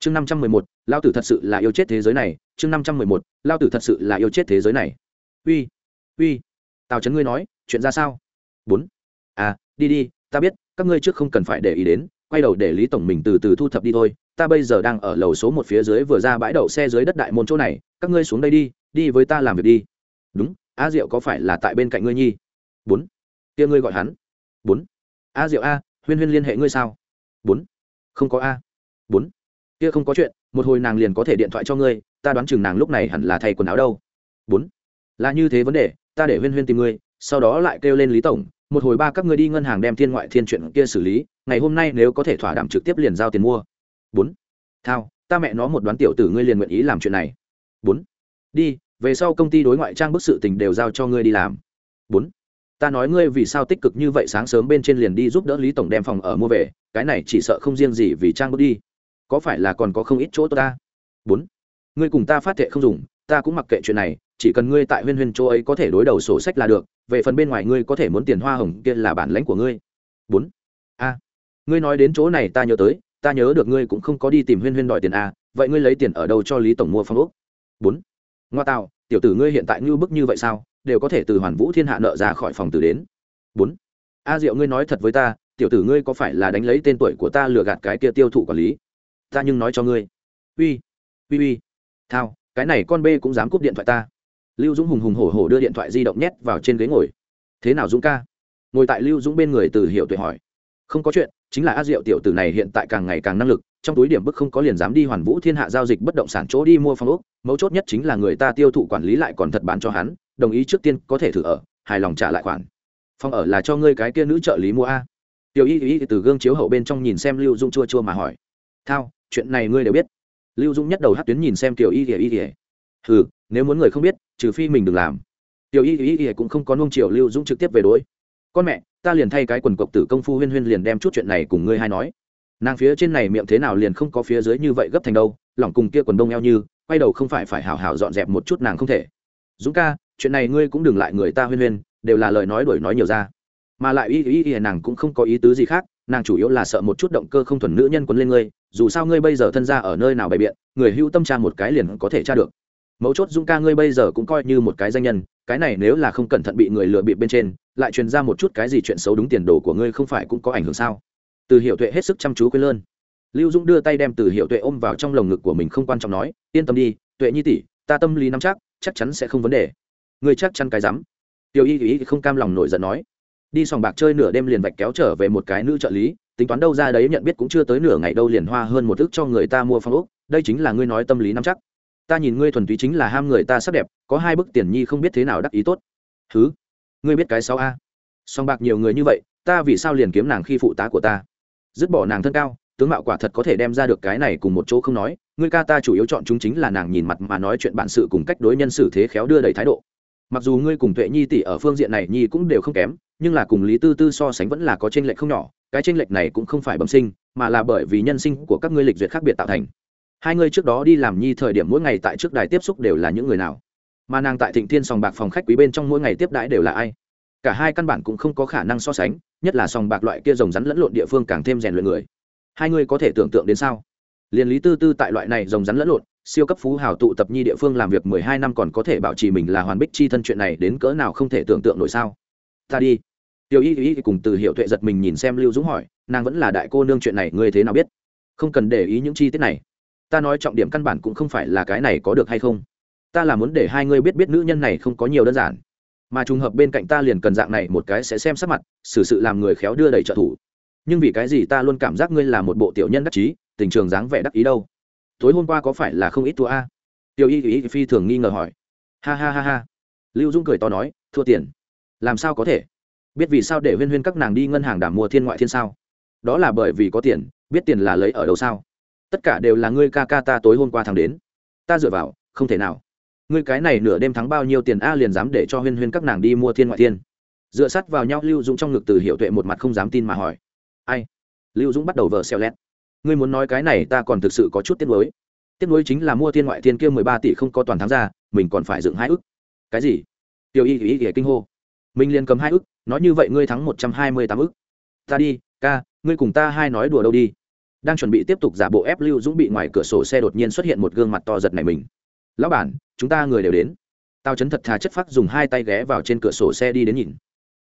chương năm trăm mười một, lao tử thật sự là yêu chết thế giới này. Chương năm trăm mười một, lao tử thật sự là yêu chết thế giới này. Uy uy. Tào trấn ngươi nói, chuyện ra sao? Bốn. À đi đi, ta biết, các ngươi trước không cần phải để ý đến. Quay đầu để lý tổng mình từ từ thu thập đi thôi. Ta bây giờ đang ở lầu số một phía dưới vừa ra bãi đậu xe dưới đất đại môn chỗ này. Các ngươi xuống đây đi đi với ta làm việc đi. Đúng, a diệu có phải là tại bên cạnh ngươi nhi? Bốn. Kia ngươi gọi hắn. Bốn. A diệu a, huyên huyên liên hệ ngươi sao? Bốn. Không có a. Bốn kia không có chuyện, một hồi nàng liền có thể điện thoại cho ngươi, ta đoán chừng nàng lúc này hẳn là thay quần áo đâu. Bốn. Là như thế vấn đề, ta để huyên huyên tìm ngươi, sau đó lại kêu lên lý tổng, một hồi ba các ngươi đi ngân hàng đem thiên ngoại thiên chuyện kia xử lý, ngày hôm nay nếu có thể thỏa đảm trực tiếp liền giao tiền mua. Bốn. Thao, ta mẹ nó một đoán tiểu tử ngươi liền nguyện ý làm chuyện này. Bốn. Đi, về sau công ty đối ngoại trang bức sự tình đều giao cho ngươi đi làm. Bốn. Ta nói ngươi vì sao tích cực như vậy sáng sớm bên trên liền đi giúp đỡ lý tổng đem phòng ở mua về, cái này chỉ sợ không riêng gì vì trang bước đi có phải là còn có không ít chỗ tốt ta? Bốn. Ngươi cùng ta phát thệ không dùng, ta cũng mặc kệ chuyện này, chỉ cần ngươi tại huyên huyên chỗ ấy có thể đối đầu sổ sách là được, về phần bên ngoài ngươi có thể muốn tiền hoa hồng kia là bản lãnh của ngươi. Bốn. A. Ngươi nói đến chỗ này ta nhớ tới, ta nhớ được ngươi cũng không có đi tìm huyên huyên đòi tiền a vậy ngươi lấy tiền ở đâu cho lý tổng mua phong úc bốn. Ngoa tạo, tiểu tử ngươi hiện tại ngưu bức như vậy sao, đều có thể từ hoàn vũ thiên hạ nợ ra khỏi phòng tử đến. Bốn. A diệu ngươi nói thật với ta, tiểu tử ngươi có phải là đánh lấy tên tuổi của ta lừa gạt cái kia tiêu thụ quản lý? Ta nhưng nói cho ngươi. Uy uy uy. Thao, cái này con bê cũng dám cúp điện thoại ta. Lưu dũng hùng hùng hổ hổ đưa điện thoại di động nhét vào trên ghế ngồi. Thế nào dũng ca? Ngồi tại lưu dũng bên người từ Hiểu tuệ hỏi. Không có chuyện, chính là a diệu tiểu tử này hiện tại càng ngày càng năng lực, trong túi điểm bức không có liền dám đi hoàn vũ thiên hạ giao dịch bất động sản chỗ đi mua phòng ốc, mấu chốt nhất chính là người ta tiêu thụ quản lý lại còn thật bán cho hắn, đồng ý trước tiên có thể thử ở, hài lòng trả lại khoản. Phòng ở là cho ngươi cái kia nữ trợ lý mua a. Tiểu y y từ gương chiếu hậu bên trong nhìn xem lưu dung chua chua mà hỏi. Thao chuyện này ngươi đều biết. Lưu dũng nhất đầu hát tuyến nhìn xem tiểu y y y ừ nếu muốn người không biết, trừ phi mình đừng làm. Tiểu y y y cũng không có nung chiều lưu dũng trực tiếp về đối. Con mẹ, ta liền thay cái quần cộc tử công phu huyên huyên liền đem chút chuyện này cùng ngươi hay nói. Nàng phía trên này miệng thế nào liền không có phía dưới như vậy gấp thành đâu lỏng cùng kia quần đông eo như, quay đầu không phải phải hào hào dọn dẹp một chút nàng không thể. Dũng ca, chuyện này ngươi cũng đừng lại người ta huyên huyên, đều là lời nói đổi nói nhiều ra. Mà lại y y y nàng cũng không có ý tứ gì khác nàng chủ yếu là sợ một chút động cơ không thuần nữ nhân quấn lên ngươi, dù sao ngươi bây giờ thân ra ở nơi nào bày biện, người hưu tâm tra một cái liền có thể tra được. Mấu chốt dung ca ngươi bây giờ cũng coi như một cái danh nhân, cái này nếu là không cẩn thận bị người lừa bịp bên trên, lại truyền ra một chút cái gì chuyện xấu đúng tiền đồ của ngươi không phải cũng có ảnh hưởng sao? Từ hiệu tuệ hết sức chăm chú quên lơn. Lưu dũng đưa tay đem từ hiệu tuệ ôm vào trong lồng ngực của mình không quan trọng nói, yên tâm đi, tuệ nhi tỷ, ta tâm lý nắm chắc chắc chắn sẽ không vấn đề. Ngươi chắc chắn cái rắm. Tiểu y ý không cam lòng nổi giận nói đi sòng bạc chơi nửa đêm liền vạch kéo trở về một cái nữ trợ lý, tính toán đâu ra đấy nhận biết cũng chưa tới nửa ngày đâu liền hoa hơn một thức cho người ta mua phong ốc, đây chính là ngươi nói tâm lý nắm chắc. Ta nhìn ngươi thuần túy chính là ham người ta sắc đẹp, có hai bức tiền nhi không biết thế nào đắc ý tốt. Thứ ngươi biết cái sáu a? Song bạc nhiều người như vậy, ta vì sao liền kiếm nàng khi phụ tá của ta? Dứt bỏ nàng thân cao, tướng mạo quả thật có thể đem ra được cái này cùng một chỗ không nói, ngươi ca ta chủ yếu chọn chúng chính là nàng nhìn mặt mà nói chuyện bản sự cùng cách đối nhân xử thế khéo đưa đầy thái độ. Mặc dù ngươi cùng tuệ nhi tỷ ở phương diện này nhi cũng đều không kém nhưng là cùng lý tư tư so sánh vẫn là có tranh lệch không nhỏ, cái tranh lệch này cũng không phải bẩm sinh, mà là bởi vì nhân sinh của các ngươi lịch duyệt khác biệt tạo thành. Hai ngươi trước đó đi làm nhi thời điểm mỗi ngày tại trước đài tiếp xúc đều là những người nào? Mà nàng tại thịnh thiên sòng bạc phòng khách quý bên trong mỗi ngày tiếp đãi đều là ai? Cả hai căn bản cũng không có khả năng so sánh, nhất là sòng bạc loại kia rồng rắn lẫn lộn địa phương càng thêm rèn luyện người. Hai ngươi có thể tưởng tượng đến sao? Liền lý tư tư tại loại này rồng rắn lẫn lộn, siêu cấp phú hào tụ tập nhi địa phương làm việc mười hai năm còn có thể bảo trì mình là hoàn bích chi thân chuyện này đến cỡ nào không thể tưởng tượng nổi sao? Ta đi tiểu y y cùng từ hiệu tuệ giật mình nhìn xem lưu dũng hỏi, nàng vẫn là đại cô nương chuyện này, ngươi thế nào biết? Không cần để ý những chi tiết này. Ta nói trọng điểm căn bản cũng không phải là cái này có được hay không. Ta là muốn để hai ngươi biết biết nữ nhân này không có nhiều đơn giản. Mà trùng hợp bên cạnh ta liền cần dạng này một cái sẽ xem sắc mặt, xử sự làm người khéo đưa đầy trợ thủ. Nhưng vì cái gì ta luôn cảm giác ngươi là một bộ tiểu nhân đắc chí, tình trường dáng vẻ đắc ý đâu? Tối hôm qua có phải là không ít thua a? Tiểu y y phi thường nghi ngờ hỏi. Ha ha ha ha. Lưu dung cười to nói, thua tiền. Làm sao có thể? Biết vì sao để huyên huyên các nàng đi ngân hàng đảm mua thiên ngoại thiên sao? Đó là bởi vì có tiền, biết tiền là lấy ở đâu sao? Tất cả đều là ngươi ca ca ta tối hôm qua thằng đến. Ta dựa vào, không thể nào. Ngươi cái này nửa đêm thắng bao nhiêu tiền a liền dám để cho huyên huyên các nàng đi mua thiên ngoại thiên. Dựa sắt vào nhau, lưu dũng trong ngực từ hiệu tuệ một mặt không dám tin mà hỏi. Ai? Lưu dũng bắt đầu vờ xeo lét. Ngươi muốn nói cái này ta còn thực sự có chút tiếc nuối. Tiếc nuối chính là mua thiên ngoại thiên kia mười ba tỷ không có toàn thắng ra, mình còn phải dựng hai ức. Cái gì? Tiêu y ý ý kinh hô mình liền cầm hai ức, nói như vậy ngươi thắng một trăm hai mươi tám ức. Ta đi, ca, ngươi cùng ta hai nói đùa đâu đi. Đang chuẩn bị tiếp tục giả bộ ép lưu dũng bị ngoài cửa sổ xe đột nhiên xuất hiện một gương mặt to giật này mình. Lão bản, chúng ta người đều đến. Tao chấn thật thà chất phác dùng hai tay ghé vào trên cửa sổ xe đi đến nhìn.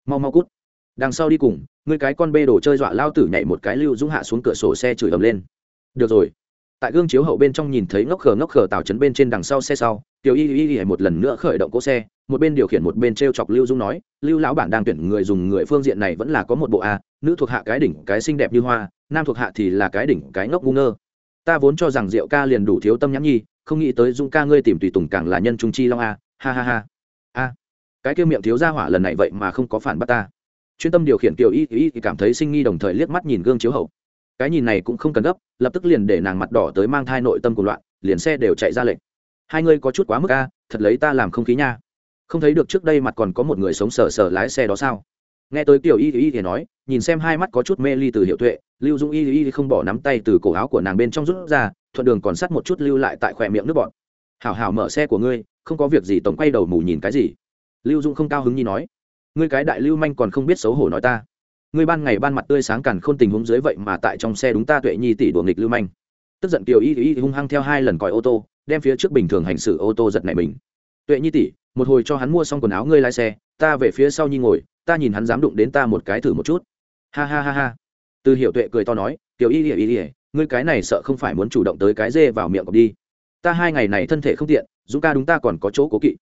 Mau mau cút. Đằng sau đi cùng, ngươi cái con bê đồ chơi dọa lao tử nhảy một cái lưu dũng hạ xuống cửa sổ xe chửi ầm lên. Được rồi. Tại gương chiếu hậu bên trong nhìn thấy ngốc khờ ngốc khờ tào chấn bên trên đằng sau xe sau tiểu y y y một lần nữa khởi động cỗ xe, một bên điều khiển một bên t r e o chọc lưu dung nói, lưu lão bản đang tuyển người dùng người phương diện này vẫn là có một bộ a, nữ thuộc hạ cái đỉnh cái xinh đẹp như hoa, nam thuộc hạ thì là cái đỉnh cái ngốc ngu ngơ. Ta vốn cho rằng diệu ca liền đủ thiếu tâm nhãn nhi, không nghĩ tới dung ca ngươi tìm tùy tùng càng là nhân trung chi long a, ha ha ha. A, cái kêu miệng thiếu ra hỏa lần này vậy mà không có phản bắt ta. Chuyên tâm điều khiển tiểu y y cảm thấy sinh nghi đồng thời liếc mắt nhìn gương chiếu hậu. Cái nhìn này cũng không cần gấp, lập tức liền để nàng mặt đỏ tới mang thai nội tâm của loạn, liền xe đều chạy ra lệnh hai ngươi có chút quá mức a, thật lấy ta làm không khí nha. Không thấy được trước đây mặt còn có một người sống sờ sờ lái xe đó sao? Nghe tới tiểu y y thì nói, nhìn xem hai mắt có chút mê ly từ hiệu tuệ, lưu dung y y không bỏ nắm tay từ cổ áo của nàng bên trong rút ra, thuận đường còn sắt một chút lưu lại tại khỏe miệng nước bọn hảo hảo mở xe của ngươi, không có việc gì tổng quay đầu mù nhìn cái gì. Lưu dung không cao hứng nhi nói, ngươi cái đại lưu manh còn không biết xấu hổ nói ta. Ngươi ban ngày ban mặt tươi sáng cằn khôn tình huống dưới vậy mà tại trong xe đúng ta tuệ nhi tỷ đùa nghịch lưu manh. Tức giận tiểu y y hung hăng theo hai lần còi ô tô đem phía trước bình thường hành xử ô tô giật này mình. Tuệ nhi tỷ, một hồi cho hắn mua xong quần áo ngươi lái xe, ta về phía sau nhi ngồi, ta nhìn hắn dám đụng đến ta một cái thử một chút. Ha ha ha ha. Từ hiểu tuệ cười to nói, tiểu y ỉa y ỉa ngươi cái này sợ không phải muốn chủ động tới cái dê vào miệng cọc đi. Ta hai ngày này thân thể không tiện, dũng ca đúng ta còn có chỗ cố kỵ.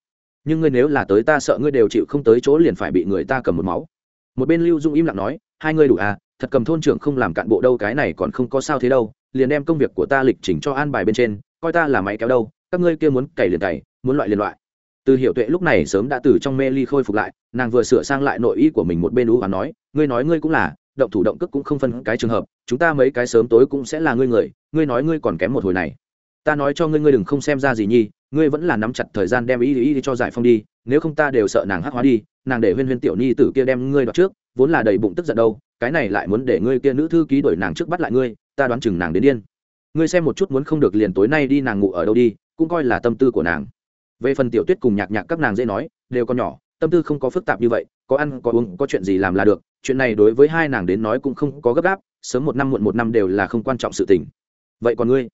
Nhưng ngươi nếu là tới ta sợ ngươi đều chịu không tới chỗ liền phải bị người ta cầm một máu. Một bên lưu dung im lặng nói, hai ngươi đủ à thật cầm thôn trưởng không làm cạn bộ đâu, cái này còn không có sao thế đâu, liền đem công việc của ta lịch chỉnh cho an bài bên trên coi ta là máy kéo đâu các ngươi kia muốn cày liền cày muốn loại liền loại. Từ hiểu tuệ lúc này sớm đã từ trong mê ly khôi phục lại nàng vừa sửa sang lại nội y của mình một bên ú và nói ngươi nói ngươi cũng là động thủ động cước cũng không phân cái trường hợp chúng ta mấy cái sớm tối cũng sẽ là ngươi người ngươi nói ngươi còn kém một hồi này. Ta nói cho ngươi ngươi đừng không xem ra gì nhi ngươi vẫn là nắm chặt thời gian đem ý ý, ý cho giải phong đi nếu không ta đều sợ nàng hắc hóa đi nàng để huyên huyên tiểu nhi tử kia đem ngươi đoạt trước vốn là đầy bụng tức giận đâu cái này lại muốn để ngươi kia nữ thư ký đuổi nàng trước bắt lại ngươi ta đoán chừng nàng đến điên ngươi xem một chút muốn không được liền tối nay đi nàng ngủ ở đâu đi, cũng coi là tâm tư của nàng. Về phần tiểu tuyết cùng nhạc nhạc các nàng dễ nói, đều còn nhỏ, tâm tư không có phức tạp như vậy, có ăn, có uống, có chuyện gì làm là được, chuyện này đối với hai nàng đến nói cũng không có gấp gáp, sớm một năm muộn một năm đều là không quan trọng sự tình. Vậy còn ngươi?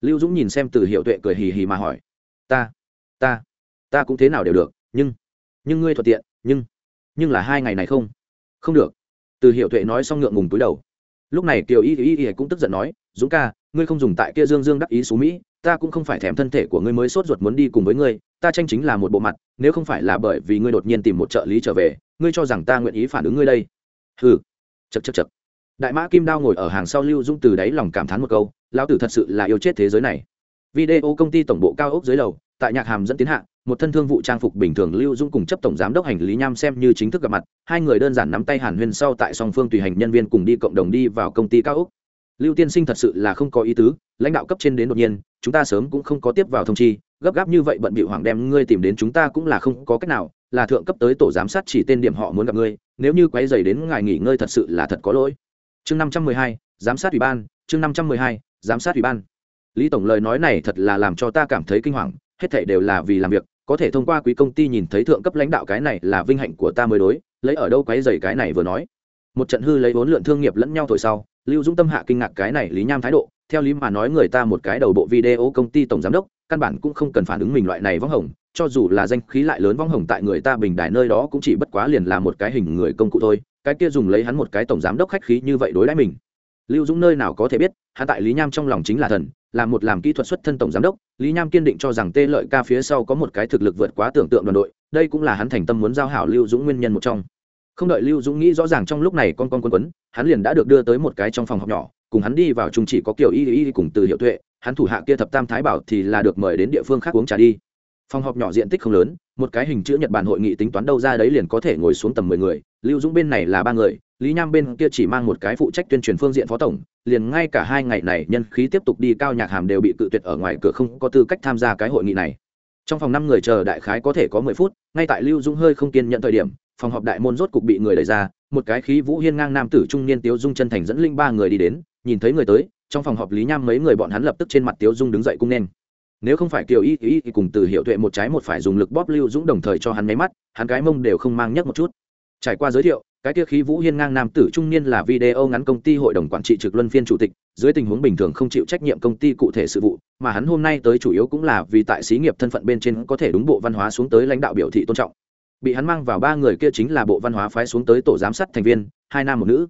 Lưu dũng nhìn xem từ hiệu tuệ cười hì hì mà hỏi. Ta ta ta cũng thế nào đều được, nhưng nhưng ngươi thuận tiện, nhưng nhưng là hai ngày này không? Không được. Từ hiệu tuệ nói xong ngượng ngùng túi đầu. Lúc này kiều y y y cũng tức giận nói, dũng ca ngươi không dùng tại kia dương dương đắc ý xú mỹ, ta cũng không phải thèm thân thể của ngươi mới sốt ruột muốn đi cùng với ngươi, ta tranh chính là một bộ mặt, nếu không phải là bởi vì ngươi đột nhiên tìm một trợ lý trở về, ngươi cho rằng ta nguyện ý phản ứng ngươi đây. Hừ. Chật chật chật đại mã kim đao ngồi ở hàng sau lưu dung từ đáy lòng cảm thán một câu, lão tử thật sự là yêu chết thế giới này. Video công ty tổng bộ cao ốc dưới lầu, tại nhạc hàm dẫn tiến hạ, một thân thương vụ trang phục bình thường lưu dung cùng chấp tổng giám đốc hành lý nham xem như chính thức gặp mặt, hai người đơn giản nắm tay hàn huyên sau tại song phương tùy hành nhân viên cùng đi cộng đồng đi vào công ty cao ốc lưu tiên sinh thật sự là không có ý tứ, lãnh đạo cấp trên đến đột nhiên, chúng ta sớm cũng không có tiếp vào thông chi, gấp gáp như vậy bận bị hoàng đem ngươi tìm đến chúng ta cũng là không có cách nào, là thượng cấp tới tổ giám sát chỉ tên điểm họ muốn gặp ngươi, nếu như quay dày đến ngài nghỉ ngơi thật sự là thật có lỗi. Chương năm trăm mười hai, giám sát ủy ban, chương năm trăm mười hai, giám sát ủy ban. Lý tổng lời nói này thật là làm cho ta cảm thấy kinh hoàng, hết thảy đều là vì làm việc, có thể thông qua quý công ty nhìn thấy thượng cấp lãnh đạo cái này là vinh hạnh của ta mới đối, lấy ở đâu quấy dày cái này vừa nói. Một trận hư lấy vốn lượn thương nghiệp lẫn nhau thổi sau lưu dũng tâm hạ kinh ngạc cái này lý nham thái độ, theo lý mà nói người ta một cái đầu bộ video công ty tổng giám đốc, căn bản cũng không cần phản ứng mình loại này vong hồng, cho dù là danh khí lại lớn vong hồng tại người ta bình đài nơi đó cũng chỉ bất quá liền là một cái hình người công cụ thôi, cái kia dùng lấy hắn một cái tổng giám đốc khách khí như vậy đối đãi mình. Lưu dũng nơi nào có thể biết, hắn tại lý nham trong lòng chính là thần, là một làm kỹ thuật xuất thân tổng giám đốc, lý nham kiên định cho rằng tê lợi ca phía sau có một cái thực lực vượt quá tưởng tượng đoàn đội, đây cũng là hắn thành tâm muốn giao hảo lưu dũng nguyên nhân một trong không đợi lưu dũng nghĩ rõ ràng trong lúc này con con quân quấn, hắn liền đã được đưa tới một cái trong phòng học nhỏ, cùng hắn đi vào chung chỉ có kiểu y y cùng từ hiệu tuệ, hắn thủ hạ kia thập tam thái bảo thì là được mời đến địa phương khác uống trà đi. Phòng họp nhỏ diện tích không lớn, một cái hình chữ nhật bản hội nghị tính toán đâu ra đấy liền có thể ngồi xuống tầm mười người, lưu dũng bên này là ba người, lý nham bên kia chỉ mang một cái phụ trách tuyên truyền phương diện phó tổng, liền ngay cả hai ngày này nhân khí tiếp tục đi cao nhạc hàm đều bị cự tuyệt ở ngoài cửa không có tư cách tham gia cái hội nghị này. Trong phòng năm người chờ đại khái có thể có mười phút, ngay tại lưu dũng hơi không kiên nhận thời điểm phòng họp đại môn rốt cục bị người đẩy ra, một cái khí vũ hiên ngang nam tử trung niên tiếu dung chân thành dẫn linh ba người đi đến, nhìn thấy người tới, trong phòng họp lý nham mấy người bọn hắn lập tức trên mặt tiếu dung đứng dậy cung nên. Nếu không phải kiều y y thì cùng từ hiệu tuệ một trái một phải dùng lực bóp lưu dũng đồng thời cho hắn máy mắt, hắn cái mông đều không mang nhấc một chút. Trải qua giới thiệu, cái kia khí vũ hiên ngang nam tử trung niên là video ngắn công ty hội đồng quản trị trực luân phiên chủ tịch, dưới tình huống bình thường không chịu trách nhiệm công ty cụ thể sự vụ, mà hắn hôm nay tới chủ yếu cũng là vì tại xí nghiệp thân phận bên trên có thể đúng bộ văn hóa xuống tới lãnh đạo biểu thị tôn trọng bị hắn mang vào ba người kia chính là bộ văn hóa phái xuống tới tổ giám sát thành viên, hai nam một nữ.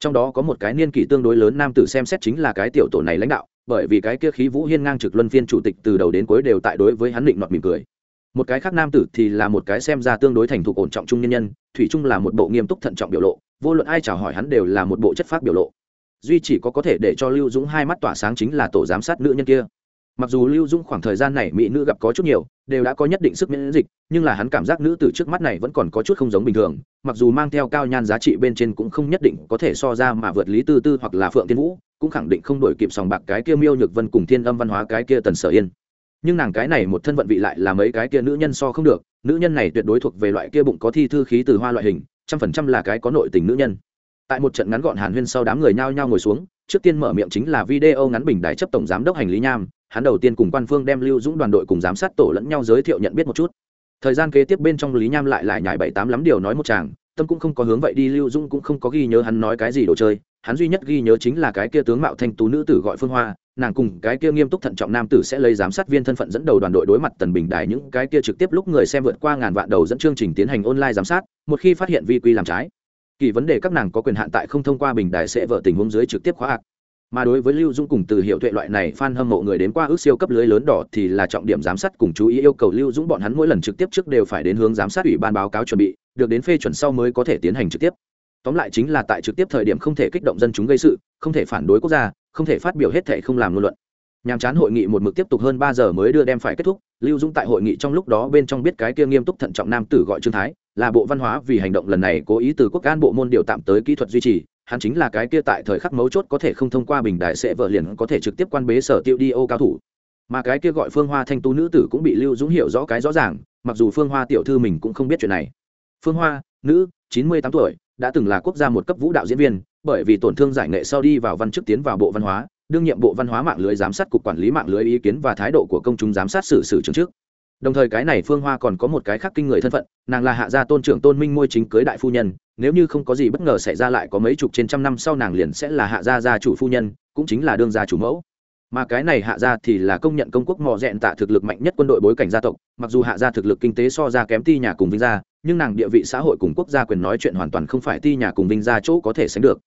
Trong đó có một cái niên kỷ tương đối lớn nam tử xem xét chính là cái tiểu tổ này lãnh đạo, bởi vì cái kia khí vũ hiên ngang trực luân phiên chủ tịch từ đầu đến cuối đều tại đối với hắn định nọt mỉm cười. Một cái khác nam tử thì là một cái xem ra tương đối thành thục ổn trọng trung nhân nhân, thủy trung là một bộ nghiêm túc thận trọng biểu lộ, vô luận ai chào hỏi hắn đều là một bộ chất phát biểu lộ. Duy chỉ có có thể để cho lưu dũng hai mắt tỏa sáng chính là tổ giám sát nữ nhân kia. Mặc dù lưu dũng khoảng thời gian này mỹ nữ gặp có chút nhiều đều đã có nhất định sức miễn dịch, nhưng là hắn cảm giác nữ tử trước mắt này vẫn còn có chút không giống bình thường, mặc dù mang theo cao nhan giá trị bên trên cũng không nhất định có thể so ra mà vượt lý tư tư hoặc là phượng tiên vũ, cũng khẳng định không đổi kịp sòng bạc cái kia miêu nhược vân cùng thiên âm văn hóa cái kia tần sở yên. Nhưng nàng cái này một thân vận vị lại là mấy cái kia nữ nhân so không được, nữ nhân này tuyệt đối thuộc về loại kia bụng có thi thư khí từ hoa loại hình, trăm phần trăm là cái có nội tình nữ nhân. Tại một trận ngắn gọn hàn huyên sau đám người nhao nhao ngồi xuống, trước tiên mở miệng chính là video ngắn bình đài chấp tổng giám đốc hành lý nham hắn đầu tiên cùng quan phương đem lưu dũng đoàn đội cùng giám sát tổ lẫn nhau giới thiệu nhận biết một chút. Thời gian kế tiếp bên trong lý nham lại lại nhải bảy tám lắm điều nói một chàng, tâm cũng không có hướng vậy đi, lưu dũng cũng không có ghi nhớ hắn nói cái gì đồ chơi, hắn duy nhất ghi nhớ chính là cái kia tướng mạo thanh tú nữ tử gọi phương hoa, nàng cùng cái kia nghiêm túc thận trọng nam tử sẽ lấy giám sát viên thân phận dẫn đầu đoàn đội đối mặt tần bình đài, những cái kia trực tiếp lúc người xem vượt qua ngàn vạn đầu dẫn chương trình tiến hành online giám sát, một khi phát hiện vi quy làm trái. Kỳ vấn đề các nàng có quyền hạn tại không thông qua bình đài sẽ vợ tình huống dưới trực tiếp khóa hạc mà đối với lưu dung cùng từ hiệu tuệ loại này f a n hâm mộ người đến qua ước siêu cấp lưới lớn đỏ thì là trọng điểm giám sát cùng chú ý yêu cầu lưu dũng bọn hắn mỗi lần trực tiếp trước đều phải đến hướng giám sát ủy ban báo cáo chuẩn bị, được đến phê chuẩn sau mới có thể tiến hành trực tiếp. Tóm lại chính là tại trực tiếp thời điểm không thể kích động dân chúng gây sự, không thể phản đối quốc gia, không thể phát biểu hết thể không làm ngôn luận. Nhàm chán hội nghị một mực tiếp tục hơn ba giờ mới đưa đem phải kết thúc, lưu dũng tại hội nghị trong lúc đó bên trong biết cái kia nghiêm túc thận trọng nam tử gọi trương thái, là bộ văn hóa vì hành động lần này cố ý từ quốc an bộ môn điều tạm tới kỹ thuật duy trì hắn chính là cái kia tại thời khắc mấu chốt có thể không thông qua bình đại sẽ vợ liền có thể trực tiếp quan bế sở tiêu đi ô cao thủ. Mà cái kia gọi phương hoa thanh tú nữ tử cũng bị lưu dũng hiểu rõ cái rõ ràng, mặc dù phương hoa tiểu thư mình cũng không biết chuyện này. Phương hoa, nữ, chín mươi tám tuổi, đã từng là quốc gia một cấp vũ đạo diễn viên, bởi vì tổn thương giải nghệ sau đi vào văn chức tiến vào bộ văn hóa, đương nhiệm bộ văn hóa mạng lưới giám sát cục quản lý mạng lưới ý kiến và thái độ của công chúng giám sát xử xử trường trước đồng thời cái này phương hoa còn có một cái khác kinh người thân phận, nàng là hạ gia tôn trưởng tôn minh môi chính cưới đại phu nhân, nếu như không có gì bất ngờ xảy ra lại có mấy chục trên trăm năm sau nàng liền sẽ là hạ gia gia chủ phu nhân, cũng chính là đương gia chủ mẫu. Mà cái này hạ gia thì là công nhận công quốc mò dẹn tạ thực lực mạnh nhất quân đội bối cảnh gia tộc, mặc dù hạ gia thực lực kinh tế so ra kém ti nhà cùng vinh gia, nhưng nàng địa vị xã hội cùng quốc gia quyền nói chuyện hoàn toàn không phải ti nhà cùng vinh gia chỗ có thể sánh được.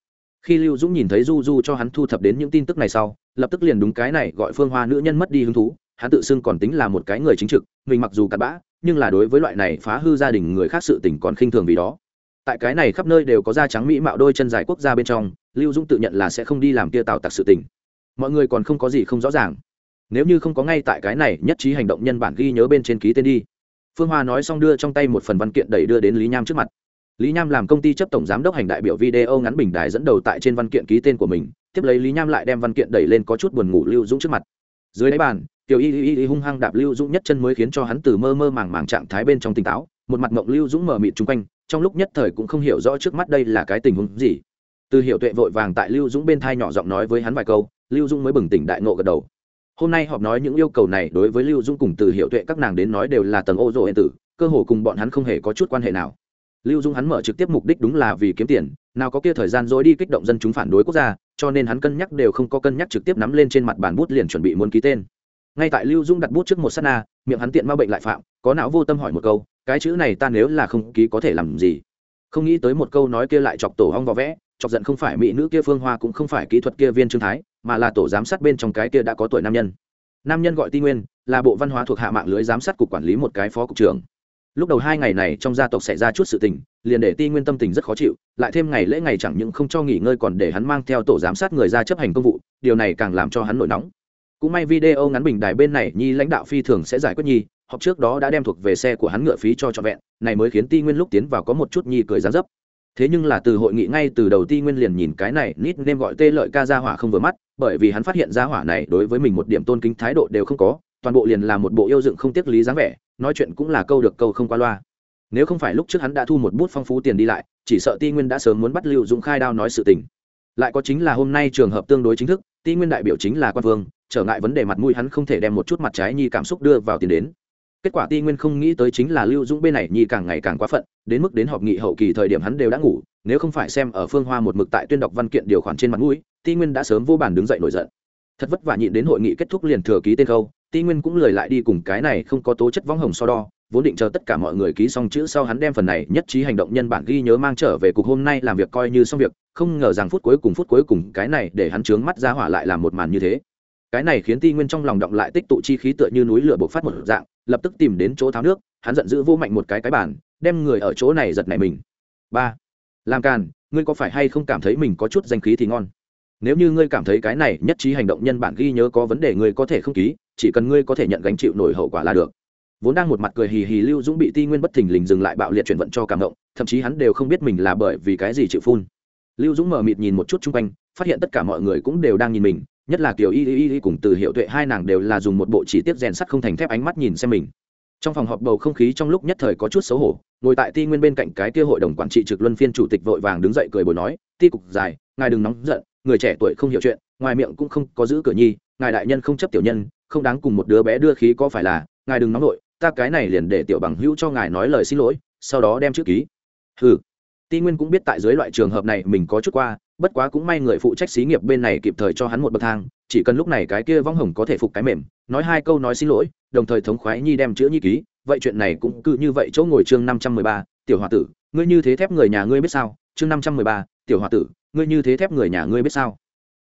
Khi lưu dũng nhìn thấy du du cho hắn thu thập đến những tin tức này sau, lập tức liền đúng cái này gọi phương hoa nữ nhân mất đi hứng thú hắn tự xưng còn tính là một cái người chính trực, mình mặc dù cặn bã, nhưng là đối với loại này phá hư gia đình người khác sự tình còn khinh thường vì đó. Tại cái này khắp nơi đều có da trắng mỹ mạo đôi chân dài quốc gia bên trong, lưu dũng tự nhận là sẽ không đi làm kia tạo tặc sự tình. Mọi người còn không có gì không rõ ràng. Nếu như không có ngay tại cái này, nhất trí hành động nhân bản ghi nhớ bên trên ký tên đi. Phương hoa nói xong đưa trong tay một phần văn kiện đẩy đưa đến lý nham trước mặt. Lý nham làm công ty chấp tổng giám đốc hành đại biểu video ngắn bình đài dẫn đầu tại trên văn kiện ký tên của mình, tiếp lấy lý nham lại đem văn kiện đẩy lên có chút buồn ngủ lưu dũng trước mặt. Dưới đáy bàn tiểu y y y hung hăng đạp lưu dũng nhất chân mới khiến cho hắn từ mơ mơ màng màng trạng thái bên trong tỉnh táo, một mặt mộng lưu dũng mở mịt chung quanh, trong lúc nhất thời cũng không hiểu rõ trước mắt đây là cái tình huống gì. Từ hiệu tuệ vội vàng tại lưu dũng bên thai nhỏ giọng nói với hắn vài câu, lưu dũng mới bừng tỉnh đại ngộ gật đầu. Hôm nay họp nói những yêu cầu này đối với lưu dũng cùng từ hiệu tuệ các nàng đến nói đều là tầng ô rộ tử, cơ hồ cùng bọn hắn không hề có chút quan hệ nào. Lưu dũng hắn mở trực tiếp mục đích đúng là vì kiếm tiền, nào có kia thời gian dối đi kích động dân chúng phản đối quốc gia, cho nên hắn cân nhắc đều không có cân nhắc trực tiếp nắm lên trên mặt bàn bút liền chuẩn bị muốn ký tên ngay tại lưu dung đặt bút trước một s á t na, miệng hắn tiện ma bệnh lại phạm, có não vô tâm hỏi một câu, cái chữ này ta nếu là không ký có thể làm gì? Không nghĩ tới một câu nói kia lại chọc tổ hong vò vẽ, chọc giận không phải mỹ nữ kia phương hoa cũng không phải kỹ thuật kia viên trương thái, mà là tổ giám sát bên trong cái kia đã có tuổi nam nhân. Nam nhân gọi ti nguyên, là bộ văn hóa thuộc hạ mạng lưới giám sát cục quản lý một cái phó cục trưởng. Lúc đầu hai ngày này trong gia tộc xảy ra chút sự tình, liền để ti nguyên tâm tình rất khó chịu, lại thêm ngày lễ ngày chẳng những không cho nghỉ ngơi còn để hắn mang theo tổ giám sát người ra chấp hành công vụ, điều này càng làm cho hắn nổi nóng cũng may video ngắn bình đài bên này, nhi lãnh đạo phi thường sẽ giải quyết nhi. Họp trước đó đã đem thuộc về xe của hắn ngựa phí cho trọn vẹn. Này mới khiến ti nguyên lúc tiến vào có một chút nhi cười gián dấp. Thế nhưng là từ hội nghị ngay từ đầu ti nguyên liền nhìn cái này, nít nên gọi tê lợi ca gia hỏa không vừa mắt, bởi vì hắn phát hiện gia hỏa này đối với mình một điểm tôn kính thái độ đều không có, toàn bộ liền là một bộ yêu dựng không tiếc lý dáng vẻ, nói chuyện cũng là câu được câu không qua loa. Nếu không phải lúc trước hắn đã thu một bút phong phú tiền đi lại, chỉ sợ ti nguyên đã sớm muốn bắt lưu dũng khai đao nói sự tình. Lại có chính là hôm nay trường hợp tương đối chính thức ti nguyên đại biểu chính là quan vương, trở ngại vấn đề mặt mũi hắn không thể đem một chút mặt trái nhi cảm xúc đưa vào tiền đến. Kết quả ti nguyên không nghĩ tới chính là lưu dũng bên này nhi càng ngày càng quá phận, đến mức đến họp nghị hậu kỳ thời điểm hắn đều đã ngủ, nếu không phải xem ở phương hoa một mực tại tuyên đọc văn kiện điều khoản trên mặt mũi, ti nguyên đã sớm vô bàn đứng dậy nổi giận. Thật vất vả nhịn đến hội nghị kết thúc liền thừa ký tên khâu ti nguyên cũng lời lại đi cùng cái này không có tố chất võng hồng so đo vốn định chờ tất cả mọi người ký xong chữ sau hắn đem phần này nhất trí hành động nhân bản ghi nhớ mang trở về cục hôm nay làm việc coi như xong việc, không ngờ rằng phút cuối cùng phút cuối cùng cái này để hắn trướng mắt ra hỏa lại làm một màn như thế. Cái này khiến ti nguyên trong lòng động lại tích tụ chi khí tựa như núi lửa bộc phát một dạng, lập tức tìm đến chỗ tháo nước, hắn giận dữ vô mạnh một cái cái bản đem người ở chỗ này giật nảy mình. Ba làm càn ngươi có phải hay không cảm thấy mình có chút danh khí thì ngon? Nếu như ngươi cảm thấy cái này nhất trí hành động nhân bản ghi nhớ có vấn đề ngươi có thể không ký, chỉ cần ngươi có thể nhận gánh chịu nổi hậu quả là được vốn đang một mặt cười hì hì lưu dũng bị ti nguyên bất thình lình dừng lại bạo liệt chuyển vận cho cảm động, thậm chí hắn đều không biết mình là bởi vì cái gì chịu phun. Lưu dũng mở mịt nhìn một chút chung quanh, phát hiện tất cả mọi người cũng đều đang nhìn mình, nhất là kiểu y y y cùng từ hiệu tuệ, hai nàng đều là dùng một bộ chỉ tiết rèn sắt không thành thép ánh mắt nhìn xem mình. Trong phòng họp bầu không khí trong lúc nhất thời có chút xấu hổ, ngồi tại ti nguyên bên cạnh cái kia hội đồng quản trị trực luân phiên chủ tịch vội vàng đứng dậy cười bồi nói, ti cục dài, ngài đừng nóng giận, người trẻ tuổi không hiểu chuyện, ngoài miệng cũng không có giữ cửa nhi, ngài đại nhân không chấp tiểu nhân, không đáng cùng một đứa bé đưa khí có phải là, ngài đừng nóng nội ta cái này liền để tiểu bằng hữu cho ngài nói lời xin lỗi, sau đó đem chữ ký. Ừ ti nguyên cũng biết tại dưới loại trường hợp này mình có chút qua, bất quá cũng may người phụ trách xí nghiệp bên này kịp thời cho hắn một bậc thang, chỉ cần lúc này cái kia vong hồng có thể phục cái mềm, nói hai câu nói xin lỗi, đồng thời thống khoái nhi đem chữ nhi ký, vậy chuyện này cũng cứ như vậy chỗ ngồi chương năm trăm mười ba, tiểu h o a tử, ngươi như thế thép người nhà ngươi biết sao? Chương năm trăm mười ba, tiểu h o a tử, ngươi như thế thép người nhà ngươi biết sao?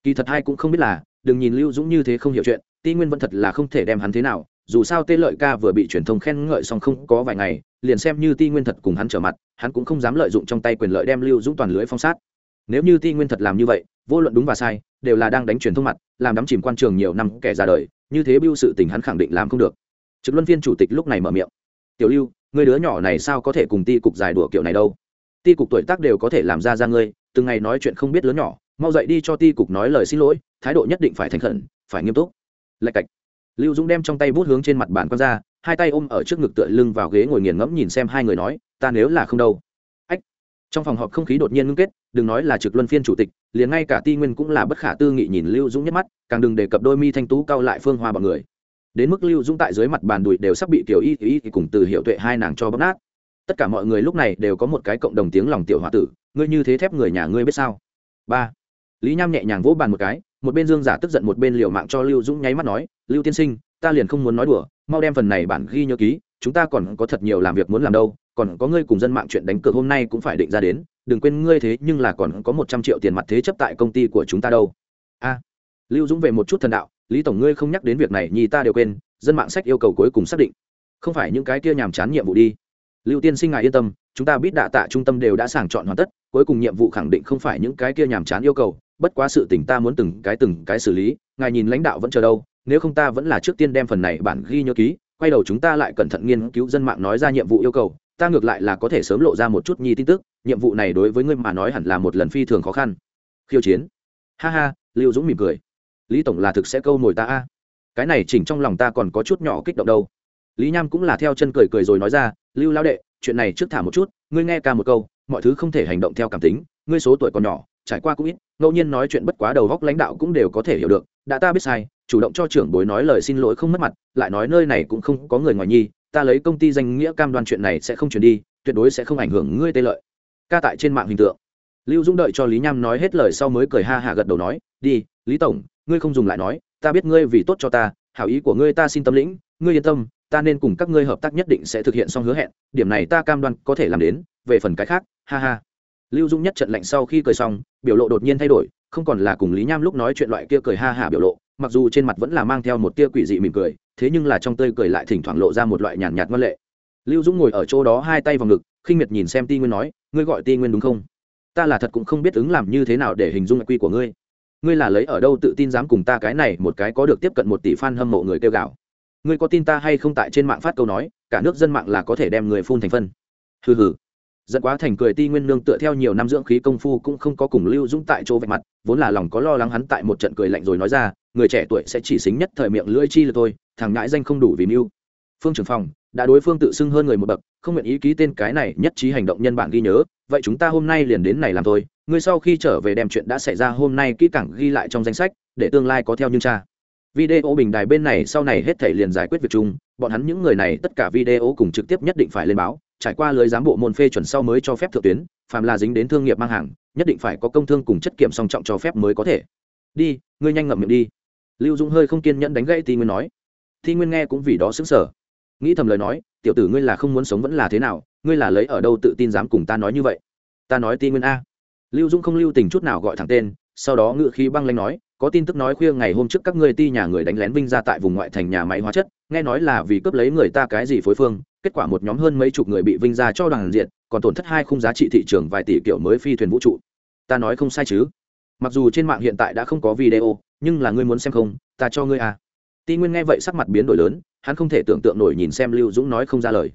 Kỳ thật hai cũng không biết là, đừng nhìn lưu dũng như thế không hiểu chuyện, ti nguyên vẫn thật là không thể đem hắn thế nào dù sao tê lợi ca vừa bị truyền thông khen ngợi xong không có vài ngày, liền xem như ti nguyên thật cùng hắn trở mặt, hắn cũng không dám lợi dụng trong tay quyền lợi đem lưu dũng toàn lưới phong sát. Nếu như ti nguyên thật làm như vậy, vô luận đúng và sai, đều là đang đánh truyền thông mặt, làm đắm chìm quan trường nhiều năm kẻ ra đời, như thế biêu sự tình hắn khẳng định làm không được. Trực luân viên chủ tịch lúc này mở miệng. Tiểu lưu, người đứa nhỏ này sao có thể cùng ti cục giải đùa kiểu này đâu? Ti cục tuổi tác đều có thể làm ra ra ngươi, từng ngày nói chuyện không biết lớn nhỏ, mau dậy đi cho ti cục nói lời xin lỗi, thái độ nhất định phải thành khẩn, phải nghiêm túc. Lạch cạch lưu dũng đem trong tay bút hướng trên mặt bàn con ra, hai tay ôm ở trước ngực tựa lưng vào ghế ngồi nghiền ngẫm nhìn xem hai người nói, ta nếu là không đâu. Ách. Trong phòng họp không khí đột nhiên ngưng kết, đừng nói là trực luân phiên chủ tịch, liền ngay cả ti nguyên cũng là bất khả tư nghị nhìn lưu dũng nhất mắt, càng đừng đề cập đôi mi thanh tú cao lại phương hoa bọn người. Đến mức lưu dũng tại dưới mặt bàn đùi đều sắp bị tiểu y y cùng từ hiệu tuệ hai nàng cho bóp nát. Tất cả mọi người lúc này đều có một cái cộng đồng tiếng lòng tiểu h tử, ngươi như thế thép người nhà ngươi biết sao? Ba. Lý nham nhẹ nhàng vỗ bàn một cái một bên dương giả tức giận một bên liều mạng cho lưu dũng nháy mắt nói, lưu tiên sinh, ta liền không muốn nói đùa, mau đem phần này bản ghi nhớ ký, chúng ta còn có thật nhiều làm việc muốn làm đâu, còn có ngươi cùng dân mạng chuyện đánh cược hôm nay cũng phải định ra đến, đừng quên ngươi thế nhưng là còn có một trăm triệu tiền mặt thế chấp tại công ty của chúng ta đâu. A. Lưu dũng về một chút thần đạo, lý tổng ngươi không nhắc đến việc này nhì ta đều quên, dân mạng sách yêu cầu cuối cùng xác định. Không phải những cái kia nhàm chán nhiệm vụ đi. Lưu tiên sinh ngài yên tâm, chúng ta biết đạ tạ trung tâm đều đã sàng chọn hoàn tất, cuối cùng nhiệm vụ khẳng định không phải những cái kia nhàm chán yêu cầu bất quá sự tỉnh ta muốn từng cái từng cái xử lý, ngài nhìn lãnh đạo vẫn chờ đâu, nếu không ta vẫn là trước tiên đem phần này bản ghi nhớ ký, quay đầu chúng ta lại cẩn thận nghiên cứu dân mạng nói ra nhiệm vụ yêu cầu, ta ngược lại là có thể sớm lộ ra một chút nhi tin tức, nhiệm vụ này đối với ngươi mà nói hẳn là một lần phi thường khó khăn. Khiêu chiến. Ha ha, lưu dũng mỉm cười. Lý tổng là thực sẽ câu nổi ta a. Cái này chỉnh trong lòng ta còn có chút nhỏ kích động đâu. Lý nham cũng là theo chân cười cười rồi nói ra, lưu lao đệ, chuyện này trước thả một chút, ngươi nghe ca một câu, mọi thứ không thể hành động theo cảm tính, ngươi số tuổi còn nhỏ trải qua cũng ít, ngẫu nhiên nói chuyện bất quá đầu góc lãnh đạo cũng đều có thể hiểu được, đã ta biết sai, chủ động cho trưởng bối nói lời xin lỗi không mất mặt, lại nói nơi này cũng không có người ngoài nhi, ta lấy công ty danh nghĩa cam đoan chuyện này sẽ không chuyển đi, tuyệt đối sẽ không ảnh hưởng ngươi tê lợi. Ca tại trên mạng hình tượng. Lưu dũng đợi cho lý nham nói hết lời sau mới cười ha hạ gật đầu nói, đi, lý tổng, ngươi không dùng lại nói, ta biết ngươi vì tốt cho ta, hảo ý của ngươi ta xin tâm lĩnh, ngươi yên tâm, ta nên cùng các ngươi hợp tác nhất định sẽ thực hiện xong hứa hẹn, điểm này ta cam đoan có thể làm đến, về phần cái khác, ha ha lưu dung nhất trận lạnh sau khi cười xong, biểu lộ đột nhiên thay đổi, không còn là cùng lý nham lúc nói chuyện loại kia cười ha hả biểu lộ, mặc dù trên mặt vẫn là mang theo một tia quỷ dị mỉm cười, thế nhưng là trong tơi cười lại thỉnh thoảng lộ ra một loại nhàn nhạt ngân lệ. Lưu dũng ngồi ở chỗ đó hai tay vào ngực, khinh miệt nhìn xem ti nguyên nói, ngươi gọi ti nguyên đúng không? Ta là thật cũng không biết ứng làm như thế nào để hình dung quy của ngươi. Ngươi là lấy ở đâu tự tin dám cùng ta cái này một cái có được tiếp cận một tỷ fan hâm mộ người kêu gạo ngươi có tin ta hay không tại trên mạng phát câu nói, cả nước dân mạng là có thể đem người phun thành phân. Hừ hừ giận quá thành cười ti nguyên nương tựa theo nhiều năm dưỡng khí công phu cũng không có cùng lưu dũng tại chỗ vạch mặt, vốn là lòng có lo lắng hắn tại một trận cười lạnh rồi nói ra, người trẻ tuổi sẽ chỉ xính nhất thời miệng lưỡi chi là thôi, thằng ngãi danh không đủ vì mưu. Phương trưởng phòng, đã đối phương tự xưng hơn người một bậc, không nguyện ý ký tên cái này nhất trí hành động nhân bản ghi nhớ, vậy chúng ta hôm nay liền đến này làm thôi ngươi sau khi trở về đem chuyện đã xảy ra hôm nay kỹ càng ghi lại trong danh sách, để tương lai có theo như cha video bình đài bên này sau này hết thể liền giải quyết việc chung. Bọn hắn những người này tất cả video cùng trực tiếp nhất định phải lên báo. Trải qua lưới giám bộ môn phê chuẩn sau mới cho phép thượng tuyến, phàm là dính đến thương nghiệp mang hàng, nhất định phải có công thương cùng chất kiểm song trọng cho phép mới có thể. Đi, ngươi nhanh ngậm miệng đi. Lưu dũng hơi không kiên nhẫn đánh gãy thì nguyên nói. Thi nguyên nghe cũng vì đó xứng sở nghĩ thầm lời nói, tiểu tử ngươi là không muốn sống vẫn là thế nào? Ngươi là lấy ở đâu tự tin dám cùng ta nói như vậy? Ta nói ti nguyên a. Lưu dũng không lưu tình chút nào gọi thẳng tên, sau đó ngự khí băng lanh nói có tin tức nói khuya ngày hôm trước các ngươi ti nhà người đánh lén vinh ra tại vùng ngoại thành nhà máy hóa chất, nghe nói là vì cướp lấy người ta cái gì phối phương, kết quả một nhóm hơn mấy chục người bị vinh ra cho đoàn diện, còn tổn thất hai khung giá trị thị trường vài tỷ kiểu mới phi thuyền vũ trụ. Ta nói không sai chứ. Mặc dù trên mạng hiện tại đã không có video, nhưng là ngươi muốn xem không, ta cho ngươi à. Ti nguyên nghe vậy sắc mặt biến đổi lớn, hắn không thể tưởng tượng nổi nhìn xem lưu dũng nói không ra lời.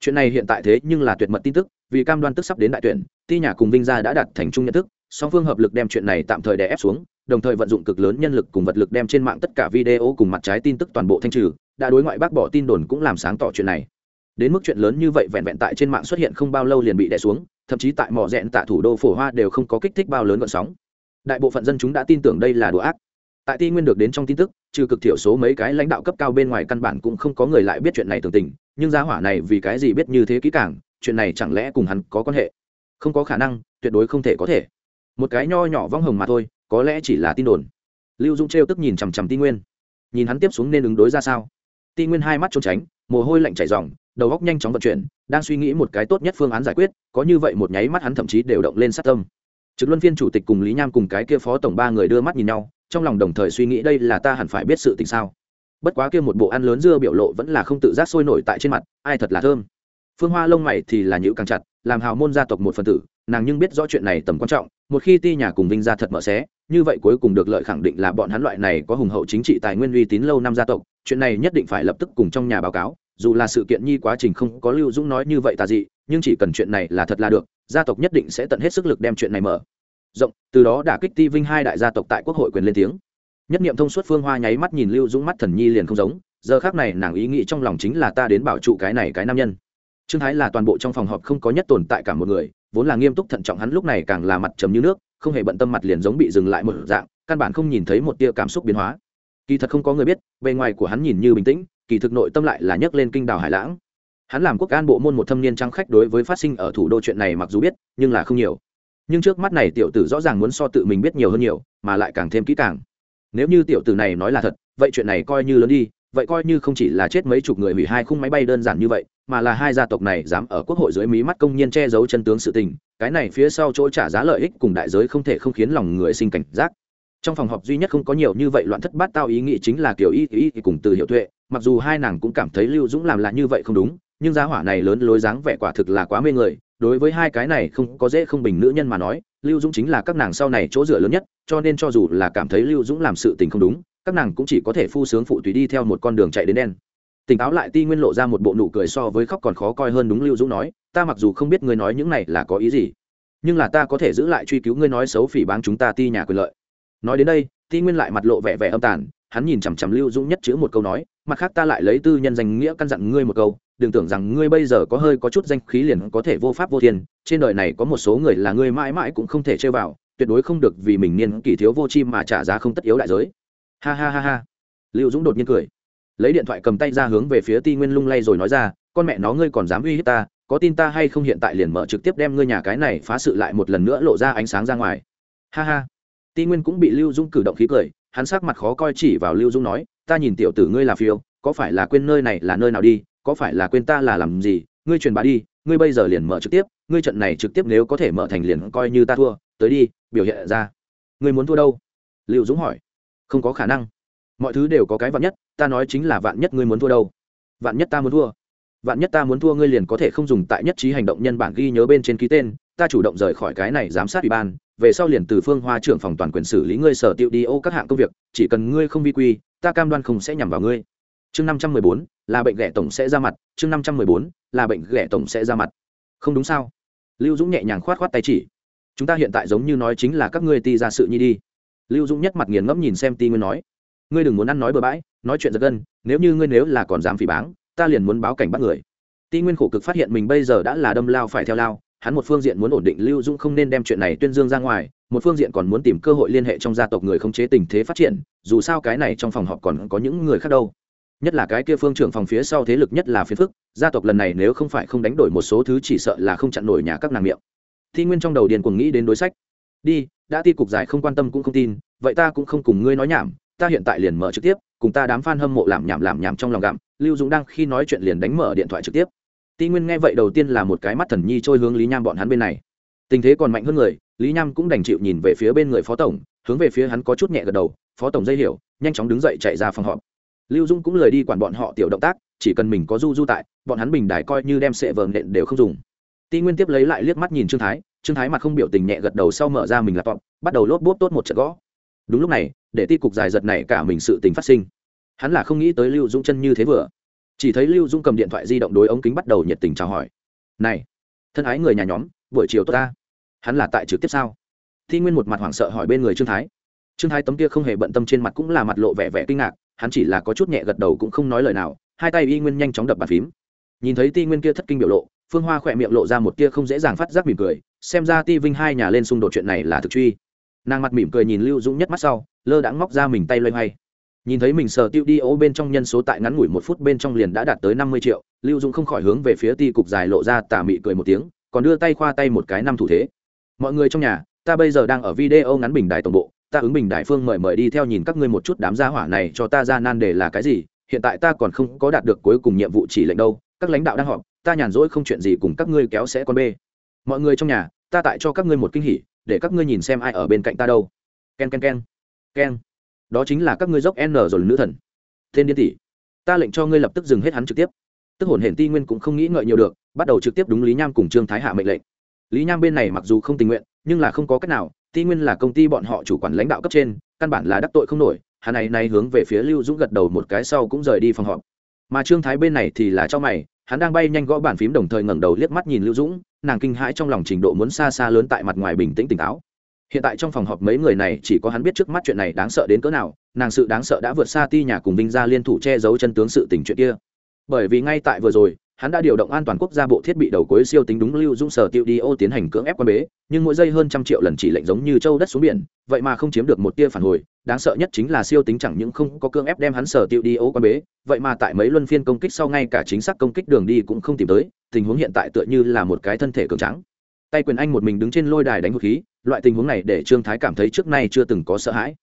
Chuyện này hiện tại thế nhưng là tuyệt mật tin tức, vì cam đoan tức sắp đến đại tuyển, ti nhà cùng vinh gia đã đặt thành chung nhận thức, song phương hợp lực đem chuyện này tạm thời đè ép xuống đồng thời vận dụng cực lớn nhân lực cùng vật lực đem trên mạng tất cả video cùng mặt trái tin tức toàn bộ thanh trừ, đã đối ngoại bác bỏ tin đồn cũng làm sáng tỏ chuyện này. Đến mức chuyện lớn như vậy vẹn vẹn tại trên mạng xuất hiện không bao lâu liền bị đè xuống, thậm chí tại mỏ rẽn tạ thủ đô phổ hoa đều không có kích thích bao lớn gọn sóng. Đại bộ phận dân chúng đã tin tưởng đây là đùa ác. Tại ti nguyên được đến trong tin tức, trừ cực thiểu số mấy cái lãnh đạo cấp cao bên ngoài căn bản cũng không có người lại biết chuyện này tường tình, nhưng giá hỏa này vì cái gì biết như thế kỹ càng, chuyện này chẳng lẽ cùng hắn có quan hệ? Không có khả năng, tuyệt đối không thể có thể. Một cái nho nhỏ vong hồng mà thôi có lẽ chỉ là tin đồn. Lưu dung trêu tức nhìn chằm chằm ti nguyên. Nhìn hắn tiếp xuống nên ứng đối ra sao? Ti nguyên hai mắt trốn tránh, mồ hôi lạnh chảy ròng, đầu góc nhanh chóng vận chuyển, đang suy nghĩ một cái tốt nhất phương án giải quyết, có như vậy một nháy mắt hắn thậm chí đều động lên sát tâm. Trực luân phiên chủ tịch cùng lý nham cùng cái kia phó tổng ba người đưa mắt nhìn nhau, trong lòng đồng thời suy nghĩ đây là ta hẳn phải biết sự tình sao? Bất quá kia một bộ ăn lớn dưa biểu lộ vẫn là không tự giác sôi nổi tại trên mặt, ai thật là thơm. Phương hoa lông mày thì là nhữ càng chặt, làm hào môn gia tộc một phần tử, nàng nhưng biết rõ chuyện này tầm quan trọng, một khi ti nhà cùng vinh gia thật mở xé như vậy cuối cùng được lợi khẳng định là bọn hắn loại này có hùng hậu chính trị tài nguyên uy tín lâu năm gia tộc, chuyện này nhất định phải lập tức cùng trong nhà báo cáo, dù là sự kiện nhi quá trình không có lưu dũng nói như vậy tà dị, nhưng chỉ cần chuyện này là thật là được, gia tộc nhất định sẽ tận hết sức lực đem chuyện này mở. Rộng, từ đó đả kích ti vinh hai đại gia tộc tại quốc hội quyền lên tiếng. Nhất niệm thông suốt phương hoa nháy mắt nhìn lưu dũng mắt thần nhi liền không giống, giờ khác này nàng ý nghĩ trong lòng chính là ta đến bảo trụ cái này cái nam nhân trương thái là toàn bộ trong phòng họp không có nhất tồn tại cả một người, vốn là nghiêm túc thận trọng hắn lúc này càng là mặt trầm như nước, không hề bận tâm mặt liền giống bị dừng lại một dạng, căn bản không nhìn thấy một tia cảm xúc biến hóa. Kỳ thật không có người biết, bề ngoài của hắn nhìn như bình tĩnh, kỳ thực nội tâm lại là nhấc lên kinh đảo hải lãng. Hắn làm quốc an bộ môn một thâm niên trang khách đối với phát sinh ở thủ đô chuyện này mặc dù biết, nhưng là không nhiều. Nhưng trước mắt này tiểu tử rõ ràng muốn so tự mình biết nhiều hơn nhiều, mà lại càng thêm kỹ càng. Nếu như tiểu tử này nói là thật, vậy chuyện này coi như lớn đi, vậy coi như không chỉ là chết mấy chục người hủy hai khung máy bay đơn giản như vậy mà là hai gia tộc này dám ở quốc hội dưới mí mắt công nhiên che giấu chân tướng sự tình, cái này phía sau chỗ trả giá lợi ích cùng đại giới không thể không khiến lòng người sinh cảnh giác. Trong phòng họp duy nhất không có nhiều như vậy loạn thất bát tao ý nghĩ chính là kiểu y y cùng từ hiệu tuệ, mặc dù hai nàng cũng cảm thấy lưu dũng làm là như vậy không đúng, nhưng giá hỏa này lớn lối dáng vẻ quả thực là quá mê người, đối với hai cái này không có dễ không bình nữ nhân mà nói, lưu dũng chính là các nàng sau này chỗ dựa lớn nhất, cho nên cho dù là cảm thấy lưu dũng làm sự tình không đúng, các nàng cũng chỉ có thể phu sướng phụ tùy đi theo một con đường chạy đến đen tỉnh táo lại ti nguyên lộ ra một bộ nụ cười so với khóc còn khó coi hơn đúng lưu dũng nói, ta mặc dù không biết ngươi nói những này là có ý gì, nhưng là ta có thể giữ lại truy cứu ngươi nói xấu phỉ báng chúng ta ti nhà quyền lợi. Nói đến đây, ti nguyên lại mặt lộ vẻ vẻ âm tàn, hắn nhìn chằm chằm lưu dũng nhất chữ một câu nói, mặt khác ta lại lấy tư nhân danh nghĩa căn dặn ngươi một câu, đừng tưởng rằng ngươi bây giờ có hơi có chút danh khí liền có thể vô pháp vô thiên, trên đời này có một số người là ngươi mãi mãi cũng không thể chơi vào, tuyệt đối không được vì mình niên kỷ thiếu vô chi mà trả giá không tất yếu đại giới. Ha ha ha ha. Lưu dũng đột nhiên cười lấy điện thoại cầm tay ra hướng về phía ti nguyên lung lay rồi nói ra, con mẹ nó ngươi còn dám uy hiếp ta, có tin ta hay không hiện tại liền mở trực tiếp đem ngươi nhà cái này phá sự lại một lần nữa lộ ra ánh sáng ra ngoài. Ha ha. Ti nguyên cũng bị lưu Dung cử động khí cười, hắn sắc mặt khó coi chỉ vào lưu Dung nói, ta nhìn tiểu tử ngươi là phiêu, có phải là quên nơi này là nơi nào đi, có phải là quên ta là làm gì, ngươi truyền bá đi, ngươi bây giờ liền mở trực tiếp, ngươi trận này trực tiếp nếu có thể mở thành liền coi như ta thua, tới đi, biểu hiện ra. Ngươi muốn thua đâu? Liệu dũng hỏi. Không có khả năng mọi thứ đều có cái vạn nhất, ta nói chính là vạn nhất ngươi muốn thua đâu. Vạn nhất ta muốn thua. Vạn nhất ta muốn thua ngươi liền có thể không dùng tại nhất trí hành động nhân bản ghi nhớ bên trên ký tên, ta chủ động rời khỏi cái này giám sát ủy ban, về sau liền từ phương hoa trưởng phòng toàn quyền xử lý ngươi sở tiêu đi ô các hạng công việc, chỉ cần ngươi không vi quy, ta cam đoan không sẽ nhằm vào ngươi. Chương năm trăm mười bốn, là bệnh ghẻ tổng sẽ ra mặt, chương năm trăm mười bốn, là bệnh ghẻ tổng sẽ ra mặt. Không đúng sao? Lưu dũng nhẹ nhàng khoát khoát tay chỉ. Chúng ta hiện tại giống như nói chính là các ngươi ti ra sự nhi đi. Lưu dũng nhất mặt nghiền ngẫm nhìn xem ti nguyên nói ngươi đừng muốn ăn nói bừa bãi, nói chuyện giật gân, nếu như ngươi nếu là còn dám phỉ báng, ta liền muốn báo cảnh bắt người. Ti nguyên khổ cực phát hiện mình bây giờ đã là đâm lao phải theo lao, hắn một phương diện muốn ổn định lưu dũng không nên đem chuyện này tuyên dương ra ngoài, một phương diện còn muốn tìm cơ hội liên hệ trong gia tộc người khống chế tình thế phát triển, dù sao cái này trong phòng họp còn có những người khác đâu. Nhất là cái kia phương trưởng phòng phía sau thế lực nhất là phiến phức, gia tộc lần này nếu không phải không đánh đổi một số thứ chỉ sợ là không chặn nổi nhà các nàng miệng. Thi nguyên trong đầu điền cuồng nghĩ đến đối sách. Đi, đã ti cục giải không quan tâm cũng không tin, vậy ta cũng không cùng ngươi nói nhảm ta hiện tại liền mở trực tiếp, cùng ta đám f a n hâm mộ làm nhảm làm nhảm trong lòng gặm. Lưu dũng đang khi nói chuyện liền đánh mở điện thoại trực tiếp. Ti nguyên nghe vậy đầu tiên là một cái mắt thần nhi trôi hướng lý nham bọn hắn bên này. Tình thế còn mạnh hơn người, lý nham cũng đành chịu nhìn về phía bên người phó tổng, hướng về phía hắn có chút nhẹ gật đầu, phó tổng dây hiểu, nhanh chóng đứng dậy chạy ra phòng họp. Lưu dung cũng lời đi quản bọn họ tiểu động tác, chỉ cần mình có du du tại, bọn hắn bình đài coi như đem sệ vờn nện đều không dùng. Ti nguyên tiếp lấy lại liếc mắt nhìn trương thái trương thái mặt không biểu tình nhẹ gật đầu sau mở ra mình laptop bắt đầu lốp bốp tốt một trận gõ đúng lúc này, để ti cục dài giật này cả mình sự tình phát sinh. Hắn là không nghĩ tới lưu dũng chân như thế vừa. Chỉ thấy lưu dũng cầm điện thoại di động đối ống kính bắt đầu nhiệt tình chào hỏi. Này, thân ái người nhà nhóm, buổi chiều tốt ta. Hắn là tại trực tiếp sao? Thi nguyên một mặt hoảng sợ hỏi bên người trương thái. Trương thái tấm kia không hề bận tâm trên mặt cũng là mặt lộ vẻ vẻ kinh ngạc, hắn chỉ là có chút nhẹ gật đầu cũng không nói lời nào, hai tay y nguyên nhanh chóng đập bàn phím. Nhìn thấy ti nguyên kia thất kinh biểu lộ, phương hoa khỏe miệng lộ ra một kia không dễ dàng phát giác mỉm cười, xem ra ti vinh hai nhà lên xung đột chuyện này là thực truy nàng mặt mỉm cười nhìn lưu dũng nhất mắt sau lơ đãng ngóc ra mình tay loay hoay nhìn thấy mình sờ tiêu đi ô bên trong nhân số tại ngắn ngủi một phút bên trong liền đã đạt tới năm mươi triệu lưu dũng không khỏi hướng về phía ti cục dài lộ ra tà mị cười một tiếng còn đưa tay khoa tay một cái năm thủ thế mọi người trong nhà ta bây giờ đang ở video ngắn bình đài tổng bộ ta ứng bình đại phương mời mời đi theo nhìn các ngươi một chút đám gia hỏa này cho ta ra nan để là cái gì hiện tại ta còn không có đạt được cuối cùng nhiệm vụ chỉ lệnh đâu các lãnh đạo đang họp ta nhàn rỗi không chuyện gì cùng các ngươi kéo sẽ con bê mọi người trong nhà ta tại cho các ngươi một kinh hỉ để các ngươi nhìn xem ai ở bên cạnh ta đâu. Ken ken ken. Ken. Đó chính là các ngươi dốc n rồi nữ thần. Tên điên tỷ, ta lệnh cho ngươi lập tức dừng hết hắn trực tiếp. Tức hồn hển ti nguyên cũng không nghĩ ngợi nhiều được, bắt đầu trực tiếp đúng lý nham cùng trương thái hạ mệnh lệnh. Lý nham bên này mặc dù không tình nguyện, nhưng là không có cách nào, ti nguyên là công ty bọn họ chủ quản lãnh đạo cấp trên, căn bản là đắc tội không nổi, hắn này này hướng về phía lưu dũng gật đầu một cái sau cũng rời đi phòng họp. Mà trương thái bên này thì là cho mày hắn đang bay nhanh gõ bàn phím đồng thời ngẩng đầu liếc mắt nhìn lưu dũng, nàng kinh hãi trong lòng trình độ muốn xa xa lớn tại mặt ngoài bình tĩnh tỉnh táo. Hiện tại trong phòng họp mấy người này chỉ có hắn biết trước mắt chuyện này đáng sợ đến cỡ nào, nàng sự đáng sợ đã vượt xa ti nhà cùng vinh gia liên thủ che giấu chân tướng sự tình chuyện kia. Bởi vì ngay tại vừa rồi hắn đã điều động an toàn quốc gia bộ thiết bị đầu cuối siêu tính đúng lưu dung sở tiêu đi ô tiến hành cưỡng ép quan bế, nhưng mỗi giây hơn trăm triệu lần chỉ lệnh giống như châu đất xuống biển, vậy mà không chiếm được một tia phản hồi, đáng sợ nhất chính là siêu tính chẳng những không có cưỡng ép đem hắn sở tiêu đi ô quan bế, vậy mà tại mấy luân phiên công kích sau ngay cả chính xác công kích đường đi cũng không tìm tới, tình huống hiện tại tựa như là một cái thân thể cường trắng tay quyền anh một mình đứng trên lôi đài đánh hụt khí, loại tình huống này để trương thái cảm thấy trước nay chưa từng có sợ hãi.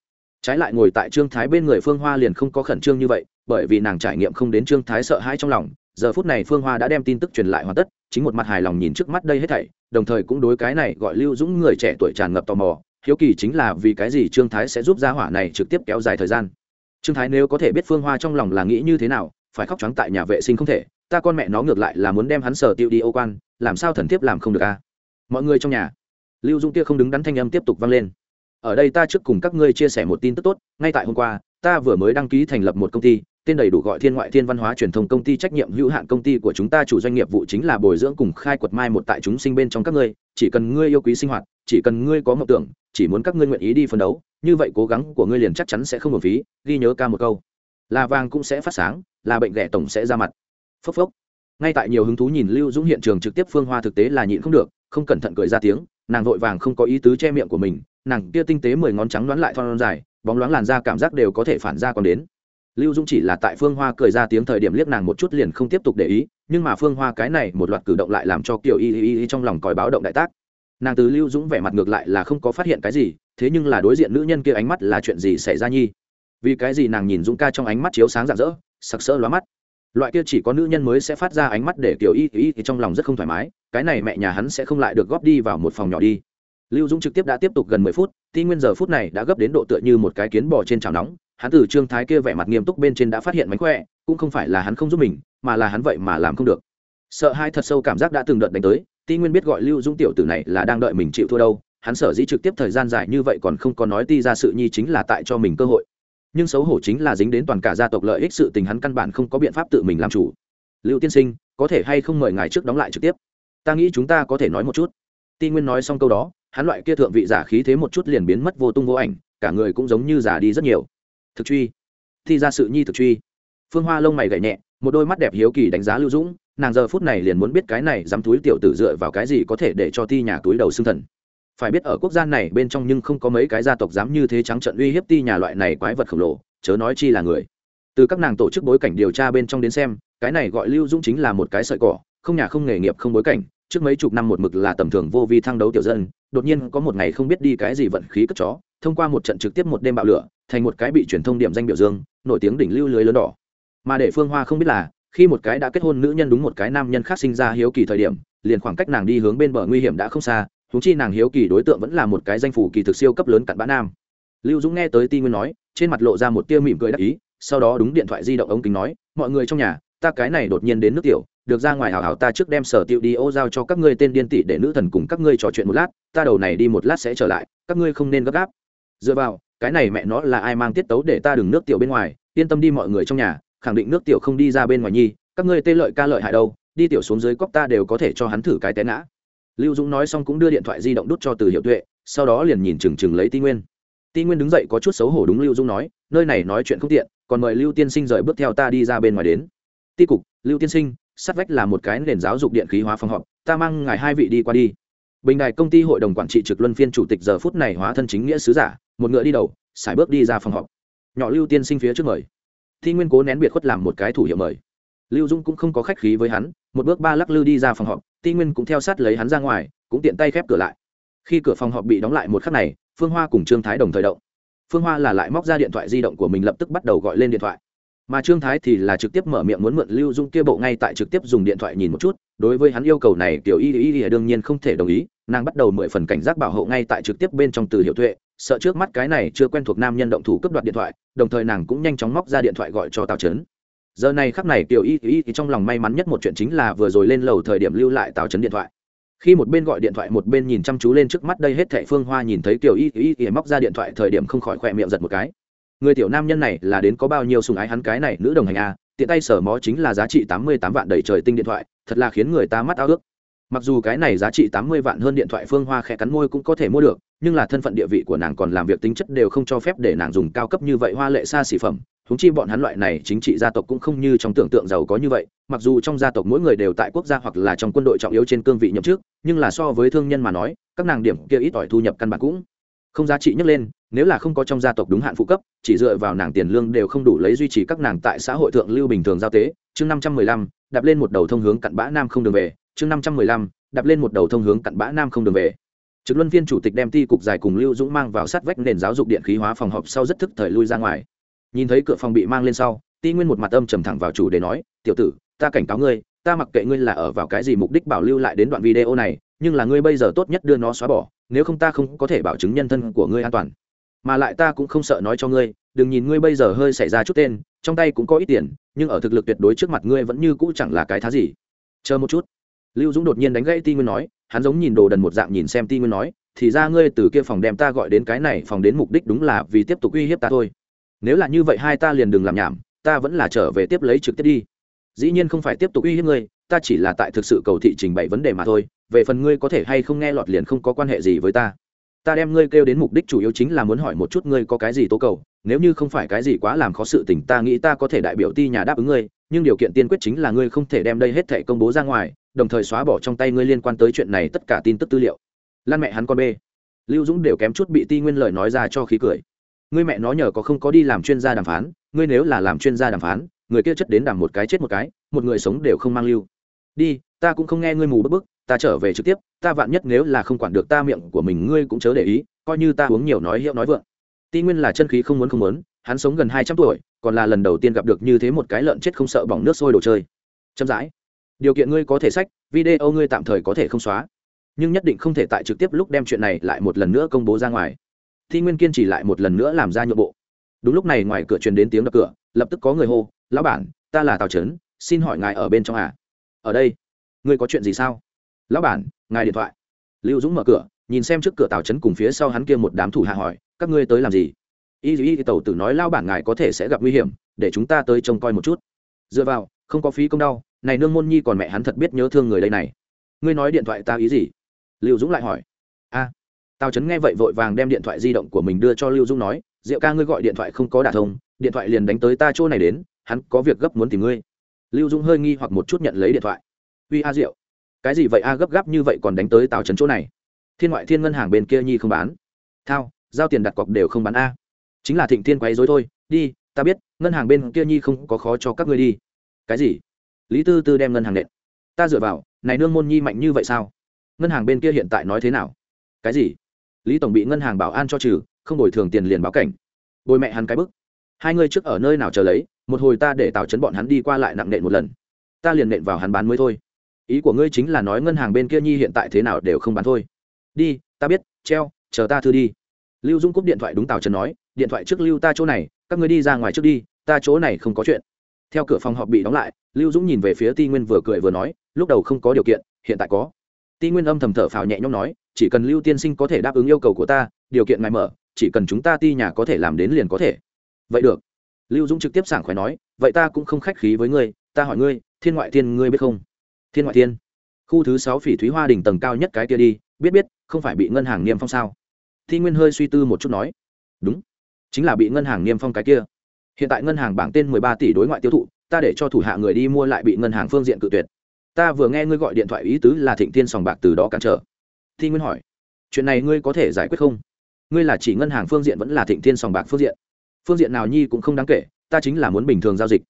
Trái lại ngồi tại trương thái bên người phương hoa liền không có khẩn trương như vậy, bởi vì nàng trải nghiệm không đến trương thái sợ hãi trong lòng giờ phút này phương hoa đã đem tin tức truyền lại hoàn tất, chính một mặt hài lòng nhìn trước mắt đây hết thảy, đồng thời cũng đối cái này gọi lưu dũng người trẻ tuổi tràn ngập tò mò, hiếu kỳ chính là vì cái gì trương thái sẽ giúp gia hỏa này trực tiếp kéo dài thời gian. Trương thái nếu có thể biết phương hoa trong lòng là nghĩ như thế nào, phải khóc trắng tại nhà vệ sinh không thể, ta con mẹ nó ngược lại là muốn đem hắn sở tiêu đi ô quan, làm sao thần thiếp làm không được a mọi người trong nhà, lưu dũng kia không đứng đắn thanh âm tiếp tục vang lên. Ở đây ta trước cùng các ngươi chia sẻ một tin tức tốt, ngay tại hôm qua, ta vừa mới đăng ký thành lập một công ty tên đầy đủ gọi thiên ngoại thiên văn hóa truyền thông công ty trách nhiệm hữu hạn công ty của chúng ta chủ doanh nghiệp vụ chính là bồi dưỡng cùng khai quật mai một tại chúng sinh bên trong các ngươi. Chỉ cần ngươi yêu quý sinh hoạt, chỉ cần ngươi có mộng tưởng, chỉ muốn các ngươi nguyện ý đi phân đấu, như vậy cố gắng của ngươi liền chắc chắn sẽ không hưởng phí. Ghi nhớ ca một câu. Là vàng cũng sẽ phát sáng, là bệnh ghẻ tổng sẽ ra mặt. Phốc phốc. Ngay tại nhiều hứng thú nhìn lưu dũng hiện trường trực tiếp phương hoa thực tế là nhịn không được, không cẩn thận cười ra tiếng, nàng vội vàng không có ý tứ che miệng của mình, nàng kia tinh tế mười ngón trắng đoán lại thon dài, bóng loáng làn da cảm giác đều có thể phản ra còn đến lưu dung chỉ là tại phương hoa cười ra tiếng thời điểm liếc nàng một chút liền không tiếp tục để ý, nhưng mà phương hoa cái này một loạt cử động lại làm cho kiều y y y trong lòng còi báo động đại tác. Nàng từ lưu dũng vẻ mặt ngược lại là không có phát hiện cái gì, thế nhưng là đối diện nữ nhân kia ánh mắt là chuyện gì xảy ra nhi? Vì cái gì nàng nhìn dũng ca trong ánh mắt chiếu sáng rạng rỡ, sặc sỡ lóa mắt? Loại kia chỉ có nữ nhân mới sẽ phát ra ánh mắt để kiểu y y thì trong lòng rất không thoải mái, cái này mẹ nhà hắn sẽ không lại được góp đi vào một phòng nhỏ đi. Lưu dũng trực tiếp đã tiếp tục gần mười phút ti nguyên giờ phút này đã gấp đến độ tựa như một cái kiến bò trên chảo nóng hắn từ trương thái kia vẻ mặt nghiêm túc bên trên đã phát hiện mánh khỏe, cũng không phải là hắn không giúp mình, mà là hắn vậy mà làm không được. Sợ hai thật sâu cảm giác đã từng đợt đánh tới, ti nguyên biết gọi lưu dũng tiểu tử này là đang đợi mình chịu thua đâu, hắn sở dĩ trực tiếp thời gian dài như vậy còn không có nói ti ra sự nhi chính là tại cho mình cơ hội. Nhưng xấu hổ chính là dính đến toàn cả gia tộc lợi ích sự tình hắn căn bản không có biện pháp tự mình làm chủ. Lưu tiên sinh, có thể hay không mời ngài trước đóng lại trực tiếp? Ta nghĩ chúng ta có thể nói một chút. Ti nguyên nói xong câu đó, hắn loại kia thượng vị giả khí thế một chút liền biến mất vô tung vô ảnh, cả người cũng giống như giả đi rất nhiều thực truy. Thi ra sự nhi thực truy. Phương hoa lông mày gậy nhẹ, một đôi mắt đẹp hiếu kỳ đánh giá lưu dũng, nàng giờ phút này liền muốn biết cái này dám túi tiểu tử dựa vào cái gì có thể để cho ti nhà túi đầu xương thần. Phải biết ở quốc gia này bên trong nhưng không có mấy cái gia tộc dám như thế trắng trận uy hiếp ti nhà loại này quái vật khổng lồ, chớ nói chi là người. Từ các nàng tổ chức bối cảnh điều tra bên trong đến xem, cái này gọi lưu dũng chính là một cái sợi cỏ, không nhà không nghề nghiệp không bối cảnh, trước mấy chục năm một mực là tầm thường vô vi thăng đấu tiểu dân, đột nhiên có một ngày không biết đi cái gì vận khí cất chó thông qua một trận trực tiếp một đêm bạo lửa, thành một cái bị truyền thông điểm danh biểu dương, nổi tiếng đỉnh lưu lưới lớn đỏ. Mà để phương hoa không biết là, khi một cái đã kết hôn nữ nhân đúng một cái nam nhân khác sinh ra hiếu kỳ thời điểm, liền khoảng cách nàng đi hướng bên bờ nguy hiểm đã không xa thú chi nàng hiếu kỳ đối tượng vẫn là một cái danh phủ kỳ thực siêu cấp lớn cặn bã nam. Lưu dũng nghe tới ti nguyên nói, trên mặt lộ ra một tia mỉm cười đắc ý, sau đó đúng điện thoại di động ống kính nói, mọi người trong nhà, ta cái này đột nhiên đến nước tiểu, được ra ngoài hào hào ta trước đem sở tiệu đi ô giao cho các ngươi tên điên tỷ để nữ thần cùng các ngươi trò chuyện một lát, ta đầu này đi một lát sẽ trở lại, các ngươi không nên gấp gáp dựa vào, cái này mẹ nó là ai mang tiết tấu để ta đừng nước tiểu bên ngoài, yên tâm đi mọi người trong nhà, khẳng định nước tiểu không đi ra bên ngoài nhi, các ngươi tê lợi ca lợi hại đâu, đi tiểu xuống dưới cóc ta đều có thể cho hắn thử cái té ngã. Lưu dũng nói xong cũng đưa điện thoại di động đút cho từ hiệu tuệ, sau đó liền nhìn chừng chừng lấy ti nguyên. Ti nguyên đứng dậy có chút xấu hổ đúng lưu dũng nói, nơi này nói chuyện không tiện, còn mời lưu tiên sinh rời bước theo ta đi ra bên ngoài đến. Ti cục, lưu tiên sinh, sát vách là một cái nền giáo dục điện khí hóa phòng họp, ta mang ngài hai vị đi qua đi. Bình đài công ty hội đồng quản trị trực luân phiên chủ tịch giờ phút này hóa thân chính nghĩa sứ giả một ngựa đi đầu sải bước đi ra phòng họp. Nhỏ lưu tiên sinh phía trước mời. Thi nguyên cố nén biệt khuất làm một cái thủ hiệu mời. Lưu dung cũng không có khách khí với hắn, một bước ba lắc lư đi ra phòng họp ti nguyên cũng theo sát lấy hắn ra ngoài, cũng tiện tay khép cửa lại. Khi cửa phòng họp bị đóng lại một khắc này, phương hoa cùng trương thái đồng thời động. Phương hoa là lại móc ra điện thoại di động của mình lập tức bắt đầu gọi lên điện thoại. Mà trương thái thì là trực tiếp mở miệng muốn mượn lưu dung kia bộ ngay tại trực tiếp dùng điện thoại nhìn một chút, đối với hắn yêu cầu này, tiểu y y y đương nhiên không thể đồng ý nàng bắt đầu mười phần cảnh giác bảo hộ ngay tại trực tiếp bên trong từ hiệu tuệ sợ trước mắt cái này chưa quen thuộc nam nhân động thủ cướp đoạt điện thoại đồng thời nàng cũng nhanh chóng móc ra điện thoại gọi cho tào trấn. Giờ này khắc này tiểu y y thì trong lòng may mắn nhất một chuyện chính là vừa rồi lên lầu thời điểm lưu lại tào trấn điện thoại. Khi một bên gọi điện thoại một bên nhìn chăm chú lên trước mắt đây hết thệ phương hoa nhìn thấy tiểu y y y móc ra điện thoại thời điểm không khỏi khỏe miệng giật một cái. Người tiểu nam nhân này là đến có bao nhiêu sùng ái hắn cái này nữ đồng hành a à, tiện tay sở mó chính là giá trị tám mươi tám vạn đầy trời tinh điện thoại thật là khiến người ta mắt ao ước mặc dù cái này giá trị tám mươi vạn hơn điện thoại phương hoa khẽ cắn môi cũng có thể mua được, nhưng là thân phận địa vị của nàng còn làm việc tính chất đều không cho phép để nàng dùng cao cấp như vậy hoa lệ xa xỉ phẩm. Thúng chi bọn hắn loại này chính trị gia tộc cũng không như trong tưởng tượng giàu có như vậy, mặc dù trong gia tộc mỗi người đều tại quốc gia hoặc là trong quân đội trọng yếu trên cương vị nhậm chức, nhưng là so với thương nhân mà nói, các nàng điểm kia ít ỏi thu nhập căn bản cũng không giá trị nhấc lên, nếu là không có trong gia tộc đúng hạn phụ cấp, chỉ dựa vào nàng tiền lương đều không đủ lấy duy trì các nàng tại xã hội thượng lưu bình thường giao tế. Chương năm trăm mười lăm, đạp lên một đầu thông hướng cặn bã nam không đường về chương năm trăm mười lăm, đạp lên một đầu thông hướng cặn bã nam không đường về. Trực luân viên chủ tịch đem ti cục dài cùng lưu dũng mang vào sát vách nền giáo dục điện khí hóa phòng họp sau rất thức thời lui ra ngoài. Nhìn thấy cửa phòng bị mang lên sau, ti nguyên một mặt âm trầm thẳng vào chủ để nói, tiểu tử, ta cảnh cáo ngươi, ta mặc kệ ngươi là ở vào cái gì mục đích bảo lưu lại đến đoạn video này, nhưng là ngươi bây giờ tốt nhất đưa nó xóa bỏ, nếu không ta không có thể bảo chứng nhân thân của ngươi an toàn. Mà lại ta cũng không sợ nói cho ngươi, đừng nhìn ngươi bây giờ hơi xảy ra chút tên, trong tay cũng có ít tiền, nhưng ở thực lực tuyệt đối trước mặt ngươi vẫn như cũ chẳng là cái thá gì. Chờ một chút lưu dũng đột nhiên đánh gãy ti nguyên nói, hắn giống nhìn đồ đần một dạng nhìn xem ti nguyên nói, thì ra ngươi từ kia phòng đem ta gọi đến cái này, phòng đến mục đích đúng là vì tiếp tục uy hiếp ta thôi. Nếu là như vậy hai ta liền đừng làm nhảm, ta vẫn là trở về tiếp lấy trực tiếp đi. Dĩ nhiên không phải tiếp tục uy hiếp ngươi, ta chỉ là tại thực sự cầu thị trình bày vấn đề mà thôi, về phần ngươi có thể hay không nghe lọt liền không có quan hệ gì với ta. Ta đem ngươi kêu đến mục đích chủ yếu chính là muốn hỏi một chút ngươi có cái gì tố cầu, nếu như không phải cái gì quá làm khó sự tình, ta nghĩ ta có thể đại biểu ti nhà đáp ứng ngươi nhưng điều kiện tiên quyết chính là ngươi không thể đem đây hết thể công bố ra ngoài, đồng thời xóa bỏ trong tay ngươi liên quan tới chuyện này tất cả tin tức tư liệu. Lan mẹ hắn con bê. Lưu dũng đều kém chút bị ti nguyên lời nói ra cho khí cười. Ngươi mẹ nó nhờ có không có đi làm chuyên gia đàm phán, ngươi nếu là làm chuyên gia đàm phán, người kia chất đến đàm một cái chết một cái, một người sống đều không mang lưu. Đi, ta cũng không nghe ngươi mù bức bức, ta trở về trực tiếp, ta vạn nhất nếu là không quản được ta miệng của mình, ngươi cũng chớ để ý, coi như ta uống nhiều nói hiệu nói vượng. Ti nguyên là chân khí không muốn không muốn hắn sống gần hai trăm tuổi, còn là lần đầu tiên gặp được như thế một cái lợn chết không sợ bỏng nước sôi đồ chơi. Chậm rãi. Điều kiện ngươi có thể sách, video ngươi tạm thời có thể không xóa. Nhưng nhất định không thể tại trực tiếp lúc đem chuyện này lại một lần nữa công bố ra ngoài. Thi nguyên kiên trì lại một lần nữa làm ra nhượng bộ. Đúng lúc này ngoài cửa truyền đến tiếng đập cửa, lập tức có người hô, lão bản, ta là tào trấn, xin hỏi ngài ở bên trong à? Ở đây. Ngươi có chuyện gì sao? Lão bản, ngài điện thoại. Lưu dũng mở cửa, nhìn xem trước cửa tào trấn cùng phía sau hắn kia một đám thủ hạ hỏi, các ngươi tới làm gì? Y y tàu tử nói lao bản ngài có thể sẽ gặp nguy hiểm, để chúng ta tới trông coi một chút. Dựa vào, không có phí công đau, này nương môn nhi còn mẹ hắn thật biết nhớ thương người đây này. Ngươi nói điện thoại ta ý gì? Lưu dũng lại hỏi. A, tào trấn nghe vậy vội vàng đem điện thoại di động của mình đưa cho lưu dũng nói, diệu ca ngươi gọi điện thoại không có đả thông, điện thoại liền đánh tới ta chỗ này đến, hắn có việc gấp muốn tìm ngươi. Lưu dũng hơi nghi hoặc một chút nhận lấy điện thoại. Uy a diệu, cái gì vậy a, gấp gáp như vậy còn đánh tới tào trấn chỗ này? Thiên ngoại thiên ngân hàng bên kia nhi không bán. Thao, giao tiền đặt cọc đều không bán a chính là thịnh thiên quấy dối thôi, đi, ta biết, ngân hàng bên kia nhi không có khó cho các ngươi đi. Cái gì? Lý tư tư đem ngân hàng nện. Ta dựa vào, này nương môn nhi mạnh như vậy sao? Ngân hàng bên kia hiện tại nói thế nào? Cái gì? Lý tổng bị ngân hàng bảo an cho trừ, không bồi thường tiền liền báo cảnh. Bồi mẹ hắn cái bức. Hai ngươi trước ở nơi nào chờ lấy, một hồi ta để tào chấn bọn hắn đi qua lại nặng nện một lần. Ta liền nện vào hắn bán mới thôi. Ý của ngươi chính là nói ngân hàng bên kia nhi hiện tại thế nào đều không bán thôi. Đi, ta biết, treo, chờ ta thư đi. Lưu dung cúp điện thoại đúng tào trần nói điện thoại trước lưu ta chỗ này, các ngươi đi ra ngoài trước đi, ta chỗ này không có chuyện. Theo cửa phòng họp bị đóng lại, lưu dũng nhìn về phía ti nguyên vừa cười vừa nói, lúc đầu không có điều kiện, hiện tại có. Ti nguyên âm thầm thở phào nhẹ nhõm nói, chỉ cần lưu tiên sinh có thể đáp ứng yêu cầu của ta, điều kiện ngài mở, chỉ cần chúng ta ti nhà có thể làm đến liền có thể. Vậy được. Lưu dũng trực tiếp sảng khoái nói, vậy ta cũng không khách khí với ngươi, ta hỏi ngươi, thiên ngoại thiên ngươi biết không? Thiên ngoại thiên. Khu thứ sáu phỉ thúy hoa đình tầng cao nhất cái kia đi, biết biết, không phải bị ngân hàng niêm phong sao? Thi nguyên hơi suy tư một chút nói, đúng chính là bị ngân hàng niêm phong cái kia. Hiện tại ngân hàng bảng tên mười ba tỷ đối ngoại tiêu thụ, ta để cho thủ hạ người đi mua lại bị ngân hàng phương diện cự tuyệt. Ta vừa nghe ngươi gọi điện thoại ý tứ là thịnh thiên sòng bạc từ đó cản trở. Thi nguyên hỏi, chuyện này ngươi có thể giải quyết không? Ngươi là chỉ ngân hàng phương diện vẫn là thịnh thiên sòng bạc phương diện. Phương diện nào nhi cũng không đáng kể, ta chính là muốn bình thường giao dịch.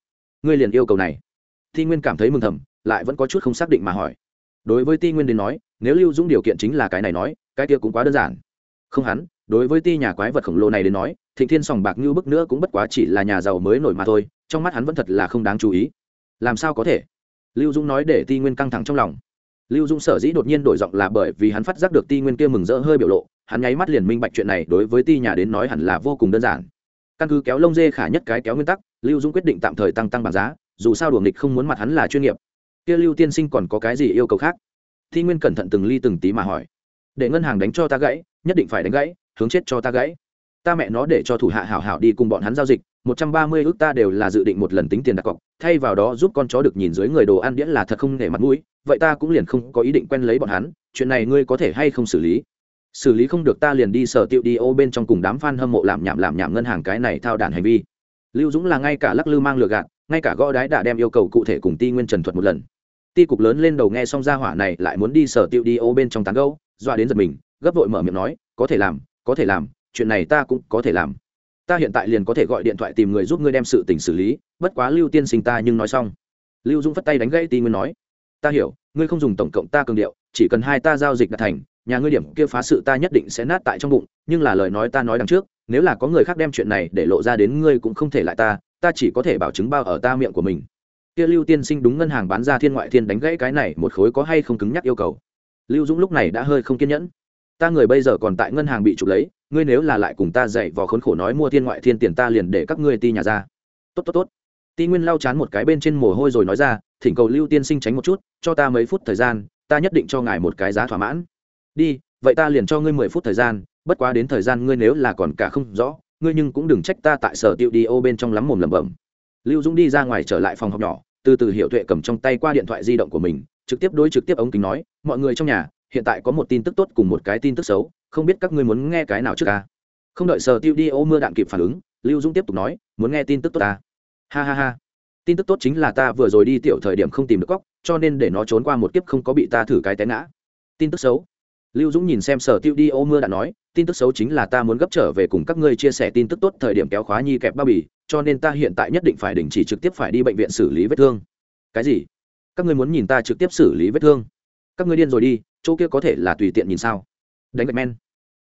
Ngươi liền yêu cầu này. Thi nguyên cảm thấy mừng thầm, lại vẫn có chút không xác định mà hỏi. Đối với ti nguyên đến nói, nếu lưu dũng điều kiện chính là cái này nói, cái kia cũng quá đơn giản. Không hắn đối với ti nhà quái vật khổng lồ này đến nói, thịnh thiên sòng bạc như bức nữa cũng bất quá chỉ là nhà giàu mới nổi mà thôi, trong mắt hắn vẫn thật là không đáng chú ý. Làm sao có thể? Lưu dũng nói để ti nguyên căng thẳng trong lòng. Lưu dũng sở dĩ đột nhiên đổi giọng là bởi vì hắn phát giác được ti nguyên kia mừng rỡ hơi biểu lộ, hắn nháy mắt liền minh bạch chuyện này đối với ti nhà đến nói hẳn là vô cùng đơn giản. Căn cứ kéo lông dê khả nhất cái kéo nguyên tắc, lưu dũng quyết định tạm thời tăng tăng bảng giá, dù sao đùa nghịch không muốn mặt hắn là chuyên nghiệp. Kia lưu tiên sinh còn có cái gì yêu cầu khác? Thi nguyên cẩn thận từng ly từng tí mà hỏi. Để ngân hàng đánh cho ta gãy, nhất định phải đánh gãy hướng chết cho ta gãy. Ta mẹ nó để cho thủ hạ hảo hảo đi cùng bọn hắn giao dịch, một trăm ba mươi ước ta đều là dự định một lần tính tiền đặt cọc, thay vào đó giúp con chó được nhìn dưới người đồ ăn đĩa là thật không để mặt mũi, vậy ta cũng liền không có ý định quen lấy bọn hắn, chuyện này ngươi có thể hay không xử lý? Xử lý không được ta liền đi sở tiệu đi ô bên trong cùng đám f a n hâm mộ làm nhảm làm nhảm ngân hàng cái này thao đản hành vi. Lưu dũng là ngay cả lắc lư mang lừa gạt, ngay cả gõ đái đã đem yêu cầu cụ thể cùng ti nguyên trần thuật một lần. Ti cục lớn lên đầu nghe xong ra hỏa này lại muốn đi sở tiệu đi ô bên trong tán gâu dọa đến giật mình, gấp vội mở miệng nói, có thể làm có thể làm, chuyện này ta cũng có thể làm. Ta hiện tại liền có thể gọi điện thoại tìm người giúp ngươi đem sự tình xử lý, bất quá lưu tiên sinh ta nhưng nói xong. Lưu dũng phất tay đánh gãy tì nguyên nói, ta hiểu, ngươi không dùng tổng cộng ta cường điệu, chỉ cần hai ta giao dịch đạt thành, nhà ngươi điểm kia phá sự ta nhất định sẽ nát tại trong bụng, nhưng là lời nói ta nói đằng trước, nếu là có người khác đem chuyện này để lộ ra đến ngươi cũng không thể lại ta ta chỉ có thể bảo chứng bao ở ta miệng của mình. Kia lưu tiên sinh đúng ngân hàng bán ra thiên ngoại thiên đánh gãy cái này, một khối có hay không cứng nhắc yêu cầu. Lưu dũng lúc này đã hơi không kiên nhẫn ta người bây giờ còn tại ngân hàng bị trục lấy, ngươi nếu là lại cùng ta dạy vò khốn khổ nói mua thiên ngoại thiên tiền ta liền để các ngươi ti nhà ra. Tốt tốt tốt. Ti nguyên lau chán một cái bên trên mồ hôi rồi nói ra, thỉnh cầu lưu tiên sinh tránh một chút, cho ta mấy phút thời gian, ta nhất định cho ngài một cái giá thỏa mãn. Đi, vậy ta liền cho ngươi mười phút thời gian, bất quá đến thời gian ngươi nếu là còn cả không rõ, ngươi nhưng cũng đừng trách ta tại sở tiệu đi ô bên trong lắm mồm lẩm bẩm. Lưu dũng đi ra ngoài trở lại phòng học nhỏ, từ từ hiệu tuệ cầm trong tay qua điện thoại di động của mình, trực tiếp đối trực tiếp ống kính nói, mọi người trong nhà hiện tại có một tin tức tốt cùng một cái tin tức xấu, không biết các ngươi muốn nghe cái nào trước ca không đợi sở tiêu đi ô mưa đạn kịp phản ứng, lưu dũng tiếp tục nói, muốn nghe tin tức tốt ta. Ha ha ha. Tin tức tốt chính là ta vừa rồi đi tiểu thời điểm không tìm được cóc cho nên để nó trốn qua một kiếp không có bị ta thử cái té ngã. Tin tức xấu. Lưu dũng nhìn xem sở tiêu đi ô mưa đạn nói, tin tức xấu chính là ta muốn gấp trở về cùng các ngươi chia sẻ tin tức tốt thời điểm kéo khóa nhi kẹp bao bì, cho nên ta hiện tại nhất định phải đình chỉ trực tiếp phải đi bệnh viện xử lý vết thương. Cái gì? Các ngươi muốn nhìn ta trực tiếp xử lý vết thương? Các ngươi điên rồi đi chỗ kia có thể là tùy tiện nhìn sao đánh gạch men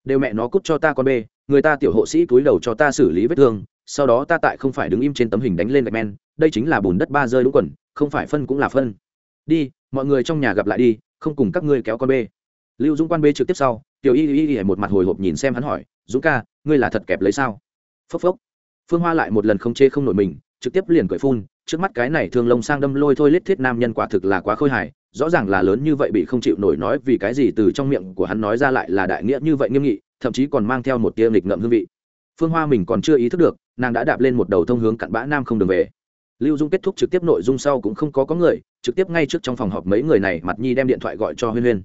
đều mẹ nó cút cho ta con bê người ta tiểu hộ sĩ cúi đầu cho ta xử lý vết thương sau đó ta tại không phải đứng im trên tấm hình đánh lên gạch men đây chính là bùn đất ba rơi đúng quần không phải phân cũng là phân đi mọi người trong nhà gặp lại đi không cùng các ngươi kéo con bê lưu dũng quan bê trực tiếp sau tiểu y y y một mặt hồi hộp nhìn xem hắn hỏi dũng ca ngươi là thật kẹp lấy sao phốc phốc phương hoa lại một lần không chê không nổi mình trực tiếp liền cười phun trước mắt cái này thường lông sang đâm lôi thôi lết thiết nam nhân quả thực là quá khôi hài rõ ràng là lớn như vậy bị không chịu nổi nói vì cái gì từ trong miệng của hắn nói ra lại là đại nghĩa như vậy nghiêm nghị, thậm chí còn mang theo một tia nghịch ngợm hương vị. Phương hoa mình còn chưa ý thức được, nàng đã đạp lên một đầu thông hướng cặn bã nam không đường về. Lưu dung kết thúc trực tiếp nội dung sau cũng không có có người, trực tiếp ngay trước trong phòng họp mấy người này mặt nhi đem điện thoại gọi cho huyên huyên.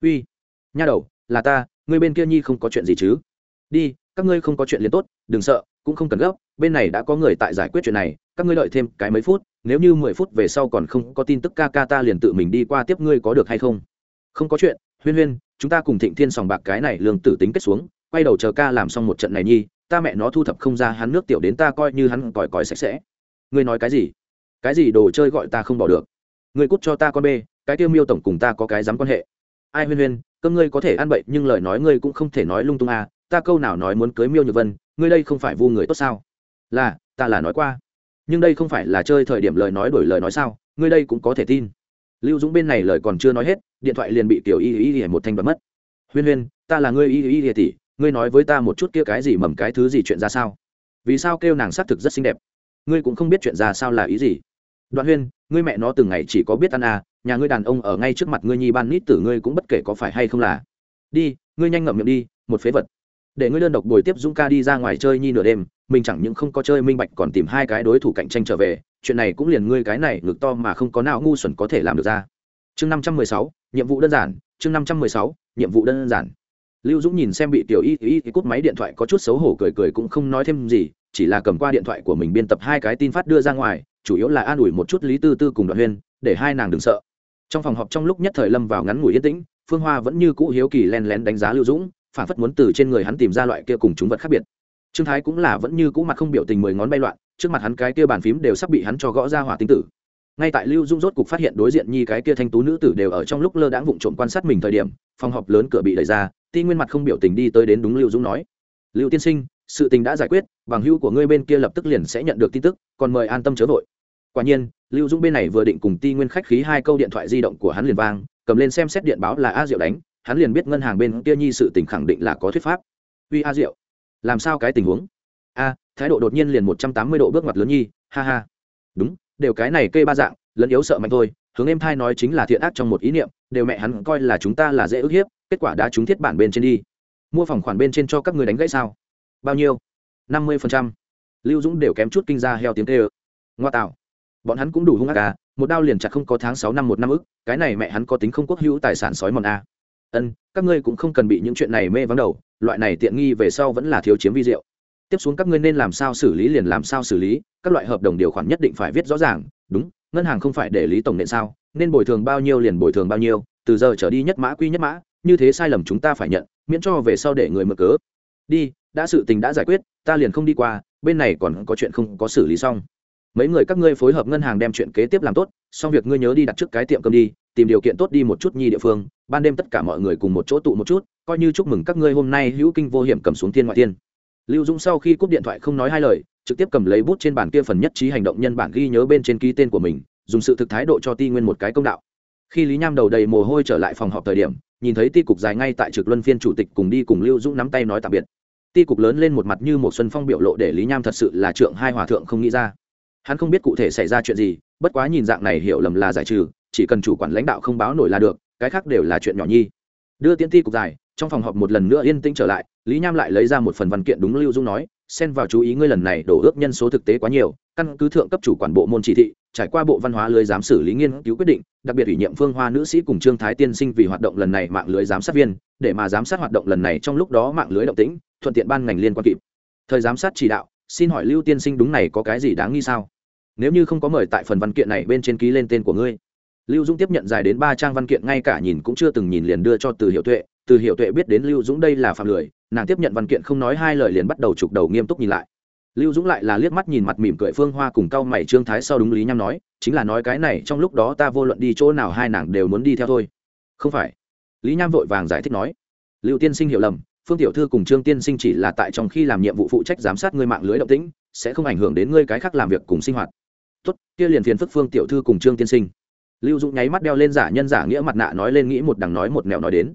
Uy, nha đầu, là ta, người bên kia nhi không có chuyện gì chứ? Đi, các ngươi không có chuyện liền tốt, đừng sợ, cũng không cần gấp, bên này đã có người tại giải quyết chuyện này, các ngươi đợi thêm cái mấy phút nếu như mười phút về sau còn không có tin tức ca ca ta liền tự mình đi qua tiếp ngươi có được hay không? Không có chuyện, huyên huyên, chúng ta cùng thịnh thiên sòng bạc cái này lương tử tính kết xuống, quay đầu chờ ca làm xong một trận này nhi, ta mẹ nó thu thập không ra hắn nước tiểu đến ta coi như hắn còi còi sạch sẽ. Ngươi nói cái gì? Cái gì đồ chơi gọi ta không bỏ được? Ngươi cút cho ta con bê, cái tiêu miêu tổng cùng ta có cái dám quan hệ. Ai huyên huyên, cơm ngươi có thể ăn bậy, nhưng lời nói ngươi cũng không thể nói lung tung à ta câu nào nói muốn cưới miêu nhược vân, ngươi đây không phải vu người tốt sao? Là, ta là nói qua nhưng đây không phải là chơi thời điểm lời nói đổi lời nói sao? Ngươi đây cũng có thể tin. Lưu dũng bên này lời còn chưa nói hết, điện thoại liền bị tiểu y y y một thanh bật mất. Huyên huyên, ta là ngươi y y y tỷ, ngươi nói với ta một chút kia cái gì mầm cái thứ gì chuyện ra sao? Vì sao kêu nàng xác thực rất xinh đẹp? Ngươi cũng không biết chuyện ra sao là ý gì. Đoạn huyên, ngươi mẹ nó từng ngày chỉ có biết ăn à nhà ngươi đàn ông ở ngay trước mặt ngươi nhi ban nít tử ngươi cũng bất kể có phải hay không là. Đi, ngươi nhanh ngậm miệng đi, một phế vật để ngươi đơn độc bồi tiếp dũng ca đi ra ngoài chơi nhi nửa đêm, mình chẳng những không có chơi minh bạch còn tìm hai cái đối thủ cạnh tranh trở về, chuyện này cũng liền ngươi cái này ngực to mà không có nào ngu xuẩn có thể làm được ra. Chương năm trăm mười sáu, nhiệm vụ đơn giản, chương năm trăm mười sáu, nhiệm vụ đơn giản. Lưu dũng nhìn xem bị tiểu y y y cút máy điện thoại có chút xấu hổ cười cười cũng không nói thêm gì, chỉ là cầm qua điện thoại của mình biên tập hai cái tin phát đưa ra ngoài, chủ yếu là an ủi một chút lý tư tư cùng đoạn huyên, để hai nàng đừng sợ. Trong phòng họp trong lúc nhất thời lâm vào ngắn ngủi yên tĩnh, phương hoa vẫn như cũ hiếu kỳ len lén đánh giá lưu dũng phản phất muốn từ trên người hắn tìm ra loại kia cùng chúng vật khác biệt. Trương thái cũng là vẫn như cũ mặt không biểu tình mười ngón bay loạn, trước mặt hắn cái kia bàn phím đều sắp bị hắn cho gõ ra hỏa tinh tử. Ngay tại lưu dung rốt cục phát hiện đối diện nhi cái kia thanh tú nữ tử đều ở trong lúc lơ đãng vụng trộm quan sát mình thời điểm, phòng họp lớn cửa bị đẩy ra, ti nguyên mặt không biểu tình đi tới đến đúng lưu dung nói. Lưu tiên sinh, sự tình đã giải quyết, bằng hữu của ngươi bên kia lập tức liền sẽ nhận được tin tức, còn mời an tâm chớ vội. Quả nhiên, lưu dung bên này vừa định cùng ti nguyên khách khí hai câu điện thoại di động của hắn liền vang, cầm lên xem xét điện báo là a diệu đánh hắn liền biết ngân hàng bên kia nhi sự tình khẳng định là có thuyết pháp. Uy a diệu, làm sao cái tình huống? A, thái độ đột nhiên liền một trăm tám mươi độ bước ngoặt lớn nhi, ha ha. Đúng, đều cái này cây ba dạng, lẫn yếu sợ mạnh thôi, hướng em thai nói chính là thiện ác trong một ý niệm, đều mẹ hắn coi là chúng ta là dễ ức hiếp, kết quả đã trúng thiết bản bên trên đi. Mua phòng khoản bên trên cho các người đánh gãy sao? Bao nhiêu? năm mươi phần trăm. Lưu dũng đều kém chút kinh ra heo tiếng tê ơ ngoa tạo. Bọn hắn cũng đủ hung ác à một đao liền chặt không có tháng sáu năm một năm ức, cái này mẹ hắn có tính không quốc hữu tài sản sói mòn a ân, các ngươi cũng không cần bị những chuyện này mê vắng đầu, loại này tiện nghi về sau vẫn là thiếu chiếm vi diệu. Tiếp xuống các ngươi nên làm sao xử lý liền làm sao xử lý, các loại hợp đồng điều khoản nhất định phải viết rõ ràng, đúng, ngân hàng không phải để lý tổng nện sao, nên bồi thường bao nhiêu liền bồi thường bao nhiêu, từ giờ trở đi nhất mã quy nhất mã, như thế sai lầm chúng ta phải nhận, miễn cho về sau để người mở cớ. Đi, đã sự tình đã giải quyết, ta liền không đi qua, bên này còn có chuyện không có xử lý xong. Mấy người các ngươi phối hợp ngân hàng đem chuyện kế tiếp làm tốt, xong việc ngươi nhớ đi đặt trước cái tiệm cơm đi tìm điều kiện tốt đi một chút nhi địa phương, ban đêm tất cả mọi người cùng một chỗ tụ một chút, coi như chúc mừng các ngươi hôm nay hữu kinh vô hiểm cầm xuống thiên ngoại thiên. Lưu dũng sau khi cúp điện thoại không nói hai lời, trực tiếp cầm lấy bút trên bàn kia phần nhất trí hành động nhân bản ghi nhớ bên trên ký tên của mình, dùng sự thực thái độ cho ti nguyên một cái công đạo. Khi lý nham đầu đầy mồ hôi trở lại phòng họp thời điểm, nhìn thấy ti cục dài ngay tại trực luân phiên chủ tịch cùng đi cùng lưu dũng nắm tay nói tạm biệt. Ti cục lớn lên một mặt như một xuân phong biểu lộ để lý nham thật sự là trượng hai hòa thượng không nghĩ ra. Hắn không biết cụ thể xảy ra chuyện gì, bất quá nhìn dạng này hiểu lầm là giải trừ chỉ cần chủ quản lãnh đạo không báo nổi là được, cái khác đều là chuyện nhỏ nhi. Đưa tiễn thi cục dài, trong phòng họp một lần nữa yên tĩnh trở lại, lý nham lại lấy ra một phần văn kiện đúng lưu dung nói, xen vào chú ý ngươi lần này đổ ước nhân số thực tế quá nhiều, căn cứ thượng cấp chủ quản bộ môn chỉ thị, trải qua bộ văn hóa lưới giám xử lý nghiên cứu quyết định, đặc biệt ủy nhiệm phương hoa nữ sĩ cùng trương thái tiên sinh vì hoạt động lần này mạng lưới giám sát viên, để mà giám sát hoạt động lần này trong lúc đó mạng lưới động tĩnh, thuận tiện ban ngành liên quan kịp. Thời giám sát chỉ đạo, xin hỏi lưu tiên sinh đúng này có cái gì đáng nghi sao? Nếu như không có mời tại phần văn kiện này bên trên ký lên tên của ngươi lưu dũng tiếp nhận dài đến ba trang văn kiện, ngay cả nhìn cũng chưa từng nhìn liền đưa cho từ hiệu tuệ. Từ hiệu tuệ biết đến lưu dũng đây là phạm lười, nàng tiếp nhận văn kiện không nói hai lời liền bắt đầu chụp đầu nghiêm túc nhìn lại. Lưu dũng lại là liếc mắt nhìn mặt mỉm cười phương hoa cùng cau mày trương thái sau đúng lý nham nói, chính là nói cái này, trong lúc đó ta vô luận đi chỗ nào hai nàng đều muốn đi theo thôi. Không phải. Lý nham vội vàng giải thích nói. Lưu tiên sinh hiểu lầm, phương tiểu thư cùng trương tiên sinh chỉ là tại trong khi làm nhiệm vụ phụ trách giám sát ngươi mạng lưới động tĩnh, sẽ không ảnh hưởng đến ngươi cái khác làm việc cùng sinh hoạt. Tốt, kia liền phiền phức phương tiểu thư cùng trương tiên sinh lưu dũng nháy mắt đeo lên giả nhân giả nghĩa mặt nạ nói lên nghĩ một đằng nói một mẹo nói đến.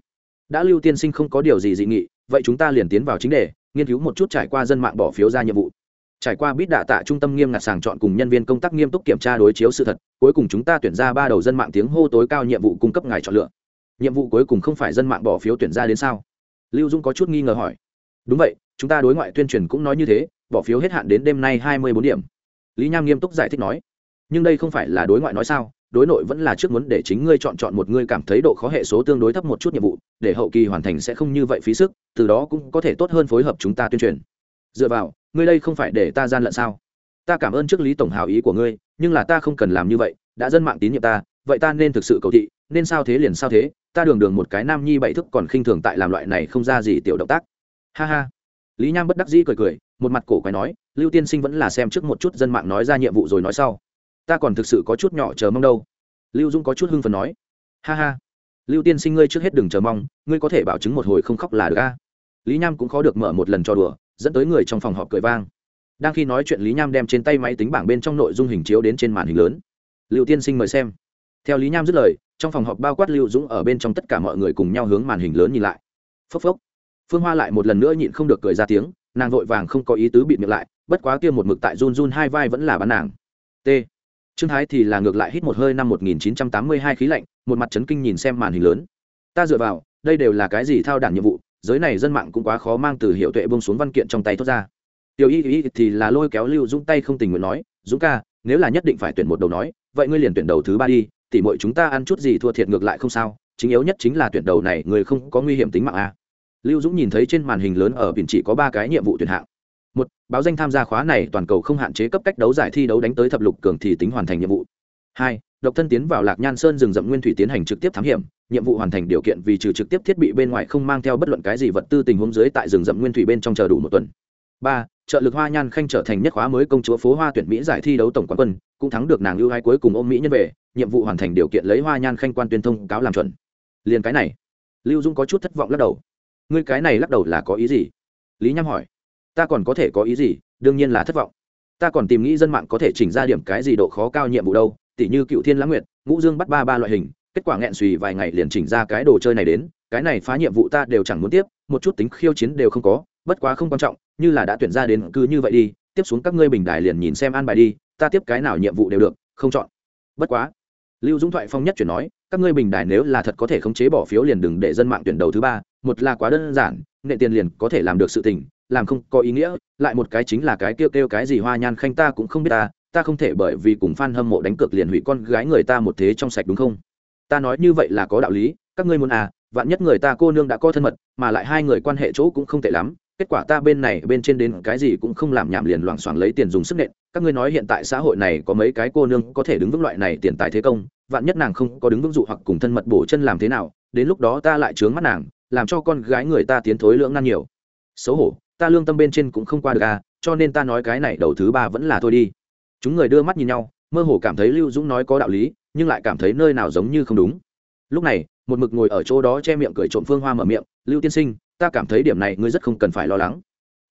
Đã lưu tiên sinh không có điều gì dị nghị, vậy chúng ta liền tiến vào chính đề, nghiên cứu một chút trải qua dân mạng bỏ phiếu ra nhiệm vụ. Trải qua bít đạ tạ trung tâm nghiêm ngặt sàng chọn cùng nhân viên công tác nghiêm túc kiểm tra đối chiếu sự thật, cuối cùng chúng ta tuyển ra ba đầu dân mạng tiếng hô tối cao nhiệm vụ cung cấp ngài chọn lựa. Nhiệm vụ cuối cùng không phải dân mạng bỏ phiếu tuyển ra đến sao? Lưu dung có chút nghi ngờ hỏi. Đúng vậy, chúng ta đối ngoại tuyên truyền cũng nói như thế, bỏ phiếu hết hạn đến đêm nay hai mươi bốn điểm. Lý nham nghiêm túc giải thích nói. Nhưng đây không phải là đối ngoại nói sao? Đối nội vẫn là trước muốn để chính ngươi chọn chọn một ngươi cảm thấy độ khó hệ số tương đối thấp một chút nhiệm vụ, để hậu kỳ hoàn thành sẽ không như vậy phí sức, từ đó cũng có thể tốt hơn phối hợp chúng ta tuyên truyền. Dựa vào, ngươi đây không phải để ta gian lận sao? Ta cảm ơn trước lý tổng hào ý của ngươi, nhưng là ta không cần làm như vậy, đã dân mạng tín nhiệm ta, vậy ta nên thực sự cầu thị, nên sao thế liền sao thế, ta đường đường một cái nam nhi bảy thức còn khinh thường tại làm loại này không ra gì tiểu động tác. Ha ha. Lý nham bất đắc dĩ cười cười, một mặt cổ quái nói, lưu tiên sinh vẫn là xem trước một chút dân mạng nói ra nhiệm vụ rồi nói sau ta còn thực sự có chút nhỏ chờ mong đâu. Lưu dung có chút hưng phần nói. Ha ha. Lưu tiên sinh ngươi trước hết đừng chờ mong, ngươi có thể bảo chứng một hồi không khóc là được a. Lý nham cũng khó được mở một lần cho đùa, dẫn tới người trong phòng họp cười vang. Đang khi nói chuyện lý nham đem trên tay máy tính bảng bên trong nội dung hình chiếu đến trên màn hình lớn. Lưu tiên sinh mời xem. Theo lý nham dứt lời, trong phòng họp bao quát lưu dũng ở bên trong tất cả mọi người cùng nhau hướng màn hình lớn nhìn lại. Phốc phốc. Phương hoa lại một lần nữa nhịn không được cười ra tiếng, nàng vội vàng không có ý tứ bịt miệng lại, bất quá kia một mực tại run run hai vai vẫn là bán nàng. T trương thái thì là ngược lại hít một hơi năm 1982 khí lạnh, một mặt chấn kinh nhìn xem màn hình lớn. Ta dựa vào, đây đều là cái gì thao đản nhiệm vụ, giới này dân mạng cũng quá khó mang từ hiệu tuệ bông xuống văn kiện trong tay thoát ra. Tiểu y y thì là lôi kéo lưu dũng tay không tình nguyện nói, dũng ca, nếu là nhất định phải tuyển một đầu nói, vậy ngươi liền tuyển đầu thứ ba đi, tỉ mọi chúng ta ăn chút gì thua thiệt ngược lại không sao, chính yếu nhất chính là tuyển đầu này, người không có nguy hiểm tính mạng a. Lưu dũng nhìn thấy trên màn hình lớn ở biển chỉ có ba cái nhiệm vụ tuyển hạng một, báo danh tham gia khóa này toàn cầu không hạn chế cấp cách đấu giải thi đấu đánh tới thập lục cường thì tính hoàn thành nhiệm vụ. Hai, độc thân tiến vào lạc nhan sơn rừng rậm nguyên thủy tiến hành trực tiếp thám hiểm, nhiệm vụ hoàn thành điều kiện vì trừ trực tiếp thiết bị bên ngoài không mang theo bất luận cái gì vật tư tình huống dưới tại rừng rậm nguyên thủy bên trong chờ đủ một tuần. Ba, trợ lực hoa nhan khanh trở thành nhất khóa mới công chúa phố hoa tuyển mỹ giải thi đấu tổng quán quân, cũng thắng được nàng ưu hai cuối cùng ôm mỹ nhân về, nhiệm vụ hoàn thành điều kiện lấy hoa nhan khanh quan tuyên thông cáo làm chuẩn. Liền cái này. Lưu dung có chút thất vọng lắc đầu. Ngươi cái này lắc đầu là có ý gì? Lý nham hỏi ta còn có thể có ý gì, đương nhiên là thất vọng. Ta còn tìm nghĩ dân mạng có thể chỉnh ra điểm cái gì độ khó cao nhiệm vụ đâu, tỉ như cựu thiên lãng nguyệt, ngũ dương bắt ba ba loại hình, kết quả nghẹn xùy vài ngày liền chỉnh ra cái đồ chơi này đến, cái này phá nhiệm vụ ta đều chẳng muốn tiếp, một chút tính khiêu chiến đều không có, bất quá không quan trọng, như là đã tuyển ra đến cứ như vậy đi, tiếp xuống các ngươi bình đài liền nhìn xem an bài đi, ta tiếp cái nào nhiệm vụ đều được, không chọn. Bất quá, lưu dũng thoại phong nhất chuyển nói, các ngươi bình đài nếu là thật có thể khống chế bỏ phiếu liền đừng để dân mạng tuyển đầu thứ ba, một là quá đơn giản, nệ tiền liền có thể làm được sự tình làm không có ý nghĩa, lại một cái chính là cái kêu kêu cái gì hoa nhan khanh ta cũng không biết ta ta không thể bởi vì cùng fan hâm mộ đánh cược liền hủy con gái người ta một thế trong sạch đúng không? Ta nói như vậy là có đạo lý, các ngươi muốn à vạn nhất người ta cô nương đã có thân mật, mà lại hai người quan hệ chỗ cũng không tệ lắm, kết quả ta bên này bên trên đến cái gì cũng không làm nhảm liền loảng xoảng lấy tiền dùng sức nện. Các ngươi nói hiện tại xã hội này có mấy cái cô nương có thể đứng vững loại này tiền tài thế công, vạn nhất nàng không có đứng vững dụ hoặc cùng thân mật bổ chân làm thế nào, đến lúc đó ta lại trướng mắt nàng, làm cho con gái người ta tiến thối lưỡng nan nhiều. Xấu hổ ta lương tâm bên trên cũng không qua được à cho nên ta nói cái này đầu thứ ba vẫn là thôi đi. Chúng người đưa mắt nhìn nhau, mơ hồ cảm thấy lưu dũng nói có đạo lý, nhưng lại cảm thấy nơi nào giống như không đúng. Lúc này, một mực ngồi ở chỗ đó che miệng cười trộm phương hoa mở miệng, lưu tiên sinh, ta cảm thấy điểm này ngươi rất không cần phải lo lắng.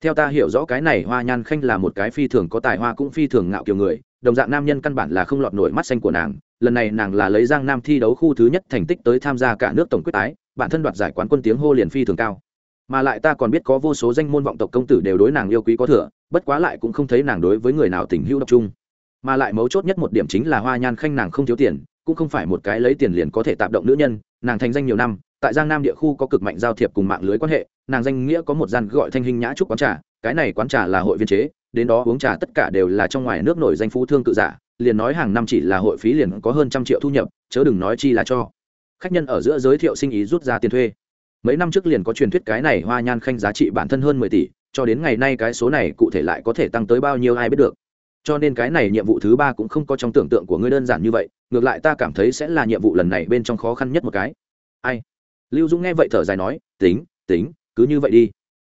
Theo ta hiểu rõ cái này hoa nhan khanh là một cái phi thường có tài hoa cũng phi thường ngạo kiểu người, đồng dạng nam nhân căn bản là không lọt nổi mắt xanh của nàng. Lần này nàng là lấy giang nam thi đấu khu thứ nhất thành tích tới tham gia cả nước tổng quyết tái, bản thân đoạt giải quán quân tiếng hô liền phi thường cao mà lại ta còn biết có vô số danh môn vọng tộc công tử đều đối nàng yêu quý có thừa, bất quá lại cũng không thấy nàng đối với người nào tình hữu độc chung. Mà lại mấu chốt nhất một điểm chính là hoa nhan khanh nàng không thiếu tiền, cũng không phải một cái lấy tiền liền có thể tạm động nữ nhân, nàng thành danh nhiều năm, tại giang nam địa khu có cực mạnh giao thiệp cùng mạng lưới quan hệ, nàng danh nghĩa có một gian gọi thanh hình nhã trúc quán trà, cái này quán trà là hội viên chế, đến đó uống trà tất cả đều là trong ngoài nước nổi danh phú thương tự giả, liền nói hàng năm chỉ là hội phí liền có hơn trăm triệu thu nhập, chớ đừng nói chi là cho. Khách nhân ở giữa giới thiệu sinh ý rút ra tiền thuê mấy năm trước liền có truyền thuyết cái này hoa nhan khanh giá trị bản thân hơn mười tỷ, cho đến ngày nay cái số này cụ thể lại có thể tăng tới bao nhiêu ai biết được. Cho nên cái này nhiệm vụ thứ ba cũng không có trong tưởng tượng của ngươi đơn giản như vậy, ngược lại ta cảm thấy sẽ là nhiệm vụ lần này bên trong khó khăn nhất một cái. Ai? Lưu dũng nghe vậy thở dài nói, tính tính, cứ như vậy đi.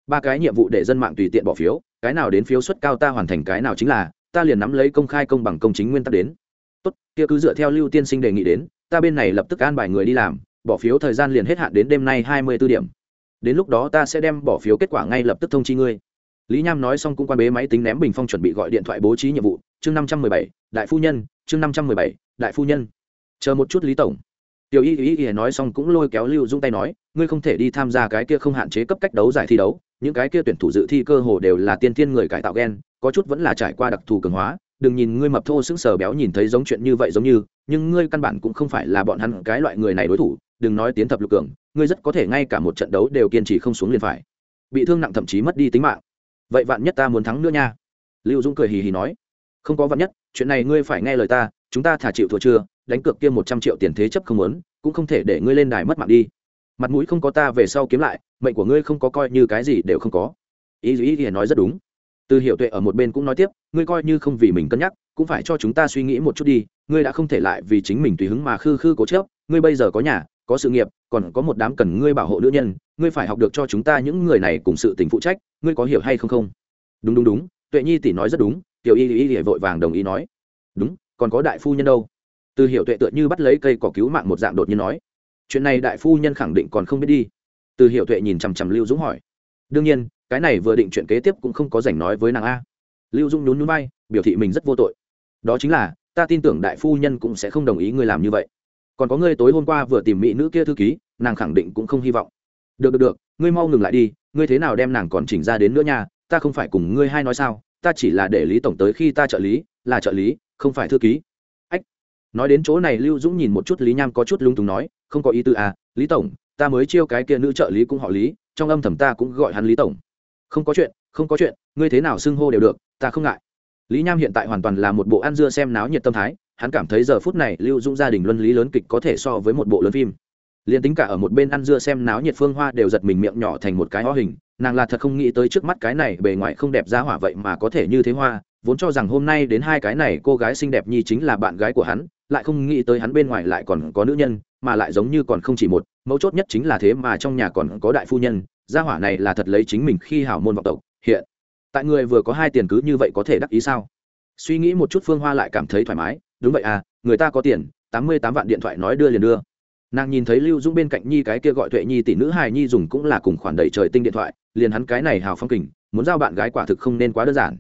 Ba cái nhiệm vụ để dân mạng tùy tiện bỏ phiếu, cái nào đến phiếu suất cao ta hoàn thành cái nào chính là, ta liền nắm lấy công khai công bằng công chính nguyên tắc đến. Tốt, kia cứ dựa theo lưu tiên sinh đề nghị đến, ta bên này lập tức an bài người đi làm bỏ phiếu thời gian liền hết hạn đến đêm nay hai mươi b ố điểm. Đến lúc đó ta sẽ đem bỏ phiếu kết quả ngay lập tức thông chi ngươi. Lý nham nói xong cũng quan bế máy tính ném bình phong chuẩn bị gọi điện thoại bố trí nhiệm vụ. Chương năm trăm mười bảy, đại phu nhân, chương năm trăm mười bảy, đại phu nhân. Chờ một chút lý tổng. Tiểu y y y nói xong cũng lôi kéo lưu dung tay nói, ngươi không thể đi tham gia cái kia không hạn chế cấp cách đấu giải thi đấu. Những cái kia tuyển thủ dự thi cơ hồ đều là tiên tiên người cải tạo gen, có chút vẫn là trải qua đặc thù cường hóa. Đừng nhìn ngươi mập thô sững sờ béo nhìn thấy giống chuyện như vậy giống như, nhưng ngươi căn bản cũng không phải là bọn hắn cái loại người này đối thủ đừng nói tiến thập lục cường, ngươi rất có thể ngay cả một trận đấu đều kiên trì không xuống liền phải. Bị thương nặng thậm chí mất đi tính mạng. Vậy vạn nhất ta muốn thắng nữa nha. Lưu dũng cười hì hì nói. Không có vạn nhất, chuyện này ngươi phải nghe lời ta, chúng ta thả chịu thua chưa, đánh cược kia một trăm triệu tiền thế chấp không muốn, cũng không thể để ngươi lên đài mất mạng đi. Mặt mũi không có ta về sau kiếm lại, mệnh của ngươi không có coi như cái gì đều không có. Ý ý ý nói rất đúng. Từ hiểu tuệ ở một bên cũng nói tiếp, ngươi coi như không vì mình cân nhắc, cũng phải cho chúng ta suy nghĩ một chút đi, ngươi đã không thể lại vì chính mình tùy hứng mà khư khư cố chớp ngươi bây giờ có nhà có sự nghiệp, còn có một đám cần ngươi bảo hộ nữ nhân, ngươi phải học được cho chúng ta những người này cùng sự tình phụ trách, ngươi có hiểu hay không không? Đúng đúng đúng, tuệ nhi tỷ nói rất đúng, tiểu y y y vội vàng đồng ý nói. Đúng, còn có đại phu nhân đâu? Từ hiểu tuệ tựa như bắt lấy cây cỏ cứu mạng một dạng đột nhiên nói. Chuyện này đại phu nhân khẳng định còn không biết đi. Từ hiểu tuệ nhìn chằm chằm lưu dũng hỏi. Đương nhiên, cái này vừa định chuyện kế tiếp cũng không có dành nói với nàng a. Lưu dũng nhún nhún bay biểu thị mình rất vô tội. Đó chính là, ta tin tưởng đại phu nhân cũng sẽ không đồng ý ngươi làm như vậy còn có ngươi tối hôm qua vừa tìm mỹ nữ kia thư ký, nàng khẳng định cũng không hy vọng. Được được được, ngươi mau ngừng lại đi, ngươi thế nào đem nàng còn chỉnh ra đến nữa nha, ta không phải cùng ngươi hai nói sao, ta chỉ là để lý tổng tới khi ta trợ lý, là trợ lý, không phải thư ký. Ách, nói đến chỗ này lưu dũng nhìn một chút lý nham có chút lung túng nói, không có ý tư à lý tổng, ta mới chiêu cái kia nữ trợ lý cũng họ lý, trong âm thầm ta cũng gọi hắn lý tổng. Không có chuyện, không có chuyện, ngươi thế nào xưng hô đều được, ta không ngại. Lý nham hiện tại hoàn toàn là một bộ ăn dưa xem náo nhiệt tâm thái hắn cảm thấy giờ phút này lưu dũng gia đình luân lý lớn kịch có thể so với một bộ lớn phim. Liền tính cả ở một bên ăn dưa xem náo nhiệt phương hoa đều giật mình miệng nhỏ thành một cái ho hình, nàng là thật không nghĩ tới trước mắt cái này bề ngoài không đẹp ra hỏa vậy mà có thể như thế hoa, vốn cho rằng hôm nay đến hai cái này cô gái xinh đẹp nhi chính là bạn gái của hắn, lại không nghĩ tới hắn bên ngoài lại còn có nữ nhân, mà lại giống như còn không chỉ một, mấu chốt nhất chính là thế mà trong nhà còn có đại phu nhân, gia hỏa này là thật lấy chính mình khi hảo môn vọng tộc, hiện tại người vừa có hai tiền cứ như vậy có thể đắc ý sao? Suy nghĩ một chút phương hoa lại cảm thấy thoải mái đúng vậy à người ta có tiền, tám mươi tám vạn điện thoại nói đưa liền đưa. Nàng nhìn thấy lưu dũng bên cạnh nhi cái kia gọi tuệ nhi tỷ nữ hài nhi dùng cũng là cùng khoản đầy trời tinh điện thoại, liền hắn cái này hào phong kình, muốn giao bạn gái quả thực không nên quá đơn giản.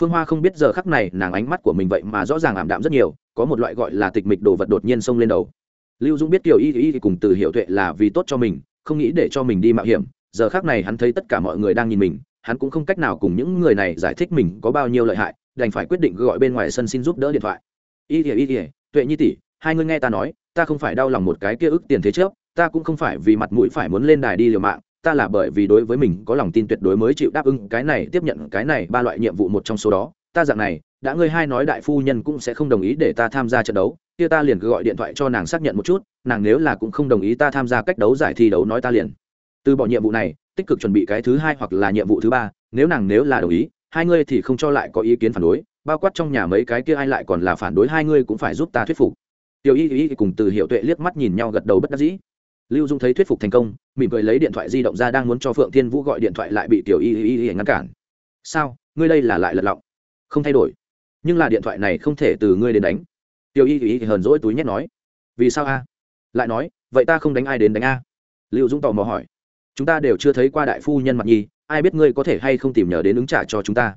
Phương hoa không biết giờ khắc này nàng ánh mắt của mình vậy mà rõ ràng ảm đạm rất nhiều, có một loại gọi là tịch mịch đồ vật đột nhiên xông lên đầu. Lưu dũng biết kiểu y y cùng từ hiệu tuệ là vì tốt cho mình, không nghĩ để cho mình đi mạo hiểm, giờ khắc này hắn thấy tất cả mọi người đang nhìn mình, hắn cũng không cách nào cùng những người này giải thích mình có bao nhiêu lợi hại, đành phải quyết định gọi bên ngoài sân xin giúp đỡ điện thoại y thìa y thìa, tuệ nhi tỷ, hai ngươi nghe ta nói, ta không phải đau lòng một cái kia ức tiền thế trước, ta cũng không phải vì mặt mũi phải muốn lên đài đi liều mạng, ta là bởi vì đối với mình có lòng tin tuyệt đối mới chịu đáp ứng cái này, tiếp nhận cái này ba loại nhiệm vụ một trong số đó. Ta dạng này, đã ngươi hai nói đại phu nhân cũng sẽ không đồng ý để ta tham gia trận đấu, kia ta liền cứ gọi điện thoại cho nàng xác nhận một chút, nàng nếu là cũng không đồng ý ta tham gia cách đấu giải thi đấu nói ta liền. Từ bỏ nhiệm vụ này, tích cực chuẩn bị cái thứ hai hoặc là nhiệm vụ thứ ba, nếu nàng nếu là đồng ý, hai ngươi thì không cho lại có ý kiến phản đối bao quát trong nhà mấy cái kia ai lại còn là phản đối hai ngươi cũng phải giúp ta thuyết phục. Tiểu y y cùng từ hiệu tuệ liếc mắt nhìn nhau gật đầu bất đắc dĩ. Lưu dung thấy thuyết phục thành công, mỉm cười lấy điện thoại di động ra đang muốn cho phượng thiên vũ gọi điện thoại lại bị tiểu y y y ngăn cản. Sao? Ngươi đây là lại lật lọng. Không thay đổi. Nhưng là điện thoại này không thể từ ngươi đến đánh. Tiểu y y hờn dỗi túi nhét nói. Vì sao a? Lại nói, vậy ta không đánh ai đến đánh a? Lưu Dung tò mò hỏi. Chúng ta đều chưa thấy qua đại phu nhân mặt nhi ai biết ngươi có thể hay không tìm nhờ đến ứng trả cho chúng ta?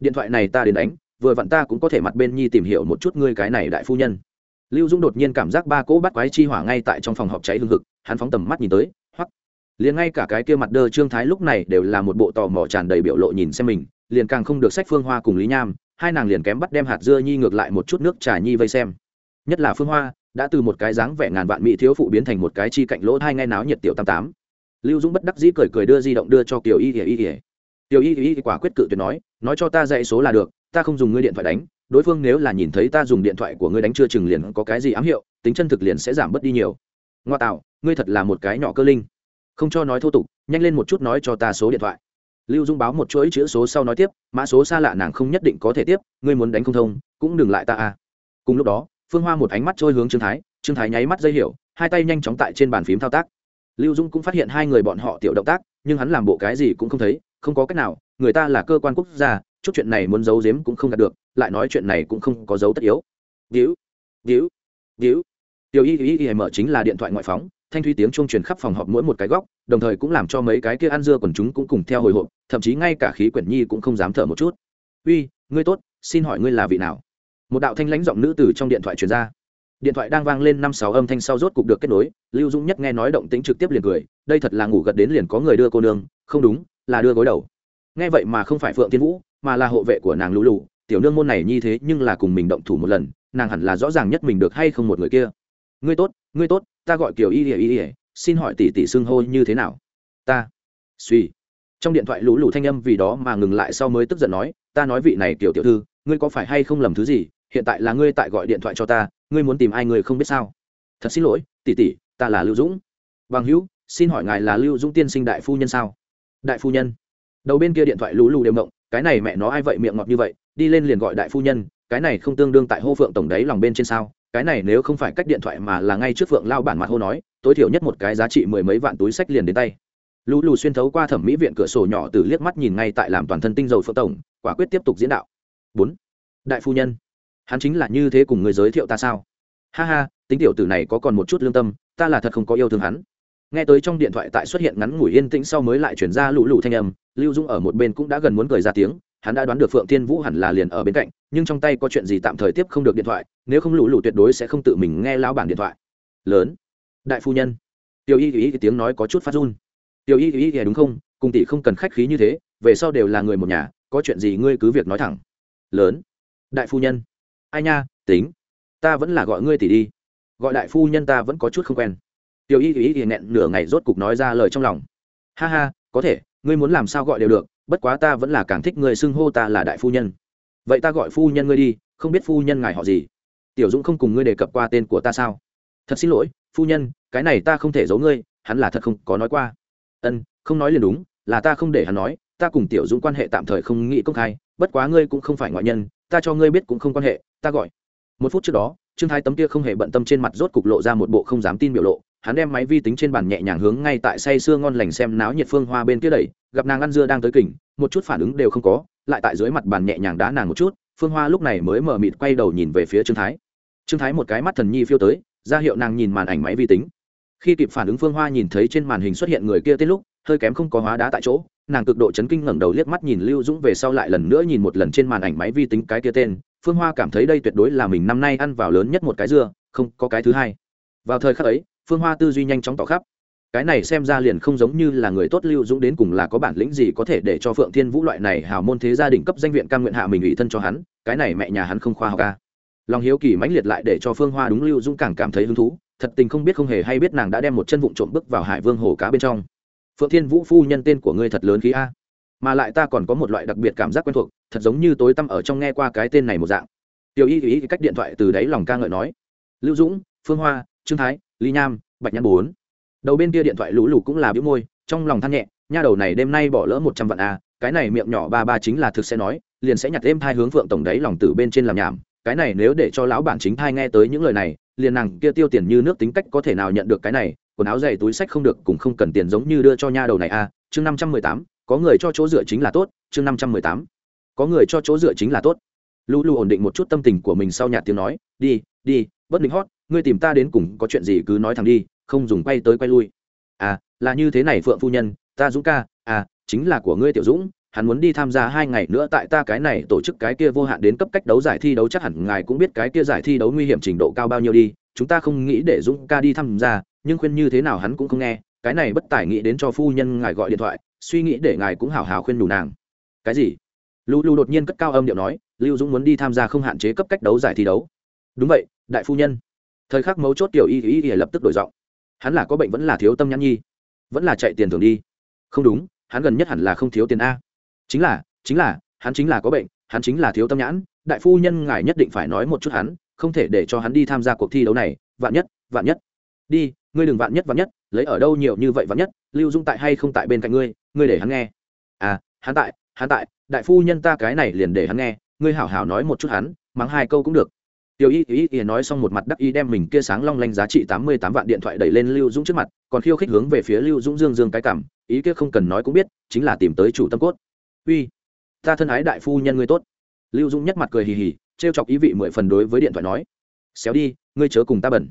Điện thoại này ta đến đánh vừa vặn ta cũng có thể mặt bên nhi tìm hiểu một chút ngươi cái này đại phu nhân. Lưu dũng đột nhiên cảm giác ba cỗ bắt quái chi hỏa ngay tại trong phòng họp cháy hương hực, hắn phóng tầm mắt nhìn tới, hoắc. Liền ngay cả cái kia mặt đơ trương thái lúc này đều là một bộ tò mò tràn đầy biểu lộ nhìn xem mình, liền càng không được sách phương hoa cùng lý nham, hai nàng liền kém bắt đem hạt dưa nhi ngược lại một chút nước trà nhi vây xem. Nhất là phương hoa, đã từ một cái dáng vẻ ngàn vạn mỹ thiếu phụ biến thành một cái chi cạnh lỗ hai ngay náo nhiệt tiểu tam tám. Lưu dũng bất đắc dĩ cười cười đưa di động đưa cho kiều y ỉa y ỉa y y quả quyết cự tuyệt nói nói cho ta dạy số là được ta không dùng ngươi điện thoại đánh, đối phương nếu là nhìn thấy ta dùng điện thoại của ngươi đánh chưa chừng liền có cái gì ám hiệu, tính chân thực liền sẽ giảm bớt đi nhiều. Ngoa tạo, ngươi thật là một cái nhỏ cơ linh. Không cho nói thô tục, nhanh lên một chút nói cho ta số điện thoại. Lưu dung báo một chuỗi chữ số sau nói tiếp, mã số xa lạ nàng không nhất định có thể tiếp, ngươi muốn đánh không thông, cũng đừng lại ta à. Cùng lúc đó, phương hoa một ánh mắt trôi hướng trương thái trương thái nháy mắt dây hiểu, hai tay nhanh chóng tại trên bàn phím thao tác. Lưu dung cũng phát hiện hai người bọn họ tiểu động tác, nhưng hắn làm bộ cái gì cũng không thấy, không có cách nào, người ta là cơ quan quốc gia chút chuyện này muốn giấu giếm cũng không đạt được, lại nói chuyện này cũng không có dấu tất yếu. Víu víu víu tiểu y y y mở chính là điện thoại ngoại phóng, thanh thúy tiếng chuông truyền khắp phòng họp mỗi một cái góc, đồng thời cũng làm cho mấy cái kia ăn dưa quần chúng cũng cùng theo hồi hộp, thậm chí ngay cả khí quyển nhi cũng không dám thở một chút. Uy, ngươi tốt, xin hỏi ngươi là vị nào? Một đạo thanh lãnh giọng nữ từ trong điện thoại truyền ra. Điện thoại đang vang lên năm sáu âm thanh sau rốt cục được kết nối, lưu dũng nhất nghe nói động tĩnh trực tiếp liền cười, đây thật là ngủ gật đến liền có người đưa cô nương, không đúng, là đưa gối đầu. Nghe vậy mà không phải phượng tiên vũ mà là hộ vệ của nàng lũ lụ tiểu nương môn này như thế nhưng là cùng mình động thủ một lần, nàng hẳn là rõ ràng nhất mình được hay không một người kia. Ngươi tốt ngươi tốt, ta gọi kiểu y ỉa y ỉa xin hỏi tỷ tỷ xưng hô như thế nào? Ta. Suy. Trong điện thoại lũ lụ thanh âm vì đó mà ngừng lại sau mới tức giận nói, ta nói vị này kiểu tiểu thư, ngươi có phải hay không lầm thứ gì? Hiện tại là ngươi tại gọi điện thoại cho ta, ngươi muốn tìm ai người không biết sao? Thật xin lỗi, tỷ tỷ, ta là lưu dũng. Bằng hữu, xin hỏi ngài là lưu dũng tiên sinh đại phu nhân sao? Đại phu nhân. Đầu bên kia điện thoại lũ lù đều động cái này mẹ nó ai vậy miệng ngọt như vậy, đi lên liền gọi đại phu nhân, cái này không tương đương tại hô phượng tổng đấy lòng bên trên sao, cái này nếu không phải cách điện thoại mà là ngay trước phượng lao bản mặt hô nói, tối thiểu nhất một cái giá trị mười mấy vạn túi sách liền đến tay. Lù lù xuyên thấu qua thẩm mỹ viện cửa sổ nhỏ từ liếc mắt nhìn ngay tại làm toàn thân tinh dầu phượng tổng, quả quyết tiếp tục diễn đạo. Bốn, đại phu nhân, hắn chính là như thế cùng người giới thiệu ta sao? Ha ha, tính tiểu tử này có còn một chút lương tâm, ta là thật không có yêu thương hắn nghe tới trong điện thoại tại xuất hiện ngắn ngủi yên tĩnh sau mới lại chuyển ra lũ lụ thanh âm, lưu dung ở một bên cũng đã gần muốn cười ra tiếng, hắn đã đoán được phượng thiên vũ hẳn là liền ở bên cạnh, nhưng trong tay có chuyện gì tạm thời tiếp không được điện thoại, nếu không lũ lụ tuyệt đối sẽ không tự mình nghe lao bản điện thoại. Lớn. Đại phu nhân. Tiểu y ý tiếng nói có chút phát run. Tiểu y ý đúng không? Cùng tỷ không cần khách khí như thế, về sau đều là người một nhà, có chuyện gì ngươi cứ việc nói thẳng. Lớn. Đại phu nhân. Ai nha, tính. Ta vẫn là gọi ngươi tỷ đi. Gọi đại phu nhân ta vẫn có chút không quen tiểu y ý thì nghẹn nửa ngày rốt cục nói ra lời trong lòng. Ha ha, có thể, ngươi muốn làm sao gọi đều được, bất quá ta vẫn là càng thích người xưng hô ta là đại phu nhân. Vậy ta gọi phu nhân ngươi đi, không biết phu nhân ngài họ gì. Tiểu dũng không cùng ngươi đề cập qua tên của ta sao? Thật xin lỗi, phu nhân, cái này ta không thể giấu ngươi, hắn là thật không có nói qua. Ân, không nói liền đúng, là ta không để hắn nói, ta cùng tiểu dũng quan hệ tạm thời không nghĩ công khai, bất quá ngươi cũng không phải ngoại nhân, ta cho ngươi biết cũng không quan hệ, ta gọi. Một phút trước đó, trương thái tấm kia không hề bận tâm trên mặt rốt cục lộ ra một bộ không dám tin biểu lộ hắn đem máy vi tính trên bàn nhẹ nhàng hướng ngay tại say sưa ngon lành xem náo nhiệt phương hoa bên kia đẩy, gặp nàng ăn dưa đang tới kỉnh, một chút phản ứng đều không có, lại tại dưới mặt bàn nhẹ nhàng đá nàng một chút, phương hoa lúc này mới mở mịt quay đầu nhìn về phía trương thái. Trương thái một cái mắt thần nhi phiêu tới, ra hiệu nàng nhìn màn ảnh máy vi tính. Khi kịp phản ứng phương hoa nhìn thấy trên màn hình xuất hiện người kia tên lúc, hơi kém không có hóa đá tại chỗ, nàng cực độ chấn kinh ngẩng đầu liếc mắt nhìn lưu dũng về sau lại lần nữa nhìn một lần trên màn ảnh máy vi tính cái kia tên, phương hoa cảm thấy đây tuyệt đối là mình năm nay ăn vào lớn nhất một cái dưa, không có cái thứ hai. Vào thời khắc ấy phương hoa tư duy nhanh chóng tỏ khắp. Cái này xem ra liền không giống như là người tốt lưu dũng đến cùng là có bản lĩnh gì có thể để cho phượng thiên vũ loại này hào môn thế gia đình cấp danh viện cam nguyện hạ mình ủy thân cho hắn, cái này mẹ nhà hắn không khoa học à. ca lòng hiếu kỳ mãnh liệt lại để cho phương hoa đúng lưu dũng càng cảm thấy hứng thú, thật tình không biết không hề hay biết nàng đã đem một chân vụn trộm bước vào hải vương hồ cá bên trong. Phượng thiên vũ phu nhân tên của ngươi thật lớn khí a. Mà lại ta còn có một loại đặc biệt cảm giác quen thuộc, thật giống như tối tăm ở trong nghe qua cái tên này một dạng. Tiểu y ý cách điện thoại từ đáy lòng ca ngợi nói, lưu dũng, phương hoa trương thái, lý nham, bạch nhãn bốn. Đầu bên kia điện thoại lũ lụ cũng là biếu môi, trong lòng than nhẹ, nha đầu này đêm nay bỏ lỡ một trăm vạn a cái này miệng nhỏ ba ba chính là thực sẽ nói, liền sẽ nhặt thêm hai hướng phượng tổng đấy lòng từ bên trên làm nhảm. Cái này nếu để cho lão bản chính thai nghe tới những lời này, liền nàng kia tiêu tiền như nước tính cách có thể nào nhận được cái này, quần áo dày túi sách không được cũng không cần tiền giống như đưa cho nha đầu này a chương năm trăm mười tám, có người cho chỗ dựa chính là tốt, chương năm trăm mười tám, có người cho chỗ dựa chính là tốt. Lũ lu ổn định một chút tâm tình của mình sau nhạt tiếng nói, đi đi bất định hót ngươi tìm ta đến cùng có chuyện gì cứ nói thẳng đi, không dùng quay tới quay lui. À là như thế này phượng phu nhân, ta dũng ca à chính là của ngươi tiểu dũng, hắn muốn đi tham gia hai ngày nữa tại ta cái này tổ chức cái kia vô hạn đến cấp cách đấu giải thi đấu chắc hẳn ngài cũng biết cái kia giải thi đấu nguy hiểm trình độ cao bao nhiêu đi, chúng ta không nghĩ để dũng ca đi tham gia, nhưng khuyên như thế nào hắn cũng không nghe, cái này bất tài nghĩ đến cho phu nhân ngài gọi điện thoại, suy nghĩ để ngài cũng hào hào khuyên đủ nàng. Cái gì? Lu lu đột nhiên cất cao âm điệu nói, lưu dũng muốn đi tham gia không hạn chế cấp cách đấu giải thi đấu. Đúng vậy, đại phu nhân thời khắc mấu chốt tiểu y y y lập tức đổi giọng. Hắn là có bệnh vẫn là thiếu tâm nhãn nhi? Vẫn là chạy tiền thường đi. Không đúng, hắn gần nhất hẳn là không thiếu tiền a. Chính là chính là, hắn chính là có bệnh, hắn chính là thiếu tâm nhãn. Đại phu nhân ngài nhất định phải nói một chút hắn, không thể để cho hắn đi tham gia cuộc thi đấu này. Vạn nhất vạn nhất. Đi, ngươi đừng vạn nhất vạn nhất. Lấy ở đâu nhiều như vậy vạn nhất? Lưu dung tại hay không tại bên cạnh ngươi? Ngươi để hắn nghe. À hắn tại hắn tại. Đại phu nhân ta cái này liền để hắn nghe. Ngươi hảo hảo nói một chút hắn, mắng hai câu cũng được tiểu y y y nói xong một mặt đắc y đem mình kia sáng long lanh giá trị tám mươi tám vạn điện thoại đẩy lên lưu dũng trước mặt, còn khiêu khích hướng về phía lưu dũng dương dương cái cảm, ý kia không cần nói cũng biết, chính là tìm tới chủ tâm cốt. Uy, ta thân ái đại phu nhân ngươi tốt. Lưu dũng nhất mặt cười hì hì, trêu chọc ý vị mười phần đối với điện thoại nói, xéo đi, ngươi chớ cùng ta bẩn.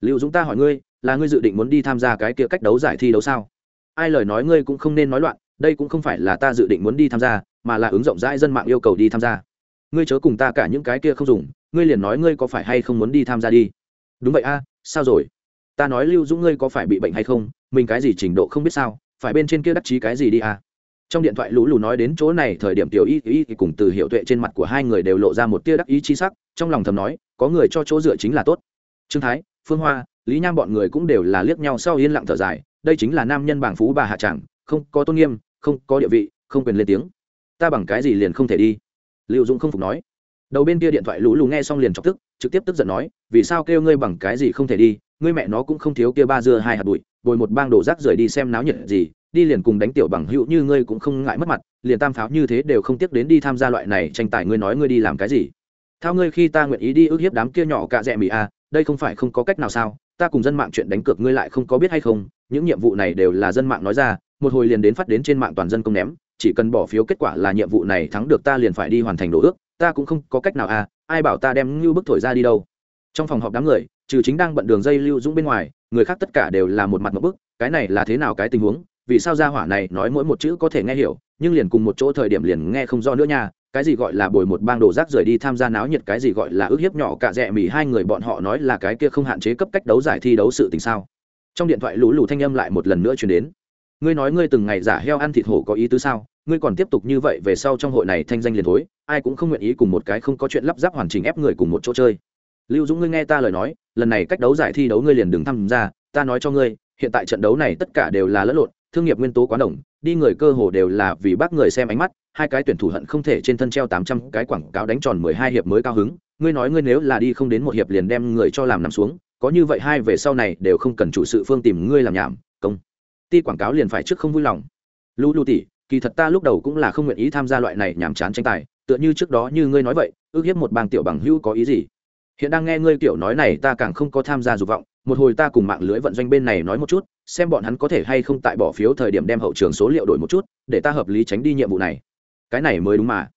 Lưu dũng ta hỏi ngươi, là ngươi dự định muốn đi tham gia cái kia cách đấu giải thi đấu sao? Ai lời nói ngươi cũng không nên nói loạn, đây cũng không phải là ta dự định muốn đi tham gia, mà là ứng rộng rãi dân mạng yêu cầu đi tham gia. Ngươi chớ cùng ta cả những cái kia không dùng ngươi liền nói ngươi có phải hay không muốn đi tham gia đi? Đúng vậy a, sao rồi? Ta nói lưu dũng ngươi có phải bị bệnh hay không? Mình cái gì trình độ không biết sao? Phải bên trên kia đắc chí cái gì đi a? Trong điện thoại lũ lù nói đến chỗ này, thời điểm tiểu y y thì cùng từ hiệu tuệ trên mặt của hai người đều lộ ra một tia đắc ý chi sắc, trong lòng thầm nói, có người cho chỗ dựa chính là tốt. Trương thái, phương hoa, lý nham bọn người cũng đều là liếc nhau sau yên lặng thở dài, đây chính là nam nhân bảng phú bà hạ tràng không có tôn nghiêm, không có địa vị, không quyền lên tiếng. Ta bằng cái gì liền không thể đi? Liệu dũng không phục nói đầu bên kia điện thoại lũ lù nghe xong liền chọc tức, trực tiếp tức giận nói, vì sao kêu ngươi bằng cái gì không thể đi? Ngươi mẹ nó cũng không thiếu kia ba dưa hai hạt bụi, bồi một bang đổ rác rời đi xem náo nhiệt gì, đi liền cùng đánh tiểu bằng hữu như ngươi cũng không ngại mất mặt, liền tam pháo như thế đều không tiếc đến đi tham gia loại này tranh tài ngươi nói ngươi đi làm cái gì? Thao ngươi khi ta nguyện ý đi ước hiếp đám kia nhỏ cạ rẽ mỹ a à, đây không phải không có cách nào sao? Ta cùng dân mạng chuyện đánh cược ngươi lại không có biết hay không? Những nhiệm vụ này đều là dân mạng nói ra, một hồi liền đến phát đến trên mạng toàn dân công ném, chỉ cần bỏ phiếu kết quả là nhiệm vụ này thắng được ta liền phải đi hoàn thành đồ ước ta cũng không có cách nào à ai bảo ta đem ngưu bức thổi ra đi đâu. Trong phòng họp đám người, trừ chính đang bận đường dây lưu dũng bên ngoài, người khác tất cả đều là một mặt một bức, cái này là thế nào cái tình huống, vì sao gia hỏa này nói mỗi một chữ có thể nghe hiểu, nhưng liền cùng một chỗ thời điểm liền nghe không do nữa nha, cái gì gọi là bồi một bang đồ rác rời đi tham gia náo nhiệt, cái gì gọi là ước hiếp nhỏ cả rẻ mỉ hai người bọn họ nói là cái kia không hạn chế cấp cách đấu giải thi đấu sự tình sao. Trong điện thoại lũ lù thanh âm lại một lần nữa chuyển đến. Ngươi nói ngươi từng ngày giả heo ăn thịt hổ có ý tứ sao? Ngươi còn tiếp tục như vậy về sau trong hội này thanh danh liền thối, ai cũng không nguyện ý cùng một cái không có chuyện lắp ráp hoàn chỉnh ép người cùng một chỗ chơi. Lưu dũng ngươi nghe ta lời nói, lần này cách đấu giải thi đấu ngươi liền đừng tham gia, ta nói cho ngươi, hiện tại trận đấu này tất cả đều là lẫn lộn, thương nghiệp nguyên tố quá đồng, đi người cơ hồ đều là vì bác người xem ánh mắt, hai cái tuyển thủ hận không thể trên thân treo tám trăm cái quảng cáo đánh tròn mười hai hiệp mới cao hứng, ngươi nói ngươi nếu là đi không đến một hiệp liền đem người cho làm nằm xuống, có như vậy hai về sau này đều không cần chủ sự phương tìm ngươi làm nhảm, công. Ty quảng cáo liền phải trước không vui lòng. Lu lu tỉ kỳ thật ta lúc đầu cũng là không nguyện ý tham gia loại này nhàm chán tranh tài, tựa như trước đó như ngươi nói vậy, ước hiếp một bang tiểu bằng hữu có ý gì? Hiện đang nghe ngươi kiểu nói này ta càng không có tham gia dục vọng, một hồi ta cùng mạng lưới vận doanh bên này nói một chút, xem bọn hắn có thể hay không tại bỏ phiếu thời điểm đem hậu trường số liệu đổi một chút, để ta hợp lý tránh đi nhiệm vụ này. Cái này mới đúng mà.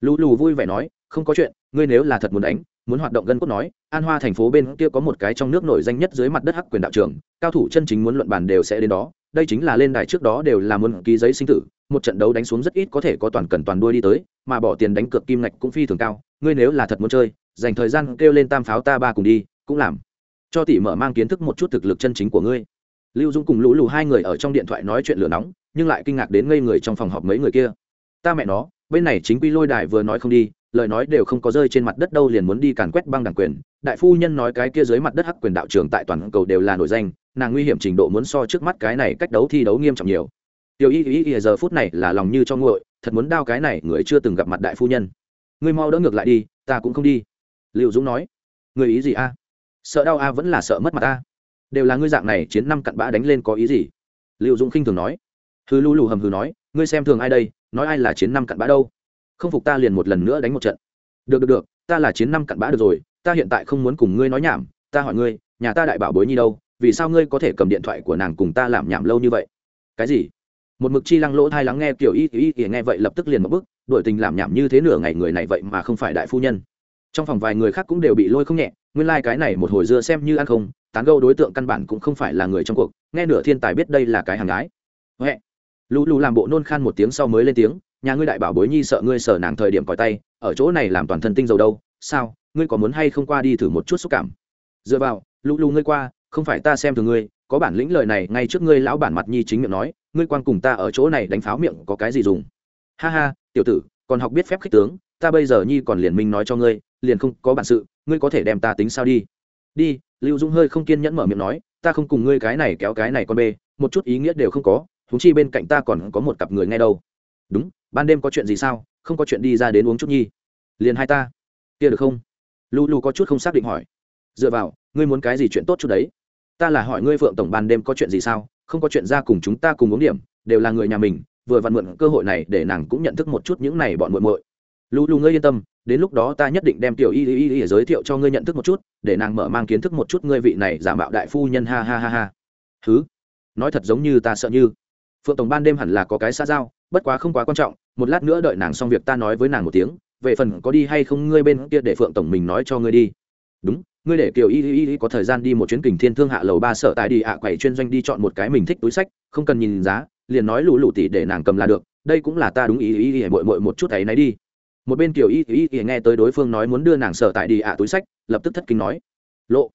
Lù lù vui vẻ nói, không có chuyện, ngươi nếu là thật muốn đánh, muốn hoạt động gân cốt nói, an hoa thành phố bên kia có một cái trong nước nổi danh nhất dưới mặt đất hắc quyền đạo trường cao thủ chân chính muốn luận bàn đều sẽ đến đó đây chính là lên đài trước đó đều là muốn ký giấy sinh tử, một trận đấu đánh xuống rất ít có thể có toàn cần toàn đuôi đi tới, mà bỏ tiền đánh cược kim ngạch cũng phi thường cao, ngươi nếu là thật muốn chơi, dành thời gian kêu lên tam pháo ta ba cùng đi, cũng làm. Cho tỷ mở mang kiến thức một chút thực lực chân chính của ngươi. Lưu dung cùng lũ lù hai người ở trong điện thoại nói chuyện lửa nóng, nhưng lại kinh ngạc đến ngây người trong phòng họp mấy người kia. Ta mẹ nó, bên này chính quy lôi đài vừa nói không đi, lời nói đều không có rơi trên mặt đất đâu liền muốn đi càn quét băng đảng quyền. Đại phu nhân nói cái kia dưới mặt đất hắc quyền đạo trường tại toàn cầu đều là nổi danh nàng nguy hiểm trình độ muốn so trước mắt cái này cách đấu thi đấu nghiêm trọng nhiều. Tiểu y y y, giờ phút này là lòng như cho nguội, thật muốn đao cái này người chưa từng gặp mặt đại phu nhân. Ngươi mau đỡ ngược lại đi, ta cũng không đi. Liệu dũng nói. Người ý gì a? Sợ đau a vẫn là sợ mất mặt a. Đều là ngươi dạng này chiến năm cặn bã đánh lên có ý gì? Liệu dũng khinh thường nói. Hư lu lù hầm hư nói, ngươi xem thường ai đây? Nói ai là chiến năm cặn bã đâu? Không phục ta liền một lần nữa đánh một trận. Được được được, ta là chiến năm cặn bã được rồi, ta hiện tại không muốn cùng ngươi nói nhảm, ta hỏi ngươi, nhà ta đại bảo bối nhi đâu? Vì sao ngươi có thể cầm điện thoại của nàng cùng ta làm nhảm lâu như vậy? Cái gì? Một mực chi lăng lỗ thai lắng nghe kiểu y y y nghe vậy lập tức liền một bức đổi tình làm nhảm như thế nửa ngày người này vậy mà không phải đại phu nhân. Trong phòng vài người khác cũng đều bị lôi không nhẹ, nguyên lai、like、cái này một hồi dưa xem như ăn không, tán gâu đối tượng căn bản cũng không phải là người trong cuộc, nghe nửa thiên tài biết đây là cái hàng gái. Huệ. Lũ lù làm bộ nôn khan một tiếng sau mới lên tiếng, nhà ngươi đại bảo bối nhi sợ ngươi sợ nàng thời điểm còi tay, ở chỗ này làm toàn thân tinh dầu đâu, sao, ngươi có muốn hay không qua đi thử một chút xúc cảm? Dựa vào, lũ lù ngươi qua không phải ta xem từ ngươi, có bản lĩnh lời này ngay trước ngươi lão bản mặt nhi chính miệng nói, ngươi quan cùng ta ở chỗ này đánh pháo miệng có cái gì dùng? Ha ha, tiểu tử, còn học biết phép khích tướng, ta bây giờ nhi còn liền minh nói cho ngươi, liền không có bản sự, ngươi có thể đem ta tính sao đi? Đi, lưu dung hơi không kiên nhẫn mở miệng nói, ta không cùng ngươi cái này kéo cái này con bê, một chút ý nghĩa đều không có thú chi bên cạnh ta còn có một cặp người nghe đâu. Đúng, ban đêm có chuyện gì sao? Không có chuyện đi ra đến uống chút nhi. Liền hai ta. Kia được không? Lu lu có chút không xác định hỏi. Dựa vào, ngươi muốn cái gì chuyện tốt chút đấy? Ta là hỏi ngươi phượng tổng ban đêm có chuyện gì sao? Không có chuyện ra cùng chúng ta cùng uống điểm, đều là người nhà mình, vừa vặn mượn cơ hội này để nàng cũng nhận thức một chút những này bọn muội muội. Lu lu ngươi yên tâm, đến lúc đó ta nhất định đem tiểu y y y giới thiệu cho ngươi nhận thức một chút, để nàng mở mang kiến thức một chút ngươi vị này giả mạo đại phu nhân, ha ha ha ha. Thứ nói thật giống như ta sợ như. Phượng tổng ban đêm hẳn là có cái xa giao, bất quá không quá quan trọng, một lát nữa đợi nàng xong việc ta nói với nàng một tiếng, về phần có đi hay không ngươi bên kia để phượng tổng mình nói cho ngươi đi. Đúng ngươi để kiều y y y có thời gian đi một chuyến kình thiên thương hạ lầu ba sở tại đi ạ quầy chuyên doanh đi chọn một cái mình thích túi sách, không cần nhìn giá, liền nói lũ lù tỉ để nàng cầm là được, đây cũng là ta đúng ý ý ý mội mội một chút ấy nấy đi. Một bên kiểu y y y nghe tới đối phương nói muốn đưa nàng sở tại đi ạ túi sách, lập tức thất kinh nói, lộ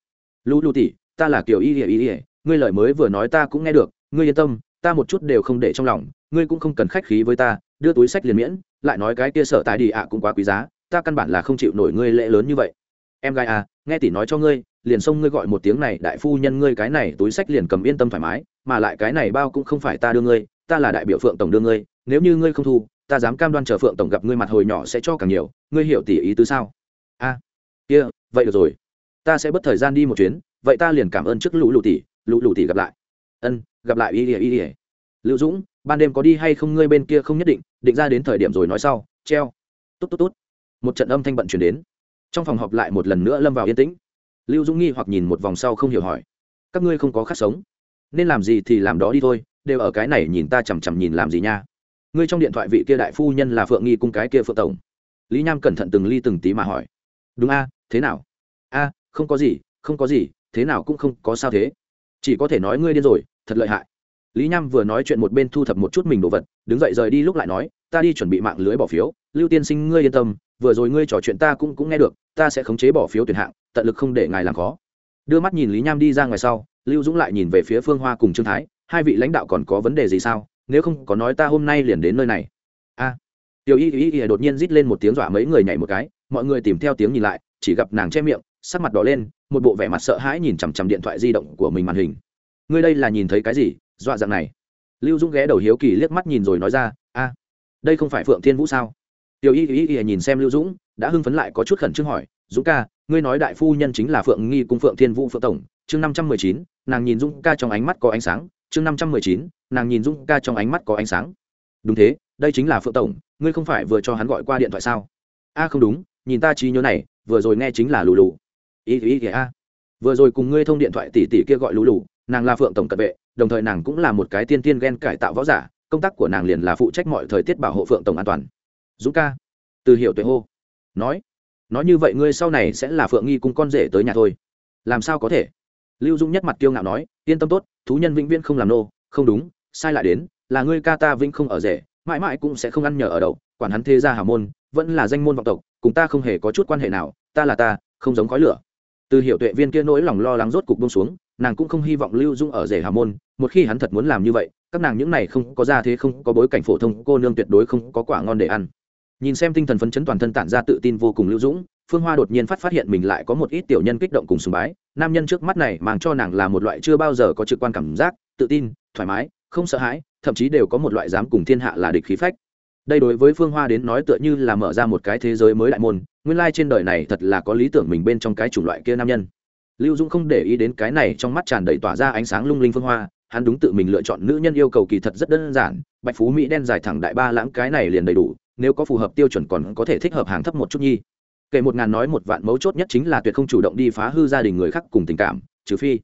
lũ lù tỉ, ta là kiểu y y y, ngươi lời mới vừa nói ta cũng nghe được, ngươi yên tâm, ta một chút đều không để trong lòng, ngươi cũng không cần khách khí với ta, đưa túi sách liền miễn, lại nói cái kia sở tại đi ạ cũng quá quý giá, ta căn bản là không chịu nổi ngươi lễ lớn như vậy. Em gái à nghe tỷ nói cho ngươi, liền xông ngươi gọi một tiếng này, đại phu nhân ngươi cái này túi sách liền cầm yên tâm thoải mái, mà lại cái này bao cũng không phải ta đưa ngươi, ta là đại biểu phượng tổng đưa ngươi, nếu như ngươi không thu, ta dám cam đoan chờ phượng tổng gặp ngươi mặt hồi nhỏ sẽ cho càng nhiều, ngươi hiểu tỷ ý tứ sao? A, kia, vậy được rồi. Ta sẽ bất thời gian đi một chuyến, vậy ta liền cảm ơn trước lũ lụ tỷ, lũ lụ tỷ gặp lại. Ân, gặp lại y ỉa y ỉa lưu dũng, ban đêm có đi hay không ngươi bên kia không nhất định định ra đến thời điểm rồi nói sau, treo. Tốt tốt tốt. Một trận âm thanh bận chuyển đến trong phòng họp lại một lần nữa lâm vào yên tĩnh. Lưu dũng nghi hoặc nhìn một vòng sau không hiểu hỏi, các ngươi không có khát sống, nên làm gì thì làm đó đi thôi, đều ở cái này nhìn ta chằm chằm nhìn làm gì nha. Ngươi trong điện thoại vị kia đại phu nhân là phượng nghi cung cái kia phượng tổng. Lý nham cẩn thận từng ly từng tí mà hỏi, đúng a, thế nào? A, không có gì, không có gì, thế nào cũng không có sao thế. Chỉ có thể nói ngươi điên rồi, thật lợi hại. Lý nham vừa nói chuyện một bên thu thập một chút mình đồ vật, đứng dậy rời đi lúc lại nói, ta đi chuẩn bị mạng lưới bỏ phiếu, lưu tiên sinh ngươi yên tâm vừa rồi ngươi trò chuyện ta cũng cũng nghe được, ta sẽ khống chế bỏ phiếu tuyển hạng, tận lực không để ngài làm khó. Đưa mắt nhìn lý nham đi ra ngoài sau, lưu dũng lại nhìn về phía phương hoa cùng trương thái, hai vị lãnh đạo còn có vấn đề gì sao? Nếu không, có nói ta hôm nay liền đến nơi này. A. Tiểu y y y đột nhiên rít lên một tiếng dọa mấy người nhảy một cái, mọi người tìm theo tiếng nhìn lại, chỉ gặp nàng che miệng, sắc mặt đỏ lên, một bộ vẻ mặt sợ hãi nhìn chằm chằm điện thoại di động của mình màn hình. Ngươi đây là nhìn thấy cái gì? Dọa dạng này. Lưu dũng ghé đầu hiếu kỳ liếc mắt nhìn rồi nói ra, a, đây không phải phượng thiên vũ sao? Tiểu y y y nhìn xem lưu dũng, đã hưng phấn lại có chút khẩn trương hỏi, dũng ca, ngươi nói đại phu nhân chính là phượng nghi cung phượng thiên vũ phượng tổng, chương năm trăm mười chín, nàng nhìn dũng ca trong ánh mắt có ánh sáng, chương năm trăm mười chín, nàng nhìn dũng ca trong ánh mắt có ánh sáng. Đúng thế, đây chính là phượng tổng, ngươi không phải vừa cho hắn gọi qua điện thoại sao? A, không đúng, nhìn ta trí nhớ này, vừa rồi nghe chính là lù lù. Y y y a. Vừa rồi cùng ngươi thông điện thoại tỷ tỷ kia gọi lù lù, nàng là phượng tổng cận vệ, đồng thời nàng cũng là một cái tiên tiên ghen cải tạo võ giả, công tác của nàng liền là phụ trách mọi thời tiết bảo hộ phượng tổng an toàn dũng ca. Từ hiểu tuệ hô. Nói. Nói như vậy ngươi sau này sẽ là phượng nghi cùng con rể tới nhà thôi. Làm sao có thể? Lưu dũng nhất mặt kiêu ngạo nói, yên tâm tốt, thú nhân vĩnh viễn không làm nô. Không đúng, sai lại đến, là ngươi ca ta vĩnh không ở rể, mãi mãi cũng sẽ không ăn nhờ ở đậu. Quản hắn thế gia hào môn, vẫn là danh môn vọng tộc, cùng ta không hề có chút quan hệ nào, ta là ta, không giống khói lửa. Từ hiểu tuệ viên kia nỗi lòng lo lắng rốt cục bông xuống, nàng cũng không hy vọng lưu dung ở rể Hà môn, một khi hắn thật muốn làm như vậy, các nàng những này không có ra thế không có bối cảnh phổ thông, cô nương tuyệt đối không có quả ngon để ăn nhìn xem tinh thần phấn chấn toàn thân tản ra tự tin vô cùng lưu dũng, phương hoa đột nhiên phát phát hiện mình lại có một ít tiểu nhân kích động cùng sùng bái. Nam nhân trước mắt này mang cho nàng là một loại chưa bao giờ có trực quan cảm giác, tự tin, thoải mái, không sợ hãi, thậm chí đều có một loại dám cùng thiên hạ là địch khí phách. Đây đối với phương hoa đến nói tựa như là mở ra một cái thế giới mới đại môn, nguyên lai trên đời này thật là có lý tưởng mình bên trong cái chủng loại kia nam nhân. Lưu dũng không để ý đến cái này trong mắt tràn đầy tỏa ra ánh sáng lung linh phương hoa hắn đúng tự mình lựa chọn nữ nhân yêu cầu kỳ thật rất đơn giản, bạch phú mỹ đen dài thẳng đại ba lãng cái này liền đầy đủ, nếu có phù hợp tiêu chuẩn còn có thể thích hợp hàng thấp một chút nhi. Kể một ngàn nói một vạn mấu chốt nhất chính là tuyệt không chủ động đi phá hư gia đình người khác cùng tình cảm, trừ phi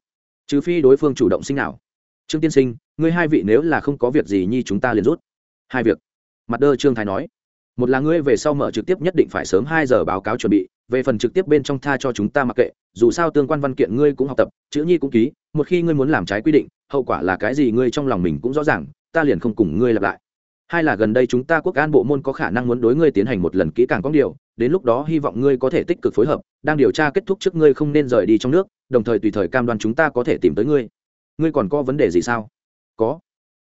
trừ phi đối phương chủ động sinh nào. Trương tiên sinh, ngươi hai vị nếu là không có việc gì nhi chúng ta liền rút. Hai việc. Mặt đơ trương thái nói. Một là ngươi về sau mở trực tiếp nhất định phải sớm hai giờ báo cáo chuẩn bị, về phần trực tiếp bên trong tha cho chúng ta mặc kệ, dù sao tương quan văn kiện ngươi cũng học tập, chữ nhi cũng ký một khi ngươi muốn làm trái quy định, hậu quả là cái gì ngươi trong lòng mình cũng rõ ràng, ta liền không cùng ngươi lặp lại. Hai là gần đây chúng ta quốc an bộ môn có khả năng muốn đối ngươi tiến hành một lần kỹ càng có điều, đến lúc đó hy vọng ngươi có thể tích cực phối hợp, đang điều tra kết thúc trước ngươi không nên rời đi trong nước, đồng thời tùy thời cam đoan chúng ta có thể tìm tới ngươi. Ngươi còn có vấn đề gì sao? Có.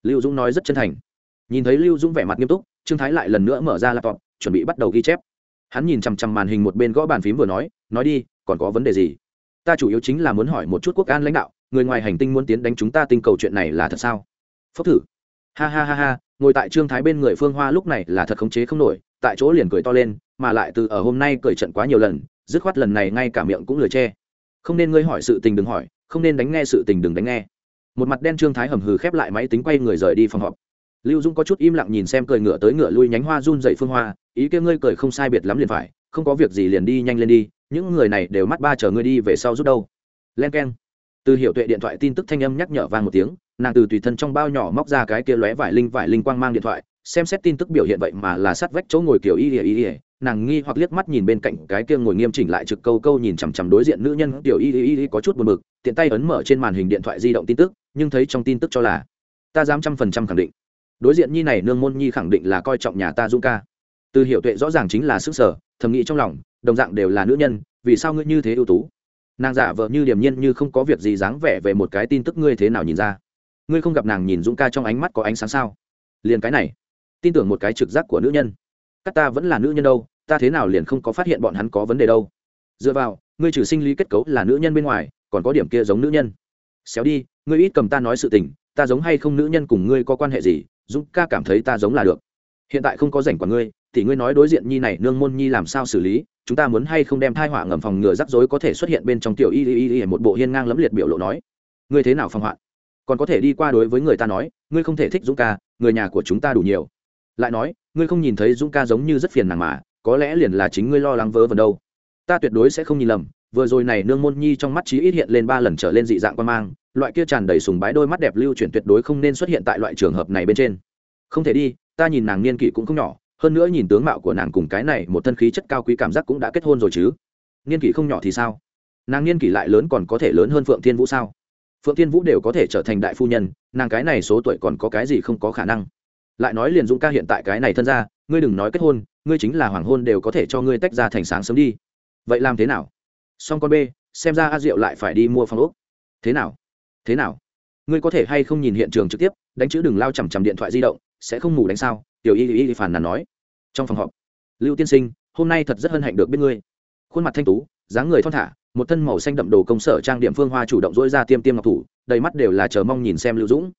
Lưu dũng nói rất chân thành. Nhìn thấy lưu dũng vẻ mặt nghiêm túc, trương thái lại lần nữa mở ra laptop, chuẩn bị bắt đầu ghi chép. Hắn nhìn chằm chằm màn hình một bên gõ bàn phím vừa nói nói đi, còn có vấn đề gì? Ta chủ yếu chính là muốn hỏi một chút quốc an lãnh đạo người ngoài hành tinh muốn tiến đánh chúng ta tinh cầu chuyện này là thật sao? Phốc thử. Ha ha ha ha, ngồi tại trương thái bên người phương hoa lúc này là thật khống chế không nổi, tại chỗ liền cười to lên, mà lại từ ở hôm nay cười trận quá nhiều lần, dứt khoát lần này ngay cả miệng cũng lười che. Không nên ngươi hỏi sự tình đừng hỏi, không nên đánh nghe sự tình đừng đánh nghe. Một mặt đen trương thái hầm hừ khép lại máy tính quay người rời đi phòng họp. Lưu dung có chút im lặng nhìn xem cười ngựa tới ngựa lui nhánh hoa run dậy phương hoa, ý kia ngươi cười không sai biệt lắm liền phải, không có việc gì liền đi nhanh lên đi, những người này đều mắt ba chờ ngươi đi về sau rút đâu. Len k e n từ hiệu tuệ điện thoại tin tức thanh âm nhắc nhở vang một tiếng, nàng từ tùy thân trong bao nhỏ móc ra cái kia lóe vải linh vải linh quang mang điện thoại, xem xét tin tức biểu hiện vậy mà là sát vách chỗ ngồi kiểu y ỉa y ỉa nàng nghi hoặc liếc mắt nhìn bên cạnh cái kia ngồi nghiêm chỉnh lại trực câu câu nhìn chằm chằm đối diện nữ nhân tiểu y y y có chút buồn bực, tiện tay ấn mở trên màn hình điện thoại di động tin tức, nhưng thấy trong tin tức cho là, ta dám trăm phần trăm khẳng định. Đối diện nhi này nương môn nhi khẳng định là coi trọng nhà ta dung ca. Từ hiểu tuệ rõ ràng chính là sức sở, thầm nghĩ trong lòng, đồng dạng đều là nữ nhân, vì sao ngươi như thế ưu tú? Nàng giả vờ như điềm nhiên như không có việc gì dáng vẻ về một cái tin tức ngươi thế nào nhìn ra. Ngươi không gặp nàng nhìn dũng ca trong ánh mắt có ánh sáng sao? Liền cái này, tin tưởng một cái trực giác của nữ nhân. Các ta vẫn là nữ nhân đâu, ta thế nào liền không có phát hiện bọn hắn có vấn đề đâu. Dựa vào, ngươi trừ sinh lý kết cấu là nữ nhân bên ngoài, còn có điểm kia giống nữ nhân. Xéo đi, ngươi ít cầm ta nói sự tình, ta giống hay không nữ nhân cùng ngươi có quan hệ gì, dũng ca cảm thấy ta giống là được. Hiện tại không có rảnh của ngươi, thì ngươi nói đối diện nhi này, nương môn nhi làm sao xử lý? Chúng ta muốn hay không đem thai họa ngầm phòng ngừa rắc rối có thể xuất hiện bên trong tiểu y y y một bộ hiên ngang lẫm liệt biểu lộ nói. Ngươi thế nào phòng hoạn? Còn có thể đi qua đối với người ta nói, ngươi không thể thích dũng ca, người nhà của chúng ta đủ nhiều. Lại nói, ngươi không nhìn thấy dũng ca giống như rất phiền nàng mà, có lẽ liền là chính ngươi lo lắng vớ vẩn đâu. Ta tuyệt đối sẽ không nhìn lầm, vừa rồi này nương môn nhi trong mắt trí ít hiện lên ba lần trở lên dị dạng quan mang, loại kia tràn đầy sùng bái đôi mắt đẹp lưu chuyển tuyệt đối không nên xuất hiện tại loại trường hợp này bên trên. Không thể đi, ta nhìn nàng niên kỷ cũng không nhỏ hơn nữa nhìn tướng mạo của nàng cùng cái này, một thân khí chất cao quý cảm giác cũng đã kết hôn rồi chứ. Niên kỷ không nhỏ thì sao? Nàng niên kỷ lại lớn còn có thể lớn hơn phượng thiên vũ sao? Phượng thiên vũ đều có thể trở thành đại phu nhân, nàng cái này số tuổi còn có cái gì không có khả năng? Lại nói liền dũng ca hiện tại cái này thân ra ngươi đừng nói kết hôn, ngươi chính là hoàng hôn đều có thể cho ngươi tách ra thành sáng sớm đi. Vậy làm thế nào? Xong con b xem ra a diệu lại phải đi mua phòng ốc. Thế nào? Thế nào? Ngươi có thể hay không nhìn hiện trường trực tiếp, đánh chữ đừng lao chằm chằm điện thoại di động, sẽ không ngủ đánh sao? Tiểu y y phàn nàn nói. Trong phòng họp, lưu tiên sinh, hôm nay thật rất hân hạnh được biết ngươi. Khuôn mặt thanh tú, dáng người thon thả, một thân màu xanh đậm đồ công sở trang điểm phương hoa chủ động dỗi ra tiêm tiêm ngọc thủ, đầy mắt đều là chờ mong nhìn xem lưu dũng.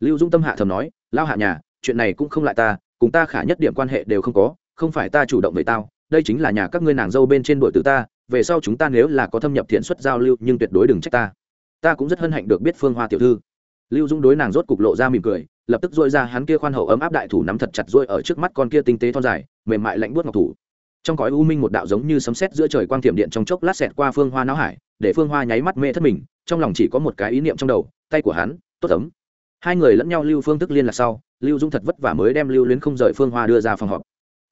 Lưu dũng tâm hạ thầm nói lao hạ nhà, chuyện này cũng không lại ta, cùng ta khả nhất điểm quan hệ đều không có, không phải ta chủ động với tao, đây chính là nhà các ngươi nàng dâu bên trên đội từ ta, về sau chúng ta nếu là có thâm nhập thiện xuất giao lưu, nhưng tuyệt đối đừng trách ta. Ta cũng rất hân hạnh được biết phương hoa tiểu thư. Lưu dũng đối nàng rốt cục lộ ra mỉm cười lập tức dội ra hắn kia khoan hậu ấm áp đại thủ nắm thật chặt dội ở trước mắt con kia tinh tế thon dài, mềm mại lạnh buốt ngọc thủ. Trong cõi u minh một đạo giống như sấm sét giữa trời quang tiệm điện trong chốc lát xẹt qua phương hoa não hải, để phương hoa nháy mắt mê thất mình, trong lòng chỉ có một cái ý niệm trong đầu, tay của hắn, tốt ấm. Hai người lẫn nhau lưu phương thức liên lạc sau, lưu dũng thật vất vả mới đem lưu luyến không rời phương hoa đưa ra phòng họp.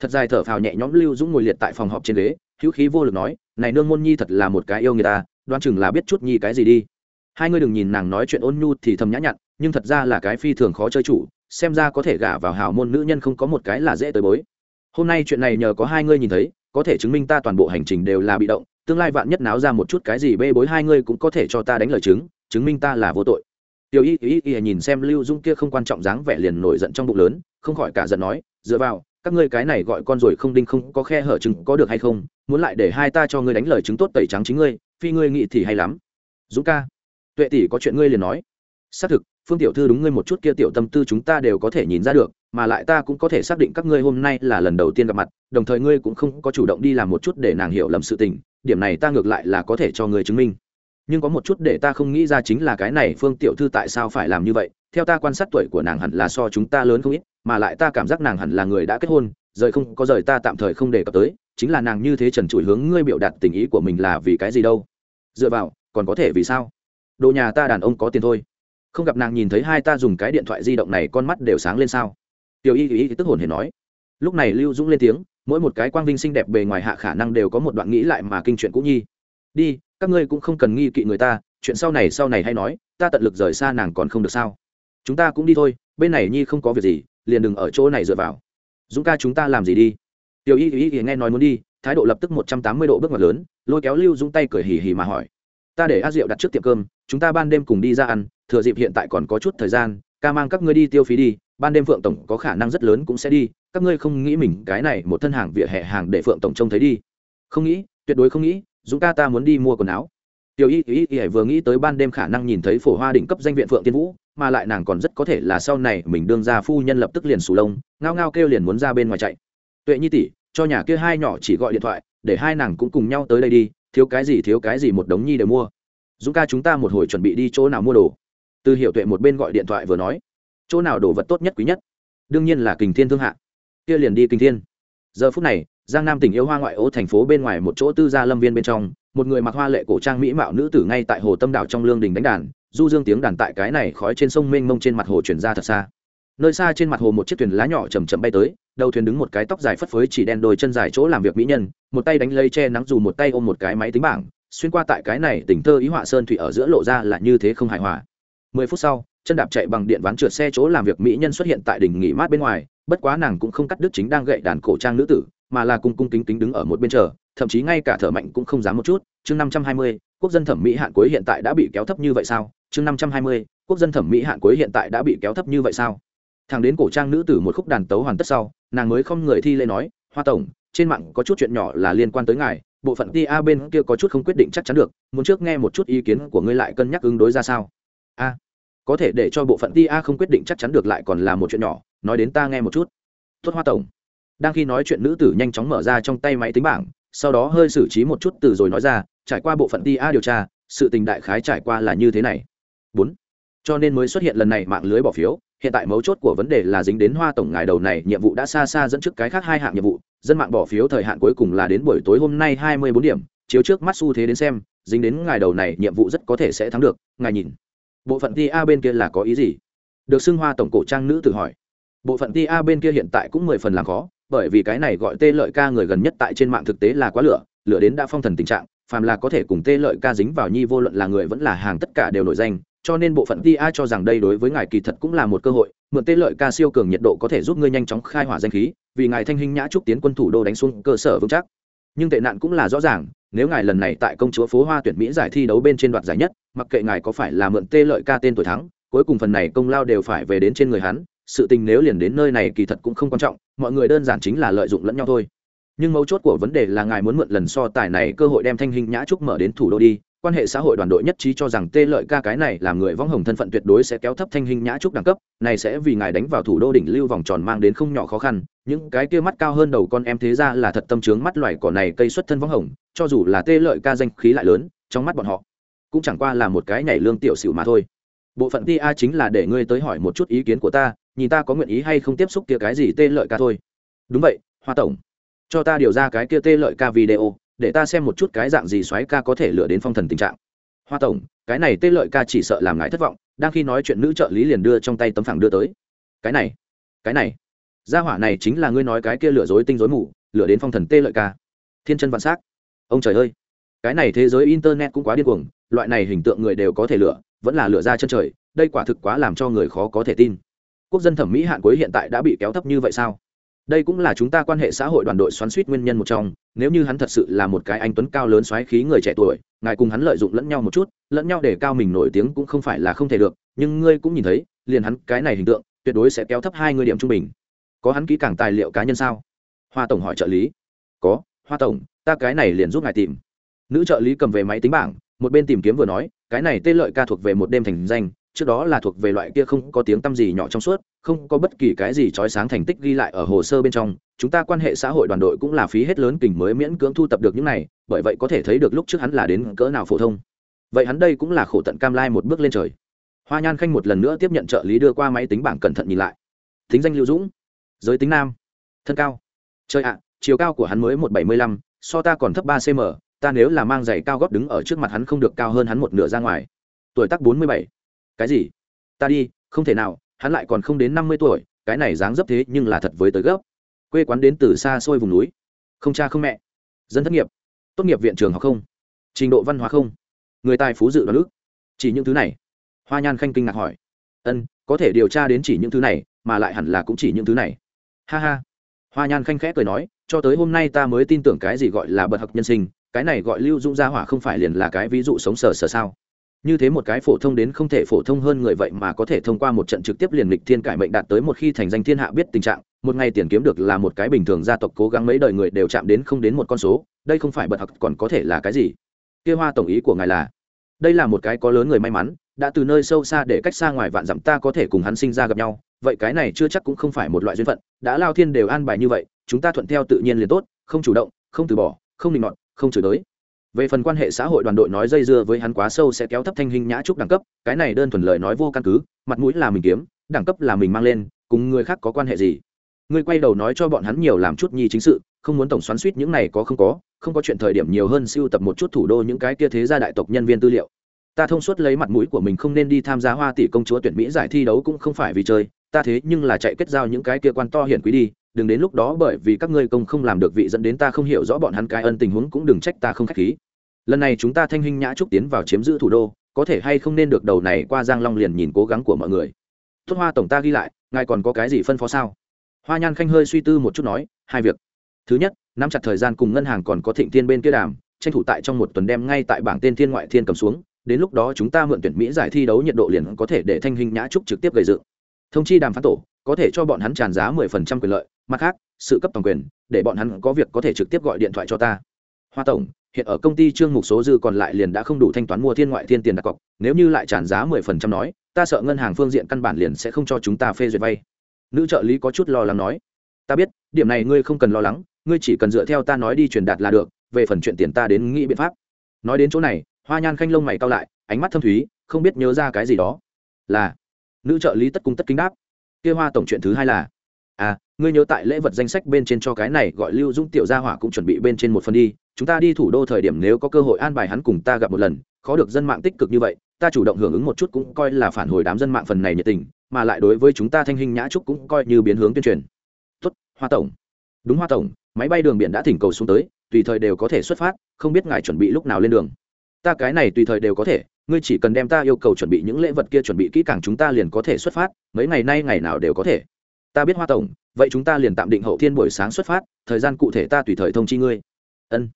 Thật dài thở phào nhẹ nhõm lưu dũng ngồi liệt tại phòng họp trên ghế, hữu khí vô lực nói, này nương môn nhi thật là một cái yêu người ta đoan chừng là biết chút nhi cái gì đi hai ngươi đừng nhìn nàng nói chuyện ôn nhu thì thầm nhã nhặn, nhưng thật ra là cái phi thường khó chơi chủ, xem ra có thể gả vào hào môn nữ nhân không có một cái là dễ tới bối. Hôm nay chuyện này nhờ có hai ngươi nhìn thấy, có thể chứng minh ta toàn bộ hành trình đều là bị động, tương lai vạn nhất náo ra một chút cái gì bê bối hai ngươi cũng có thể cho ta đánh lời chứng chứng minh ta là vô tội. Tiểu y y y nhìn xem lưu dung kia không quan trọng dáng vẻ liền nổi giận trong bụng lớn, không khỏi cả giận nói, dựa vào, các ngươi cái này gọi con rồi không đinh không có khe hở chứng có được hay không? Muốn lại để hai ta cho ngươi đánh lời chứng tốt tẩy trắng chính ngươi, phi ngươi nghĩ thì hay lắm. Dũng ca tuệ tỷ có chuyện ngươi liền nói. Xác thực, phương tiểu thư đúng ngươi một chút kia tiểu tâm tư chúng ta đều có thể nhìn ra được, mà lại ta cũng có thể xác định các ngươi hôm nay là lần đầu tiên gặp mặt, đồng thời ngươi cũng không có chủ động đi làm một chút để nàng hiểu lầm sự tình, điểm này ta ngược lại là có thể cho ngươi chứng minh. Nhưng có một chút để ta không nghĩ ra chính là cái này phương tiểu thư tại sao phải làm như vậy, theo ta quan sát tuổi của nàng hẳn là so chúng ta lớn không ít, mà lại ta cảm giác nàng hẳn là người đã kết hôn, rời không, có rời ta tạm thời không đề cập tới, chính là nàng như thế trần trụi hướng ngươi biểu đạt tình ý của mình là vì cái gì đâu. Dựa vào, còn có thể vì sao? Đồ nhà ta đàn ông có tiền thôi. Không gặp nàng nhìn thấy hai ta dùng cái điện thoại di động này, con mắt đều sáng lên sao? Tiểu y y tức hồn hề nói. Lúc này lưu dũng lên tiếng, mỗi một cái quang vinh xinh đẹp bề ngoài hạ khả năng đều có một đoạn nghĩ lại mà kinh chuyện cũng nhi. Đi, các ngươi cũng không cần nghi kỵ người ta, chuyện sau này sau này hay nói, ta tận lực rời xa nàng còn không được sao? Chúng ta cũng đi thôi, bên này nhi không có việc gì, liền đừng ở chỗ này dựa vào. Dũng ca chúng ta làm gì đi? Tiểu y y y nghe nói muốn đi, thái độ lập tức một trăm tám mươi độ bước ngoặt lớn, lôi kéo lưu dũng tay cười hì hì mà hỏi. Ta để a Diệu đặt trước tiệm cơm chúng ta ban đêm cùng đi ra ăn, thừa dịp hiện tại còn có chút thời gian, ca mang các ngươi đi tiêu phí đi, ban đêm phượng tổng có khả năng rất lớn cũng sẽ đi, các ngươi không nghĩ mình cái này một thân hàng vỉa hè hàng để phượng tổng trông thấy đi. Không nghĩ, tuyệt đối không nghĩ, dũng ca ta muốn đi mua quần áo. Tiểu y y y vừa nghĩ tới ban đêm khả năng nhìn thấy phổ hoa đỉnh cấp danh viện phượng tiên vũ, mà lại nàng còn rất có thể là sau này mình đương ra phu nhân lập tức liền sù lông, ngao ngao kêu liền muốn ra bên ngoài chạy. Tuệ nhi tỷ, cho nhà kia hai nhỏ chỉ gọi điện thoại, để hai nàng cũng cùng nhau tới đây đi, thiếu cái gì thiếu cái gì một đống nhi đều mua dũng ca chúng ta một hồi chuẩn bị đi chỗ nào mua đồ. Từ hiểu tuệ một bên gọi điện thoại vừa nói. Chỗ nào đồ vật tốt nhất quý nhất? Đương nhiên là kình thiên thương hạ. Kia liền đi kình thiên. Giờ phút này, giang nam tỉnh yêu hoa ngoại ô thành phố bên ngoài một chỗ tư gia lâm viên bên trong, một người mặc hoa lệ cổ trang mỹ mạo nữ tử ngay tại hồ tâm đảo trong lương đình đánh đàn, du dương tiếng đàn tại cái này khói trên sông mênh mông trên mặt hồ chuyển ra thật xa. Nơi xa trên mặt hồ một chiếc thuyền lá nhỏ chầm chậm bay tới, đầu thuyền đứng một cái tóc dài phất phới chỉ đen đôi chân dài chỗ làm việc mỹ nhân, một tay đánh lây che nắng dù một tay ôm một cái máy tính bảng xuyên qua tại cái này tỉnh thơ ý họa sơn thủy ở giữa lộ ra là như thế không hài hòa. Mười phút sau, chân đạp chạy bằng điện ván trượt xe chỗ làm việc mỹ nhân xuất hiện tại đỉnh nghỉ mát bên ngoài, bất quá nàng cũng không cắt đứt chính đang gậy đàn cổ trang nữ tử, mà là cung cung kính kính đứng ở một bên chờ, thậm chí ngay cả thở mạnh cũng không dám một chút. Chương năm trăm hai mươi, quốc dân thẩm mỹ hạn cuối hiện tại đã bị kéo thấp như vậy sao? Chương năm trăm hai mươi, quốc dân thẩm mỹ hạn cuối hiện tại đã bị kéo thấp như vậy sao? Thằng đến cổ trang nữ tử một khúc đàn tấu hoàn tất sau, nàng mới không người thi lễ nói, hoa tổng, trên mạng có chút chuyện nhỏ là liên quan tới ngài bộ phận ti a bên kia có chút không quyết định chắc chắn được, muốn trước nghe một chút ý kiến của ngươi lại cân nhắc ứng đối ra sao? A, có thể để cho bộ phận ti a không quyết định chắc chắn được lại còn là một chuyện nhỏ, nói đến ta nghe một chút. Tốt hoa tổng. Đang khi nói chuyện nữ tử nhanh chóng mở ra trong tay máy tính bảng, sau đó hơi xử trí một chút từ rồi nói ra, trải qua bộ phận ti a điều tra, sự tình đại khái trải qua là như thế này. Bốn. Cho nên mới xuất hiện lần này mạng lưới bỏ phiếu hiện tại mấu chốt của vấn đề là dính đến hoa tổng ngài đầu này, nhiệm vụ đã xa xa dẫn trước cái khác hai hạng nhiệm vụ. Dân mạng bỏ phiếu thời hạn cuối cùng là đến buổi tối hôm nay hai mươi bốn điểm. Chiếu trước mắt xu thế đến xem, dính đến ngài đầu này, nhiệm vụ rất có thể sẽ thắng được. Ngài nhìn. Bộ phận ti a bên kia là có ý gì? Được xưng hoa tổng cổ trang nữ tự hỏi. Bộ phận ti a bên kia hiện tại cũng mười phần làm khó, bởi vì cái này gọi tê lợi ca người gần nhất tại trên mạng thực tế là quá lửa lửa đến đã phong thần tình trạng, phàm là có thể cùng tê lợi ca dính vào nhi vô luận là người vẫn là hàng tất cả đều nổi danh cho nên bộ phận ti a cho rằng đây đối với ngài kỳ thật cũng là một cơ hội, mượn tê lợi ca siêu cường nhiệt độ có thể giúp ngươi nhanh chóng khai hỏa danh khí, vì ngài thanh hình nhã trúc tiến quân thủ đô đánh xuống cơ sở vững chắc. Nhưng tệ nạn cũng là rõ ràng, nếu ngài lần này tại công chúa phố hoa tuyển mỹ giải thi đấu bên trên đoạt giải nhất, mặc kệ ngài có phải là mượn tê lợi ca tên tuổi thắng, cuối cùng phần này công lao đều phải về đến trên người hắn, sự tình nếu liền đến nơi này kỳ thật cũng không quan trọng, mọi người đơn giản chính là lợi dụng lẫn nhau thôi. Nhưng mấu chốt của vấn đề là ngài muốn mượn lần so tài này cơ hội đem thanh hình nhã trúc mở đến thủ đô đi quan hệ xã hội đoàn đội nhất trí cho rằng tê lợi ca cái này làm người võng hồng thân phận tuyệt đối sẽ kéo thấp thanh hình nhã trúc đẳng cấp, này sẽ vì ngài đánh vào thủ đô đỉnh lưu vòng tròn mang đến không nhỏ khó khăn. Những cái kia mắt cao hơn đầu con em thế ra là thật tâm trướng mắt loài cỏ này cây xuất thân võng hồng, cho dù là tê lợi ca danh khí lại lớn, trong mắt bọn họ cũng chẳng qua là một cái nhảy lương tiểu xỉu mà thôi. Bộ phận ti a chính là để ngươi tới hỏi một chút ý kiến của ta, nhìn ta có nguyện ý hay không tiếp xúc kia cái gì tê lợi ca thôi. Đúng vậy, hoa tổng, cho ta điều ra cái kia tê lợi ca video để ta xem một chút cái dạng gì xoáy ca có thể lựa đến phong thần tình trạng. Hoa tổng, cái này tê lợi ca chỉ sợ làm ngài thất vọng, đang khi nói chuyện nữ trợ lý liền đưa trong tay tấm phẳng đưa tới. Cái này cái này, gia hỏa này chính là ngươi nói cái kia lừa dối tinh dối mù lừa đến phong thần tê lợi ca. Thiên chân vạn s á c ông trời ơi, cái này thế giới internet cũng quá điên cuồng, loại này hình tượng người đều có thể lựa, vẫn là lựa ra chân trời, đây quả thực quá làm cho người khó có thể tin. Quốc dân thẩm mỹ hạn cuối hiện tại đã bị kéo thấp như vậy sao? Đây cũng là chúng ta quan hệ xã hội đoàn đội xoắn suýt nguyên nhân một trong, nếu như hắn thật sự là một cái anh tuấn cao lớn xoáy khí người trẻ tuổi, ngài cùng hắn lợi dụng lẫn nhau một chút, lẫn nhau để cao mình nổi tiếng cũng không phải là không thể được, nhưng ngươi cũng nhìn thấy, liền hắn cái này hình tượng, tuyệt đối sẽ kéo thấp hai người điểm trung bình. Có hắn kỹ càng tài liệu cá nhân sao? Hoa tổng hỏi trợ lý. Có, hoa tổng, ta cái này liền giúp ngài tìm. Nữ trợ lý cầm về máy tính bảng, một bên tìm kiếm vừa nói, cái này tên lợi ca thuộc về một đêm thành danh trước đó là thuộc về loại kia không có tiếng tăm gì nhỏ trong suốt, không có bất kỳ cái gì trói sáng thành tích ghi lại ở hồ sơ bên trong. Chúng ta quan hệ xã hội đoàn đội cũng là phí hết lớn kình mới miễn cưỡng thu tập được những này, bởi vậy có thể thấy được lúc trước hắn là đến cỡ nào phổ thông. Vậy hắn đây cũng là khổ tận cam lai một bước lên trời. Hoa nhan khanh một lần nữa tiếp nhận trợ lý đưa qua máy tính bảng cẩn thận nhìn lại. Thính danh lưu dũng. Giới tính nam. Thân cao. Chơi ạ, chiều cao của hắn mới một bảy mươi lăm, so ta còn thấp ba cm ta nếu là mang giày cao gót đứng ở trước mặt hắn không được cao hơn hắn một nửa ra ngoài. Tuổi tác bốn mươi bảy cái gì? Ta đi, không thể nào, hắn lại còn không đến năm mươi tuổi, cái này dáng dấp thế nhưng là thật với tới gấp. Quê quán đến từ xa xôi vùng núi. Không cha không mẹ. Dân thất nghiệp. Tốt nghiệp viện trường học không. Trình độ văn hóa không. Người tài phú dự đoán ước. Chỉ những thứ này. Hoa nhan khanh kinh ngạc hỏi. Ân, có thể điều tra đến chỉ những thứ này, mà lại hẳn là cũng chỉ những thứ này. Ha ha. Hoa nhan khanh khẽ cười nói, cho tới hôm nay ta mới tin tưởng cái gì gọi là bậc học nhân sinh, cái này gọi lưu dung gia hỏa không phải liền là cái ví dụ sống sờ sờ sao? Như thế một cái phổ thông đến không thể phổ thông hơn người vậy mà có thể thông qua một trận trực tiếp liền lịch thiên cải mệnh đạt tới một khi thành danh thiên hạ biết tình trạng, một ngày tiền kiếm được là một cái bình thường gia tộc cố gắng mấy đời người đều chạm đến không đến một con số, đây không phải bật học còn có thể là cái gì? Kia hoa tổng ý của ngài là, đây là một cái có lớn người may mắn, đã từ nơi sâu xa để cách xa ngoài vạn dặm ta có thể cùng hắn sinh ra gặp nhau, vậy cái này chưa chắc cũng không phải một loại duyên phận, đã lao thiên đều an bài như vậy, chúng ta thuận theo tự nhiên liền tốt, không chủ động, không từ bỏ, không định nọt, không chửi tới về phần quan hệ xã hội đoàn đội nói dây dưa với hắn quá sâu sẽ kéo thấp thanh hình nhã trúc đẳng cấp, cái này đơn thuần lời nói vô căn cứ, mặt mũi là mình kiếm, đẳng cấp là mình mang lên, cùng người khác có quan hệ gì? Ngươi quay đầu nói cho bọn hắn nhiều làm chút nhi chính sự, không muốn tổng xoắn suýt những này có không có không có chuyện thời điểm nhiều hơn siêu tập một chút thủ đô những cái kia thế gia đại tộc nhân viên tư liệu. Ta thông suốt lấy mặt mũi của mình không nên đi tham gia hoa tỷ công chúa tuyển mỹ giải thi đấu cũng không phải vì chơi, ta thế nhưng là chạy kết giao những cái kia quan to hiển quý đi đừng đến lúc đó bởi vì các ngươi công không làm được vị dẫn đến ta không hiểu rõ bọn hắn cái ân tình huống cũng đừng trách ta không khách khí. Lần này chúng ta thanh hình nhã trúc tiến vào chiếm giữ thủ đô, có thể hay không nên được đầu này qua giang long liền nhìn cố gắng của mọi người. Tốt hoa tổng ta ghi lại, ngài còn có cái gì phân phó sao? Hoa nhan khanh hơi suy tư một chút nói, hai việc. Thứ nhất, nắm chặt thời gian cùng ngân hàng còn có thịnh thiên bên kia đàm, tranh thủ tại trong một tuần đem ngay tại bảng tên thiên ngoại thiên cầm xuống, đến lúc đó chúng ta mượn tuyển mỹ giải thi đấu nhiệt độ liền có thể để thanh hình nhã trúc trực tiếp gây dựng. Thông chi đàm phán tổ, có thể cho bọn hắn tràn giá mười phần trăm quyền lợi mặt khác, sự cấp toàn quyền, để bọn hắn có việc có thể trực tiếp gọi điện thoại cho ta. Hoa tổng, hiện ở công ty trương mục số dư còn lại liền đã không đủ thanh toán mua thiên ngoại thiên tiền đặt cọc, nếu như lại tràn giá mười phần trăm nói, ta sợ ngân hàng phương diện căn bản liền sẽ không cho chúng ta phê duyệt vay. Nữ trợ lý có chút lo lắng nói, ta biết, điểm này ngươi không cần lo lắng, ngươi chỉ cần dựa theo ta nói đi truyền đạt là được, về phần chuyện tiền ta đến nghĩ biện pháp. Nói đến chỗ này, hoa nhan khanh lông mày cao lại, ánh mắt thâm thúy, không biết nhớ ra cái gì đó. Là, nữ trợ lý tất cung tất kính đáp, kia hoa tổng, chuyện thứ hai là à ngươi nhớ tại lễ vật danh sách bên trên cho cái này gọi lưu dũng tiểu gia hỏa cũng chuẩn bị bên trên một phần đi. Chúng ta đi thủ đô thời điểm nếu có cơ hội an bài hắn cùng ta gặp một lần, khó được dân mạng tích cực như vậy, ta chủ động hưởng ứng một chút cũng coi là phản hồi đám dân mạng phần này nhiệt tình, mà lại đối với chúng ta thanh hình nhã trúc cũng coi như biến hướng tuyên truyền. Tốt, hoa tổng. Đúng hoa tổng, máy bay đường biển đã thỉnh cầu xuống tới, tùy thời đều có thể xuất phát, không biết ngài chuẩn bị lúc nào lên đường. Ta cái này tùy thời đều có thể, ngươi chỉ cần đem ta yêu cầu chuẩn bị những lễ vật kia chuẩn bị kỹ càng chúng ta liền có thể xuất phát, mấy ngày nay ngày nào đều có thể ta biết hoa tổng, vậy chúng ta liền tạm định hậu thiên buổi sáng xuất phát, thời gian cụ thể ta tùy thời thông chi ngươi. Ân.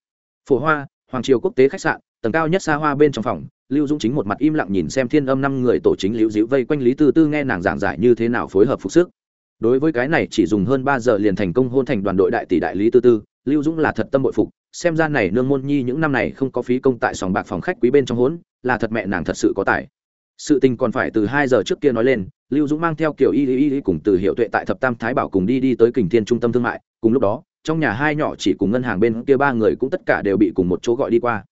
Phổ hoa, hoàng triều quốc tế khách sạn, tầng cao nhất xa hoa bên trong phòng, lưu dũng chính một mặt im lặng nhìn xem thiên âm năm người tổ chính liễu dịu vây quanh lý tư tư nghe nàng giảng giải như thế nào phối hợp phục sức. Đối với cái này chỉ dùng hơn ba giờ liền thành công hôn thành đoàn đội đại tỷ đại lý tư tư, lưu dũng là thật tâm bội phục, xem ra này nương môn nhi những năm này không có phí công tại sòng bạc phòng khách quý bên trong hốn, là thật mẹ nàng thật sự có tài sự tình còn phải từ hai giờ trước kia nói lên, lưu dũng mang theo kiểu y y y cùng từ hiệu tuệ tại thập tam thái bảo cùng đi đi tới kình thiên trung tâm thương mại. Cùng lúc đó, trong nhà hai nhỏ chỉ cùng ngân hàng bên kia ba người cũng tất cả đều bị cùng một chỗ gọi đi qua.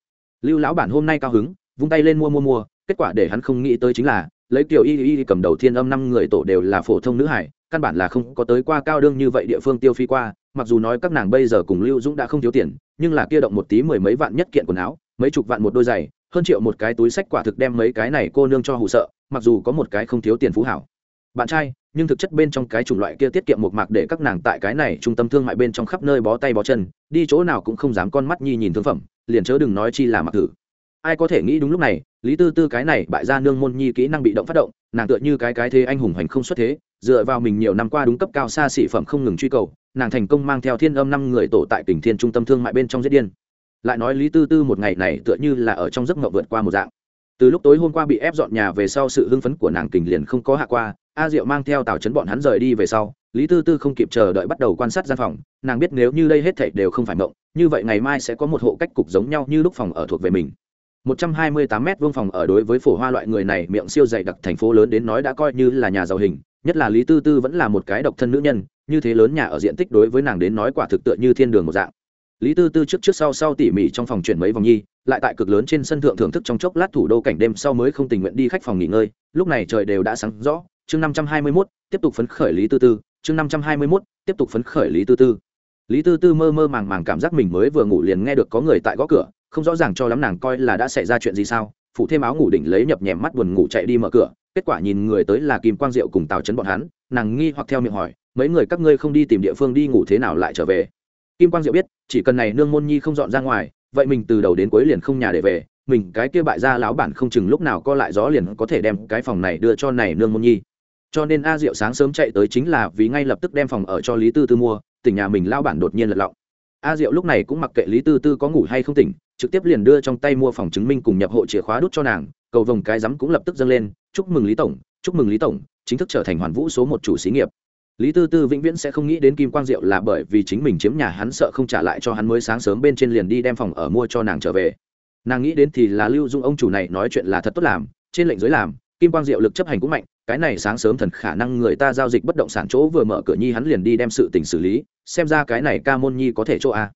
Lưu lão bản hôm nay cao hứng, vung tay lên mua mua mua, kết quả để hắn không nghĩ tới chính là, lấy kiểu y y cầm đầu thiên âm năm người tổ đều là phổ thông nữ hải, căn bản là không có tới qua cao đương như vậy địa phương tiêu phi qua, mặc dù nói các nàng bây giờ cùng lưu dũng đã không thiếu tiền, nhưng là kia động một tí mười mấy vạn nhất kiện quần áo, mấy chục vạn một đôi giày hơn triệu một cái túi sách quả thực đem mấy cái này cô nương cho hù sợ, mặc dù có một cái không thiếu tiền phú hảo. Bạn trai, nhưng thực chất bên trong cái chủng loại kia tiết kiệm một mạc để các nàng tại cái này trung tâm thương mại bên trong khắp nơi bó tay bó chân, đi chỗ nào cũng không dám con mắt nhi nhìn thương phẩm, liền chớ đừng nói chi là mặc thử. Ai có thể nghĩ đúng lúc này, lý tư tư cái này bại ra nương môn nhi kỹ năng bị động phát động, nàng tựa như cái cái thế anh hùng hoành không xuất thế, dựa vào mình nhiều năm qua đúng cấp cao xa xỉ phẩm không ngừng truy cầu, nàng thành công mang theo thiên âm năm người tổ tại tỉnh thiên trung tâm thương mại bên trong giết điên lại nói lý tư tư một ngày này tựa như là ở trong giấc mộng vượt qua một dạng. Từ lúc tối hôm qua bị ép dọn nhà về sau sự hưng phấn của nàng kình liền không có hạ qua, a diệu mang theo tào chấn bọn hắn rời đi về sau, lý tư tư không kịp chờ đợi bắt đầu quan sát gian phòng, nàng biết nếu như đây hết thảy đều không phải mộng, như vậy ngày mai sẽ có một hộ cách cục giống nhau như lúc phòng ở thuộc về mình. 128 mét vuông phòng ở đối với phổ hoa loại người này miệng siêu dày đặc thành phố lớn đến nói đã coi như là nhà giàu hình, nhất là lý tư tư vẫn là một cái độc thân nữ nhân, như thế lớn nhà ở diện tích đối với nàng đến nói quả thực tựa như thiên đường một dạng lý tư tư trước trước sau sau tỉ mỉ trong phòng chuyển mấy vòng nhi, lại tại cực lớn trên sân thượng thưởng thức trong chốc lát thủ đô cảnh đêm sau mới không tình nguyện đi khách phòng nghỉ ngơi, lúc này trời đều đã sáng rõ. Chương năm trăm hai mươi mốt, tiếp tục phấn khởi lý tư tư. Chương năm trăm hai mươi mốt, tiếp tục phấn khởi lý tư tư. Lý tư tư mơ mơ màng màng cảm giác mình mới vừa ngủ liền nghe được có người tại gõ cửa, không rõ ràng cho lắm nàng coi là đã xảy ra chuyện gì sao phụ thêm áo ngủ đỉnh lấy nhập nhèm mắt buồn ngủ chạy đi mở cửa, kết quả nhìn người tới là kim quang diệu cùng tào chấn bọn hắn, nàng nghi hoặc theo miệng hỏi, mấy người các ngươi không đi tìm địa phương đi ngủ thế nào lại trở về? Kim quang diệu biết, chỉ cần này nương môn nhi không dọn ra ngoài, vậy mình từ đầu đến cuối liền không nhà để về, mình cái kia bại ra lão bản không chừng lúc nào co lại gió liền có thể đem cái phòng này đưa cho này nương môn nhi. Cho nên a diệu sáng sớm chạy tới chính là vì ngay lập tức đem phòng ở cho lý tư tư mua, tỉnh nhà mình lao bản đột nhiên lật lọng. A diệu lúc này cũng mặc kệ lý tư tư có ngủ hay không tỉnh, trực tiếp liền đưa trong tay mua phòng chứng minh cùng nhập hộ chìa khóa đút cho nàng, cầu vồng cái rắm cũng lập tức dâng lên, chúc mừng lý tổng, chúc mừng lý tổng, chính thức trở thành hoàn vũ số một chủ xí nghiệp lý tư tư vĩnh viễn sẽ không nghĩ đến kim quang diệu là bởi vì chính mình chiếm nhà hắn sợ không trả lại cho hắn mới sáng sớm bên trên liền đi đem phòng ở mua cho nàng trở về. Nàng nghĩ đến thì là lưu dung ông chủ này nói chuyện là thật tốt làm, trên lệnh giới làm, kim quang diệu lực chấp hành cũng mạnh, cái này sáng sớm thần khả năng người ta giao dịch bất động sản chỗ vừa mở cửa nhi hắn liền đi đem sự tình xử lý, xem ra cái này ca môn nhi có thể chỗ a.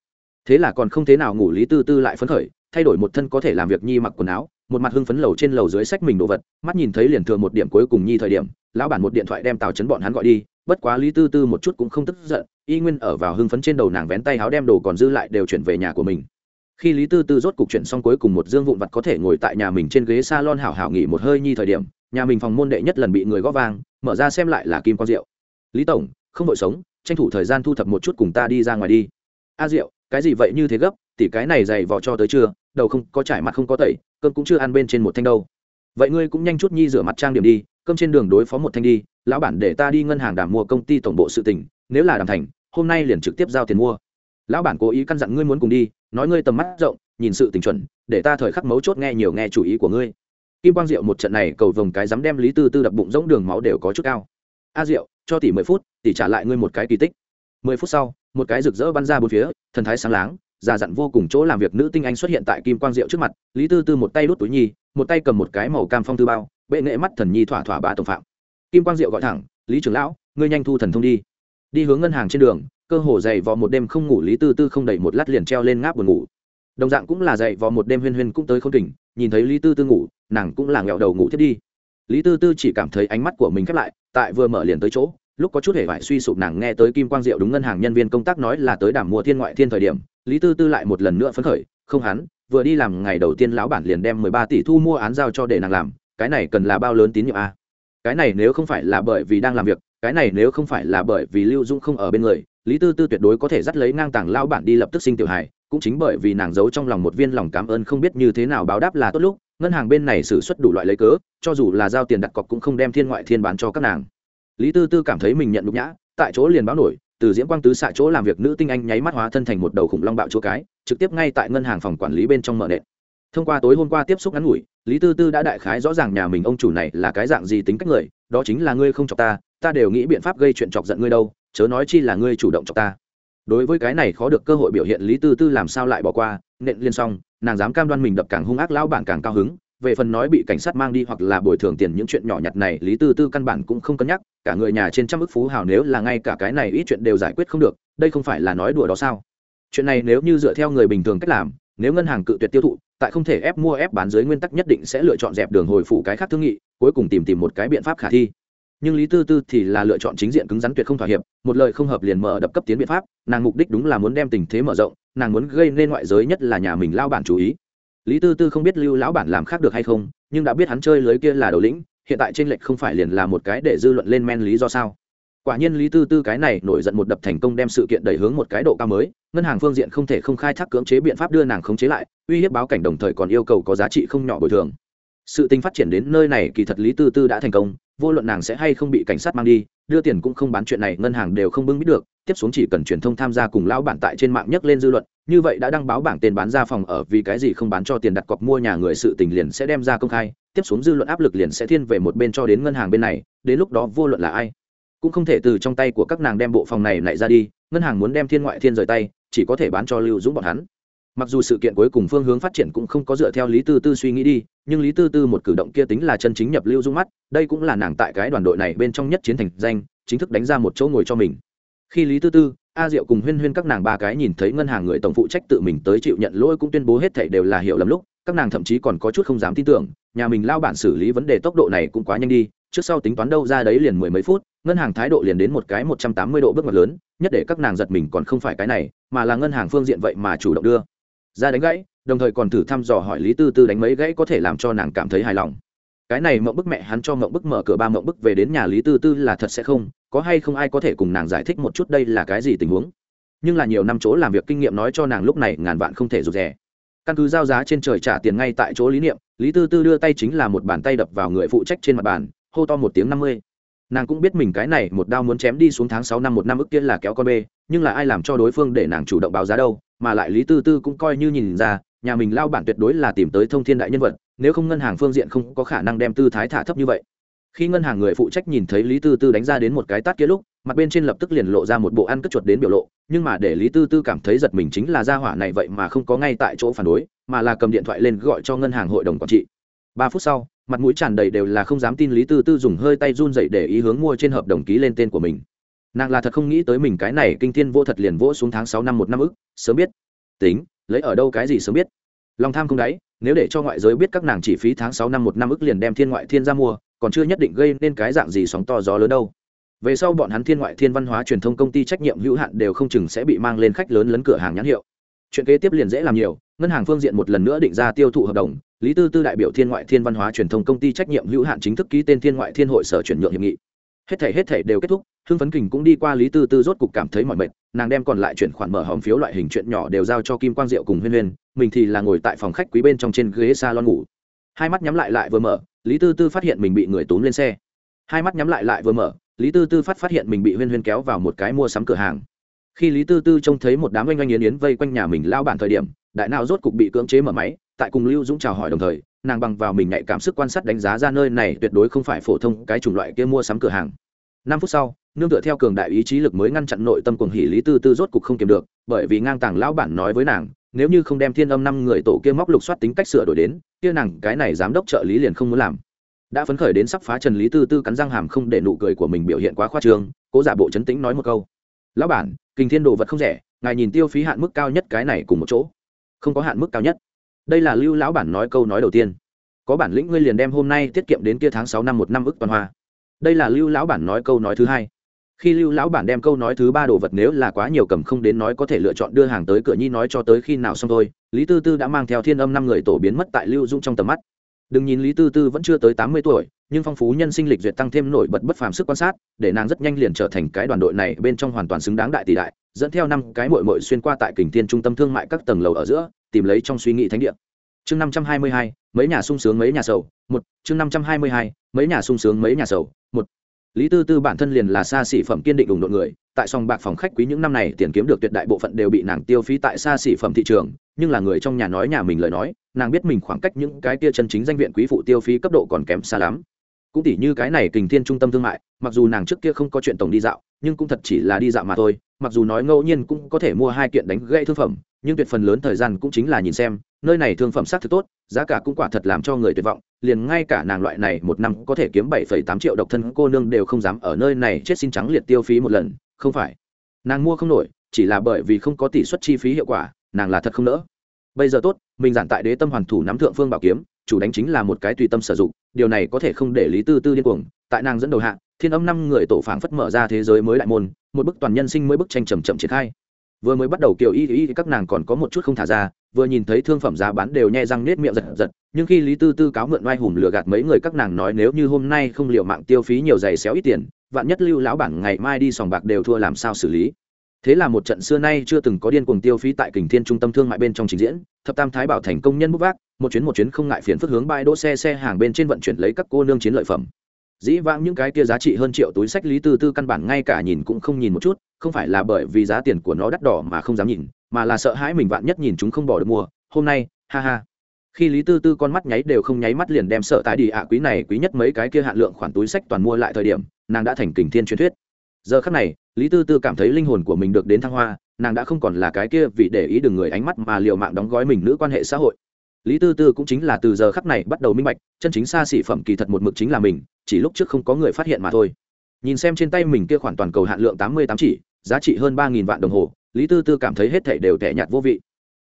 Thế là còn không thế nào ngủ lý tư tư lại phấn khởi, thay đổi một thân có thể làm việc nhi mặc quần áo, một mặt hưng phấn lầu trên lầu dưới sách mình đồ vật, mắt nhìn thấy liền thừa một điểm cuối cùng nhi thời điểm, lão bản một điện thoại đem tàu chấn bọn hắn gọi đi bất quá lý tư tư một chút cũng không tức giận, y nguyên ở vào hưng phấn trên đầu nàng vén tay áo đem đồ còn dư lại đều chuyển về nhà của mình. Khi lý tư tư rốt cục chuyển xong cuối cùng một dương vụn vặt có thể ngồi tại nhà mình trên ghế s a lon hảo hảo nghỉ một hơi nhi thời điểm, nhà mình phòng môn đệ nhất lần bị người góp vang, mở ra xem lại là kim quang diệu lý tổng, không đội sống, tranh thủ thời gian thu thập một chút cùng ta đi ra ngoài đi. A diệu cái gì vậy như thế gấp, tỉ cái này dày vò cho tới trưa, đầu không có trải mặt không có tẩy, cơm cũng chưa ăn bên trên một thanh đâu. Vậy ngươi cũng nhanh chút nhi rửa mặt trang điểm đi cơm trên đường đối phó một thanh đi, lão bản để ta đi ngân hàng đảm mua công ty tổng bộ sự tỉnh nếu là đàm thành, hôm nay liền trực tiếp giao tiền mua. Lão bản cố ý căn dặn ngươi muốn cùng đi, nói ngươi tầm mắt rộng, nhìn sự tình chuẩn, để ta thời khắc mấu chốt nghe nhiều nghe chủ ý của ngươi. Kim quang diệu một trận này cầu vồng cái dám đem lý tư tư đập bụng rỗng đường máu đều có chút cao. A diệu, cho tỷ mười phút, tỷ trả lại ngươi một cái kỳ tích. Mười phút sau, một cái rực rỡ bắn ra bốn phía, thần thái sáng láng, già dặn vô cùng chỗ làm việc nữ tinh anh xuất hiện tại kim quang diệu trước mặt, lý tư tư một tay đút túi nhi, một tay cầm một cái màu cam phong thư bao bệ nghệ mắt thần nhi thỏa thỏa bá tổng phạm. Kim quang diệu gọi thẳng, lý trưởng lão, ngươi nhanh thu thần thông đi. Đi hướng ngân hàng trên đường, cơ hồ dày vò một đêm không ngủ lý tư tư không đầy một lát liền treo lên ngáp buồn ngủ. Đồng dạng cũng là dày vò một đêm huyên huyên cũng tới không tỉnh nhìn thấy lý tư tư ngủ, nàng cũng là nghẹo đầu ngủ thiết đi. Lý tư tư chỉ cảm thấy ánh mắt của mình khép lại, tại vừa mở liền tới chỗ, lúc có chút hề vải suy sụp nàng nghe tới kim quang diệu đúng ngân hàng nhân viên công tác nói là tới đảm mua thiên ngoại thiên thời điểm, lý tư tư lại một lần nữa phấn khởi, không hắn, vừa đi làm ngày đầu tiên lão bản liền đem mười ba tỷ thu mua án giao cho để nàng làm cái này cần là bao lớn tín nhiệm a cái này nếu không phải là bởi vì đang làm việc, cái này nếu không phải là bởi vì lưu dung không ở bên người, lý tư tư tuyệt đối có thể dắt lấy ngang tàng lao bản đi lập tức sinh tiểu hài, cũng chính bởi vì nàng giấu trong lòng một viên lòng cảm ơn không biết như thế nào báo đáp là tốt lúc, ngân hàng bên này xử suất đủ loại lấy cớ, cho dù là giao tiền đặt cọc cũng không đem thiên ngoại thiên bán cho các nàng. Lý tư tư cảm thấy mình nhận nhục nhã, tại chỗ liền báo nổi, từ diễm quang tứ xạ chỗ làm việc nữ tinh anh nháy mắt hóa thân thành một đầu khủng long bạo chỗ cái, trực tiếp ngay tại ngân hàng phòng quản lý bên trong mở nện thông qua tối hôm qua tiếp xúc ngắn ngủi, lý tư tư đã đại khái rõ ràng nhà mình ông chủ này là cái dạng gì tính cách người, đó chính là ngươi không chọc ta ta đều nghĩ biện pháp gây chuyện chọc giận ngươi đâu, chớ nói chi là ngươi chủ động chọc ta. Đối với cái này khó được cơ hội biểu hiện lý tư tư làm sao lại bỏ qua, nện liên xong, nàng dám cam đoan mình đập càng hung ác lão bản càng cao hứng, về phần nói bị cảnh sát mang đi hoặc là bồi thường tiền những chuyện nhỏ nhặt này, lý tư tư căn bản cũng không cân nhắc, cả người nhà trên trăm ức phú hào nếu là ngay cả cái này ít chuyện đều giải quyết không được, đây không phải là nói đùa đó sao? Chuyện này nếu như dựa theo người bình thường cách làm nếu ngân hàng cự tuyệt tiêu thụ, tại không thể ép mua ép bán dưới nguyên tắc nhất định sẽ lựa chọn dẹp đường hồi phủ cái khác thương nghị, cuối cùng tìm tìm một cái biện pháp khả thi. Nhưng lý tư tư thì là lựa chọn chính diện cứng rắn tuyệt không thỏa hiệp, một lời không hợp liền mở đập cấp tiến biện pháp, nàng mục đích đúng là muốn đem tình thế mở rộng, nàng muốn gây nên ngoại giới nhất là nhà mình lao bản chú ý. Lý tư tư không biết lưu lão bản làm khác được hay không, nhưng đã biết hắn chơi lưới kia là đầu lĩnh, hiện tại trên lệch không phải liền là một cái để dư luận lên men lý do sao quả nhiên lý tư tư cái này nổi giận một đập thành công đem sự kiện đẩy hướng một cái độ cao mới, ngân hàng phương diện không thể không khai thác cưỡng chế biện pháp đưa nàng khống chế lại, uy hiếp báo cảnh đồng thời còn yêu cầu có giá trị không nhỏ bồi thường. Sự tình phát triển đến nơi này kỳ thật lý tư tư đã thành công, vô luận nàng sẽ hay không bị cảnh sát mang đi, đưa tiền cũng không bán chuyện này, ngân hàng đều không bưng biết được, tiếp xuống chỉ cần truyền thông tham gia cùng lão bản tại trên mạng nhắc lên dư luận, như vậy đã đăng báo bảng tên bán ra phòng ở, vì cái gì không bán cho tiền đặt cọc mua nhà người sự tình liền sẽ đem ra công khai, tiếp xuống dư luận áp lực liền sẽ thiên về một bên cho đến ngân hàng bên này, đến lúc đó vô luận là ai cũng không thể từ trong tay của các nàng đem bộ phòng này lại ra đi, ngân hàng muốn đem thiên ngoại thiên rời tay, chỉ có thể bán cho lưu dũng bọn hắn. Mặc dù sự kiện cuối cùng phương hướng phát triển cũng không có dựa theo lý tư tư suy nghĩ đi, nhưng lý tư tư một cử động kia tính là chân chính nhập lưu dung mắt, đây cũng là nàng tại cái đoàn đội này bên trong nhất chiến thành danh, chính thức đánh ra một chỗ ngồi cho mình. Khi lý tư tư, a diệu cùng huyên huyên các nàng ba cái nhìn thấy ngân hàng người tổng phụ trách tự mình tới chịu nhận lỗi cũng tuyên bố hết thảy đều là hiểu lầm lúc, các nàng thậm chí còn có chút không dám tin tưởng, nhà mình lao bản xử lý vấn đề tốc độ này cũng quá nhanh đi trước sau tính toán đâu ra đấy liền mười mấy phút, ngân hàng thái độ liền đến một cái một trăm tám mươi độ bước ngoặt lớn, nhất để các nàng giật mình còn không phải cái này, mà là ngân hàng phương diện vậy mà chủ động đưa. Ra đánh gãy, đồng thời còn thử thăm dò hỏi lý tư tư đánh mấy gãy có thể làm cho nàng cảm thấy hài lòng. Cái này mộng bức mẹ hắn cho mộng bức mở cửa ba mộng bức về đến nhà lý tư tư là thật sẽ không, có hay không ai có thể cùng nàng giải thích một chút đây là cái gì tình huống. Nhưng là nhiều năm chỗ làm việc kinh nghiệm nói cho nàng lúc này ngàn vạn không thể rụt rè. Căn cứ giao giá trên trời trả tiền ngay tại chỗ lý niệm, lý tư tư đưa tay chính là một bàn tay đập vào người phụ trách trên mặt bàn hô to một tiếng năm mươi. Nàng cũng biết mình cái này một đao muốn chém đi xuống tháng sáu năm một năm ức kia là kéo con bê, nhưng là ai làm cho đối phương để nàng chủ động báo giá đâu, mà lại lý tư tư cũng coi như nhìn ra, nhà mình lao bản tuyệt đối là tìm tới thông thiên đại nhân vật, nếu không ngân hàng phương diện không có khả năng đem tư thái thả thấp như vậy. Khi ngân hàng người phụ trách nhìn thấy lý tư tư đánh ra đến một cái tát kia lúc, mặt bên trên lập tức liền lộ ra một bộ ăn cất chuột đến biểu lộ, nhưng mà để lý tư tư cảm thấy giật mình chính là gia hỏa này vậy mà không có ngay tại chỗ phản đối, mà là cầm điện thoại lên gọi cho ngân hàng hội đồng quản trị. Ba phút sau mặt mũi tràn đầy đều là không dám tin lý tư tư dùng hơi tay run dậy để ý hướng mua trên hợp đồng ký lên tên của mình. Nàng là thật không nghĩ tới mình cái này kinh thiên vô thật liền vỗ xuống tháng sáu năm một năm ức, sớm biết. Tính, lấy ở đâu cái gì sớm biết. Lòng tham không đáy, nếu để cho ngoại giới biết các nàng chỉ phí tháng sáu năm một năm ức liền đem thiên ngoại thiên ra mua, còn chưa nhất định gây nên cái dạng gì sóng to gió lớn đâu. Về sau bọn hắn thiên ngoại thiên văn hóa truyền thông công ty trách nhiệm hữu hạn đều không chừng sẽ bị mang lên khách lớn lấn cửa hàng nhãn hiệu. Chuyện kế tiếp liền dễ làm nhiều ngân hàng phương diện một lần nữa định ra tiêu thụ hợp đồng. Lý tư tư đại biểu thiên ngoại thiên văn hóa truyền thông công ty trách nhiệm hữu hạn chính thức ký tên thiên ngoại thiên hội sở chuyển nhượng hiệp nghị. Hết thể hết thể đều kết thúc, hưng phấn kình cũng đi qua lý tư tư rốt cục cảm thấy mọi mệt, nàng đem còn lại chuyển khoản mở hòm phiếu loại hình chuyện nhỏ đều giao cho kim quang diệu cùng huyên huyên, mình thì là ngồi tại phòng khách quý bên trong trên ghế s a lon ngủ. Hai mắt nhắm lại lại vừa mở, lý tư tư phát hiện mình bị người túm lên xe. Hai mắt nhắm lại lại vừa mở, lý tư tư phát phát hiện mình bị huyên huyên kéo vào một cái mua sắm cửa hàng. Khi lý tư tư trông thấy một đám oanh oanh yến yến vây quanh nhà mình lao bản thời điểm đại nào rốt cục bị cưỡng chế mở máy, tại cùng lưu dũng chào hỏi đồng thời, nàng bằng vào mình nhạy cảm sức quan sát đánh giá ra nơi này tuyệt đối không phải phổ thông cái chủng loại kia mua sắm cửa hàng. Năm phút sau, nương tựa theo cường đại ý chí lực mới ngăn chặn nội tâm cuồng hỉ lý tư tư rốt cục không kiềm được, bởi vì ngang tàng lão bản nói với nàng, nếu như không đem thiên âm năm người tổ kia móc lục soát tính cách sửa đổi đến, kia nàng cái này giám đốc trợ lý liền không muốn làm. Đã phấn khởi đến sắp phá trần lý tư tư cắn răng hàm không để nụ cười của mình biểu hiện quá khoa trương, cố giả bộ chấn tĩnh nói một câu. Lão bản kinh thiên đồ vật không rẻ, ngài nhìn tiêu phí hạn mức cao nhất cái này cùng một chỗ không có hạn mức cao nhất. Đây là lưu lão bản nói câu nói đầu tiên. Có bản lĩnh ngươi liền đem hôm nay tiết kiệm đến kia tháng sáu năm một năm ức toàn hoa đây là lưu lão bản nói câu nói thứ hai. Khi lưu lão bản đem câu nói thứ ba đồ vật nếu là quá nhiều cầm không đến nói có thể lựa chọn đưa hàng tới cửa nhi nói cho tới khi nào xong thôi, lý tư tư đã mang theo thiên âm năm người tổ biến mất tại lưu dũng trong tầm mắt đừng nhìn lý tư tư vẫn chưa tới tám mươi tuổi, nhưng phong phú nhân sinh lịch duyệt tăng thêm nổi bật bất phàm sức quan sát, để nàng rất nhanh liền trở thành cái đoàn đội này bên trong hoàn toàn xứng đáng đại tỷ đại, dẫn theo năm cái mội mội xuyên qua tại kình thiên trung tâm thương mại các tầng lầu ở giữa, tìm lấy trong suy nghĩ thánh địa. Chương năm trăm hai mươi hai, mấy nhà sung sướng mấy nhà sầu, một, chương năm trăm hai mươi hai, mấy nhà sung sướng mấy nhà sầu, một. Lý tư tư bản thân liền là xa xỉ phẩm kiên định ủng độ người, tại sòng bạc phòng khách quý những năm này tiền kiếm được tuyệt đại bộ phận đều bị nàng tiêu phí tại xa xỉ phẩm thị trường nhưng là người trong nhà nói nhà mình lời nói, nàng biết mình khoảng cách những cái kia chân chính danh viện quý phụ tiêu phí cấp độ còn kém xa lắm. Cũng tỉ như cái này kình thiên trung tâm thương mại, mặc dù nàng trước kia không có chuyện tổng đi dạo, nhưng cũng thật chỉ là đi dạo mà thôi, mặc dù nói ngẫu nhiên cũng có thể mua hai kiện đánh gãy thương phẩm, nhưng tuyệt phần lớn thời gian cũng chính là nhìn xem, nơi này thương phẩm xác thực tốt, giá cả cũng quả thật làm cho người tuyệt vọng, liền ngay cả nàng loại này một năm có thể kiếm bảy phẩy tám triệu độc thân cô nương đều không dám ở nơi này chết xin trắng liệt tiêu phí một lần, không phải. Nàng mua không nổi, chỉ là bởi vì không có tỷ suất chi phí hiệu quả nàng là thật không nỡ. Bây giờ tốt, mình giản tại đế tâm hoàn thủ nắm thượng phương bảo kiếm, chủ đánh chính là một cái tùy tâm sử dụng, điều này có thể không để lý tư tư điên cuồng. Tại nàng dẫn đầu hạ, thiên âm năm người tổ phảng phất mở ra thế giới mới đại môn, một bức toàn nhân sinh mới bức tranh chầm chậm triển khai. Vừa mới bắt đầu kiểu y y các nàng còn có một chút không thả ra, vừa nhìn thấy thương phẩm giá bán đều nhe răng nết miệng giật giật, nhưng khi lý tư tư cáo mượn oai hùm lừa gạt mấy người các nàng nói nếu như hôm nay không liệu mạng tiêu phí nhiều giày xéo ít tiền, vạn nhất lưu lão bản ngày mai đi sòng bạc đều thua làm sao xử lý? Thế là một trận xưa nay chưa từng có điên cuồng tiêu phí tại kình thiên trung tâm thương mại bên trong trình diễn, thập tam thái bảo thành công nhân bút vác, một chuyến một chuyến không ngại phiền phức hướng bãi đỗ xe xe hàng bên trên vận chuyển lấy các cô nương chiến lợi phẩm. Dĩ vãng những cái kia giá trị hơn triệu túi sách lý tư tư căn bản ngay cả nhìn cũng không nhìn một chút, không phải là bởi vì giá tiền của nó đắt đỏ mà không dám nhìn, mà là sợ hãi mình vạn nhất nhìn chúng không bỏ được mua, hôm nay, ha ha. Khi lý tư tư con mắt nháy đều không nháy mắt liền đem sợ tại đi ạ quý này quý nhất mấy cái kia hạn lượng khoản túi sách toàn mua lại thời điểm, nàng đã thành kình thiên truyền thuyết. Giờ khắc này lý tư tư cảm thấy linh hồn của mình được đến thăng hoa, nàng đã không còn là cái kia vì để ý đừng người ánh mắt mà liệu mạng đóng gói mình nữ quan hệ xã hội. Lý tư tư cũng chính là từ giờ khắc này bắt đầu minh bạch, chân chính xa xỉ phẩm kỳ thật một mực chính là mình, chỉ lúc trước không có người phát hiện mà thôi. Nhìn xem trên tay mình kia khoản toàn cầu hạn lượng tám mươi tám chỉ, giá trị hơn ba nghìn vạn đồng hồ, lý tư tư cảm thấy hết thảy đều tẻ nhạt vô vị.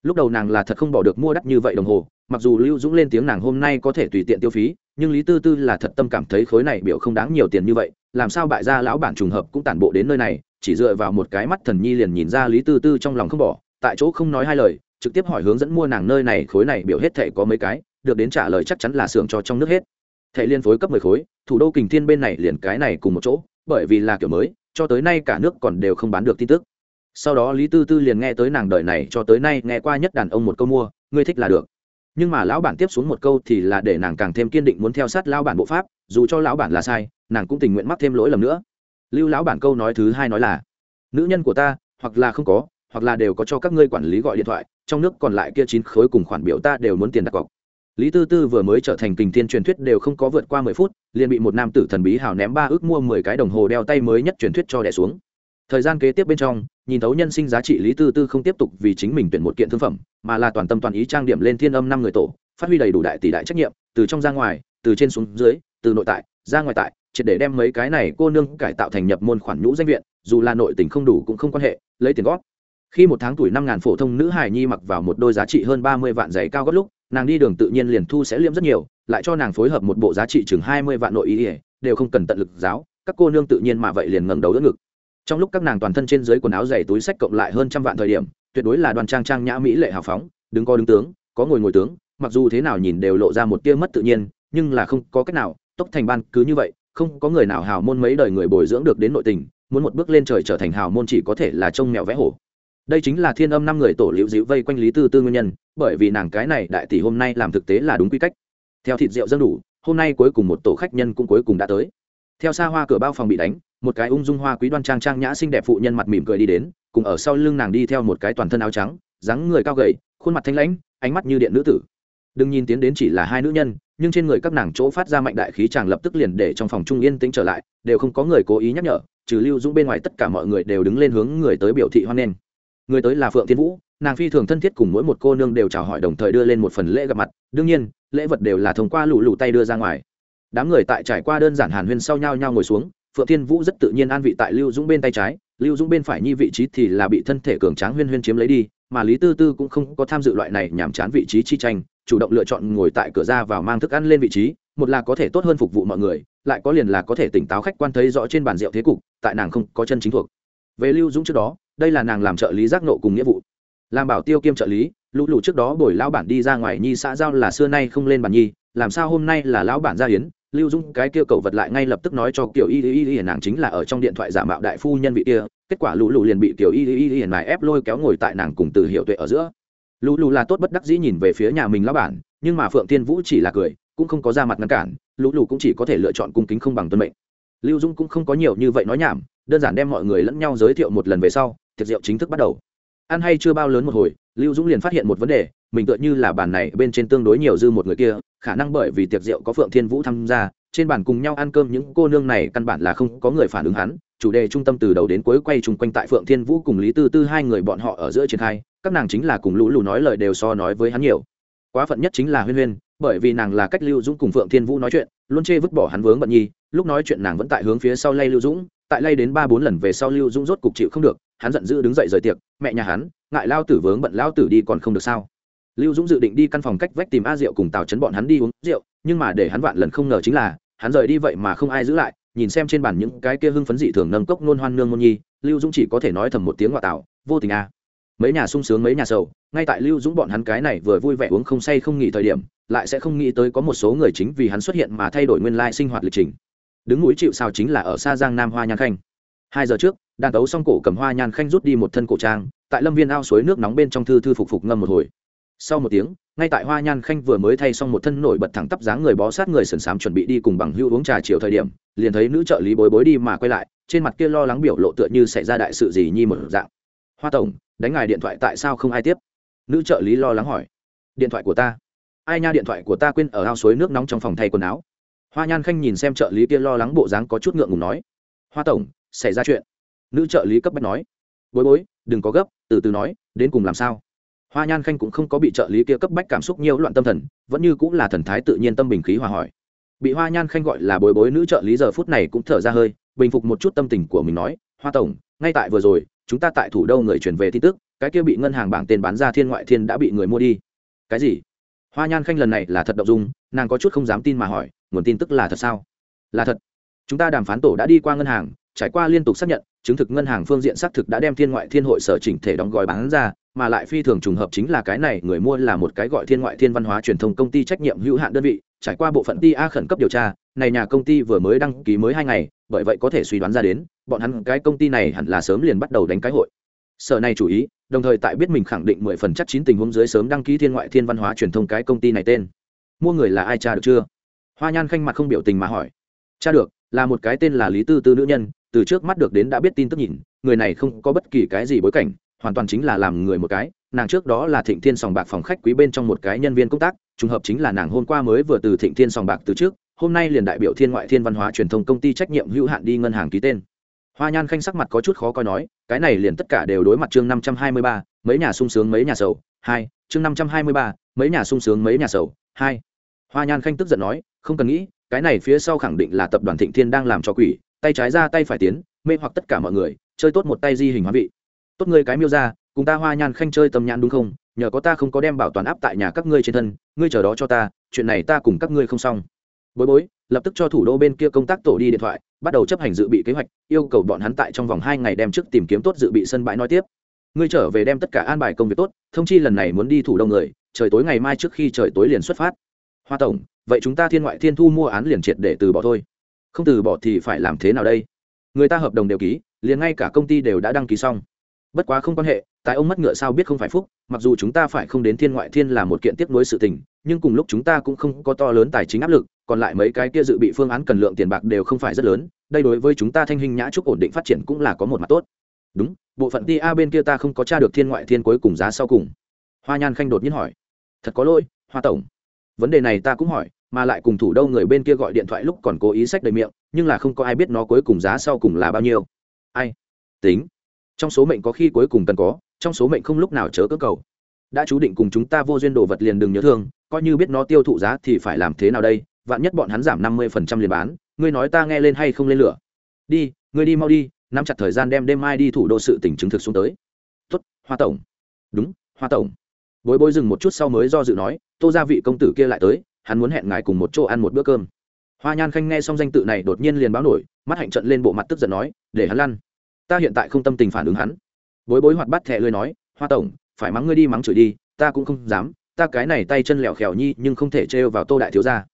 Lúc đầu nàng là thật không bỏ được mua đắt như vậy đồng hồ, mặc dù lưu dũng lên tiếng nàng hôm nay có thể tùy tiện tiêu phí, nhưng lý tư tư là thật tâm cảm thấy khối này biểu không đáng nhiều tiền như vậy làm sao bại gia lão bản trùng hợp cũng tản bộ đến nơi này, chỉ dựa vào một cái mắt thần nhi liền nhìn ra lý tư tư trong lòng không bỏ, tại chỗ không nói hai lời, trực tiếp hỏi hướng dẫn mua nàng nơi này khối này biểu hết thảy có mấy cái, được đến trả lời chắc chắn là xưởng cho trong nước hết. Thệ liên phối cấp mười khối, thủ đô kình thiên bên này liền cái này cùng một chỗ, bởi vì là kiểu mới, cho tới nay cả nước còn đều không bán được tin tức. Sau đó lý tư tư liền nghe tới nàng đời này, cho tới nay nghe qua nhất đàn ông một câu mua, ngươi thích là được. Nhưng mà lão bản tiếp xuống một câu thì là để nàng càng thêm kiên định muốn theo sát lão bản bộ pháp, dù cho lão bản là sai nàng cũng tình nguyện mắc thêm lỗi lầm nữa. Lưu lão bản câu nói thứ hai nói là, nữ nhân của ta, hoặc là không có, hoặc là đều có cho các ngươi quản lý gọi điện thoại, trong nước còn lại kia chín khối cùng khoản biểu ta đều muốn tiền đặt cọc. Lý tư tư vừa mới trở thành kình thiên truyền thuyết đều không có vượt qua mười phút, liền bị một nam tử thần bí hào ném ba ước mua mười cái đồng hồ đeo tay mới nhất truyền thuyết cho đẻ xuống. Thời gian kế tiếp bên trong, nhìn thấu nhân sinh giá trị lý tư tư không tiếp tục vì chính mình tuyển một kiện thương phẩm, mà là toàn tâm toàn ý trang điểm lên thiên âm năm người tổ, phát huy đầy đủ đại tỷ đại trách nhiệm, từ trong ra ngoài, từ trên xuống dưới, từ nội tại, ra ngoài tại triệt để đem mấy cái này cô nương cải tạo thành nhập môn khoản nhũ danh viện, dù là nội tình không đủ cũng không quan hệ, lấy tiền góp. Khi một tháng tuổi năm ngàn phổ thông nữ hài nhi mặc vào một đôi giá trị hơn ba mươi vạn giày cao gót lúc, nàng đi đường tự nhiên liền thu sẽ liêm rất nhiều, lại cho nàng phối hợp một bộ giá trị chừng hai mươi vạn nội ý ỉa đều không cần tận lực giáo, các cô nương tự nhiên mà vậy liền ngẩng đầu đỡ ngực. Trong lúc các nàng toàn thân trên dưới quần áo dày túi sách cộng lại hơn trăm vạn thời điểm, tuyệt đối là đoàn trang trang nhã mỹ lệ hào phóng, đứng có đứng tướng, có ngồi ngồi tướng, mặc dù thế nào nhìn đều lộ ra một tia mất tự nhiên, nhưng là không có cách nào, tốc thành ban cứ như vậy không có người nào hào môn mấy đời người bồi dưỡng được đến nội tình, muốn một bước lên trời trở thành hào môn chỉ có thể là trông mèo vẽ hổ. Đây chính là thiên âm năm người tổ liễu dịu vây quanh lý tư tư nguyên nhân, bởi vì nàng cái này đại tỷ hôm nay làm thực tế là đúng quy cách. Theo thịt rượu dân đủ, hôm nay cuối cùng một tổ khách nhân cũng cuối cùng đã tới. Theo xa hoa cửa bao phòng bị đánh, một cái ung dung hoa quý đoan trang trang nhã xinh đẹp phụ nhân mặt mỉm cười đi đến, cùng ở sau lưng nàng đi theo một cái toàn thân áo trắng, dáng người cao gầy, khuôn mặt thanh lãnh, ánh mắt như điện nữ tử. Đừng nhìn tiến đến chỉ là hai nữ nhân nhưng trên người các nàng chỗ phát ra mạnh đại khí chàng lập tức liền để trong phòng trung yên tĩnh trở lại, đều không có người cố ý nhắc nhở, trừ lưu dũng bên ngoài tất cả mọi người đều đứng lên hướng người tới biểu thị hoan nghênh. Người tới là phượng thiên vũ, nàng phi thường thân thiết cùng mỗi một cô nương đều chào hỏi đồng thời đưa lên một phần lễ gặp mặt, đương nhiên, lễ vật đều là thông qua lũ lù tay đưa ra ngoài. Đám người tại trải qua đơn giản hàn huyên sau nhau nhau ngồi xuống, phượng thiên vũ rất tự nhiên an vị tại lưu dũng bên tay trái, lưu dũng bên phải nhi vị trí thì là bị thân thể cường tráng huyên huyên chiếm lấy đi, mà lý tư tư cũng không có tham dự loại này nhàm chán vị trí chi tranh chủ động lựa chọn ngồi tại cửa ra vào mang thức ăn lên vị trí một là có thể tốt hơn phục vụ mọi người lại có liền là có thể tỉnh táo khách quan thấy rõ trên bàn rượu thế cục tại nàng không có chân chính thuộc về lưu dũng trước đó đây là nàng làm trợ lý giác nộ cùng nghĩa vụ làm bảo tiêu kiêm trợ lý lũ lụ trước đó bồi lão bản đi ra ngoài nhi xã giao là xưa nay không lên bàn nhi làm sao hôm nay là lão bản gia hiến lưu dũng cái kia cầu vật lại ngay lập tức nói cho kiểu y y y nàng chính là ở trong điện thoại giả mạo đại phu nhân vị kia kết quả lũ lụ liền bị kiểu y y y y này ép lôi kéo ngồi tại nàng cùng từ hiệu tuệ ở giữa lũ Lù là tốt bất đắc dĩ nhìn về phía nhà mình lão bản, nhưng mà phượng tiên vũ chỉ là cười, cũng không có ra mặt ngăn cản, lũ Lù cũng chỉ có thể lựa chọn cung kính không bằng tuân mệnh. Lưu dung cũng không có nhiều như vậy nói nhảm, đơn giản đem mọi người lẫn nhau giới thiệu một lần về sau, tiệc rượu chính thức bắt đầu. Ăn hay chưa bao lớn một hồi, lưu dũng liền phát hiện một vấn đề, mình tựa như là bàn này bên trên tương đối nhiều dư một người kia, khả năng bởi vì tiệc rượu có phượng thiên vũ tham gia, trên bàn cùng nhau ăn cơm những cô nương này căn bản là không có người phản ứng hắn, chủ đề trung tâm từ đầu đến cuối quay chung quanh tại phượng thiên vũ cùng lý tư tư hai người bọn họ ở giữa triển khai các nàng chính là cùng lũ lù nói lời đều so nói với hắn nhiều. Quá phận nhất chính là huyên huyên, bởi vì nàng là cách lưu dũng cùng phượng thiên vũ nói chuyện, luôn chê vứt bỏ hắn vướng bận nhi, lúc nói chuyện nàng vẫn tại hướng phía sau lay lưu dũng, tại lay đến ba bốn lần về sau lưu dũng rốt cục chịu không được, hắn giận dữ đứng dậy rời tiệc, mẹ nhà hắn, ngại lao tử vướng bận lao tử đi còn không được sao? Lưu dũng dự định đi căn phòng cách vách tìm a rượu cùng tào chấn bọn hắn đi uống rượu, nhưng mà để hắn vạn lần không ngờ chính là, hắn rời đi vậy mà không ai giữ lại, nhìn xem trên bàn những cái kia hưng phấn dị thường nâng cốc nôn hoan nương môn nhi, lưu dũng chỉ có thể nói thầm một tiếng ngoại tạo vô tình a mấy nhà sung sướng mấy nhà sầu, ngay tại lưu dũng bọn hắn cái này vừa vui vẻ uống không say không nghỉ thời điểm, lại sẽ không nghĩ tới có một số người chính vì hắn xuất hiện mà thay đổi nguyên lai sinh hoạt lịch trình. Đứng núi chịu sao chính là ở xa giang nam hoa nhan khanh. Hai giờ trước, đàn tấu xong cổ cầm hoa nhan khanh rút đi một thân cổ trang, tại lâm viên ao suối nước nóng bên trong thư thư phục phục ngâm một hồi. Sau một tiếng, ngay tại hoa nhan khanh vừa mới thay xong một thân nổi bật thẳng tắp dáng người bó sát người sần sám chuẩn bị đi cùng bằng hưu uống trà chiều thời điểm, liền thấy nữ trợ lý bối bối đi mà quay lại, trên mặt kia lo lắng biểu lộ tựa như xảy ra đại sự gì nhi một dạng. Hoa tổng đánh ngài điện thoại tại sao không ai tiếp? Nữ trợ lý lo lắng hỏi. Điện thoại của ta. Ai nha, điện thoại của ta quên ở ao suối nước nóng trong phòng thay quần áo. Hoa nhan khanh nhìn xem trợ lý kia lo lắng bộ dáng có chút ngượng ngùng nói. Hoa tổng, xảy ra chuyện. Nữ trợ lý cấp bách nói. Bối bối, đừng có gấp, từ từ nói, đến cùng làm sao? Hoa nhan khanh cũng không có bị trợ lý kia cấp bách cảm xúc nhiều loạn tâm thần, vẫn như cũng là thần thái tự nhiên tâm bình khí hòa hỏi. Bị hoa nhan khanh gọi là bối bối, nữ trợ lý giờ phút này cũng thở ra hơi, bình phục một chút tâm tình của mình nói. Hoa tổng, ngay tại vừa rồi chúng ta tại thủ đô người truyền về tin tức, cái kia bị ngân hàng bảng tên bán ra thiên ngoại thiên đã bị người mua đi. Cái gì? Hoa nhan khanh lần này là thật động dung, nàng có chút không dám tin mà hỏi, nguồn tin tức là thật sao? Là thật. Chúng ta đàm phán tổ đã đi qua ngân hàng, trải qua liên tục xác nhận, chứng thực ngân hàng phương diện xác thực đã đem thiên ngoại thiên hội sở chỉnh thể đóng gói bán ra, mà lại phi thường trùng hợp chính là cái này, người mua là một cái gọi thiên ngoại thiên văn hóa truyền thông công ty trách nhiệm hữu hạn đơn vị, trải qua bộ phận ti a khẩn cấp điều tra, này nhà công ty vừa mới đăng ký mới hai ngày, bởi vậy có thể suy đoán ra đến bọn hắn cái công ty này hẳn là sớm liền bắt đầu đánh cái hội. Sở này chủ ý, đồng thời tại biết mình khẳng định mười phần chắc chín tình huống dưới sớm đăng ký thiên ngoại thiên văn hóa truyền thông cái công ty này tên. Mua người là ai cha được chưa? Hoa nhan khanh mặt không biểu tình mà hỏi. Cha được, là một cái tên là lý tư tư nữ nhân, từ trước mắt được đến đã biết tin tức nhìn, người này không có bất kỳ cái gì bối cảnh, hoàn toàn chính là làm người một cái, nàng trước đó là thịnh thiên sòng bạc phòng khách quý bên trong một cái nhân viên công tác, trùng hợp chính là nàng hôm qua mới vừa từ thịnh thiên sòng bạc từ trước, hôm nay liền đại biểu thiên ngoại thiên văn hóa truyền thông công ty trách nhiệm hữu hạn đi ngân hàng ký tên hoa nhan khanh sắc mặt có chút khó coi nói, cái này liền tất cả đều đối mặt chương năm trăm hai mươi ba, mấy nhà sung sướng mấy nhà sầu. Hai, chương năm trăm hai mươi ba, mấy nhà sung sướng mấy nhà sầu. Hai, hoa nhan khanh tức giận nói, không cần nghĩ, cái này phía sau khẳng định là tập đoàn thịnh thiên đang làm cho quỷ, tay trái ra tay phải tiến, mê hoặc tất cả mọi người, chơi tốt một tay di hình hóa vị. Tốt ngươi cái miêu ra, cùng ta hoa nhan khanh chơi tầm nhãn đúng không? Nhờ có ta không có đem bảo toàn áp tại nhà các ngươi trên thân, ngươi chờ đó cho ta, chuyện này ta cùng các ngươi không xong. Bối bối lập tức cho thủ đô bên kia công tác tổ đi điện thoại, bắt đầu chấp hành dự bị kế hoạch, yêu cầu bọn hắn tại trong vòng hai ngày đem trước tìm kiếm tốt dự bị sân bãi nói tiếp. Ngươi trở về đem tất cả an bài công việc tốt, thông chi lần này muốn đi thủ đô người, trời tối ngày mai trước khi trời tối liền xuất phát. Hoa tổng, vậy chúng ta thiên ngoại thiên thu mua án liền triệt để từ bỏ thôi. Không từ bỏ thì phải làm thế nào đây? Người ta hợp đồng đều ký, liền ngay cả công ty đều đã đăng ký xong. Bất quá không quan hệ, tại ông mất ngựa sao biết không phải phúc, mặc dù chúng ta phải không đến thiên ngoại thiên là một kiện tiếp nối sự tình, nhưng cùng lúc chúng ta cũng không có to lớn tài chính áp lực còn lại mấy cái kia dự bị phương án cần lượng tiền bạc đều không phải rất lớn, đây đối với chúng ta thanh hình nhã trúc ổn định phát triển cũng là có một mặt tốt. Đúng, bộ phận ti a bên kia ta không có tra được thiên ngoại thiên cuối cùng giá sau cùng. Hoa nhan khanh đột nhiên hỏi. Thật có lỗi, hoa tổng. Vấn đề này ta cũng hỏi, mà lại cùng thủ đâu người bên kia gọi điện thoại lúc còn cố ý sách đầy miệng, nhưng là không có ai biết nó cuối cùng giá sau cùng là bao nhiêu. Ai? Tính. Trong số mệnh có khi cuối cùng cần có, trong số mệnh không lúc nào chớ cơ cầu. Đã chú định cùng chúng ta vô duyên đồ vật liền đừng nhớ thương, coi như biết nó tiêu thụ giá thì phải làm thế nào đây vạn nhất bọn hắn giảm năm mươi phần trăm liền bán, ngươi nói ta nghe lên hay không lên lửa? Đi, ngươi đi mau đi, nắm chặt thời gian đem đêm mai đi thủ đô sự tỉnh chứng thực xuống tới. Tuất hoa tổng. Đúng, hoa tổng. Bối bối dừng một chút sau mới do dự nói, tô gia vị công tử kia lại tới, hắn muốn hẹn ngài cùng một chỗ ăn một bữa cơm. Hoa nhan khanh nghe xong danh tự này đột nhiên liền báo nổi, mắt hạnh trận lên bộ mặt tức giận nói, để hắn lăn. Ta hiện tại không tâm tình phản ứng hắn. Bối bối hoạt bắt thẹ lưới nói, hoa tổng, phải mắng ngươi đi mắng chửi đi, ta cũng không dám, ta cái này tay chân lẹo khèo nhi nhưng không thể trêu vào tô đại thiếu gia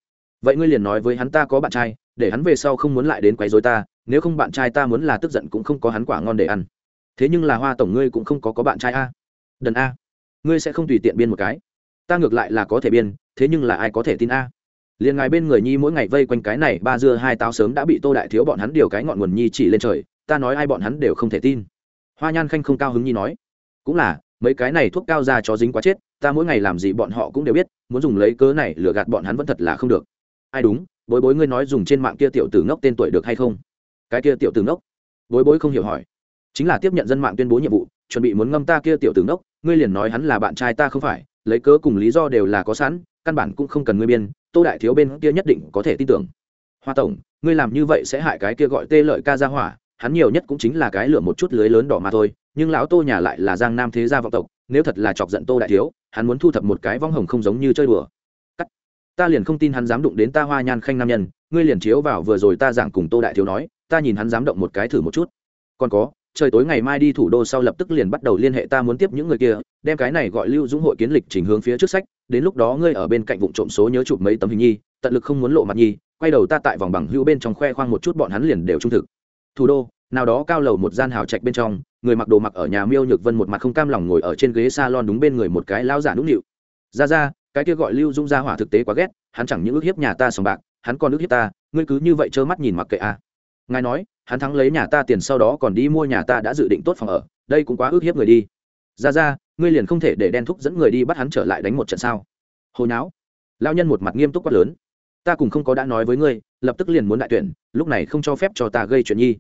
vậy ngươi liền nói với hắn ta có bạn trai, để hắn về sau không muốn lại đến quấy rối ta, nếu không bạn trai ta muốn là tức giận cũng không có hắn quả ngon để ăn. Thế nhưng là hoa tổng ngươi cũng không có có bạn trai a. Đần a. Ngươi sẽ không tùy tiện biên một cái. Ta ngược lại là có thể biên, thế nhưng là ai có thể tin a? Liền ngài bên người nhi mỗi ngày vây quanh cái này, ba dưa hai táo sớm đã bị tô đại thiếu bọn hắn điều cái ngọn nguồn nhi chỉ lên trời, ta nói ai bọn hắn đều không thể tin. Hoa nhan khanh không cao hứng nhi nói. Cũng là, mấy cái này thuốc cao ra cho dính quá chết, ta mỗi ngày làm gì bọn họ cũng đều biết, muốn dùng lấy cớ này lừa gạt bọn hắn vẫn thật là không được ai đúng, bối bối ngươi nói dùng trên mạng kia tiểu tử ngốc tên tuổi được hay không? Cái kia tiểu tử ngốc? Bối bối không hiểu hỏi. Chính là tiếp nhận dân mạng tuyên bố nhiệm vụ, chuẩn bị muốn ngâm ta kia tiểu tử ngốc, ngươi liền nói hắn là bạn trai ta không phải, lấy cớ cùng lý do đều là có sẵn, căn bản cũng không cần ngươi biên, tô đại thiếu bên kia nhất định có thể tin tưởng. Hoa tổng, ngươi làm như vậy sẽ hại cái kia gọi tê lợi ca ra hỏa, hắn nhiều nhất cũng chính là cái lửa một chút lưới lớn đỏ mà thôi, nhưng lão tô nhà lại là giang nam thế gia vọng tộc, nếu thật là chọc giận tô đại thiếu, hắn muốn thu thập một cái vong hồng không giống như chơi đùa ta liền không tin hắn dám đụng đến ta hoa nhan khanh nam nhân, ngươi liền chiếu vào vừa rồi ta giảng cùng tô đại thiếu nói, ta nhìn hắn dám động một cái thử một chút. Còn có, trời tối ngày mai đi thủ đô sau lập tức liền bắt đầu liên hệ ta muốn tiếp những người kia, đem cái này gọi lưu dũng hội kiến lịch trình hướng phía trước sách, đến lúc đó ngươi ở bên cạnh vụ trộm số nhớ chụp mấy tấm hình nhi, tận lực không muốn lộ mặt nhi, quay đầu ta tại vòng bằng hữu bên trong khoe khoang một chút bọn hắn liền đều trung thực. Thủ đô, nào đó cao lầu một gian hào trạch bên trong, người mặc đồ mặc ở nhà miêu nhược vân một mặt không cam lòng ngồi ở trên ghế salon đúng bên người một cái lao giả nũng nịu. Ra ra cái kia gọi lưu dung ra hỏa thực tế quá ghét, hắn chẳng những ước hiếp nhà ta sòng bạc, hắn còn ước hiếp ta, ngươi cứ như vậy trơ mắt nhìn mặc kệ a. À. ngài nói, hắn thắng lấy nhà ta tiền sau đó còn đi mua nhà ta đã dự định tốt phòng ở, đây cũng quá ước hiếp người đi. Ra ra, ngươi liền không thể để đen thúc dẫn người đi bắt hắn trở lại đánh một trận sao? Hồi não lao nhân một mặt nghiêm túc quát lớn. Ta cùng không có đã nói với ngươi, lập tức liền muốn đại tuyển, lúc này không cho phép cho ta gây chuyện nhi.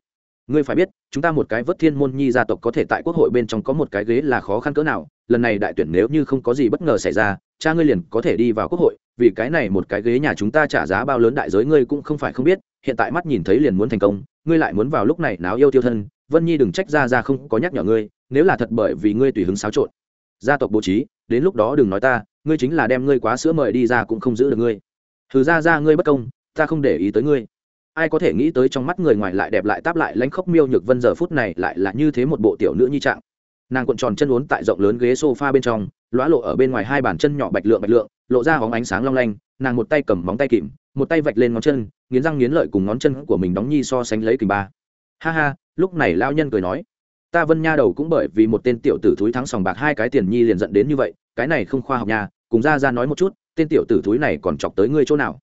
Ngươi phải biết, chúng ta một cái vớt thiên môn nhi gia tộc có thể tại quốc hội bên trong có một cái ghế là khó khăn cỡ nào, lần này đại tuyển nếu như không có gì bất ngờ xảy ra cha ngươi liền có thể đi vào quốc hội, vì cái này một cái ghế nhà chúng ta trả giá bao lớn đại giới ngươi cũng không phải không biết, hiện tại mắt nhìn thấy liền muốn thành công, ngươi lại muốn vào lúc này náo yêu tiêu thân, vân nhi đừng trách ra ra không có nhắc nhở ngươi, nếu là thật bởi vì ngươi tùy hứng xáo trộn. Gia tộc bố trí, đến lúc đó đừng nói ta, ngươi chính là đem ngươi quá sữa mời đi ra cũng không giữ được ngươi. Thử ra ra ngươi bất công, ta không để ý tới ngươi. Ai có thể nghĩ tới trong mắt người ngoài lại đẹp lại táp lại lãnh khóc miêu nhược vân giờ phút này lại là như thế một bộ tiểu nữ nhi trạng. Nàng cuộn tròn chân uốn tại rộng lớn ghế sofa bên trong lóa lộ ở bên ngoài hai bàn chân nhỏ bạch lượng bạch lượng, lộ ra hóng ánh sáng long lanh, nàng một tay cầm móng tay kìm, một tay vạch lên ngón chân, nghiến răng nghiến lợi cùng ngón chân của mình đóng nhi so sánh lấy kìm ba. Ha ha, lúc này lao nhân cười nói, ta vân nha đầu cũng bởi vì một tên tiểu tử thúi thắng sòng bạc hai cái tiền nhi liền dẫn đến như vậy, cái này không khoa học nha, cùng ra ra nói một chút, tên tiểu tử thúi này còn chọc tới ngươi chỗ nào?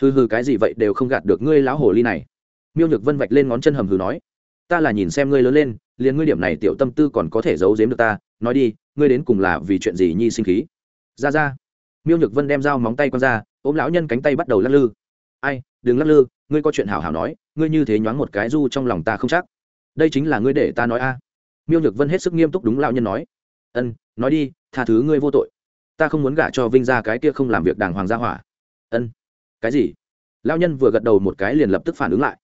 Hừ hừ, cái gì vậy đều không gạt được ngươi lão hồ ly này. Miêu nhược vân vạch lên ngón chân hầm hừ nói, ta là nhìn xem ngươi lớn lên, liền ngươi điểm này tiểu tâm tư còn có thể giấu giếm được ta, nói đi ngươi đến cùng là vì chuyện gì nhi sinh khí? Ra ra. Miêu nhược vân đem dao móng tay q ra, ôm lão nhân cánh tay bắt đầu lắc lư. Ai, đừng lắc lư, ngươi có chuyện hảo hảo nói, ngươi như thế nhoáng một cái du trong lòng ta không chắc. Đây chính là ngươi để ta nói a. Miêu nhược vân hết sức nghiêm túc đúng lão nhân nói. Ân, nói đi, tha thứ ngươi vô tội. Ta không muốn gả cho vinh ra cái kia không làm việc đàng hoàng gia hỏa. Ân, cái gì? Lão nhân vừa gật đầu một cái liền lập tức phản ứng lại.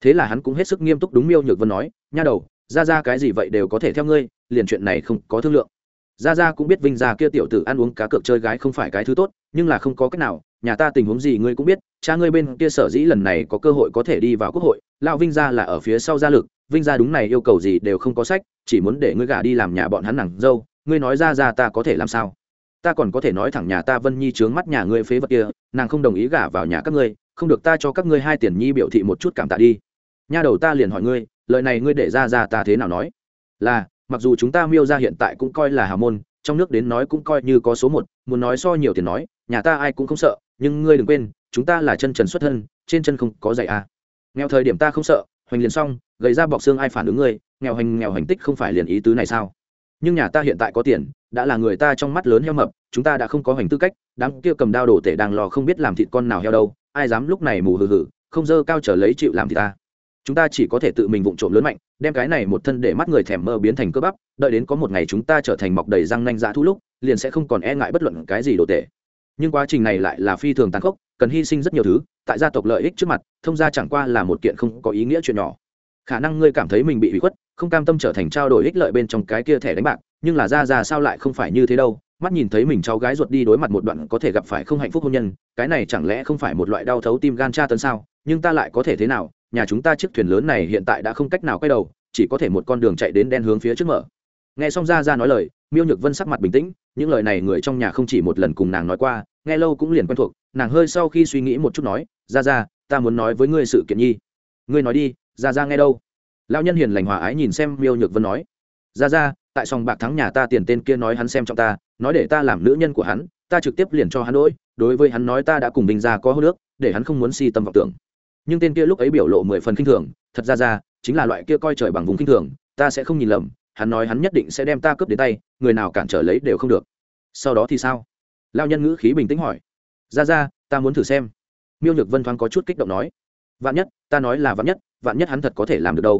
Thế là hắn cũng hết sức nghiêm túc đúng miêu nhược vân nói, nha đầu, ra ra cái gì vậy đều có thể theo ngươi, liền chuyện này không có thương lượng. Gia gia cũng biết vinh gia kia tiểu tử ăn uống cá cược chơi gái không phải cái thứ tốt, nhưng là không có cách nào, nhà ta tình huống gì ngươi cũng biết, cha ngươi bên kia sở dĩ lần này có cơ hội có thể đi vào quốc hội, lão vinh gia là ở phía sau gia lực, vinh gia đúng này yêu cầu gì đều không có sách, chỉ muốn để ngươi gả đi làm nhà bọn hắn nàng dâu, ngươi nói ra ra ta có thể làm sao? Ta còn có thể nói thẳng nhà ta vân nhi trướng mắt nhà ngươi phế vật kia, nàng không đồng ý gả vào nhà các ngươi, không được ta cho các ngươi hai tiền nhi biểu thị một chút cảm tạ đi. Nha đầu ta liền hỏi ngươi, lời này ngươi để ra ra ta thế nào nói? Là mặc dù chúng ta miêu ra hiện tại cũng coi là hào môn, trong nước đến nói cũng coi như có số một, muốn nói so nhiều tiền nói, nhà ta ai cũng không sợ, nhưng ngươi đừng quên, chúng ta là chân trần xuất thân, trên chân không có dạy à. nghèo thời điểm ta không sợ, hoành liền xong, gầy ra bọc xương ai phản ứng ngươi, nghèo hành nghèo hành tích không phải liền ý tứ này sao nhưng nhà ta hiện tại có tiền, đã là người ta trong mắt lớn heo mập, chúng ta đã không có hành tư cách, đám kia cầm đao đổ tể đang lò không biết làm thịt con nào heo đâu, ai dám lúc này mù hừ hừ, không dơ cao trở lấy chịu làm thì ta chúng ta chỉ có thể tự mình vụng trộm lớn mạnh, đem cái này một thân để mắt người thèm mơ biến thành cơ bắp, đợi đến có một ngày chúng ta trở thành mọc đầy răng nanh dã thu lúc, liền sẽ không còn e ngại bất luận cái gì đồ tệ. Nhưng quá trình này lại là phi thường tàn khốc, cần hy sinh rất nhiều thứ, tại gia tộc lợi ích trước mặt, thông gia chẳng qua là một kiện không có ý nghĩa chuyện nhỏ. Khả năng ngươi cảm thấy mình bị hủy khuất, không cam tâm trở thành trao đổi ích lợi bên trong cái kia thẻ đánh bạc, nhưng là ra ra sao lại không phải như thế đâu, mắt nhìn thấy mình cháu gái ruột đi đối mặt một đoạn có thể gặp phải không hạnh phúc hôn nhân, cái này chẳng lẽ không phải một loại đau thấu tim gan tra tấn sao, nhưng ta lại có thể thế nào nhà chúng ta chiếc thuyền lớn này hiện tại đã không cách nào quay đầu, chỉ có thể một con đường chạy đến đen hướng phía trước mở. Nghe xong ra ra nói lời, miêu nhược vân sắc mặt bình tĩnh, những lời này người trong nhà không chỉ một lần cùng nàng nói qua, nghe lâu cũng liền quen thuộc, nàng hơi sau khi suy nghĩ một chút nói ra ra ta muốn nói với ngươi sự kiện nhi. Ngươi nói đi ra ra nghe đâu? Lão nhân hiền lành hòa ái nhìn xem miêu nhược vân nói ra ra tại sòng bạc thắng nhà ta tiền tên kia nói hắn xem trọng ta, nói để ta làm nữ nhân của hắn, ta trực tiếp liền cho hắn đỗi đối với hắn nói ta đã cùng bình ra có hô nước để hắn không muốn si tâm vọng tưởng nhưng tên kia lúc ấy biểu lộ mười phần k i n h thường, thật ra ra, chính là loại kia coi trời bằng vùng k i n h thường, ta sẽ không nhìn lầm, hắn nói hắn nhất định sẽ đem ta cướp đến tay, người nào cản trở lấy đều không được. Sau đó thì sao? Lao nhân ngữ khí bình tĩnh hỏi. Ra ra, ta muốn thử xem. Miêu nhược vân thoáng có chút kích động nói. Vạn nhất, ta nói là vạn nhất vạn nhất hắn thật có thể làm được đâu.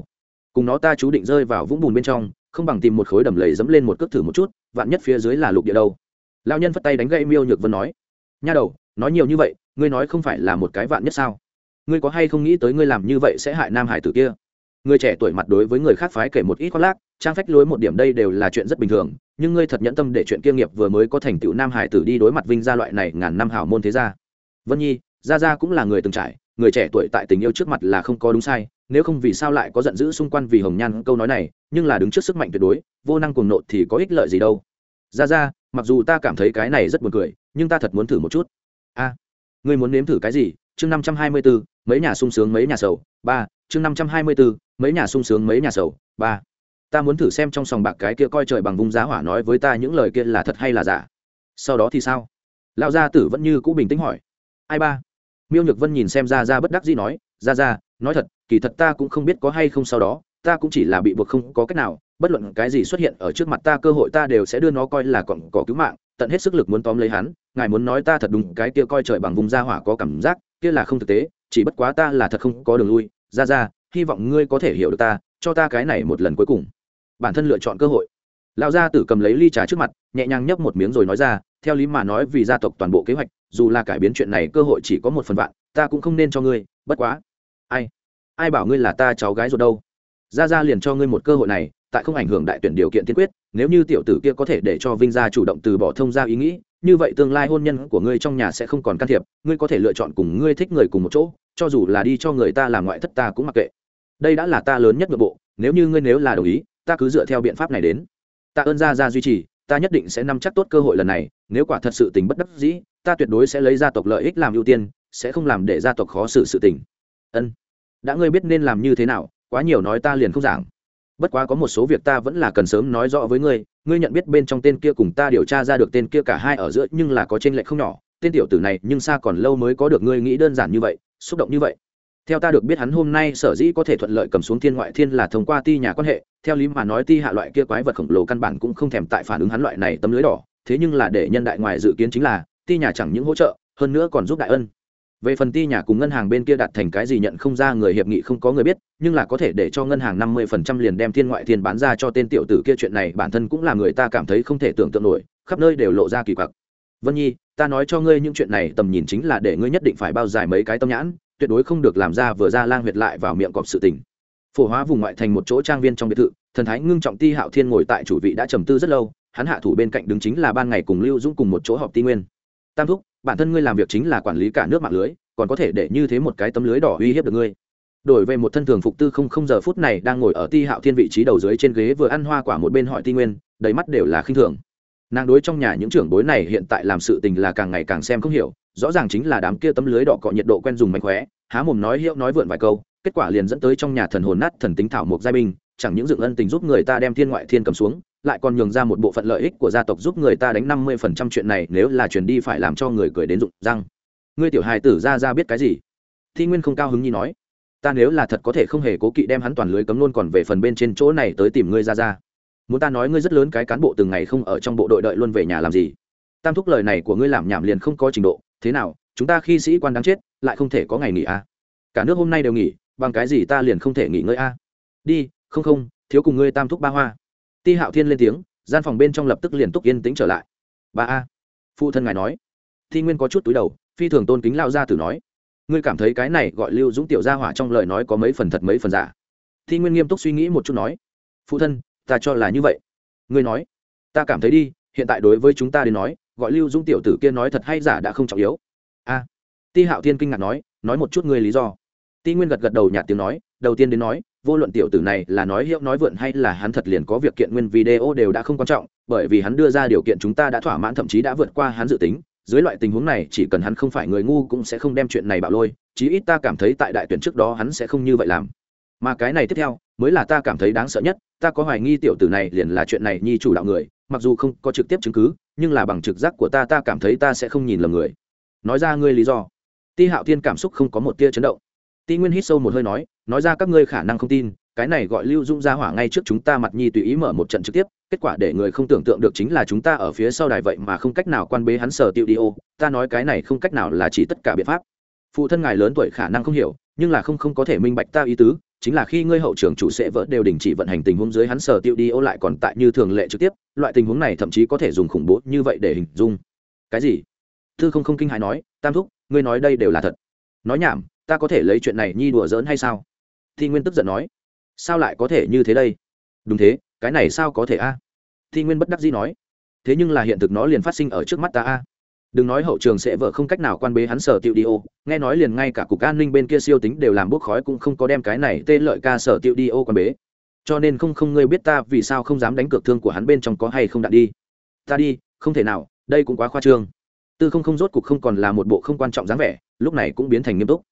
Cùng nó ta chú định rơi vào vũng bùn bên trong, không bằng tìm một khối đầm lầy dẫm lên một cước thử một chút, vạn nhất phía dưới là lục địa đâu. Lao nhân phất tay đánh gậy miêu nhược vân nói. Nha đầu, nói nhiều như vậy, ngươi nói không phải là một cái vạn nhất sao? Ngươi có hay không nghĩ tới ngươi làm như vậy sẽ hại nam hải tử kia? Người trẻ tuổi mặt đối với người khác phái kể một ít khoác lác, trang phách lối một điểm đây đều là chuyện rất bình thường, nhưng ngươi thật nhẫn tâm để chuyện kiêm nghiệp vừa mới có thành tựu nam hải tử đi đối mặt vinh gia loại này ngàn năm hảo môn thế gia. Vân nhi, gia gia cũng là người từng trải, người trẻ tuổi tại tình yêu trước mặt là không có đúng sai, nếu không vì sao lại có giận dữ xung quanh vì hồng nhan câu nói này, nhưng là đứng trước sức mạnh tuyệt đối, vô năng cuồng nộ thì có ích lợi gì đâu. Ra ra mặc dù ta cảm thấy cái này rất buồn cười, nhưng ta thật muốn thử một chút. A, ngươi muốn nếm thử cái gì? Chương năm trăm hai mươi bốn mấy nhà sung sướng mấy nhà sầu, ba, chương năm trăm hai mươi bốn mấy nhà sung sướng mấy nhà sầu, ba. Ta muốn thử xem trong sòng bạc cái kia coi trời bằng vung giá hỏa nói với ta những lời kia là thật hay là giả. Sau đó thì sao? Lão gia tử vẫn như cũ bình tĩnh hỏi. Ai ba? Miêu nhược vân nhìn xem ra ra bất đắc dĩ nói ra ra nói thật, kỳ thật ta cũng không biết có hay không sau đó, ta cũng chỉ là bị buộc không có cách nào, bất luận cái gì xuất hiện ở trước mặt ta cơ hội ta đều sẽ đưa nó coi là cọn cỏ cứu mạng, tận hết sức lực muốn tóm lấy hắn ngài muốn nói ta thật đúng, cái kia coi trời bằng vùng ra hỏa có cảm giác, kia là không thực tế, chỉ bất quá ta là thật không có đường lui. Ra ra, hy vọng ngươi có thể hiểu được ta, cho ta cái này một lần cuối cùng. Bản thân lựa chọn cơ hội. Lão gia tử cầm lấy ly trà trước mặt, nhẹ nhàng nhấp một miếng rồi nói ra, theo lý mà nói vì gia tộc toàn bộ kế hoạch, dù là cải biến chuyện này cơ hội chỉ có một phần vạn, ta cũng không nên cho ngươi, bất quá. Ai? Ai bảo ngươi là ta cháu gái rồi đâu? Ra ra liền cho ngươi một cơ hội này, tại không ảnh hưởng đại tuyển điều kiện tiên quyết nếu như tiểu tử kia có thể để cho vinh gia chủ động từ bỏ thông gia ý nghĩ, như vậy tương lai hôn nhân của ngươi trong nhà sẽ không còn can thiệp, ngươi có thể lựa chọn cùng ngươi thích người cùng một chỗ, cho dù là đi cho người ta làm ngoại thất ta cũng mặc kệ. Đây đã là ta lớn nhất nội bộ, nếu như ngươi nếu là đồng ý, ta cứ dựa theo biện pháp này đến. Ta ơn gia gia duy trì, ta nhất định sẽ nắm chắc tốt cơ hội lần này, nếu quả thật sự tình bất đắc dĩ, ta tuyệt đối sẽ lấy gia tộc lợi ích làm ưu tiên, sẽ không làm để gia tộc khó xử sự tình. Ân. Đã ngươi biết nên làm như thế nào, quá nhiều nói ta liền không giảng bất quá có một số việc ta vẫn là cần sớm nói rõ với ngươi ngươi nhận biết bên trong tên kia cùng ta điều tra ra được tên kia cả hai ở giữa nhưng là có t r ê n lệch không nhỏ, tên tiểu tử này nhưng xa còn lâu mới có được ngươi nghĩ đơn giản như vậy, xúc động như vậy. Theo ta được biết hắn hôm nay sở dĩ có thể thuận lợi cầm xuống thiên ngoại thiên là thông qua ti nhà quan hệ, theo lý mà nói ti hạ loại kia quái vật khổng lồ căn bản cũng không thèm tại phản ứng hắn loại này tấm lưới đỏ, thế nhưng là để nhân đại ngoài dự kiến chính là, ti nhà chẳng những hỗ trợ, hơn nữa còn giúp đại ân về phần ti nhà cùng ngân hàng bên kia đạt thành cái gì nhận không ra người hiệp nghị không có người biết, nhưng là có thể để cho ngân hàng năm mươi phần trăm liền đem thiên ngoại thiên bán ra cho tên tiểu tử kia chuyện này, bản thân cũng là người ta cảm thấy không thể tưởng tượng nổi, khắp nơi đều lộ ra kỳ quặc. Vân nhi, ta nói cho ngươi những chuyện này tầm nhìn chính là để ngươi nhất định phải bao dài mấy cái tâm nhãn, tuyệt đối không được làm ra vừa ra lang huyệt lại vào miệng cọp sự tình. Phổ hóa vùng ngoại thành một chỗ trang viên trong biệt thự, thần thái ngưng trọng ti hạo thiên ngồi tại chủ vị đã trầm tư rất lâu, hắn hạ thủ bên cạnh đứng chính là ban ngày cùng lưu dũng cùng một chỗ họp ti nguyên. Tam thúc bản thân ngươi làm việc chính là quản lý cả nước mạng lưới, còn có thể để như thế một cái tấm lưới đỏ uy hiếp được ngươi. Đổi về một thân thường phục tư không không giờ phút này đang ngồi ở ti hạo thiên vị trí đầu dưới trên ghế vừa ăn hoa quả một bên hỏi ti nguyên, đầy mắt đều là khinh thường. Nàng đối trong nhà những trưởng bối này hiện tại làm sự tình là càng ngày càng xem không hiểu, rõ ràng chính là đám kia tấm lưới đỏ cọ nhiệt độ quen dùng mạnh khóe, há mồm nói hiệu nói vượn vài câu, kết quả liền dẫn tới trong nhà thần hồn nát thần tính thảo mộc giai binh, chẳng những dựng ân tình giúp người ta đem thiên ngoại thiên cầm xuống lại còn nhường ra một bộ phận lợi ích của gia tộc giúp người ta đánh năm mươi phần trăm chuyện này nếu là truyền đi phải làm cho người cười đến rụng răng. Ngươi tiểu hài tử ra ra biết cái gì? Thi nguyên không cao hứng nhi nói. Ta nếu là thật có thể không hề cố kỵ đem hắn toàn lưới cấm luôn còn về phần bên trên chỗ này tới tìm ngươi ra ra. Muốn ta nói ngươi rất lớn cái cán bộ từng ngày không ở trong bộ đội đợi luôn về nhà làm gì? Tam thúc lời này của ngươi làm nhảm liền không có trình độ. Thế nào, chúng ta khi sĩ quan đáng chết, lại không thể có ngày nghỉ à? cả nước hôm nay đều nghỉ, bằng cái gì ta liền không thể nghỉ ngơi à? đi, không không, thiếu cùng ngươi tam thúc ba hoa ti hạo thiên lên tiếng, gian phòng bên trong lập tức liền túc yên tĩnh trở lại. Ba a, phụ thân ngài nói. Thi nguyên có chút túi đầu, phi thường tôn kính lao ra tử nói. Ngươi cảm thấy cái này gọi lưu dũng tiểu gia hỏa trong lời nói có mấy phần thật mấy phần giả? Thi nguyên nghiêm túc suy nghĩ một chút nói. Phụ thân, ta cho là như vậy. Ngươi nói. Ta cảm thấy đi, hiện tại đối với chúng ta đến nói, gọi lưu dũng tiểu tử kia nói thật hay giả đã không trọng yếu. A. Ti hạo thiên kinh ngạc nói nói một chút ngươi lý do. Ti nguyên gật gật đầu nhạt tiếng nói, đầu tiên đến nói vô luận tiểu tử này là nói hiệu nói vượn hay là hắn thật liền có việc kiện nguyên video đều đã không quan trọng, bởi vì hắn đưa ra điều kiện chúng ta đã thỏa mãn thậm chí đã vượt qua hắn dự tính. Dưới loại tình huống này, chỉ cần hắn không phải người ngu cũng sẽ không đem chuyện này bạo lôi, chí ít ta cảm thấy tại đại tuyển trước đó hắn sẽ không như vậy làm. Mà cái này tiếp theo, mới là ta cảm thấy đáng sợ nhất, ta có hoài nghi tiểu tử này liền là chuyện này nhi chủ đạo người, mặc dù không có trực tiếp chứng cứ, nhưng là bằng trực giác của ta ta cảm thấy ta sẽ không nhìn lầm người. Nói ra ngươi lý do. Ti hạo thiên cảm xúc không có một tia chấn động. Ti nguyên hít sâu một hơi nói nói ra các ngươi khả năng không tin, cái này gọi lưu dung ra hỏa ngay trước chúng ta mặt nhi tùy ý mở một trận trực tiếp, kết quả để người không tưởng tượng được chính là chúng ta ở phía sau đài vậy mà không cách nào quan bế hắn sở tiêu đi ô, ta nói cái này không cách nào là chỉ tất cả biện pháp. Phụ thân ngài lớn tuổi khả năng không hiểu, nhưng là không không có thể minh bạch ta ý tứ, chính là khi ngươi hậu trưởng chủ sẽ vỡ đều đình chỉ vận hành tình huống dưới hắn sở tiêu đi ô lại còn tại như thường lệ trực tiếp, loại tình huống này thậm chí có thể dùng khủng bố như vậy để hình dung. Cái gì? Thư không không kinh hãi nói, tam thúc, ngươi nói đây đều là thật. Nói nhảm, ta có thể lấy chuyện này nhi đùa giỡn hay sao? Thi nguyên tức giận nói, sao lại có thể như thế đây? Đúng thế, cái này sao có thể a? Thi nguyên bất đắc dĩ nói, thế nhưng là hiện thực nó liền phát sinh ở trước mắt ta a. Đừng nói hậu trường sẽ vợ không cách nào quan bế hắn sở tiệu đi ô, nghe nói liền ngay cả cục an ninh bên kia siêu tính đều làm bốc khói cũng không có đem cái này tên lợi ca sở tiệu đi ô quan bế. Cho nên không không, ngươi biết ta vì sao không dám đánh cược thương của hắn bên trong có hay không đạn đi? Ta đi, không thể nào, đây cũng quá khoa trương. Tư không không rốt cục không còn là một bộ không quan trọng dáng vẻ, lúc này cũng biến thành nghiêm túc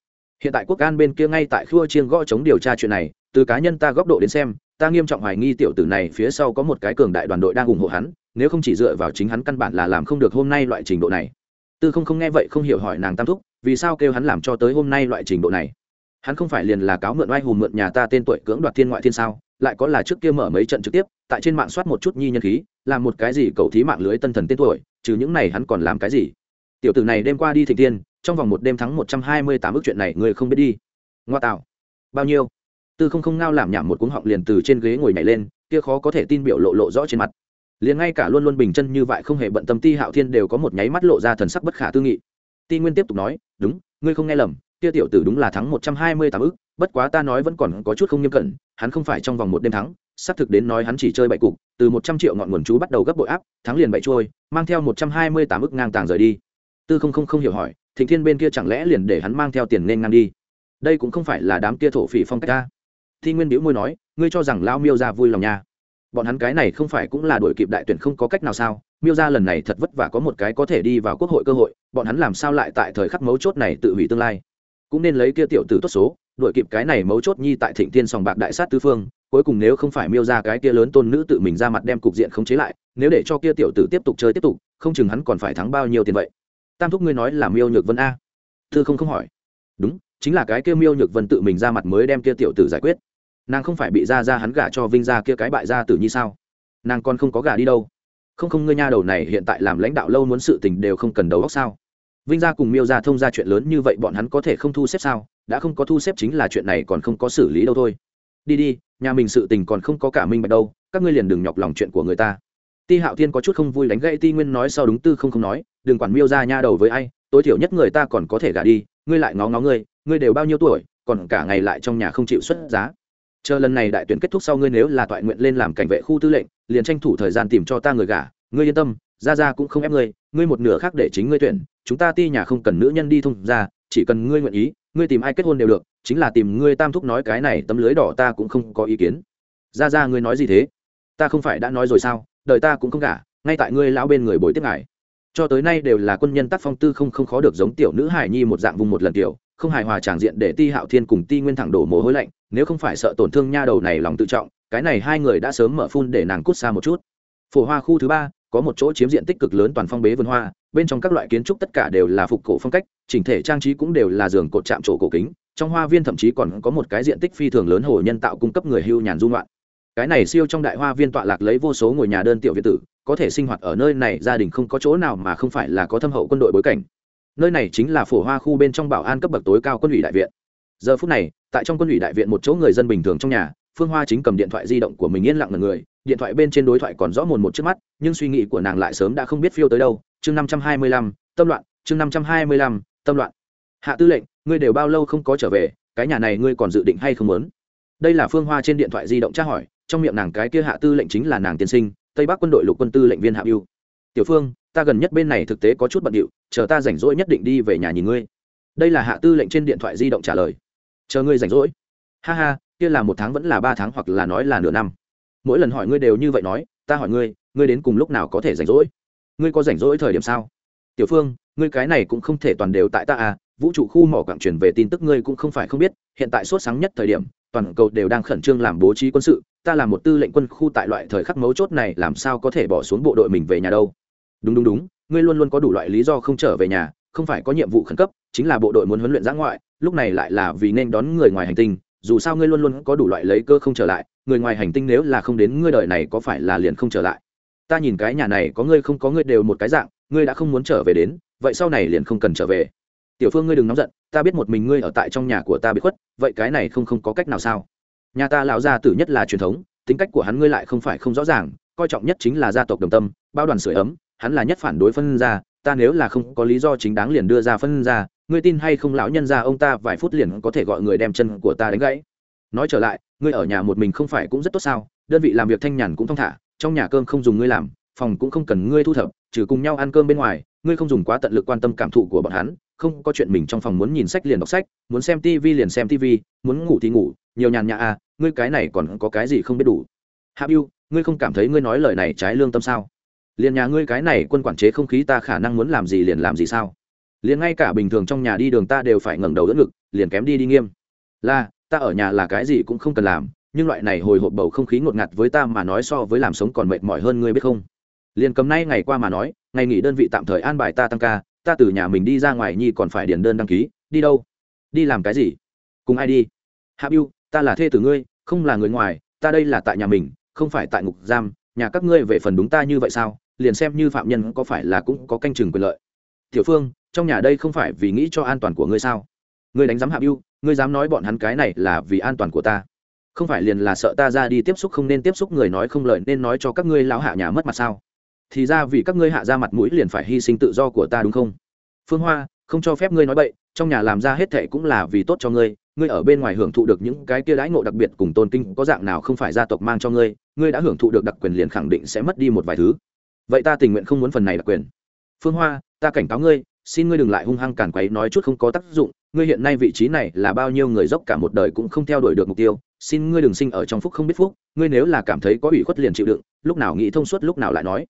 hiện tại quốc an bên kia ngay tại khua chiêng gõ chống điều tra chuyện này, từ cá nhân ta góc độ đến xem, ta nghiêm trọng hoài nghi tiểu tử này phía sau có một cái cường đại đoàn đội đang ủng hộ hắn, nếu không chỉ dựa vào chính hắn căn bản là làm không được hôm nay loại trình độ này. Tư không không nghe vậy không hiểu hỏi nàng tam thúc, vì sao kêu hắn làm cho tới hôm nay loại trình độ này? Hắn không phải liền là cáo mượn oai hùm mượn nhà ta tên tuổi cưỡng đoạt thiên ngoại thiên sao, lại có là trước kia mở mấy trận trực tiếp, tại trên mạng soát một chút nhi nhân khí, làm một cái gì cầu thí mạng lưới tân thần tên tuổi, trừ những này hắn còn làm cái gì? Tiểu tử này đêm qua đi thịnh tiên trong vòng một đêm thắng một trăm hai mươi tám ước chuyện này người không biết đi. Ngoa tạo. Bao nhiêu? Tư không không ngao làm nhảm một cuống họng liền từ trên ghế ngồi nhảy lên, kia khó có thể tin biểu lộ lộ rõ trên mặt. Liền ngay cả luôn luôn bình chân như vậy không hề bận tâm ti hạo thiên đều có một nháy mắt lộ ra thần sắc bất khả tư nghị. Ti nguyên tiếp tục nói, đúng, ngươi không nghe lầm, kia tiểu tử đúng là thắng một trăm hai mươi tám ức bất quá ta nói vẫn còn có chút không nghiêm cẩn, hắn không phải trong vòng một đêm thắng, xác thực đến nói hắn chỉ chơi bậy cục, từ một trăm triệu ngọn nguồn chú bắt đầu gấp bội áp, thắng liền bậy trôi, mang theo một trăm hai mươi tám ức ngang tàng rời đi. Tư không không không hiểu hỏi thịnh thiên bên kia chẳng lẽ liền để hắn mang theo tiền nên ngang đi? Đây cũng không phải là đám kia thổ phỉ phong cách ta. Thi nguyên biểu môi nói, ngươi cho rằng lao miêu ra vui lòng nha. Bọn hắn cái này không phải cũng là đổi kịp đại tuyển không có cách nào sao? Miêu ra lần này thật vất vả có một cái có thể đi vào quốc hội cơ hội, bọn hắn làm sao lại tại thời khắc mấu chốt này tự hủy tương lai? Cũng nên lấy kia tiểu tử tốt số đổi kịp cái này mấu chốt nhi tại thịnh tiên sòng bạc đại sát tứ phương, cuối cùng nếu không phải miêu ra cái kia lớn tôn nữ tự mình ra mặt đem cục diện khống chế lại, nếu để cho kia tiểu tử tiếp tục chơi tiếp tục, không chừng hắn còn phải thắng bao nhiêu tiền vậy tam thúc ngươi nói là miêu nhược vân a thư không không hỏi đúng chính là cái kia miêu nhược vân tự mình ra mặt mới đem kia tiểu tử giải quyết nàng không phải bị ra ra hắn gả cho vinh ra kia cái bại gia tử như sao nàng còn không có gả đi đâu không không ngươi nha đầu này hiện tại làm lãnh đạo lâu muốn sự tình đều không cần đầu óc sao vinh gia cùng miêu gia thông ra chuyện lớn như vậy bọn hắn có thể không thu xếp sao đã không có thu xếp chính là chuyện này còn không có xử lý đâu thôi đi đi nhà mình sự tình còn không có cả minh bạch đâu các ngươi liền đừng nhọc lòng chuyện của người ta ti hạo thiên có chút không vui đánh gãy ti nguyên nói sau đúng tư không không nói đừng quản miêu ra nha đầu với ai, tối thiểu nhất người ta còn có thể gả đi, ngươi lại ngó ngó ngươi ngươi đều bao nhiêu tuổi, còn cả ngày lại trong nhà không chịu xuất giá. Chờ lần này đại tuyển kết thúc sau ngươi nếu là toại nguyện lên làm cảnh vệ khu tư lệnh, liền tranh thủ thời gian tìm cho ta người gả, ngươi yên tâm ra ra cũng không ép ngươi ngươi một nửa khác để chính ngươi tuyển, chúng ta ti nhà không cần nữ nhân đi thông ra chỉ cần ngươi nguyện ý, ngươi tìm ai kết hôn đều được, chính là tìm ngươi tam thúc nói cái này tấm lưới đỏ ta cũng không có ý kiến. Ra ra ngươi nói gì thế? Ta không phải đã nói rồi sao, đời ta cũng không gả, ngay tại ngươi lão bên người bồi tiếp ngài cho tới nay đều là quân nhân tác phong tư không không khó được giống tiểu nữ hải nhi một dạng vùng một lần tiểu, không hài hòa tràng diện để ti hạo thiên cùng ti nguyên thẳng đổ mồ hôi lạnh, nếu không phải sợ tổn thương nha đầu này lòng tự trọng, cái này hai người đã sớm mở phun để nàng cút xa một chút. Phổ hoa khu thứ ba, có một chỗ chiếm diện tích cực lớn toàn phong bế vườn hoa, bên trong các loại kiến trúc tất cả đều là phục cổ phong cách, chỉnh thể trang trí cũng đều là giường cột chạm trổ cổ kính, trong hoa viên thậm chí còn có một cái diện tích phi thường lớn hồ nhân tạo cung cấp người hưu nhàn dung loạn cái này siêu trong đại hoa viên tọa lạc lấy vô số ngôi nhà đơn tiểu việt tử có thể sinh hoạt ở nơi này, gia đình không có chỗ nào mà không phải là có thâm hậu quân đội bối cảnh. Nơi này chính là phổ hoa khu bên trong bảo an cấp bậc tối cao quân ủy đại viện. Giờ phút này, tại trong quân ủy đại viện một chỗ người dân bình thường trong nhà, phương hoa chính cầm điện thoại di động của mình yên lặng ngần người, điện thoại bên trên đối thoại còn rõ mồn một trước mắt, nhưng suy nghĩ của nàng lại sớm đã không biết phiêu tới đâu. Chương năm trăm hai mươi lăm, tâm loạn, chương năm trăm hai mươi lăm, tâm loạn. Hạ tư lệnh, ngươi đều bao lâu không có trở về, cái nhà này ngươi còn dự định hay không muốn? Đây là phương hoa trên điện thoại di động tra hỏi, trong miệng nàng cái kia hạ tư lệnh chính là nàng tiên sinh tây bắc quân đội lục quân tư lệnh viên hạ biêu tiểu phương, ta gần nhất bên này thực tế có chút bận điệu, chờ ta rảnh rỗi nhất định đi về nhà nhìn ngươi. Đây là hạ tư lệnh trên điện thoại di động trả lời. Chờ ngươi rảnh rỗi. Ha ha, kia là một tháng vẫn là ba tháng hoặc là nói là nửa năm. Mỗi lần hỏi ngươi đều như vậy nói, ta hỏi ngươi ngươi đến cùng lúc nào có thể rảnh rỗi? Ngươi có rảnh rỗi thời điểm sao? Tiểu phương, ngươi cái này cũng không thể toàn đều tại ta à vũ trụ khu mỏ quảng truyền về tin tức ngươi cũng không phải không biết, hiện tại sốt sáng nhất thời điểm, toàn cầu đều đang khẩn trương làm bố trí quân sự ta là một tư lệnh quân khu tại loại thời khắc mấu chốt này, làm sao có thể bỏ xuống bộ đội mình về nhà đâu? Đúng đúng đúng, ngươi luôn luôn có đủ loại lý do không trở về nhà, không phải có nhiệm vụ khẩn cấp, chính là bộ đội muốn huấn luyện giã ngoại, lúc này lại là vì nên đón người ngoài hành tinh, dù sao ngươi luôn luôn có đủ loại lấy cơ không trở lại, người ngoài hành tinh nếu là không đến ngươi đời này có phải là liền không trở lại? Ta nhìn cái nhà này, có ngươi không có ngươi đều một cái dạng, ngươi đã không muốn trở về đến, vậy sau này liền không cần trở về. Tiểu phương ngươi đừng nóng giận, ta biết một mình ngươi ở tại trong nhà của ta bị khuất, vậy cái này không không có cách nào sao? Nhà ta lão gia tử nhất là truyền thống, tính cách của hắn ngươi lại không phải không rõ ràng, coi trọng nhất chính là gia tộc đồng tâm, bao đoàn sưởi ấm, hắn là nhất phản đối phân ra ta nếu là không có lý do chính đáng liền đưa ra phân ra ngươi tin hay không lão nhân ra ông ta vài phút liền có thể gọi người đem chân của ta đánh gãy. Nói trở lại, ngươi ở nhà một mình không phải cũng rất tốt sao, đơn vị làm việc thanh nhàn cũng thong thả, trong nhà cơm không dùng ngươi làm, phòng cũng không cần ngươi thu thập, trừ cùng nhau ăn cơm bên ngoài, ngươi không dùng quá tận lực quan tâm cảm thụ của bọn hắn không có chuyện mình trong phòng muốn nhìn sách liền đọc sách muốn xem tv liền xem tv muốn ngủ thì ngủ nhiều nhàn nhã à ngươi cái này còn có cái gì không biết đủ. Hạ U, ngươi không cảm thấy ngươi nói lời này trái lương tâm sao? Liền nhà ngươi cái này quân quản chế không khí ta khả năng muốn làm gì liền làm gì sao? Liền ngay cả bình thường trong nhà đi đường ta đều phải ngẩng đầu đỡ ngực liền kém đi đi nghiêm. Là ta ở nhà là cái gì cũng không cần làm nhưng loại này hồi hộp bầu không khí ngột ngạt với ta mà nói so với làm sống còn mệt mỏi hơn ngươi biết không? Liền cầm nay ngày qua mà nói ngày nghỉ đơn vị tạm thời an bài ta tăng ca ta từ nhà mình đi ra ngoài nhi còn phải điền đơn đăng ký, đi đâu? Đi làm cái gì? Cùng ai đi? Hạ biu ta là thê tử ngươi, không là người ngoài, ta đây là tại nhà mình, không phải tại ngục giam, nhà các ngươi về phần đúng ta như vậy sao? Liền xem như phạm nhân có phải là cũng có canh chừng quyền lợi. Tiểu phương, trong nhà đây không phải vì nghĩ cho an toàn của ngươi sao? Ngươi đánh giám hạ biu ngươi dám nói bọn hắn cái này là vì an toàn của ta. Không phải liền là sợ ta ra đi tiếp xúc không nên tiếp xúc người nói không lợi nên nói cho các ngươi lão hạ nhà mất mặt sao? Thì ra vì các ngươi hạ ra mặt mũi liền phải hy sinh tự do của ta đúng không? Phương hoa, không cho phép ngươi nói bậy, trong nhà làm ra hết thệ cũng là vì tốt cho ngươi ngươi ở bên ngoài hưởng thụ được những cái kia đãi ngộ đặc biệt cùng tôn kinh có dạng nào không phải gia tộc mang cho ngươi ngươi đã hưởng thụ được đặc quyền liền khẳng định sẽ mất đi một vài thứ. Vậy ta tình nguyện không muốn phần này đặc quyền. Phương hoa, ta cảnh cáo ngươi, xin ngươi đừng lại hung hăng cản quấy nói chút không có tác dụng, ngươi hiện nay vị trí này là bao nhiêu người dốc cả một đời cũng không theo đuổi được mục tiêu, xin ngươi đừng sinh ở trong phúc không biết phúc, ngươi nếu là cảm thấy có ủy khuất liền chịu đựng, lúc nào nghĩ thông suốt lúc nào lại nói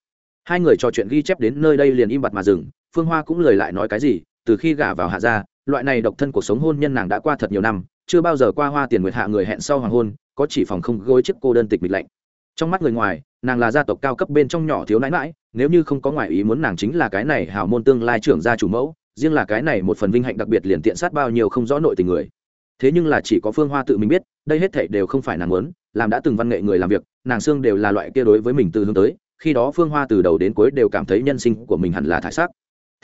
hai người trò chuyện ghi chép đến nơi đây liền im bặt mà dừng, phương hoa cũng lời lại nói cái gì, từ khi gả vào hạ gia, loại này độc thân cuộc sống hôn nhân nàng đã qua thật nhiều năm, chưa bao giờ qua hoa tiền nguyệt hạ người hẹn sau hoàng hôn, có chỉ phòng không gối chiếc cô đơn tịch mịch lạnh. Trong mắt người ngoài, nàng là gia tộc cao cấp bên trong nhỏ thiếu nãi mãi nếu như không có ngoại ý muốn nàng chính là cái này hào môn tương lai trưởng gia chủ mẫu, riêng là cái này một phần vinh hạnh đặc biệt liền tiện sát bao nhiêu không rõ nội tình người. Thế nhưng là chỉ có phương hoa tự mình biết, đây hết thảy đều không phải nàng muốn, làm đã từng văn nghệ người làm việc, nàng xương đều là loại kia đối với mình từ hướng tới khi đó phương hoa từ đầu đến cuối đều cảm thấy nhân sinh của mình hẳn là thải sắc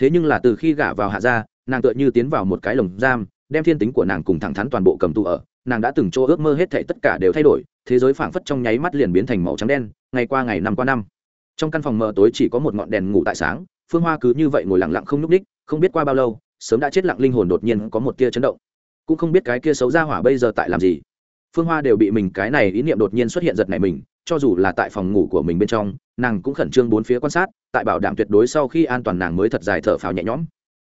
thế nhưng là từ khi gả vào hạ gia, nàng tựa như tiến vào một cái lồng giam, đem thiên tính của nàng cùng thẳng thắn toàn bộ cầm tù ở. Nàng đã từng chỗ ước mơ hết thảy tất cả đều thay đổi, thế giới phảng phất trong nháy mắt liền biến thành màu trắng đen, ngày qua ngày năm qua năm. Trong căn phòng mờ tối chỉ có một ngọn đèn ngủ tại sáng, phương hoa cứ như vậy ngồi lặng lặng không nhúc ních không biết qua bao lâu, sớm đã chết lặng linh hồn đột nhiên có một tia chấn động. Cũng không biết cái kia xấu ra hỏa bây giờ tại làm gì. Phương hoa đều bị mình cái này ý niệm đột nhiên xuất hiện giật này mình cho dù là tại phòng ngủ của mình bên trong, nàng cũng khẩn trương bốn phía quan sát, tại bảo đảm tuyệt đối sau khi an toàn nàng mới thật dài thở phào nhẹ nhõm.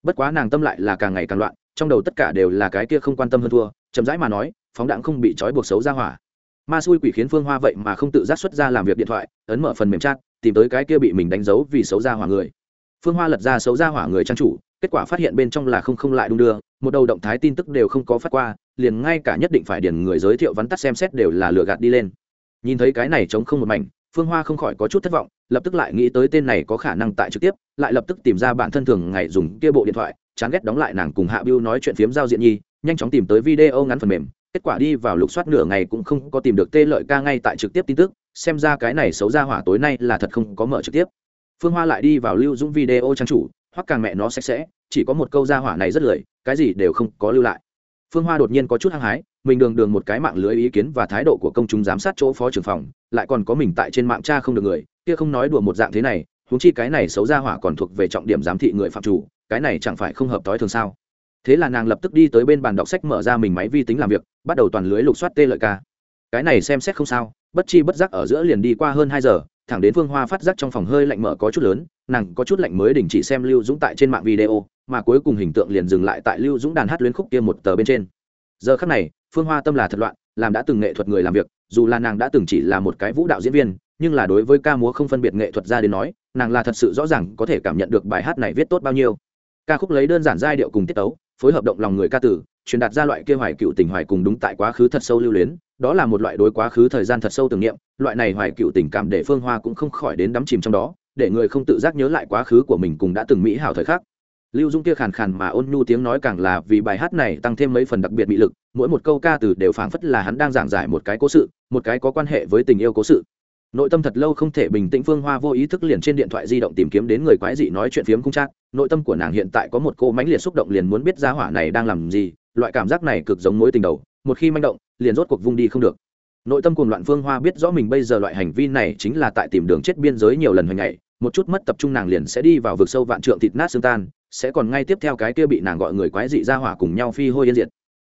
Bất quá nàng tâm lại là càng ngày càng loạn, trong đầu tất cả đều là cái kia không quan tâm hơn thua, chậm rãi mà nói, phóng đạn không bị trói buộc xấu ra hỏa. Ma xui quỷ khiến phương hoa vậy mà không tự giác xuất ra làm việc điện thoại, ấn mở phần mềm chat, tìm tới cái kia bị mình đánh dấu vì xấu ra hỏa người. Phương hoa lật ra xấu ra hỏa người trang chủ, kết quả phát hiện bên trong là không không lại đung đưa, một đầu động thái tin tức đều không có phát qua, liền ngay cả nhất định phải điền người giới thiệu vắn tắt xem xét đều là lừa gạt đi lên nhìn thấy cái này chống không một mảnh, phương hoa không khỏi có chút thất vọng, lập tức lại nghĩ tới tên này có khả năng tại trực tiếp, lại lập tức tìm ra bản thân thường ngày dùng kia bộ điện thoại, chán ghét đóng lại nàng cùng hạ biêu nói chuyện phiếm giao diện nhi, nhanh chóng tìm tới video ngắn phần mềm, kết quả đi vào lục soát nửa ngày cũng không có tìm được tê lợi ca ngay tại trực tiếp tin tức, xem ra cái này xấu ra hỏa tối nay là thật không có mở trực tiếp. Phương hoa lại đi vào lưu dũng video trang chủ, hoặc càng mẹ nó sạch sẽ, chỉ có một câu ra hỏa này rất lười, cái gì đều không có lưu lại. Phương hoa đột nhiên có chút hăng hái mình đường đường một cái mạng lưới ý kiến và thái độ của công chúng giám sát chỗ phó trưởng phòng, lại còn có mình tại trên mạng cha không được người, kia không nói đùa một dạng thế này, huống chi cái này xấu ra hỏa còn thuộc về trọng điểm giám thị người phạm chủ, cái này chẳng phải không hợp tối thường sao? Thế là nàng lập tức đi tới bên bàn đọc sách mở ra mình máy vi tính làm việc, bắt đầu toàn lưới lục soát tê lợi ca. Cái này xem xét không sao, bất chi bất giác ở giữa liền đi qua hơn hai giờ, thẳng đến phương hoa phát giác trong phòng hơi lạnh mở có chút lớn, nàng có chút lạnh mới đình chỉ xem lưu dũng tại trên mạng video, mà cuối cùng hình tượng liền dừng lại tại lưu dũng đàn hát luyến khúc kia một tờ bên trên. Giờ khắc này phương hoa tâm là thật loạn, làm đã từng nghệ thuật người làm việc, dù là nàng đã từng chỉ là một cái vũ đạo diễn viên, nhưng là đối với ca múa không phân biệt nghệ thuật ra đến nói, nàng là thật sự rõ ràng có thể cảm nhận được bài hát này viết tốt bao nhiêu. Ca khúc lấy đơn giản giai điệu cùng tiết tấu, phối hợp động lòng người ca tử, truyền đạt ra loại kia hoài cựu tình hoài cùng đúng tại quá khứ thật sâu lưu luyến, đó là một loại đối quá khứ thời gian thật sâu tưởng niệm, loại này hoài cựu tình cảm để phương hoa cũng không khỏi đến đắm chìm trong đó, để người không tự giác nhớ lại quá khứ của mình cùng đã từng mỹ hảo thời khắc lưu dung kia khàn khàn mà ôn nhu tiếng nói càng là vì bài hát này tăng thêm mấy phần đặc biệt bị lực, mỗi một câu ca từ đều phảng phất là hắn đang giảng giải một cái cố sự, một cái có quan hệ với tình yêu cố sự. Nội tâm thật lâu không thể bình tĩnh phương hoa vô ý thức liền trên điện thoại di động tìm kiếm đến người quái dị nói chuyện phiếm cung trác nội tâm của nàng hiện tại có một cô mãnh liệt xúc động liền muốn biết giá hỏa này đang làm gì, loại cảm giác này cực giống mối tình đầu, một khi manh động, liền rốt cuộc vung đi không được. Nội tâm cuồng loạn phương hoa biết rõ mình bây giờ loại hành vi này chính là tại tìm đường chết biên giới nhiều lần hồi ngày, một chút mất tập trung nàng liền sẽ đi vào vực sâu vạn trượng thịt nát xương tan sẽ còn ngay tiếp theo cái kia bị nàng gọi người quái dị ra hỏa cùng nhau phi hôi yên diệt.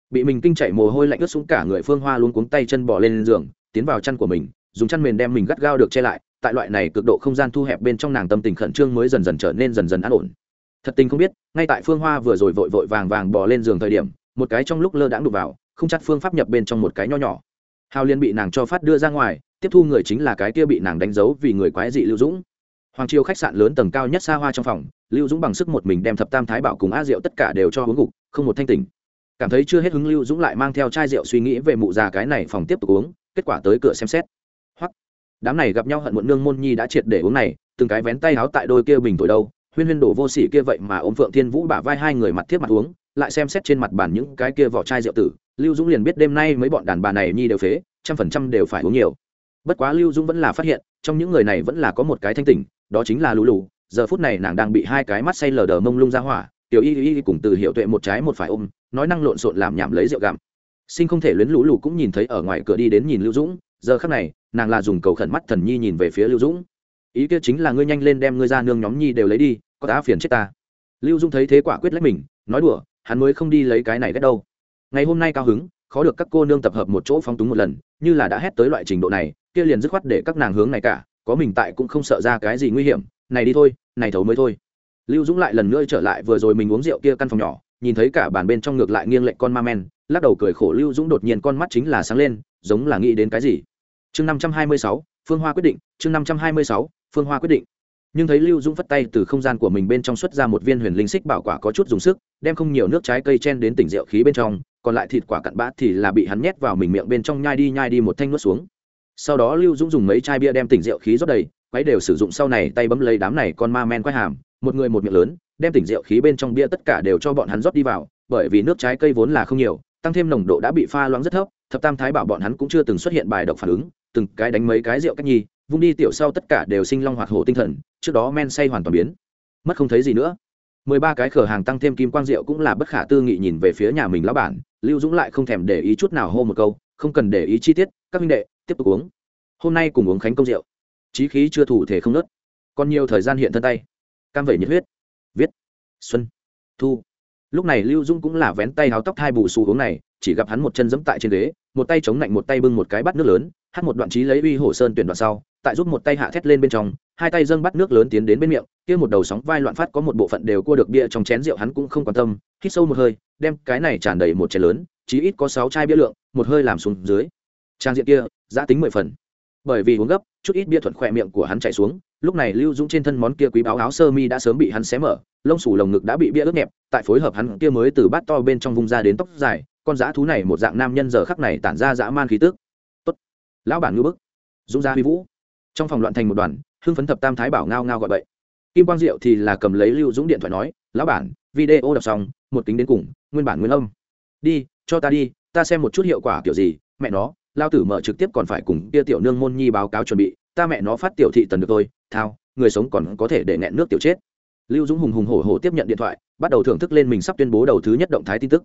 Bị mình kinh chạy mồ hôi lạnh ướt xuống cả người phương hoa luôn cuống tay chân bỏ lên giường, tiến vào chăn của mình, dùng chăn mền đem mình gắt gao được che lại, tại loại này cực độ không gian thu hẹp bên trong nàng tâm tình khẩn trương mới dần dần trở nên dần dần an ổn. Thật tình không biết, ngay tại phương hoa vừa rồi vội vội vàng vàng bỏ lên giường thời điểm, một cái trong lúc lơ đãng đục vào, không chắc phương pháp nhập bên trong một cái nho nhỏ. Hào liên bị nàng cho phát đưa ra ngoài, tiếp thu người chính là cái kia bị nàng đánh dấu vì người quái dị lưu dũng. Hoàng triều khách sạn lớn tầng cao nhất xa hoa trong phòng lưu dũng bằng sức một mình đem thập tam thái bảo cùng a rượu tất cả đều cho uống gục không một thanh tỉnh. Cảm thấy chưa hết hứng lưu dũng lại mang theo chai rượu suy nghĩ về mụ già cái này phòng tiếp tục uống, kết quả tới cửa xem xét. Hoặc đám này gặp nhau hận muộn nương môn nhi đã triệt để uống này, từng cái vén tay háo tại đôi kia bình tuổi đâu, huyên huyên đổ vô sỉ kia vậy mà ôm phượng thiên vũ bả vai hai người mặt tiếp mặt uống, lại xem xét trên mặt bàn những cái kia vỏ chai rượu tử, lưu dũng liền biết đêm nay mấy bọn đàn bà này nhi đều phế, trăm phần trăm đều phải uống nhiều. Bất quá lưu dũng vẫn là phát hiện, trong những người này vẫn là có một cái thanh tỉnh, đó chính là lũ lù giờ phút này nàng đang bị hai cái mắt say lờ đờ mông lung ra hỏa, tiểu y y cùng từ hiệu tuệ một trái một phải ôm, nói năng lộn xộn làm nhảm lấy rượu gặm. Sinh không thể luyến lũ lù cũng nhìn thấy ở ngoài cửa đi đến nhìn lưu dũng, giờ khắc này, nàng là dùng cầu khẩn mắt thần nhi nhìn về phía lưu dũng. Ý kia chính là ngươi nhanh lên đem ngươi ra nương nhóm nhi đều lấy đi, có tá phiền chết ta. Lưu dũng thấy thế quả quyết lấy mình, nói đùa, hắn mới không đi lấy cái này ghét đâu. Ngày hôm nay cao hứng, khó được các cô nương tập hợp một chỗ phóng túng một lần, như là đã hét tới loại trình độ này, kia liền dứt khoát để các nàng hướng này cả, có mình tại cũng không sợ ra cái gì nguy hiểm, này đi thôi này thấu mới thôi. Lưu dũng lại lần nữa trở lại, vừa rồi mình uống rượu kia căn phòng nhỏ, nhìn thấy cả bàn bên trong ngược lại nghiêng lệnh con ma men, lắc đầu cười khổ lưu dũng đột nhiên con mắt chính là sáng lên, giống là nghĩ đến cái gì. Chương năm trăm hai mươi sáu, phương hoa quyết định, chương năm trăm hai mươi sáu, phương hoa quyết định. Nhưng thấy lưu dũng phất tay từ không gian của mình bên trong xuất ra một viên huyền linh xích bảo quả có chút dùng sức, đem không nhiều nước trái cây chen đến tỉnh rượu khí bên trong, còn lại thịt quả cặn bã thì là bị hắn nhét vào mình miệng bên trong nhai đi nhai đi một thanh nuốt xuống. Sau đó lưu dũng dùng mấy chai bia đem tỉnh rượu khí rót đầy quấy đều sử dụng sau này tay bấm lấy đám này con ma men quay hàm, một người một miệng lớn, đem tỉnh rượu khí bên trong bia tất cả đều cho bọn hắn rót đi vào, bởi vì nước trái cây vốn là không nhiều, tăng thêm nồng độ đã bị pha loãng rất thấp, thập tam thái bảo bọn hắn cũng chưa từng xuất hiện bài độc phản ứng, từng cái đánh mấy cái rượu cách nhi, vung đi tiểu sau tất cả đều sinh long hoạt hổ tinh thần, trước đó men say hoàn toàn biến. Mất không thấy gì nữa. Mười ba cái cửa hàng tăng thêm kim quang rượu cũng là bất khả tư nghị nhìn về phía nhà mình lão bản, lưu dũng lại không thèm để ý chút nào hô một câu, không cần để ý chi tiết, các huynh đệ, tiếp tục uống. Hôm nay cùng uống khánh công rượu chí khí chưa thủ thể không nớt còn nhiều thời gian hiện thân tay. Cam vẩy nhiệt huyết. Viết. Xuân. Thu. Lúc này lưu dung cũng là vén tay háo tóc hai bù xù hướng này, chỉ gặp hắn một chân giẫm tại trên ghế, một tay chống lạnh một tay bưng một cái bát nước lớn, hát một đoạn trí lấy uy hồ sơn tuyển đoạn sau, tại giúp một tay hạ thét lên bên trong, hai tay dâng bắt nước lớn tiến đến bên miệng, kia một đầu sóng vai loạn phát có một bộ phận đều cua được bia trong chén rượu hắn cũng không quan tâm, hít sâu một hơi, đem cái này tràn đầy một chén lớn, chí ít có sáu chai bia lượng, một hơi làm xuống dưới. Trang diện kia giã tính mười phần bởi vì uống gấp, chút ít bia thuận khỏe miệng của hắn chạy xuống, lúc này lưu dũng trên thân món kia quý báo áo sơ mi đã sớm bị hắn xé mở, lông sủ lồng ngực đã bị bia ướt nhẹp, tại phối hợp hắn kia mới từ bát to bên trong vùng ra đến tóc dài, con dã thú này một dạng nam nhân giờ khắc này tản ra dã man khí tước tốt, lão bản ngư bức. Dũng ra huy vũ. Trong phòng loạn thành một đoàn, hưng phấn thập tam thái bảo ngao ngao gọi vậy kim quang diệu thì là cầm lấy lưu dũng điện thoại nói, lão bản, video đọc xong, một tính đến cùng, nguyên bản nguyên âm. Đi, cho ta đi, ta xem một chút hiệu quả kiểu gì, mẹ nó lao tử mở trực tiếp còn phải cùng kia tiểu nương môn nhi báo cáo chuẩn bị, ta mẹ nó phát tiểu thị tần được tôi thao, người sống còn có thể để nghẹn nước tiểu chết. Lưu dũng hùng hùng hổ hổ tiếp nhận điện thoại, bắt đầu thưởng thức lên mình sắp tuyên bố đầu thứ nhất động thái tin tức.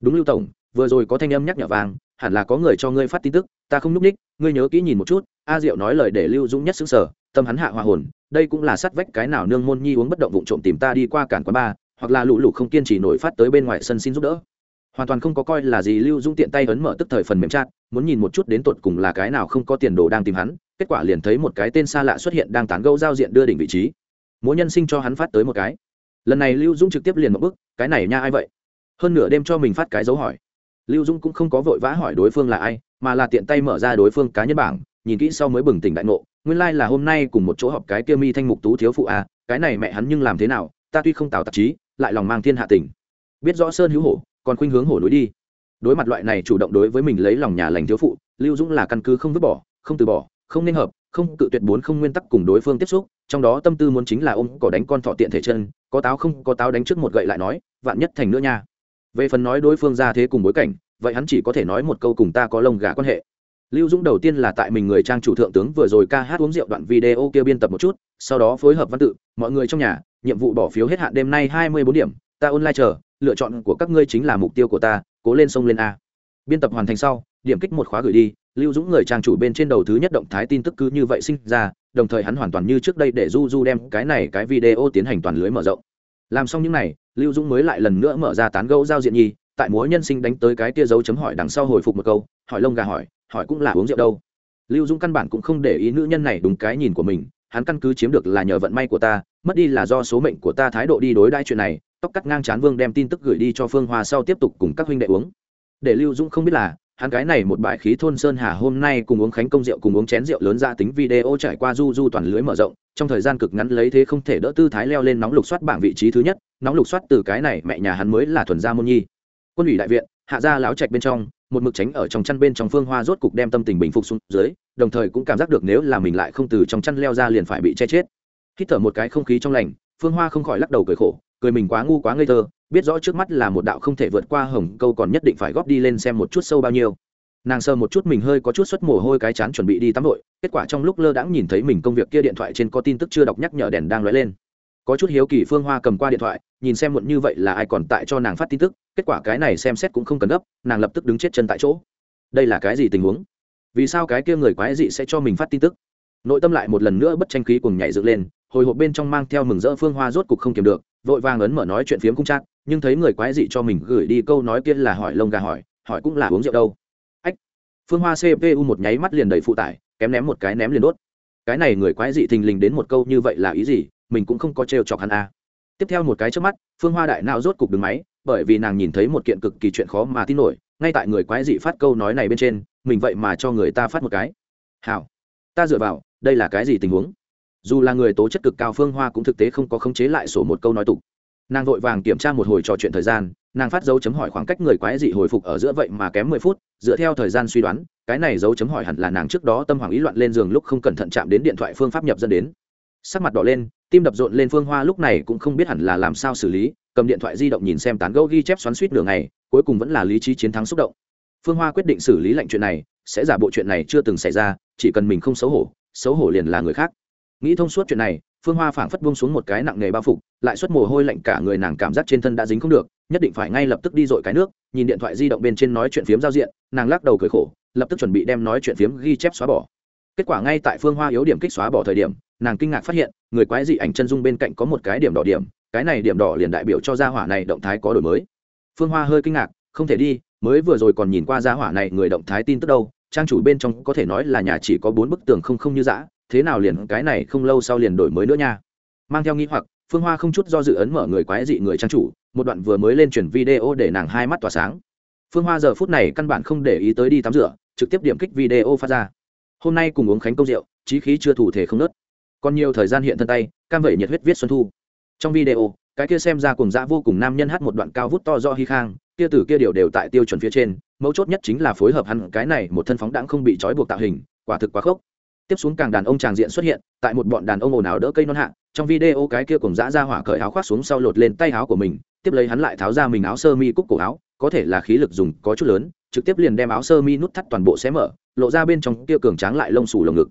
Đúng lưu tổng, vừa rồi có thanh âm nhắc nhở vàng hẳn là có người cho ngươi phát tin tức, ta không n ú c ních, ngươi nhớ kỹ nhìn một chút, a diệu nói lời để lưu dũng nhất xứng sở tâm hắn hạ hòa hồn, đây cũng là sát vách cái nào nương môn nhi uống bất động vụ trộm tìm ta đi qua cản quán ba, hoặc là lũ lụ không kiên trì nổi phát tới bên ngoài sân xin giúp đỡ hoàn toàn không có coi là gì lưu dũng tiện tay ấn mở tức thời phần mềm chat, muốn nhìn một chút đến tột cùng là cái nào không có tiền đồ đang tìm hắn, kết quả liền thấy một cái tên xa lạ xuất hiện đang tán gẫu giao diện đưa đỉnh vị trí. Mỗi nhân sinh cho hắn phát tới một cái. Lần này lưu dũng trực tiếp liền một bức, cái này nha ai vậy? Hơn nửa đêm cho mình phát cái dấu hỏi. Lưu dũng cũng không có vội vã hỏi đối phương là ai, mà là tiện tay mở ra đối phương cá nhân bảng, nhìn kỹ sau mới bừng tỉnh đại ngộ, nguyên lai、like、là hôm nay cùng một chỗ họp cái kia mi thanh mục tú thiếu phụ à cái này mẹ hắn nhưng làm thế nào, ta tuy không tạo tạp chí, lại lòng mang thiên hạ tình. Biết rõ sơn hữu hổ còn khuynh hướng hổ núi đi. Đối mặt loại này chủ động đối với mình lấy lòng nhà lành thiếu phụ, lưu dũng là căn cứ không vứt bỏ, không từ bỏ, không nên hợp, không cự tuyệt bốn không nguyên tắc cùng đối phương tiếp xúc, trong đó tâm tư muốn chính là ôm cỏ đánh con thọ tiện thể chân, có táo không, có táo đánh trước một gậy lại nói, vạn nhất thành nữa nha. Về phần nói đối phương ra thế cùng bối cảnh, vậy hắn chỉ có thể nói một câu cùng ta có lông gà quan hệ. Lưu dũng đầu tiên là tại mình người trang chủ thượng tướng vừa rồi ca hát uống rượu đoạn video kia biên tập một chút, sau đó phối hợp văn tự, mọi người trong nhà, nhiệm vụ bỏ phiếu hết hạn đêm nay hai mươi bốn điểm, ta online chờ lựa chọn của các ngươi chính là mục tiêu của ta, cố lên sông lên a. Biên tập hoàn thành sau, điểm kích một khóa gửi đi, lưu dũng người trang chủ bên trên đầu thứ nhất động thái tin tức cứ như vậy sinh ra, đồng thời hắn hoàn toàn như trước đây để du du đem cái này cái video tiến hành toàn lưới mở rộng. Làm xong những này, lưu dũng mới lại lần nữa mở ra tán gẫu giao diện nhi tại múa nhân sinh đánh tới cái tia dấu chấm hỏi đằng sau hồi phục một câu, hỏi lông gà hỏi hỏi cũng là uống rượu đâu. Lưu dũng căn bản cũng không để ý nữ nhân này đúng cái nhìn của mình, hắn căn cứ chiếm được là nhờ vận may của ta mất đi là do số mệnh của ta thái độ đi đối đãi chuyện này, tóc cắt ngang chán vương đem tin tức gửi đi cho phương hoa sau tiếp tục cùng các huynh đệ uống. Để lưu dũng không biết là, hắn cái này một bãi khí thôn sơn hà hôm nay cùng uống khánh công rượu cùng uống chén rượu lớn ra tính video trải qua du du toàn lưới mở rộng, trong thời gian cực ngắn lấy thế không thể đỡ tư thái leo lên nóng lục soát bảng vị trí thứ nhất, nóng lục soát từ cái này mẹ nhà hắn mới là thuần gia môn nhi. Quân ủy đại viện, hạ gia láo trạch bên trong, một mực tránh ở trong chăn bên trong phương hoa rốt cục đem tâm tình bình phục xuống dưới, đồng thời cũng cảm giác được nếu là mình lại không từ trong chăn leo ra liền phải bị che chết hít thở một cái không khí trong lành, phương hoa không khỏi lắc đầu cười khổ, cười mình quá ngu quá ngây thơ, biết rõ trước mắt là một đạo không thể vượt qua hồng câu còn nhất định phải góp đi lên xem một chút sâu bao nhiêu. Nàng sờ một chút mình hơi có chút xuất mồ hôi cái chán chuẩn bị đi tắm vội kết quả trong lúc lơ đãng nhìn thấy mình công việc kia điện thoại trên có tin tức chưa đọc nhắc nhở đèn đang lóe lên. Có chút hiếu kỳ phương hoa cầm qua điện thoại, nhìn xem muộn như vậy là ai còn tại cho nàng phát tin tức, kết quả cái này xem xét cũng không cần gấp, nàng lập tức đứng chết chân tại chỗ. Đây là cái gì tình huống? Vì sao cái kia người quái dị sẽ cho mình phát tin tức? Nội tâm lại một lần nữa bất tranh khí cùng nhảy dựng lên hồi hộp bên trong mang theo mừng rỡ phương hoa rốt cục không kiềm được, vội vàng ấn mở nói chuyện phiếm cung chắc nhưng thấy người quái dị cho mình gửi đi câu nói kia là hỏi lông gà hỏi hỏi cũng là uống rượu đâu. Ách, phương hoa cpu một nháy mắt liền đầy phụ tải, kém ném một cái ném liền đốt. Cái này người quái dị thình lình đến một câu như vậy là ý gì, mình cũng không có trêu chọc hắn a à. tiếp theo một cái trước mắt, phương hoa đại não rốt cục đứng máy, bởi vì nàng nhìn thấy một kiện cực kỳ chuyện khó mà tin nổi, ngay tại người quái dị phát câu nói này bên trên, mình vậy mà cho người ta phát một cái. Hảo, ta dựa vào, đây là cái gì tình huống? Dù là người tố chất cực cao phương hoa cũng thực tế không có khống chế lại sổ một câu nói tục. Nàng vội vàng kiểm tra một hồi trò chuyện thời gian, nàng phát dấu chấm hỏi khoảng cách người quái dị hồi phục ở giữa vậy mà kém mười phút, dựa theo thời gian suy đoán, cái này dấu chấm hỏi hẳn là nàng trước đó tâm hoàng ý loạn lên giường lúc không cẩn thận chạm đến điện thoại phương pháp nhập dẫn đến. Sắc mặt đỏ lên, tim đập rộn lên phương hoa lúc này cũng không biết hẳn là làm sao xử lý, cầm điện thoại di động nhìn xem tán gẫu ghi chép xoắn suýt nửa ngày, cuối cùng vẫn là lý trí chiến thắng xúc động. Phương hoa quyết định xử lý lệnh chuyện này, sẽ giả bộ chuyện này chưa từng xảy ra, chỉ cần mình không xấu hổ xấu hổ liền là người khác nghĩ thông suốt chuyện này, phương hoa phảng phất buông xuống một cái nặng nề bao phục, lại xuất mồ hôi lạnh cả người nàng cảm giác trên thân đã dính không được, nhất định phải ngay lập tức đi dội cái nước, nhìn điện thoại di động bên trên nói chuyện phiếm giao diện, nàng lắc đầu cười khổ, lập tức chuẩn bị đem nói chuyện phiếm ghi chép xóa bỏ. Kết quả ngay tại phương hoa yếu điểm kích xóa bỏ thời điểm, nàng kinh ngạc phát hiện, người quái dị ảnh chân dung bên cạnh có một cái điểm đỏ điểm, cái này điểm đỏ liền đại biểu cho gia hỏa này động thái có đổi mới. Phương hoa hơi kinh ngạc, không thể đi, mới vừa rồi còn nhìn qua gia hỏa này người động thái tin tức đâu, trang chủ bên trong có thể nói là nhà chỉ có bốn bức tường không không như dã thế nào liền cái này không lâu sau liền đổi mới nữa nha. Mang theo nghĩ hoặc, phương hoa không chút do dự ấn mở người quái dị người trang chủ, một đoạn vừa mới lên chuyển video để nàng hai mắt tỏa sáng. Phương hoa giờ phút này căn bản không để ý tới đi tắm rửa, trực tiếp điểm kích video phát ra. Hôm nay cùng uống khánh công rượu trí khí chưa thủ thể không nớt. Còn nhiều thời gian hiện thân tay, cam vẩy nhiệt huyết viết xuân thu. Trong video, cái kia xem ra cùng dã vô cùng nam nhân hát một đoạn cao vút to do hy khang, kia từ kia điều đều tại tiêu chuẩn phía trên, mấu chốt nhất chính là phối hợp hắn cái này một thân phóng đãng không bị trói buộc tạo hình, quả thực quá khốc tiếp xuống càng đàn ông tràng diện xuất hiện, tại một bọn đàn ông ồn ào đỡ cây non hạ, trong video cái kia cùng dã ra hỏa cởi áo khoác xuống sau lột lên tay áo của mình, tiếp lấy hắn lại tháo ra mình áo sơ mi cúc cổ áo, có thể là khí lực dùng có chút lớn, trực tiếp liền đem áo sơ mi nút thắt toàn bộ xé mở, lộ ra bên trong kia cường tráng lại lông xù lồng ngực.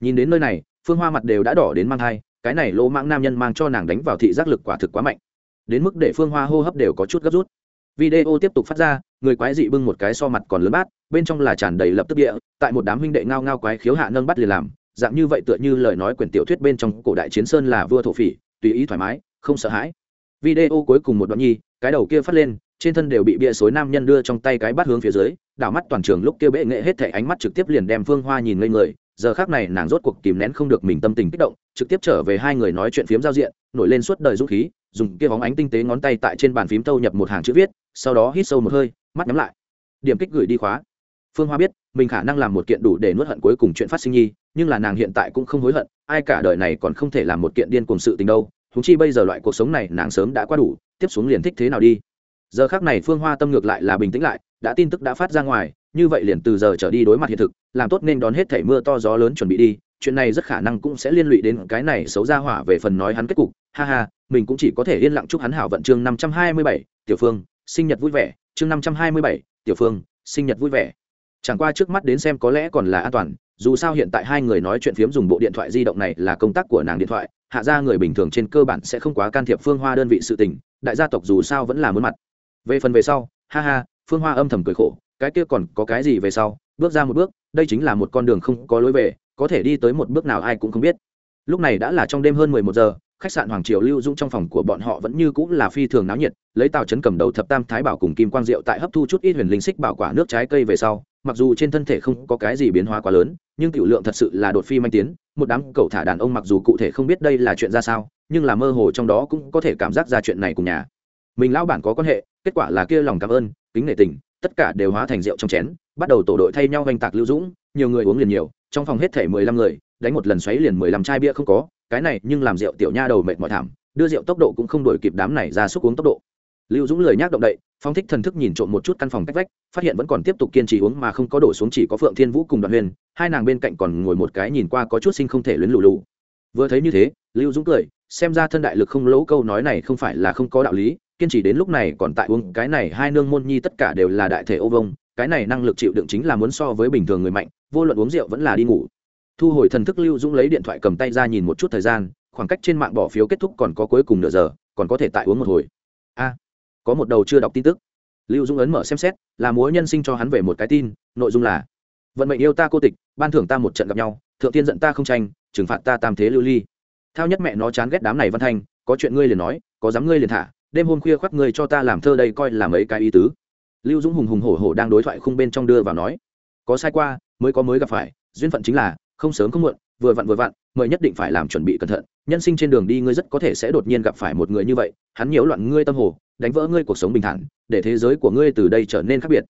Nhìn đến nơi này, phương hoa mặt đều đã đỏ đến mang thai, cái này lỗ mãng nam nhân mang cho nàng đánh vào thị giác lực quả thực quá mạnh. Đến mức để phương hoa hô hấp đều có chút gấp rút video tiếp tục phát ra, người quái dị bưng một cái so mặt còn lớn bát, bên trong là tràn đầy lập tức địa, tại một đám huynh đệ ngao ngao quái khiếu hạ nâng bắt liền làm, dạng như vậy tựa như lời nói quyển tiểu thuyết bên trong cổ đại chiến sơn là vua thổ phỉ, tùy ý thoải mái, không sợ hãi. Video cuối cùng một đoạn nhi, cái đầu kia phát lên, trên thân đều bị bia xối nam nhân đưa trong tay cái bát hướng phía dưới, đảo mắt toàn trường lúc kia bệ nghệ hết thể ánh mắt trực tiếp liền đem phương hoa nhìn ngây người, giờ khác này nàng rốt cuộc kìm nén không được mình tâm tình kích động, trực tiếp trở về hai người nói chuyện phiếm giao diện, nổi lên suốt đời dũng khí, dùng kia bóng ánh tinh tế ngón tay tại trên bàn phím tâu nhập một hàng chữ viết sau đó hít sâu một hơi, mắt nhắm lại. Điểm kích gửi đi khóa. Phương hoa biết, mình khả năng làm một kiện đủ để nuốt hận cuối cùng chuyện phát sinh nhi, nhưng là nàng hiện tại cũng không hối hận, ai cả đời này còn không thể làm một kiện điên cùng sự tình đâu. Húng chi bây giờ loại cuộc sống này nàng sớm đã qua đủ, tiếp xuống liền thích thế nào đi. Giờ khác này phương hoa tâm ngược lại là bình tĩnh lại, đã tin tức đã phát ra ngoài, như vậy liền từ giờ trở đi đối mặt hiện thực, làm tốt nên đón hết thảy mưa to gió lớn chuẩn bị đi, chuyện này rất khả năng cũng sẽ liên lụy đến cái này xấu ra hỏa về phần nói hắn kết cục. Ha ha, mình cũng chỉ có thể yên lặng chúc hắn hảo vận chương năm trăm hai mươi bảy, tiểu phương sinh nhật vui vẻ, chương năm trăm hai mươi bảy, tiểu phương, sinh nhật vui vẻ. Chẳng qua trước mắt đến xem có lẽ còn là an toàn, dù sao hiện tại hai người nói chuyện phiếm dùng bộ điện thoại di động này là công tác của nàng điện thoại, hạ ra người bình thường trên cơ bản sẽ không quá can thiệp phương hoa đơn vị sự tình, đại gia tộc dù sao vẫn là muốn mặt. Về phần về sau, ha ha, phương hoa âm thầm cười khổ, cái kia còn có cái gì về sau, bước ra một bước, đây chính là một con đường không có lối về, có thể đi tới một bước nào ai cũng không biết. Lúc này đã là trong đêm hơn mười một giờ khách sạn hoàng triều lưu dũng trong phòng của bọn họ vẫn như cũng là phi thường náo nhiệt, lấy tàu chấn cầm đầu thập tam thái bảo cùng kim quang diệu tại hấp thu chút ít huyền linh xích bảo quả nước trái cây về sau, mặc dù trên thân thể không có cái gì biến hóa quá lớn, nhưng tiểu lượng thật sự là đột phi manh tiến, một đám cầu thả đàn ông mặc dù cụ thể không biết đây là chuyện ra sao, nhưng là mơ hồ trong đó cũng có thể cảm giác ra chuyện này cùng nhà. Mình lão bản có quan hệ, kết quả là kia lòng cảm ơn, kính nể tình, tất cả đều hóa thành rượu trong chén, bắt đầu tổ đội thay nhau oanh tạc lưu dũng, nhiều người uống liền nhiều, trong phòng hết thể mười lăm người, đánh một lần xoáy liền mười lăm chai bia không có cái này nhưng làm rượu tiểu nha đầu mệt mỏi thảm, đưa rượu tốc độ cũng không đổi kịp đám này ra xúc uống tốc độ. Lưu dũng lười nhác động đậy, phong thích thần thức nhìn trộm một chút căn phòng cách vách, phát hiện vẫn còn tiếp tục kiên trì uống mà không có đổ xuống chỉ có phượng thiên vũ cùng đoàn huyền, hai nàng bên cạnh còn ngồi một cái nhìn qua có chút sinh không thể luyến lù lù. Vừa thấy như thế, lưu dũng cười, xem ra thân đại lực không lỗ câu nói này không phải là không có đạo lý, kiên trì đến lúc này còn tại uống, cái này hai nương môn nhi tất cả đều là đại thể ô vông, cái này năng lực chịu đựng chính là muốn so với bình thường người mạnh, vô luận uống rượu vẫn là đi ngủ thu hồi thần thức lưu dũng lấy điện thoại cầm tay ra nhìn một chút thời gian, khoảng cách trên mạng bỏ phiếu kết thúc còn có cuối cùng nửa giờ, còn có thể tại uống một hồi. A, có một đầu chưa đọc tin tức. Lưu dũng ấn mở xem xét, là múa nhân sinh cho hắn về một cái tin, nội dung là, vận mệnh yêu ta cô tịch, ban thưởng ta một trận gặp nhau, thượng tiên giận ta không tranh, trừng phạt ta tam thế lưu ly. Thao nhất mẹ nó chán ghét đám này văn thanh, có chuyện ngươi liền nói, có dám ngươi liền thả, đêm hôm khuya khoác ngươi cho ta làm thơ đây coi là mấy cái ý tứ. Lưu dũng hùng hùng hổ hổ đang đối thoại khung bên trong đưa vào nói, có sai qua, mới có mới gặp phải, duyên phận chính là không sớm không muộn, vừa vặn vừa vặn, mời nhất định phải làm chuẩn bị cẩn thận. Nhân sinh trên đường đi ngươi rất có thể sẽ đột nhiên gặp phải một người như vậy, hắn nhiễu loạn ngươi tâm hồ, đánh vỡ ngươi cuộc sống bình thản, để thế giới của ngươi từ đây trở nên khác biệt.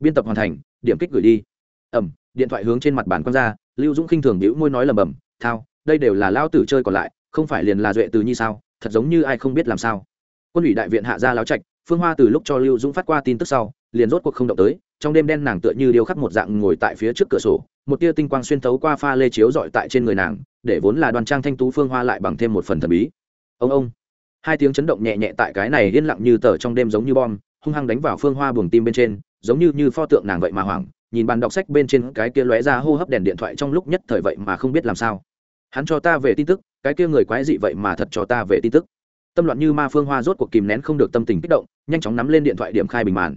Biên tập hoàn thành, điểm kích gửi đi. Ẩm, điện thoại hướng trên mặt bàn con ra, lưu dũng khinh thường bĩu môi nói lầm bầm thao, đây đều là lao tử chơi còn lại, không phải liền là duệ từ như sao? Thật giống như ai không biết làm sao? Quân ủy đại viện hạ ra láo trạch, phương hoa từ lúc cho lưu dũng phát qua tin tức sau, liền rốt cuộc không động tới trong đêm đen nàng tựa như điêu khắc một dạng ngồi tại phía trước cửa sổ, một tia tinh quang xuyên thấu qua pha lê chiếu dọi tại trên người nàng, để vốn là đoàn trang thanh tú phương hoa lại bằng thêm một phần thần bí. Ông ông. Hai tiếng chấn động nhẹ nhẹ tại cái này yên lặng như tờ trong đêm giống như bom, hung hăng đánh vào phương hoa buồng tim bên trên, giống như như pho tượng nàng vậy mà hoảng, nhìn bàn đọc sách bên trên cái kia lóe ra hô hấp đèn điện thoại trong lúc nhất thời vậy mà không biết làm sao. Hắn cho ta về tin tức, cái kia người quái dị vậy mà thật cho ta về tin tức. Tâm loạn như ma phương hoa rốt cuộc kìm nén không được tâm tình kích động, nhanh chóng nắm lên điện thoại điểm khai bình màn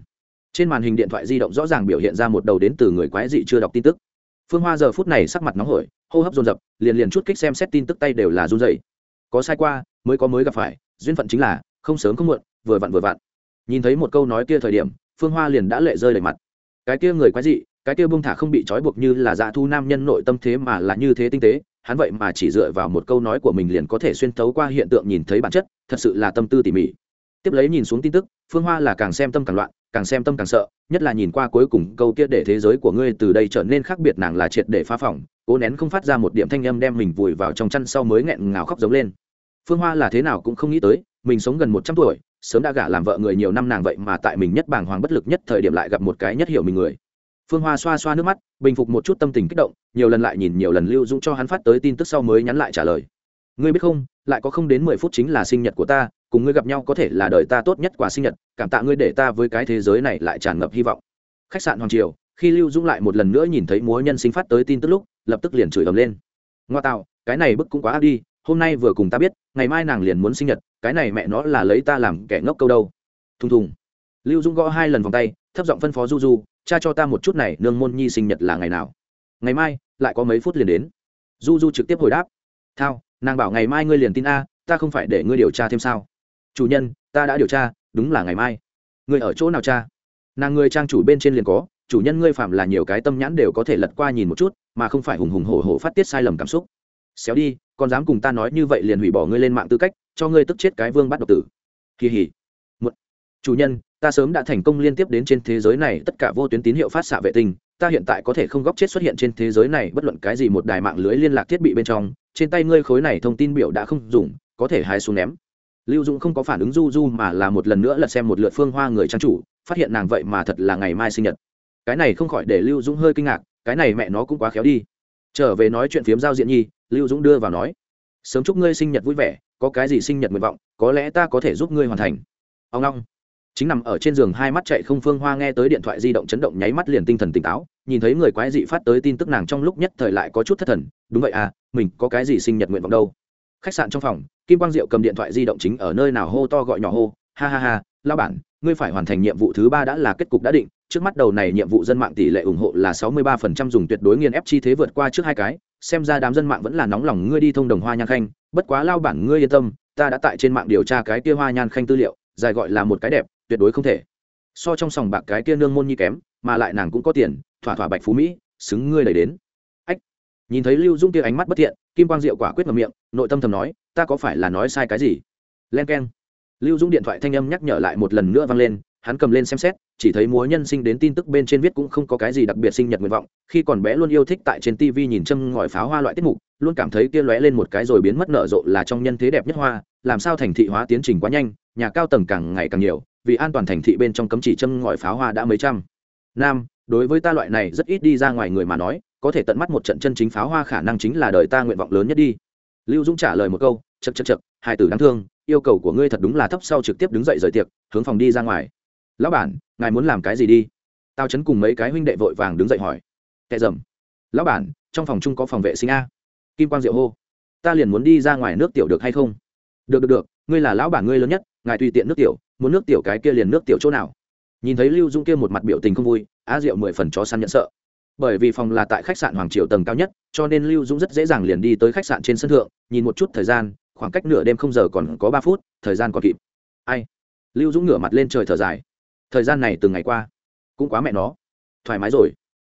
trên màn hình điện thoại di động rõ ràng biểu hiện ra một đầu đến từ người quái dị chưa đọc tin tức. Phương hoa giờ phút này sắc mặt nóng hổi, hô hấp dồn dập, liền liền chút kích xem xét tin tức tay đều là run dày có sai qua, mới có mới gặp phải, duyên phận chính là, không sớm không muộn, vừa vặn vừa vặn. Nhìn thấy một câu nói kia thời điểm, phương hoa liền đã lệ rơi đầy mặt. Cái kia người quái dị, cái kia bông thả không bị trói buộc như là dạ thu nam nhân nội tâm thế mà là như thế tinh tế, hắn vậy mà chỉ dựa vào một câu nói của mình liền có thể xuyên thấu qua hiện tượng nhìn thấy bản chất, thật sự là tâm tư tỉ mỉ. Tiếp lấy nhìn xuống tin tức phương hoa là càng xem tâm càng loạn, càng xem tâm càng sợ, nhất là nhìn qua cuối cùng câu kia để thế giới của ngươi từ đây trở nên khác biệt nàng là triệt để phá phỏng, cố nén không phát ra một điểm thanh âm đem mình vùi vào trong chăn sau mới nghẹn ngào khóc giống lên. Phương hoa là thế nào cũng không nghĩ tới, mình sống gần một trăm tuổi, sớm đã gả làm vợ người nhiều năm nàng vậy mà tại mình nhất bàng hoàng bất lực nhất thời điểm lại gặp một cái nhất hiểu mình người. Phương hoa xoa xoa nước mắt, bình phục một chút tâm tình kích động, nhiều lần lại nhìn nhiều lần lưu dũng cho hắn phát tới tin tức sau mới nhắn lại trả lời. Ngươi biết không, lại có không đến mười phút chính là sinh nhật của ta cùng ngươi gặp nhau có thể là đời ta tốt nhất quà sinh nhật, cảm tạ ngươi để ta với cái thế giới này lại tràn ngập hy vọng. Khách sạn hoàng triều, khi lưu dũng lại một lần nữa nhìn thấy múa nhân sinh phát tới tin tức lúc, lập tức liền chửi ầm lên. Ngoa tạo, cái này bức cũng quá ác đi, hôm nay vừa cùng ta biết, ngày mai nàng liền muốn sinh nhật, cái này mẹ nó là lấy ta làm kẻ ngốc câu đâu. Thùng thùng. Lưu dũng gõ hai lần vòng tay, thấp giọng phân phó du du, cha cho ta một chút này, nương môn nhi sinh nhật là ngày nào? Ngày mai, lại có mấy phút liền đến. Du du trực tiếp hồi đáp, thao, nàng bảo ngày mai ngươi liền tin a, ta không phải để ngươi điều tra thêm sao chủ nhân, ta đã điều tra, đúng là ngày mai. Ngươi ở chỗ nào cha? Nàng người trang chủ bên trên liền có, chủ nhân ngươi phạm là nhiều cái tâm nhãn đều có thể lật qua nhìn một chút, mà không phải hùng hùng hổ hổ phát tiết sai lầm cảm xúc. Xéo đi, còn dám cùng ta nói như vậy liền hủy bỏ ngươi lên mạng tư cách, cho ngươi tức chết cái vương bắt độc tử. Kỳ hỉ một chủ nhân, ta sớm đã thành công liên tiếp đến trên thế giới này, tất cả vô tuyến tín hiệu phát xạ vệ tinh, ta hiện tại có thể không góc chết xuất hiện trên thế giới này, bất luận cái gì một đài mạng lưới liên lạc thiết bị bên trong, trên tay ngươi khối này thông tin biểu đã không dùng, có thể hái xuống ném lưu dũng không có phản ứng du du mà là một lần nữa lật xem một lượt phương hoa người trang chủ, phát hiện nàng vậy mà thật là ngày mai sinh nhật. Cái này không khỏi để lưu dũng hơi kinh ngạc, cái này mẹ nó cũng quá khéo đi. Trở về nói chuyện phiếm giao diện nhi, lưu dũng đưa vào nói, sớm chúc ngươi sinh nhật vui vẻ, có cái gì sinh nhật nguyện vọng, có lẽ ta có thể giúp ngươi hoàn thành. Ông long chính nằm ở trên giường hai mắt chạy không phương hoa nghe tới điện thoại di động chấn động nháy mắt liền tinh thần tỉnh táo, nhìn thấy người quái dị phát tới tin tức nàng trong lúc nhất thời lại có chút thất thần, đúng vậy à mình có cái gì sinh nhật nguyện vọng đâu? Khách sạn trong phòng, kim quang diệu cầm điện thoại di động chính ở nơi nào hô to gọi nhỏ hô, ha ha ha lao bản, ngươi phải hoàn thành nhiệm vụ thứ ba đã là kết cục đã định, trước mắt đầu này nhiệm vụ dân mạng tỷ lệ ủng hộ là sáu mươi ba phần trăm dùng tuyệt đối nghiên ép chi thế vượt qua trước hai cái, xem ra đám dân mạng vẫn là nóng lòng ngươi đi thông đồng hoa nhan khanh, bất quá lao bản ngươi yên tâm, ta đã tại trên mạng điều tra cái kia hoa nhan khanh tư liệu, dài gọi là một cái đẹp, tuyệt đối không thể. So trong sòng bạc cái kia nương môn nhi kém, mà lại nàng cũng có tiền, thỏa thỏa bạch phú mỹ, xứng ngươi đẩy đến nhìn thấy lưu dung kia ánh mắt bất thiện, kim quang diệu quả quyết mở miệng, nội tâm thầm nói, ta có phải là nói sai cái gì? Len k e n lưu dung điện thoại thanh âm nhắc nhở lại một lần nữa vang lên, hắn cầm lên xem xét, chỉ thấy múa nhân sinh đến tin tức bên trên viết cũng không có cái gì đặc biệt sinh nhật nguyện vọng, khi còn bé luôn yêu thích tại trên tv nhìn châm ngòi pháo hoa loại tiết mục, luôn cảm thấy kia lóe lên một cái rồi biến mất nở rộ là trong nhân thế đẹp nhất hoa, làm sao thành thị hóa tiến trình quá nhanh, nhà cao tầng càng ngày càng nhiều, vì an toàn thành thị bên trong cấm chỉ châm ngòi pháo hoa đã mấy trăm. Nam, đối với ta loại này rất ít đi ra ngoài người mà nói có thể tận mắt một trận chân chính pháo hoa khả năng chính là đời ta nguyện vọng lớn nhất đi. Lưu dũng trả lời một câu chật chật chật hai tử đáng thương, yêu cầu của ngươi thật đúng là thấp sau trực tiếp đứng dậy rời tiệc, hướng phòng đi ra ngoài. Lão bản, ngài muốn làm cái gì đi? Tao chấn cùng mấy cái huynh đệ vội vàng đứng dậy hỏi. Kệ dầm. Lão bản, trong phòng chung có phòng vệ sinh a. Kim quang diệu hô. Ta liền muốn đi ra ngoài nước tiểu được hay không? Được được được, ngươi là lão bản ngươi lớn nhất, ngài tùy tiện nước tiểu, muốn nước tiểu cái kia liền nước tiểu chỗ nào? Nhìn thấy lưu dung kia một mặt biểu tình không vui, á diệu mười phần chó săn nhận sợ bởi vì phòng là tại khách sạn hoàng triều tầng cao nhất, cho nên lưu dũng rất dễ dàng liền đi tới khách sạn trên sân thượng, nhìn một chút thời gian, khoảng cách nửa đêm không giờ còn có ba phút, thời gian còn kịp. Ai? Lưu dũng ngửa mặt lên trời thở dài. Thời gian này từng ngày qua, cũng quá mẹ nó. Thoải mái rồi.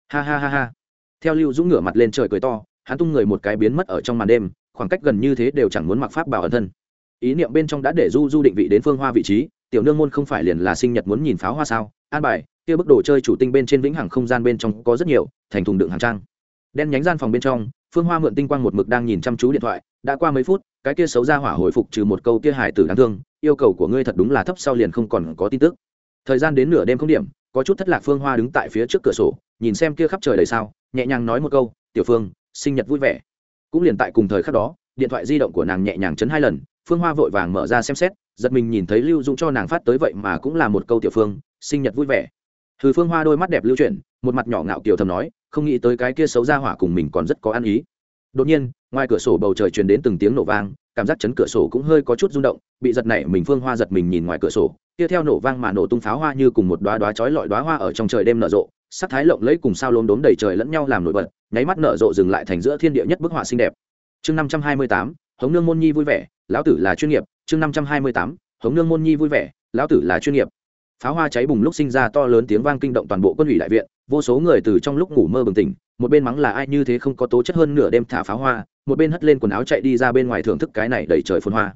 Ha ha ha ha. Theo lưu dũng ngửa mặt lên trời cười to, hắn tung người một cái biến mất ở trong màn đêm, khoảng cách gần như thế đều chẳng muốn mặc pháp bảo ẩn thân. Ý niệm bên trong đã để du du định vị đến phương hoa vị trí, tiểu nương môn không phải liền là sinh nhật muốn nhìn pháo hoa sao? An bài kia bức đồ chơi chủ tinh bên trên vĩnh hằng không gian bên trong có rất nhiều, thành thùng đựng hàng trang. Đen nhánh gian phòng bên trong, phương hoa mượn tinh quang một mực đang nhìn chăm chú điện thoại, đã qua mấy phút, cái kia xấu ra hỏa hồi phục trừ một câu kia hải tử đáng thương, yêu cầu của ngươi thật đúng là thấp sau liền không còn có tin tức. Thời gian đến nửa đêm không điểm, có chút thất lạc phương hoa đứng tại phía trước cửa sổ, nhìn xem kia khắp trời đầy sao, nhẹ nhàng nói một câu, tiểu phương, sinh nhật vui vẻ. Cũng liền tại cùng thời khắc đó, điện thoại di động của nàng nhẹ nhàng chấn hai lần, phương hoa vội vàng mở ra xem xét, giật mình nhìn thấy lưu dũng cho nàng phát tới vậy mà cũng là một câu tiểu phương, sinh nhật vui vẻ. Hừ Phương Hoa đôi mắt đẹp lưu chuyển, một mặt nhỏ ngạo kiều thầm nói, không nghĩ tới cái kia xấu ra hỏa cùng mình còn rất có ăn ý. Đột nhiên, ngoài cửa sổ bầu trời truyền đến từng tiếng nổ vang, cảm giác chấn cửa sổ cũng hơi có chút rung động, bị giật nảy mình Phương Hoa giật mình nhìn ngoài cửa sổ, kia theo nổ vang mà nổ tung pháo hoa như cùng một đóa đóa chói lọi đóa hoa ở trong trời đêm nở rộ, sắc thái lộng lẫy cùng sao lốm đốm đầy trời lẫn nhau làm nổi bật, nháy mắt nở rộ dừng lại thành giữa thiên địa nhất bức họa xinh đẹp. Chương năm trăm hai mươi tám, Hống Nương môn nhi vui vẻ, lão tử là chuyên nghiệp, chương năm trăm hai mươi tám, Hống Nương môn nhi vui vẻ, lão tử là chuyên nghiệp pháo hoa cháy bùng lúc sinh ra to lớn tiếng vang kinh động toàn bộ quân ủy đại viện, vô số người từ trong lúc ngủ mơ bừng tỉnh, một bên mắng là ai như thế không có tố chất hơn nửa đêm thả pháo hoa, một bên hất lên quần áo chạy đi ra bên ngoài thưởng thức cái này đầy trời phun hoa.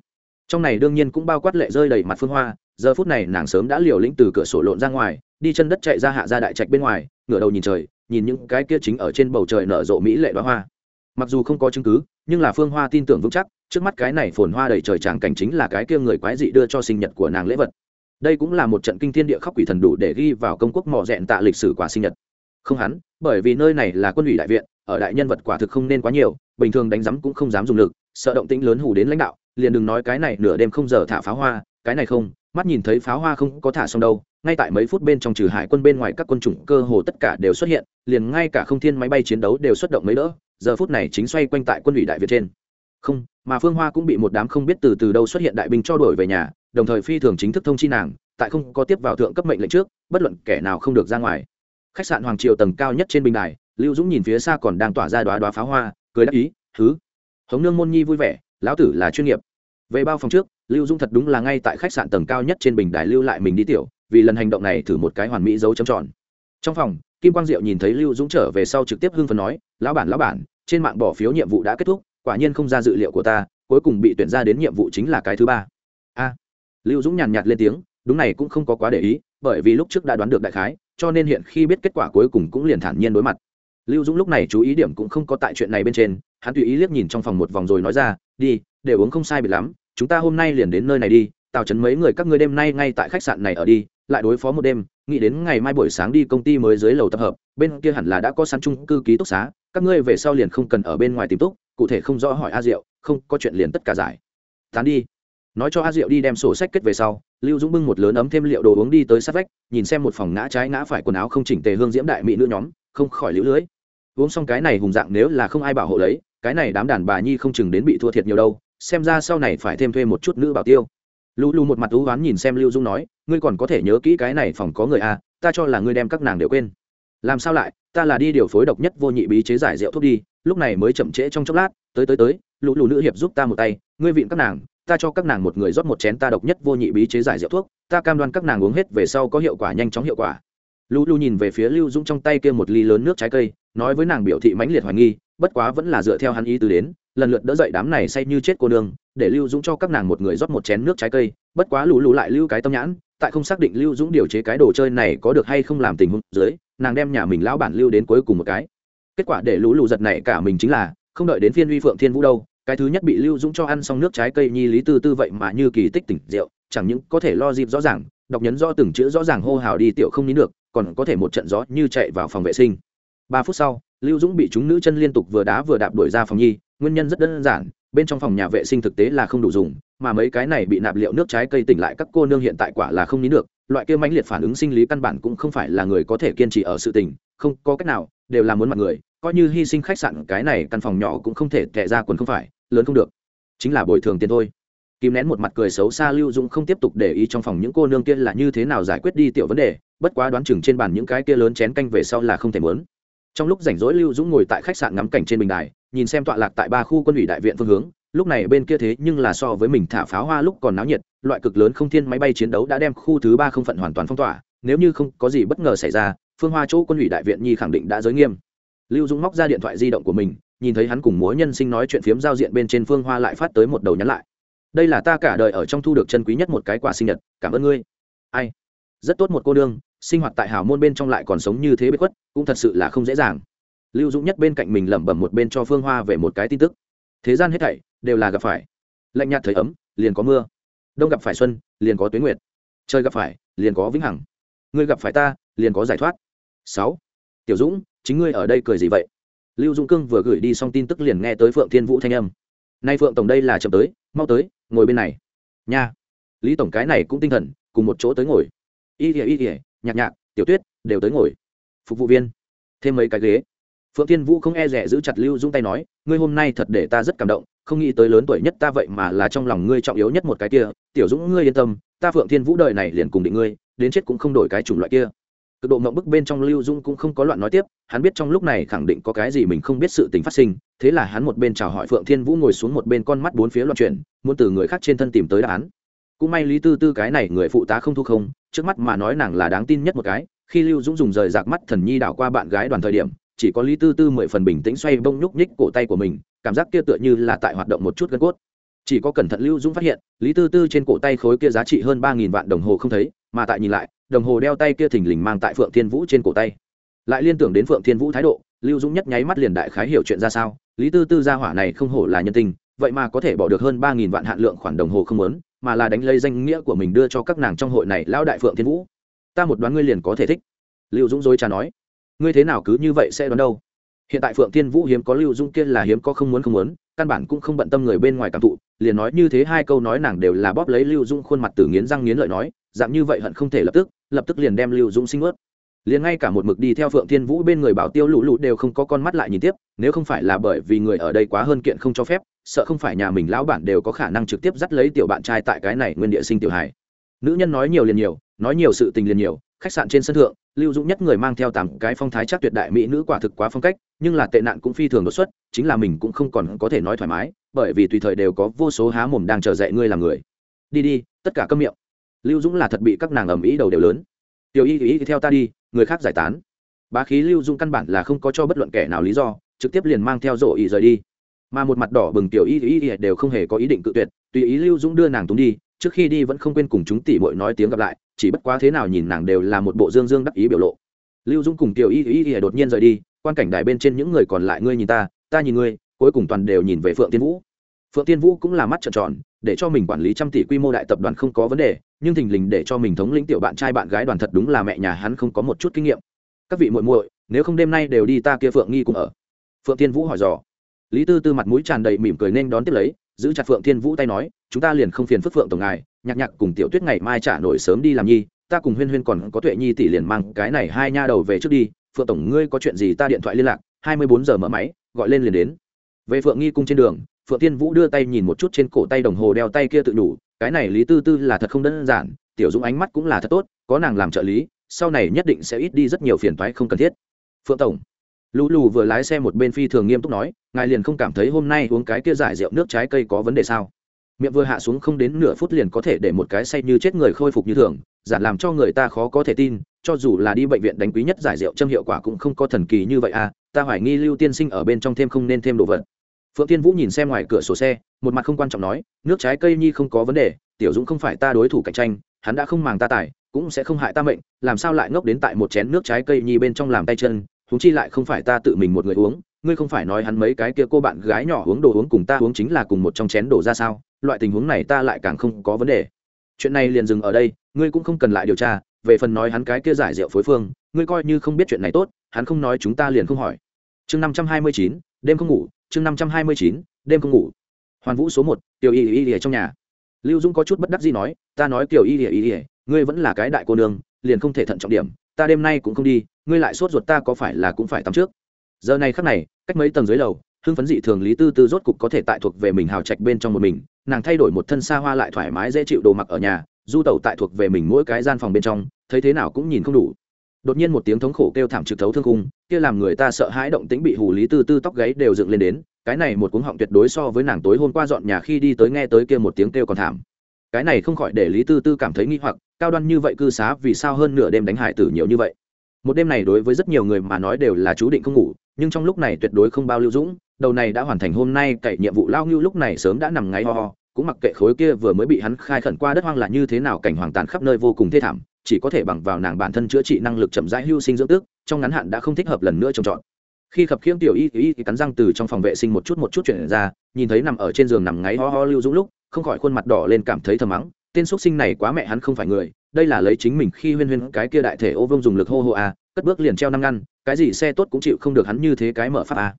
Trong này đương nhiên cũng bao quát lệ rơi đầy mặt phương hoa, giờ phút này nàng sớm đã liều lĩnh từ cửa sổ lộn ra ngoài, đi chân đất chạy ra hạ ra đại trạch bên ngoài, ngửa đầu nhìn trời, nhìn những cái kia chính ở trên bầu trời nở rộ mỹ lệ đoá hoa. Mặc dù không có chứng cứ, nhưng là phương hoa tin tưởng vững chắc, trước mắt cái này phồn hoa đầy trời tràng cảnh chính là cái kia người quái dị đưa cho sinh nhật của nàng lễ vật đây cũng là một trận kinh thiên địa khóc quỷ thần đủ để ghi vào công quốc mỏ rẽn tạ lịch sử quả sinh nhật. Không hắn, bởi vì nơi này là quân ủy đại viện, ở đại nhân vật quả thực không nên quá nhiều, bình thường đánh giám cũng không dám dùng lực, sợ động tĩnh lớn hủ đến lãnh đạo, liền đừng nói cái này nửa đêm không giờ thả pháo hoa, cái này không, mắt nhìn thấy pháo hoa không có thả xong đâu, ngay tại mấy phút bên trong trừ hải quân bên ngoài các quân chủng cơ hồ tất cả đều xuất hiện, liền ngay cả không thiên máy bay chiến đấu đều xuất động mấy đỡ, giờ phút này chính xoay quanh tại quân ủy đại việt trên. Không, mà phương hoa cũng bị một đám không biết từ từ đâu xuất hiện đại binh cho đổi về nhà đồng thời phi thường chính thức thông chi nàng, tại không có tiếp vào thượng cấp mệnh lệnh trước, bất luận kẻ nào không được ra ngoài. Khách sạn hoàng triều tầng cao nhất trên bình đài, lưu dũng nhìn phía xa còn đang tỏa ra đoá đoá pháo hoa, cười đáp ý thứ hống nương môn nhi vui vẻ, lão tử là chuyên nghiệp. Về bao phòng trước, lưu dũng thật đúng là ngay tại khách sạn tầng cao nhất trên bình đài lưu lại mình đi tiểu, vì lần hành động này thử một cái hoàn mỹ dấu chấm tròn. Trong phòng, kim quang diệu nhìn thấy lưu dũng trở về sau trực tiếp hưng phấn nói, lão bản lão bản, trên mạng bỏ phiếu nhiệm vụ đã kết thúc, quả nhiên không ra dự liệu của ta, cuối cùng bị tuyển ra đến nhiệm vụ chính là cái thứ ba. A lưu dũng nhàn nhạt lên tiếng, đúng này cũng không có quá để ý, bởi vì lúc trước đã đoán được đại khái, cho nên hiện khi biết kết quả cuối cùng cũng liền thản nhiên đối mặt. Lưu dũng lúc này chú ý điểm cũng không có tại chuyện này bên trên, hắn tùy ý liếc nhìn trong phòng một vòng rồi nói ra, đi để uống không sai bị lắm, chúng ta hôm nay liền đến nơi này đi, tào chấn mấy người các ngươi đêm nay ngay tại khách sạn này ở đi, lại đối phó một đêm, nghĩ đến ngày mai buổi sáng đi công ty mới dưới lầu tập hợp, bên kia hẳn là đã có sẵn chung cư ký túc xá, các ngươi về sau liền không cần ở bên ngoài tìm túc, cụ thể không rõ hỏi a diệu, không có chuyện liền tất cả giải. Tán đi nói cho a diệu đi đem sổ sách kết về sau, lưu dũng bưng một lớn ấm thêm liệu đồ uống đi tới sát vách, nhìn xem một phòng ngã trái ngã phải quần áo không chỉnh tề hương diễm đại mỹ nữ nhóm, không khỏi lũ lưới. Uống xong cái này hùng dạng nếu là không ai bảo hộ lấy, cái này đám đàn bà nhi không chừng đến bị thua thiệt nhiều đâu, xem ra sau này phải thêm thuê một chút nữ bảo tiêu. Lũ lù một mặt thú oán nhìn xem lưu dung nói, ngươi còn có thể nhớ kỹ cái này phòng có người a ta cho là ngươi đem các nàng đều quên. Làm sao lại, ta là đi điều phối độc nhất vô nhị bí chế giải rượu thuốc đi, lúc này mới chậm trễ trong chốc lát, tới tới tới lũ lù nữ hiệp giúp ta một tay, ngươi vịn các nàng ta cho các nàng một người rót một chén ta độc nhất vô nhị bí chế giải rượu thuốc, ta cam đoan các nàng uống hết về sau có hiệu quả nhanh chóng hiệu quả. Lũ lu nhìn về phía lưu dũng trong tay kia một ly lớn nước trái cây, nói với nàng biểu thị mãnh liệt hoài nghi, bất quá vẫn là dựa theo hắn ý từ đến, lần lượt đỡ dậy đám này say như chết cô nương, để lưu dũng cho các nàng một người rót một chén nước trái cây, bất quá lũ lù lại lưu cái tâm nhãn, tại không xác định lưu dũng điều chế cái đồ chơi này có được hay không làm tình huống dưới, nàng đem nhà mình lão bản lưu đến cuối cùng một cái. Kết quả để lũ lù giật này cả mình chính là, không đợi đến phiên uy phượng thiên vũ đâu cái thứ nhất bị lưu dũng cho ăn xong nước trái cây nhi lý tư tư vậy mà như kỳ tích tỉnh rượu, chẳng những có thể lo dịp rõ ràng, đọc nhấn rõ từng chữ rõ ràng hô hào đi tiểu không nín được, còn có thể một trận gió như chạy vào phòng vệ sinh. Ba phút sau, lưu dũng bị chúng nữ chân liên tục vừa đá vừa đạp đuổi ra phòng nhi, nguyên nhân rất đơn giản, bên trong phòng nhà vệ sinh thực tế là không đủ dùng, mà mấy cái này bị nạp liệu nước trái cây tỉnh lại các cô nương hiện tại quả là không nín được, loại kia mãnh liệt phản ứng sinh lý căn bản cũng không phải là người có thể kiên trì ở sự tình, không có cách nào, đều là muốn mặt người, coi như hy sinh khách sạn, cái này căn phòng nhỏ cũng không thể tệ ra quần không phải lớn không được. Chính là bồi thường tiền thôi. Kim nén một mặt cười xấu xa lưu dũng không tiếp tục để ý trong phòng những cô nương kia là như thế nào giải quyết đi tiểu vấn đề, bất quá đoán chừng trên bàn những cái kia lớn chén canh về sau là không thể mớn. Trong lúc rảnh rỗi lưu dũng ngồi tại khách sạn ngắm cảnh trên bình đài, nhìn xem tọa lạc tại ba khu quân ủy đại viện phương hướng, lúc này bên kia thế nhưng là so với mình thả pháo hoa lúc còn náo nhiệt, loại cực lớn không thiên máy bay chiến đấu đã đem khu thứ ba không phận hoàn toàn phong tỏa, nếu như không có gì bất ngờ xảy ra, phương hoa chỗ quân ủy đại viện nhi khẳng định đã giới nghiêm. Lưu dũng móc ra điện thoại di động của mình nhìn thấy hắn cùng múa nhân sinh nói chuyện phiếm giao diện bên trên phương hoa lại phát tới một đầu nhắn lại. Đây là ta cả đời ở trong thu được chân quý nhất một cái quả sinh nhật, cảm ơn ngươi. Ai? Rất tốt một cô đương sinh hoạt tại hào môn bên trong lại còn sống như thế bất khuất, cũng thật sự là không dễ dàng. Lưu dũng nhất bên cạnh mình lẩm bẩm một bên cho phương hoa về một cái tin tức. Thế gian hết thảy đều là gặp phải. Lạnh nhạt thời ấm, liền có mưa. Đông gặp phải xuân, liền có tuyến nguyệt. Trời gặp phải, liền có vĩnh hằng. Ngươi gặp phải ta, liền có giải thoát. Sáu. Tiểu dũng, chính ngươi ở đây cười gì vậy? Lưu dũng cương vừa gửi đi xong tin tức liền nghe tới phượng thiên vũ thanh âm. Nay phượng tổng đây là chậm tới, mau tới, ngồi bên này. Nha. Lý tổng cái này cũng tinh thần, cùng một chỗ tới ngồi. Y ỉa y ỉa nhạc nhạc, tiểu tuyết, đều tới ngồi. Phục vụ viên. Thêm mấy cái ghế. Phượng thiên vũ không e rẻ giữ chặt lưu dũng tay nói, ngươi hôm nay thật để ta rất cảm động, không nghĩ tới lớn tuổi nhất ta vậy mà là trong lòng ngươi trọng yếu nhất một cái kia. Tiểu dũng, ngươi yên tâm, ta phượng thiên vũ đời này liền cùng định ngươi, đến chết cũng không đổi cái chủng loại kia cực độ mộng bức bên trong lưu dung cũng không có loạn nói tiếp, hắn biết trong lúc này khẳng định có cái gì mình không biết sự tình phát sinh, thế là hắn một bên chào hỏi phượng thiên vũ ngồi xuống một bên con mắt bốn phía loạn chuyển, muốn từ người khác trên thân tìm tới đáp án. Cũng may lý tư tư cái này người phụ tá không thu không, trước mắt mà nói nàng là đáng tin nhất một cái, khi lưu dũng dùng rời rạc mắt thần nhi đảo qua bạn gái đoàn thời điểm, chỉ có lý tư tư mười phần bình tĩnh xoay bông nhúc nhích cổ tay của mình, cảm giác kia tựa như là tại hoạt động một chút gân cốt. Chỉ có cẩn thận lưu dũng phát hiện, lý tư tư trên cổ tay khối kia giá trị hơn ba nghìn vạn đồng hồ không thấy, mà tại nhìn lại đồng hồ đeo tay kia thình lình mang tại phượng thiên vũ trên cổ tay. Lại liên tưởng đến phượng thiên vũ thái độ, lưu dũng nhất nháy mắt liền đại khái hiểu chuyện ra sao, lý tư tư gia hỏa này không hổ là nhân tình, vậy mà có thể bỏ được hơn ba nghìn vạn hạn lượng khoản đồng hồ không lớn mà là đánh lấy danh nghĩa của mình đưa cho các nàng trong hội này lão đại phượng thiên vũ. Ta một đoán ngươi liền có thể thích. Lưu dũng dối trà nói. Ngươi thế nào cứ như vậy sẽ đoán đâu? Hiện tại phượng thiên vũ hiếm có lưu dũng kia là hiếm có không muốn không muốn, căn bản cũng không bận tâm người bên ngoài cảm thụ, liền nói như thế hai câu nói nàng đều là bóp lấy lưu dũng khuôn mặt từ nghiến răng nghiến lợi nói, dạng như vậy hận không thể lập tức lập tức liền đem lưu dũng sinh ướt. Liền ngay cả một mực đi theo phượng thiên vũ bên người bảo tiêu lũ lụt đều không có con mắt lại nhìn tiếp, nếu không phải là bởi vì người ở đây quá hơn kiện không cho phép, sợ không phải nhà mình lão bản đều có khả năng trực tiếp dắt lấy tiểu bạn trai tại cái này nguyên địa sinh tiểu hải nữ nhân nói nhiều liền nhiều, nói nhiều sự tình liền nhiều, khách sạn trên sân thượng, lưu dũng nhất người mang theo tám cái phong thái chắc tuyệt đại mỹ nữ quả thực quá phong cách, nhưng là tệ nạn cũng phi thường đột xuất, chính là mình cũng không còn có thể nói thoải mái, bởi vì tùy thời đều có vô số há mồm đang chờ dạy ngươi làm người. Đi đi, tất cả câm miệng lưu dũng là thật bị các nàng ầm ĩ đầu đều lớn. Tiểu y y theo ta đi, người khác giải tán. Bá khí lưu dung căn bản là không có cho bất luận kẻ nào lý do, trực tiếp liền mang theo rổ ý rời đi. Mà một mặt đỏ bừng tiểu y y ý đều không hề có ý định cự tuyệt, tùy ý lưu dũng đưa nàng túng đi, trước khi đi vẫn không quên cùng chúng tỉ mội nói tiếng gặp lại, chỉ bất quá thế nào nhìn nàng đều là một bộ dương dương đắc ý biểu lộ. Lưu dũng cùng tiểu y y ý đột nhiên rời đi, quan cảnh đài bên trên những người còn lại ngươi nhìn ta ta nhìn ngươi, cuối cùng toàn đều nhìn về phượng tiên vũ. Phượng tiên vũ cũng là mắt trợn tròn để cho mình quản lý trăm tỷ quy mô đại tập đoàn không có vấn đề, nhưng thình lình để cho mình thống lĩnh tiểu bạn trai bạn gái đoàn thật đúng là mẹ nhà hắn không có một chút kinh nghiệm. Các vị muội muội, nếu không đêm nay đều đi ta kia phượng nghi cùng ở. Phượng thiên vũ hỏi dò. Lý tư tư mặt mũi tràn đầy mỉm cười nên đón tiếp lấy, giữ chặt phượng thiên vũ tay nói, chúng ta liền không phiền phức phượng tổng ngài, nhạc nhạc cùng tiểu tuyết ngày mai trả nổi sớm đi làm nhi, ta cùng huyên huyên còn có tuệ nhi tỷ liền mang cái này hai nha đầu về trước đi, phượng tổng ngươi có chuyện gì ta điện thoại liên lạc, hai mươi bốn giờ mở máy, gọi lên liền đến. Về phượng nghi cung trên đường phượng tiên vũ đưa tay nhìn một chút trên cổ tay đồng hồ đeo tay kia tự đủ, cái này lý tư tư là thật không đơn giản, tiểu dũng ánh mắt cũng là thật tốt, có nàng làm trợ lý, sau này nhất định sẽ ít đi rất nhiều phiền toái không cần thiết. Phượng tổng lù lù vừa lái xe một bên phi thường nghiêm túc nói, ngài liền không cảm thấy hôm nay uống cái kia giải rượu nước trái cây có vấn đề sao? Miệng vừa hạ xuống không đến nửa phút liền có thể để một cái say như chết người khôi phục như thường, giản làm cho người ta khó có thể tin, cho dù là đi bệnh viện đánh quý nhất giải rượu châm hiệu quả cũng không có thần kỳ như vậy à ta hoài nghi lưu tiên sinh ở bên trong thêm không nên thêm đồ vật phượng tiên vũ nhìn xem ngoài cửa sổ xe, một mặt không quan trọng nói, nước trái cây nhi không có vấn đề, tiểu dũng không phải ta đối thủ cạnh tranh, hắn đã không màng ta tài, cũng sẽ không hại ta mệnh, làm sao lại ngốc đến tại một chén nước trái cây nhi bên trong làm tay chân, huống chi lại không phải ta tự mình một người uống, ngươi không phải nói hắn mấy cái kia cô bạn gái nhỏ uống đồ uống cùng ta uống chính là cùng một trong chén đổ ra sao, loại tình huống này ta lại càng không có vấn đề. Chuyện này liền dừng ở đây, ngươi cũng không cần lại điều tra, về phần nói hắn cái kia giải rượu phối phương, ngươi coi như không biết chuyện này tốt, hắn không nói chúng ta liền không hỏi. Chương năm trăm hai mươi chín, đêm không ngủ chương năm trăm hai mươi chín, đêm không ngủ. Hoàn vũ số một, tiểu y y y trong nhà. Lưu dung có chút bất đắc gì nói, ta nói tiểu y y y, ngươi vẫn là cái đại cô nương, liền không thể thận trọng điểm. Ta đêm nay cũng không đi, ngươi lại sốt ruột ta có phải là cũng phải tắm trước? Giờ này khắc này, cách mấy tầng dưới lầu, hưng phấn dị thường lý tư tư rốt cục có thể tại thuộc về mình hào trạch bên trong một mình. Nàng thay đổi một thân xa hoa lại thoải mái dễ chịu đồ mặc ở nhà, du tẩu tại thuộc về mình mỗi cái gian phòng bên trong, thấy thế nào cũng nhìn không đủ đột nhiên một tiếng thống khổ kêu thảm trực thấu thương cung kia làm người ta sợ hãi động tĩnh bị hù lý tư tư tóc gáy đều dựng lên đến, cái này một cuống họng tuyệt đối so với nàng tối hôm qua dọn nhà khi đi tới nghe tới kia một tiếng kêu còn thảm. Cái này không khỏi để lý tư tư cảm thấy nghi hoặc, cao đoan như vậy cư xá vì sao hơn nửa đêm đánh hải tử nhiều như vậy? Một đêm này đối với rất nhiều người mà nói đều là chú định không ngủ, nhưng trong lúc này tuyệt đối không bao lưu dũng, đầu này đã hoàn thành hôm nay cậy nhiệm vụ lao ngưu lúc này sớm đã nằm ngáy ho ho, cũng mặc kệ khối kia vừa mới bị hắn khai khẩn qua đất hoang là như thế nào, cảnh hoàng tàn khắp nơi vô cùng thê thảm chỉ có thể bằng vào nàng bản thân chữa trị năng lực chậm rãi hưu sinh dưỡng tước trong ngắn hạn đã không thích hợp lần nữa trồng trọt. Khi khập khiễng tiểu y y cắn răng từ trong phòng vệ sinh một chút một chút chuyển ra, nhìn thấy nằm ở trên giường nằm ngáy ho ho lưu dũng lúc, không khỏi khuôn mặt đỏ lên cảm thấy thầm mắng, tên x sinh này quá mẹ hắn không phải người, đây là lấy chính mình khi huyên huyên cái kia đại thể ô vương dùng lực hô hô a, cất bước liền treo năm ngăn, cái gì xe tốt cũng chịu không được hắn như thế cái mở pháp a.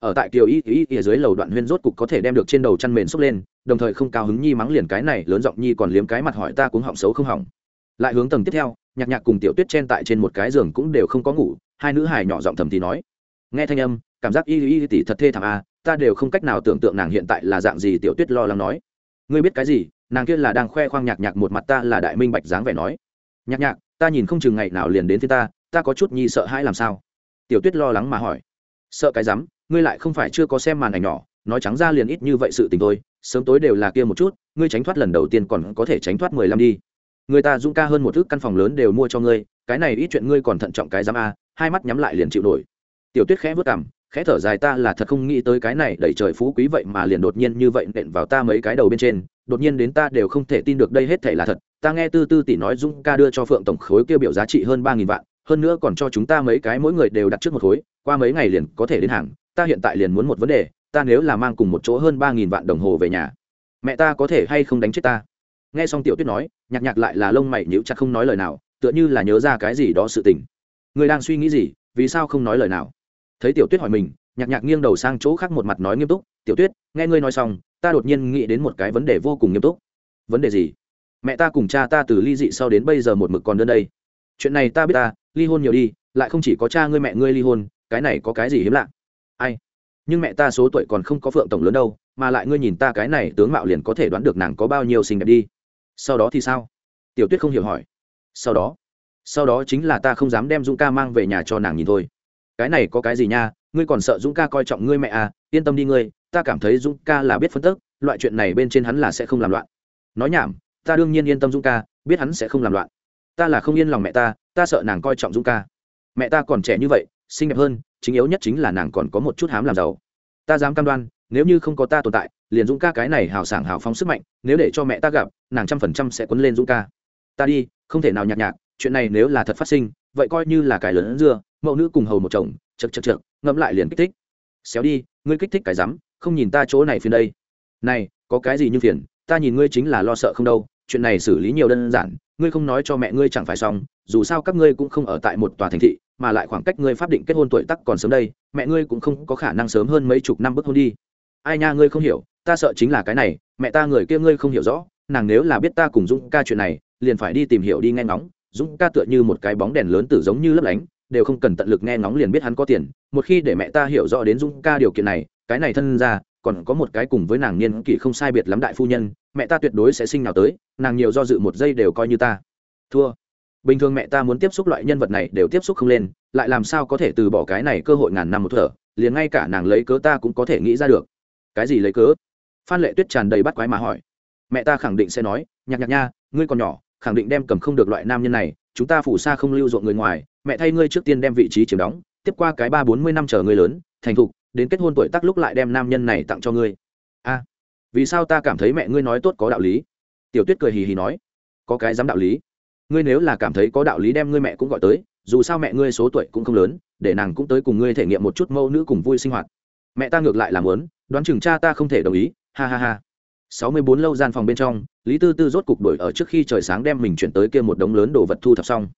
Ở tại kiều y y y dưới lầu đoạn huyên rốt cục có thể đem được trên đầu chăn mền xốc lên, đồng thời không cao hứng nhi mắng liền cái này, lớn giọng nhi còn liếm cái mặt hỏi ta cũng họng xấu không hỏng lại hướng tầng tiếp theo, nhạc nhạc cùng tiểu tuyết chen tại trên một cái giường cũng đều không có ngủ, hai nữ hài nhỏ giọng thầm thì nói. Nghe thanh âm, cảm giác y y tỷ thật thê thảm a ta đều không cách nào tưởng tượng nàng hiện tại là dạng gì, tiểu tuyết lo lắng nói. Ngươi biết cái gì? Nàng kia là đang khoe khoang nhạc nhạc một mặt ta là đại minh bạch dáng vẻ nói. Nhạc nhạc, ta nhìn không chừng ngày nào liền đến thế ta ta có chút nhi sợ hãi làm sao? Tiểu tuyết lo lắng mà hỏi. Sợ cái rắm, ngươi lại không phải chưa có xem màn ảnh nhỏ, nói trắng ra liền ít như vậy sự tình thôi, sớm tối đều là kia một chút, ngươi tránh thoát lần đầu tiên còn có thể tránh thoát mười lăm đi người ta dũng ca hơn một thước căn phòng lớn đều mua cho ngươi, cái này ít chuyện ngươi còn thận trọng cái giám a, hai mắt nhắm lại liền chịu nổi. Tiểu tuyết khẽ vớt cảm khẽ thở dài, ta là thật không nghĩ tới cái này đẩy trời phú quý vậy mà liền đột nhiên như vậy nện vào ta mấy cái đầu bên trên, đột nhiên đến ta đều không thể tin được đây hết thể là thật. Ta nghe tư tư tỷ nói dũng ca đưa cho phượng tổng khối kêu biểu giá trị hơn ba nghìn vạn, hơn nữa còn cho chúng ta mấy cái mỗi người đều đặt trước một khối, qua mấy ngày liền có thể đến hàng, ta hiện tại liền muốn một vấn đề, ta nếu là mang cùng một chỗ hơn ba nghìn vạn đồng hồ về nhà, mẹ ta có thể hay không đánh chết ta? Nghe xong tiểu tuyết nói, nhạc nhạc lại là lông mày nhíu chặt không nói lời nào, tựa như là nhớ ra cái gì đó sự tình. Người đang suy nghĩ gì, vì sao không nói lời nào? Thấy tiểu tuyết hỏi mình, nhạc nhạc nghiêng đầu sang chỗ khác một mặt nói nghiêm túc, tiểu tuyết, nghe ngươi nói xong, ta đột nhiên nghĩ đến một cái vấn đề vô cùng nghiêm túc. Vấn đề gì? Mẹ ta cùng cha ta từ ly dị sau đến bây giờ một mực còn đơn đây. Chuyện này ta biết ta, ly hôn nhiều đi, lại không chỉ có cha ngươi mẹ ngươi ly hôn, cái này có cái gì hiếm lạ? Ai? Nhưng mẹ ta số tuổi còn không có phượng tổng lớn đâu, mà lại ngươi nhìn ta cái này tướng mạo liền có thể đoán được nàng có bao nhiêu xinh đẹp đi sau đó thì sao? Tiểu tuyết không hiểu hỏi. Sau đó? Sau đó chính là ta không dám đem dũng ca mang về nhà cho nàng nhìn thôi. Cái này có cái gì nha? Ngươi còn sợ dũng ca coi trọng ngươi mẹ à? Yên tâm đi ngươi, ta cảm thấy dũng ca là biết phân tức, loại chuyện này bên trên hắn là sẽ không làm loạn. Nói nhảm, ta đương nhiên yên tâm dũng ca, biết hắn sẽ không làm loạn. Ta là không yên lòng mẹ ta ta sợ nàng coi trọng dũng ca. Mẹ ta còn trẻ như vậy, xinh đẹp hơn, chính yếu nhất chính là nàng còn có một chút hám làm giàu. Ta dám cam đoan, nếu như không có ta tồn tại, liền dũng ca cái này hào sảng hào phóng sức mạnh, nếu để cho mẹ ta gặp nàng trăm phần trăm sẽ quấn lên dũng ca. Ta đi, không thể nào nhạc nhạc chuyện này nếu là thật phát sinh, vậy coi như là cái lớn dưa, mẫu nữ cùng hầu một chồng, chật chật chật, ngẫm lại liền kích thích. Xéo đi, ngươi kích thích cái rắm, không nhìn ta chỗ này phiền đây. Này, có cái gì như phiền, ta nhìn ngươi chính là lo sợ không đâu, chuyện này xử lý nhiều đơn giản, ngươi không nói cho mẹ ngươi chẳng phải xong, dù sao các ngươi cũng không ở tại một tòa thành thị, mà lại khoảng cách ngươi pháp định kết hôn tuổi tắc còn sớm đây, mẹ ngươi cũng không có khả năng sớm hơn mấy chục năm bước hôn đi. Ai nha, ngươi không hiểu, ta sợ chính là cái này, mẹ ta người kia ngươi không hiểu rõ nàng nếu là biết ta cùng dũng ca chuyện này, liền phải đi tìm hiểu đi nghe ngóng. Dũng ca tựa như một cái bóng đèn lớn tử giống như lấp lánh, đều không cần tận lực nghe ngóng liền biết hắn có tiền. Một khi để mẹ ta hiểu rõ đến dũng ca điều kiện này, cái này thân ra, còn có một cái cùng với nàng niên kỷ không sai biệt lắm đại phu nhân, mẹ ta tuyệt đối sẽ sinh nào tới, nàng nhiều do dự một giây đều coi như ta. Thua. Bình thường mẹ ta muốn tiếp xúc loại nhân vật này đều tiếp xúc không lên, lại làm sao có thể từ bỏ cái này cơ hội ngàn năm một thở, liền ngay cả nàng lấy cớ ta cũng có thể nghĩ ra được. Cái gì lấy cớ? Phan lệ tuyết tràn đầy bắt quái mà hỏi mẹ ta khẳng định sẽ nói, nhạc nhạc nha, ngươi còn nhỏ, khẳng định đem cầm không được loại nam nhân này, chúng ta phủ xa không lưu ruộng người ngoài, mẹ thay ngươi trước tiên đem vị trí chiếm đóng, tiếp qua cái ba bốn mươi năm chờ ngươi lớn, thành thục, đến kết hôn tuổi tắc lúc lại đem nam nhân này tặng cho ngươi. A, vì sao ta cảm thấy mẹ ngươi nói tốt có đạo lý? Tiểu tuyết cười hì hì nói. Có cái dám đạo lý. Ngươi nếu là cảm thấy có đạo lý đem ngươi mẹ cũng gọi tới, dù sao mẹ ngươi số tuổi cũng không lớn, để nàng cũng tới cùng ngươi thể nghiệm một chút mẫu nữ cùng vui sinh hoạt. Mẹ ta ngược lại làm lớn đoán chừng cha ta không thể đồng ý, ha ha ha sáu mươi bốn lâu gian phòng bên trong, lý tư tư rốt cục đổi ở trước khi trời sáng đem mình chuyển tới kia một đống lớn đồ vật thu thập xong.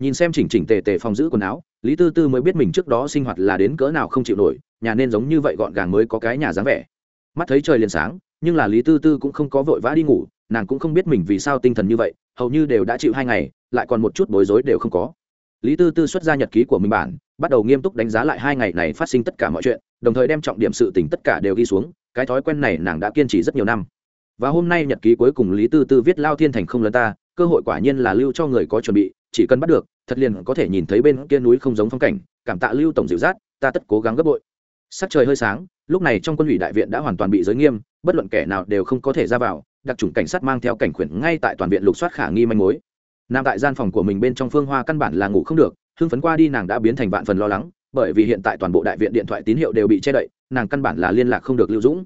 Nhìn xem chỉnh chỉnh tề tề phòng giữ quần áo, lý tư tư mới biết mình trước đó sinh hoạt là đến cỡ nào không chịu nổi, nhà nên giống như vậy gọn gàng mới có cái nhà dáng vẻ. Mắt thấy trời liền sáng, nhưng là lý tư tư cũng không có vội vã đi ngủ, nàng cũng không biết mình vì sao tinh thần như vậy, hầu như đều đã chịu hai ngày, lại còn một chút bối rối đều không có. Lý tư tư xuất ra nhật ký của mình bản, bắt đầu nghiêm túc đánh giá lại hai ngày này phát sinh tất cả mọi chuyện, đồng thời đem trọng điểm sự tình tất cả đều ghi xuống, cái thói quen này nàng đã kiên trì rất nhiều năm và hôm nay nhật ký cuối cùng lý tư tư viết lao thiên thành không lớn ta, cơ hội quả nhiên là lưu cho người có chuẩn bị, chỉ cần bắt được, thật liền có thể nhìn thấy bên kia núi không giống phong cảnh. Cảm tạ lưu tổng dịu dắt, ta tất cố gắng gấp bội. Sắc trời hơi sáng, lúc này trong quân ủy đại viện đã hoàn toàn bị giới nghiêm, bất luận kẻ nào đều không có thể ra vào, đặc trùng cảnh sát mang theo cảnh khuyển ngay tại toàn viện lục soát khả nghi manh mối. Nằm tại gian phòng của mình bên trong phương hoa căn bản là ngủ không được, hưng phấn qua đi nàng đã biến thành vạn phần lo lắng, bởi vì hiện tại toàn bộ đại viện điện thoại tín hiệu đều bị che đậy, nàng căn bản là liên lạc không được lưu dũng.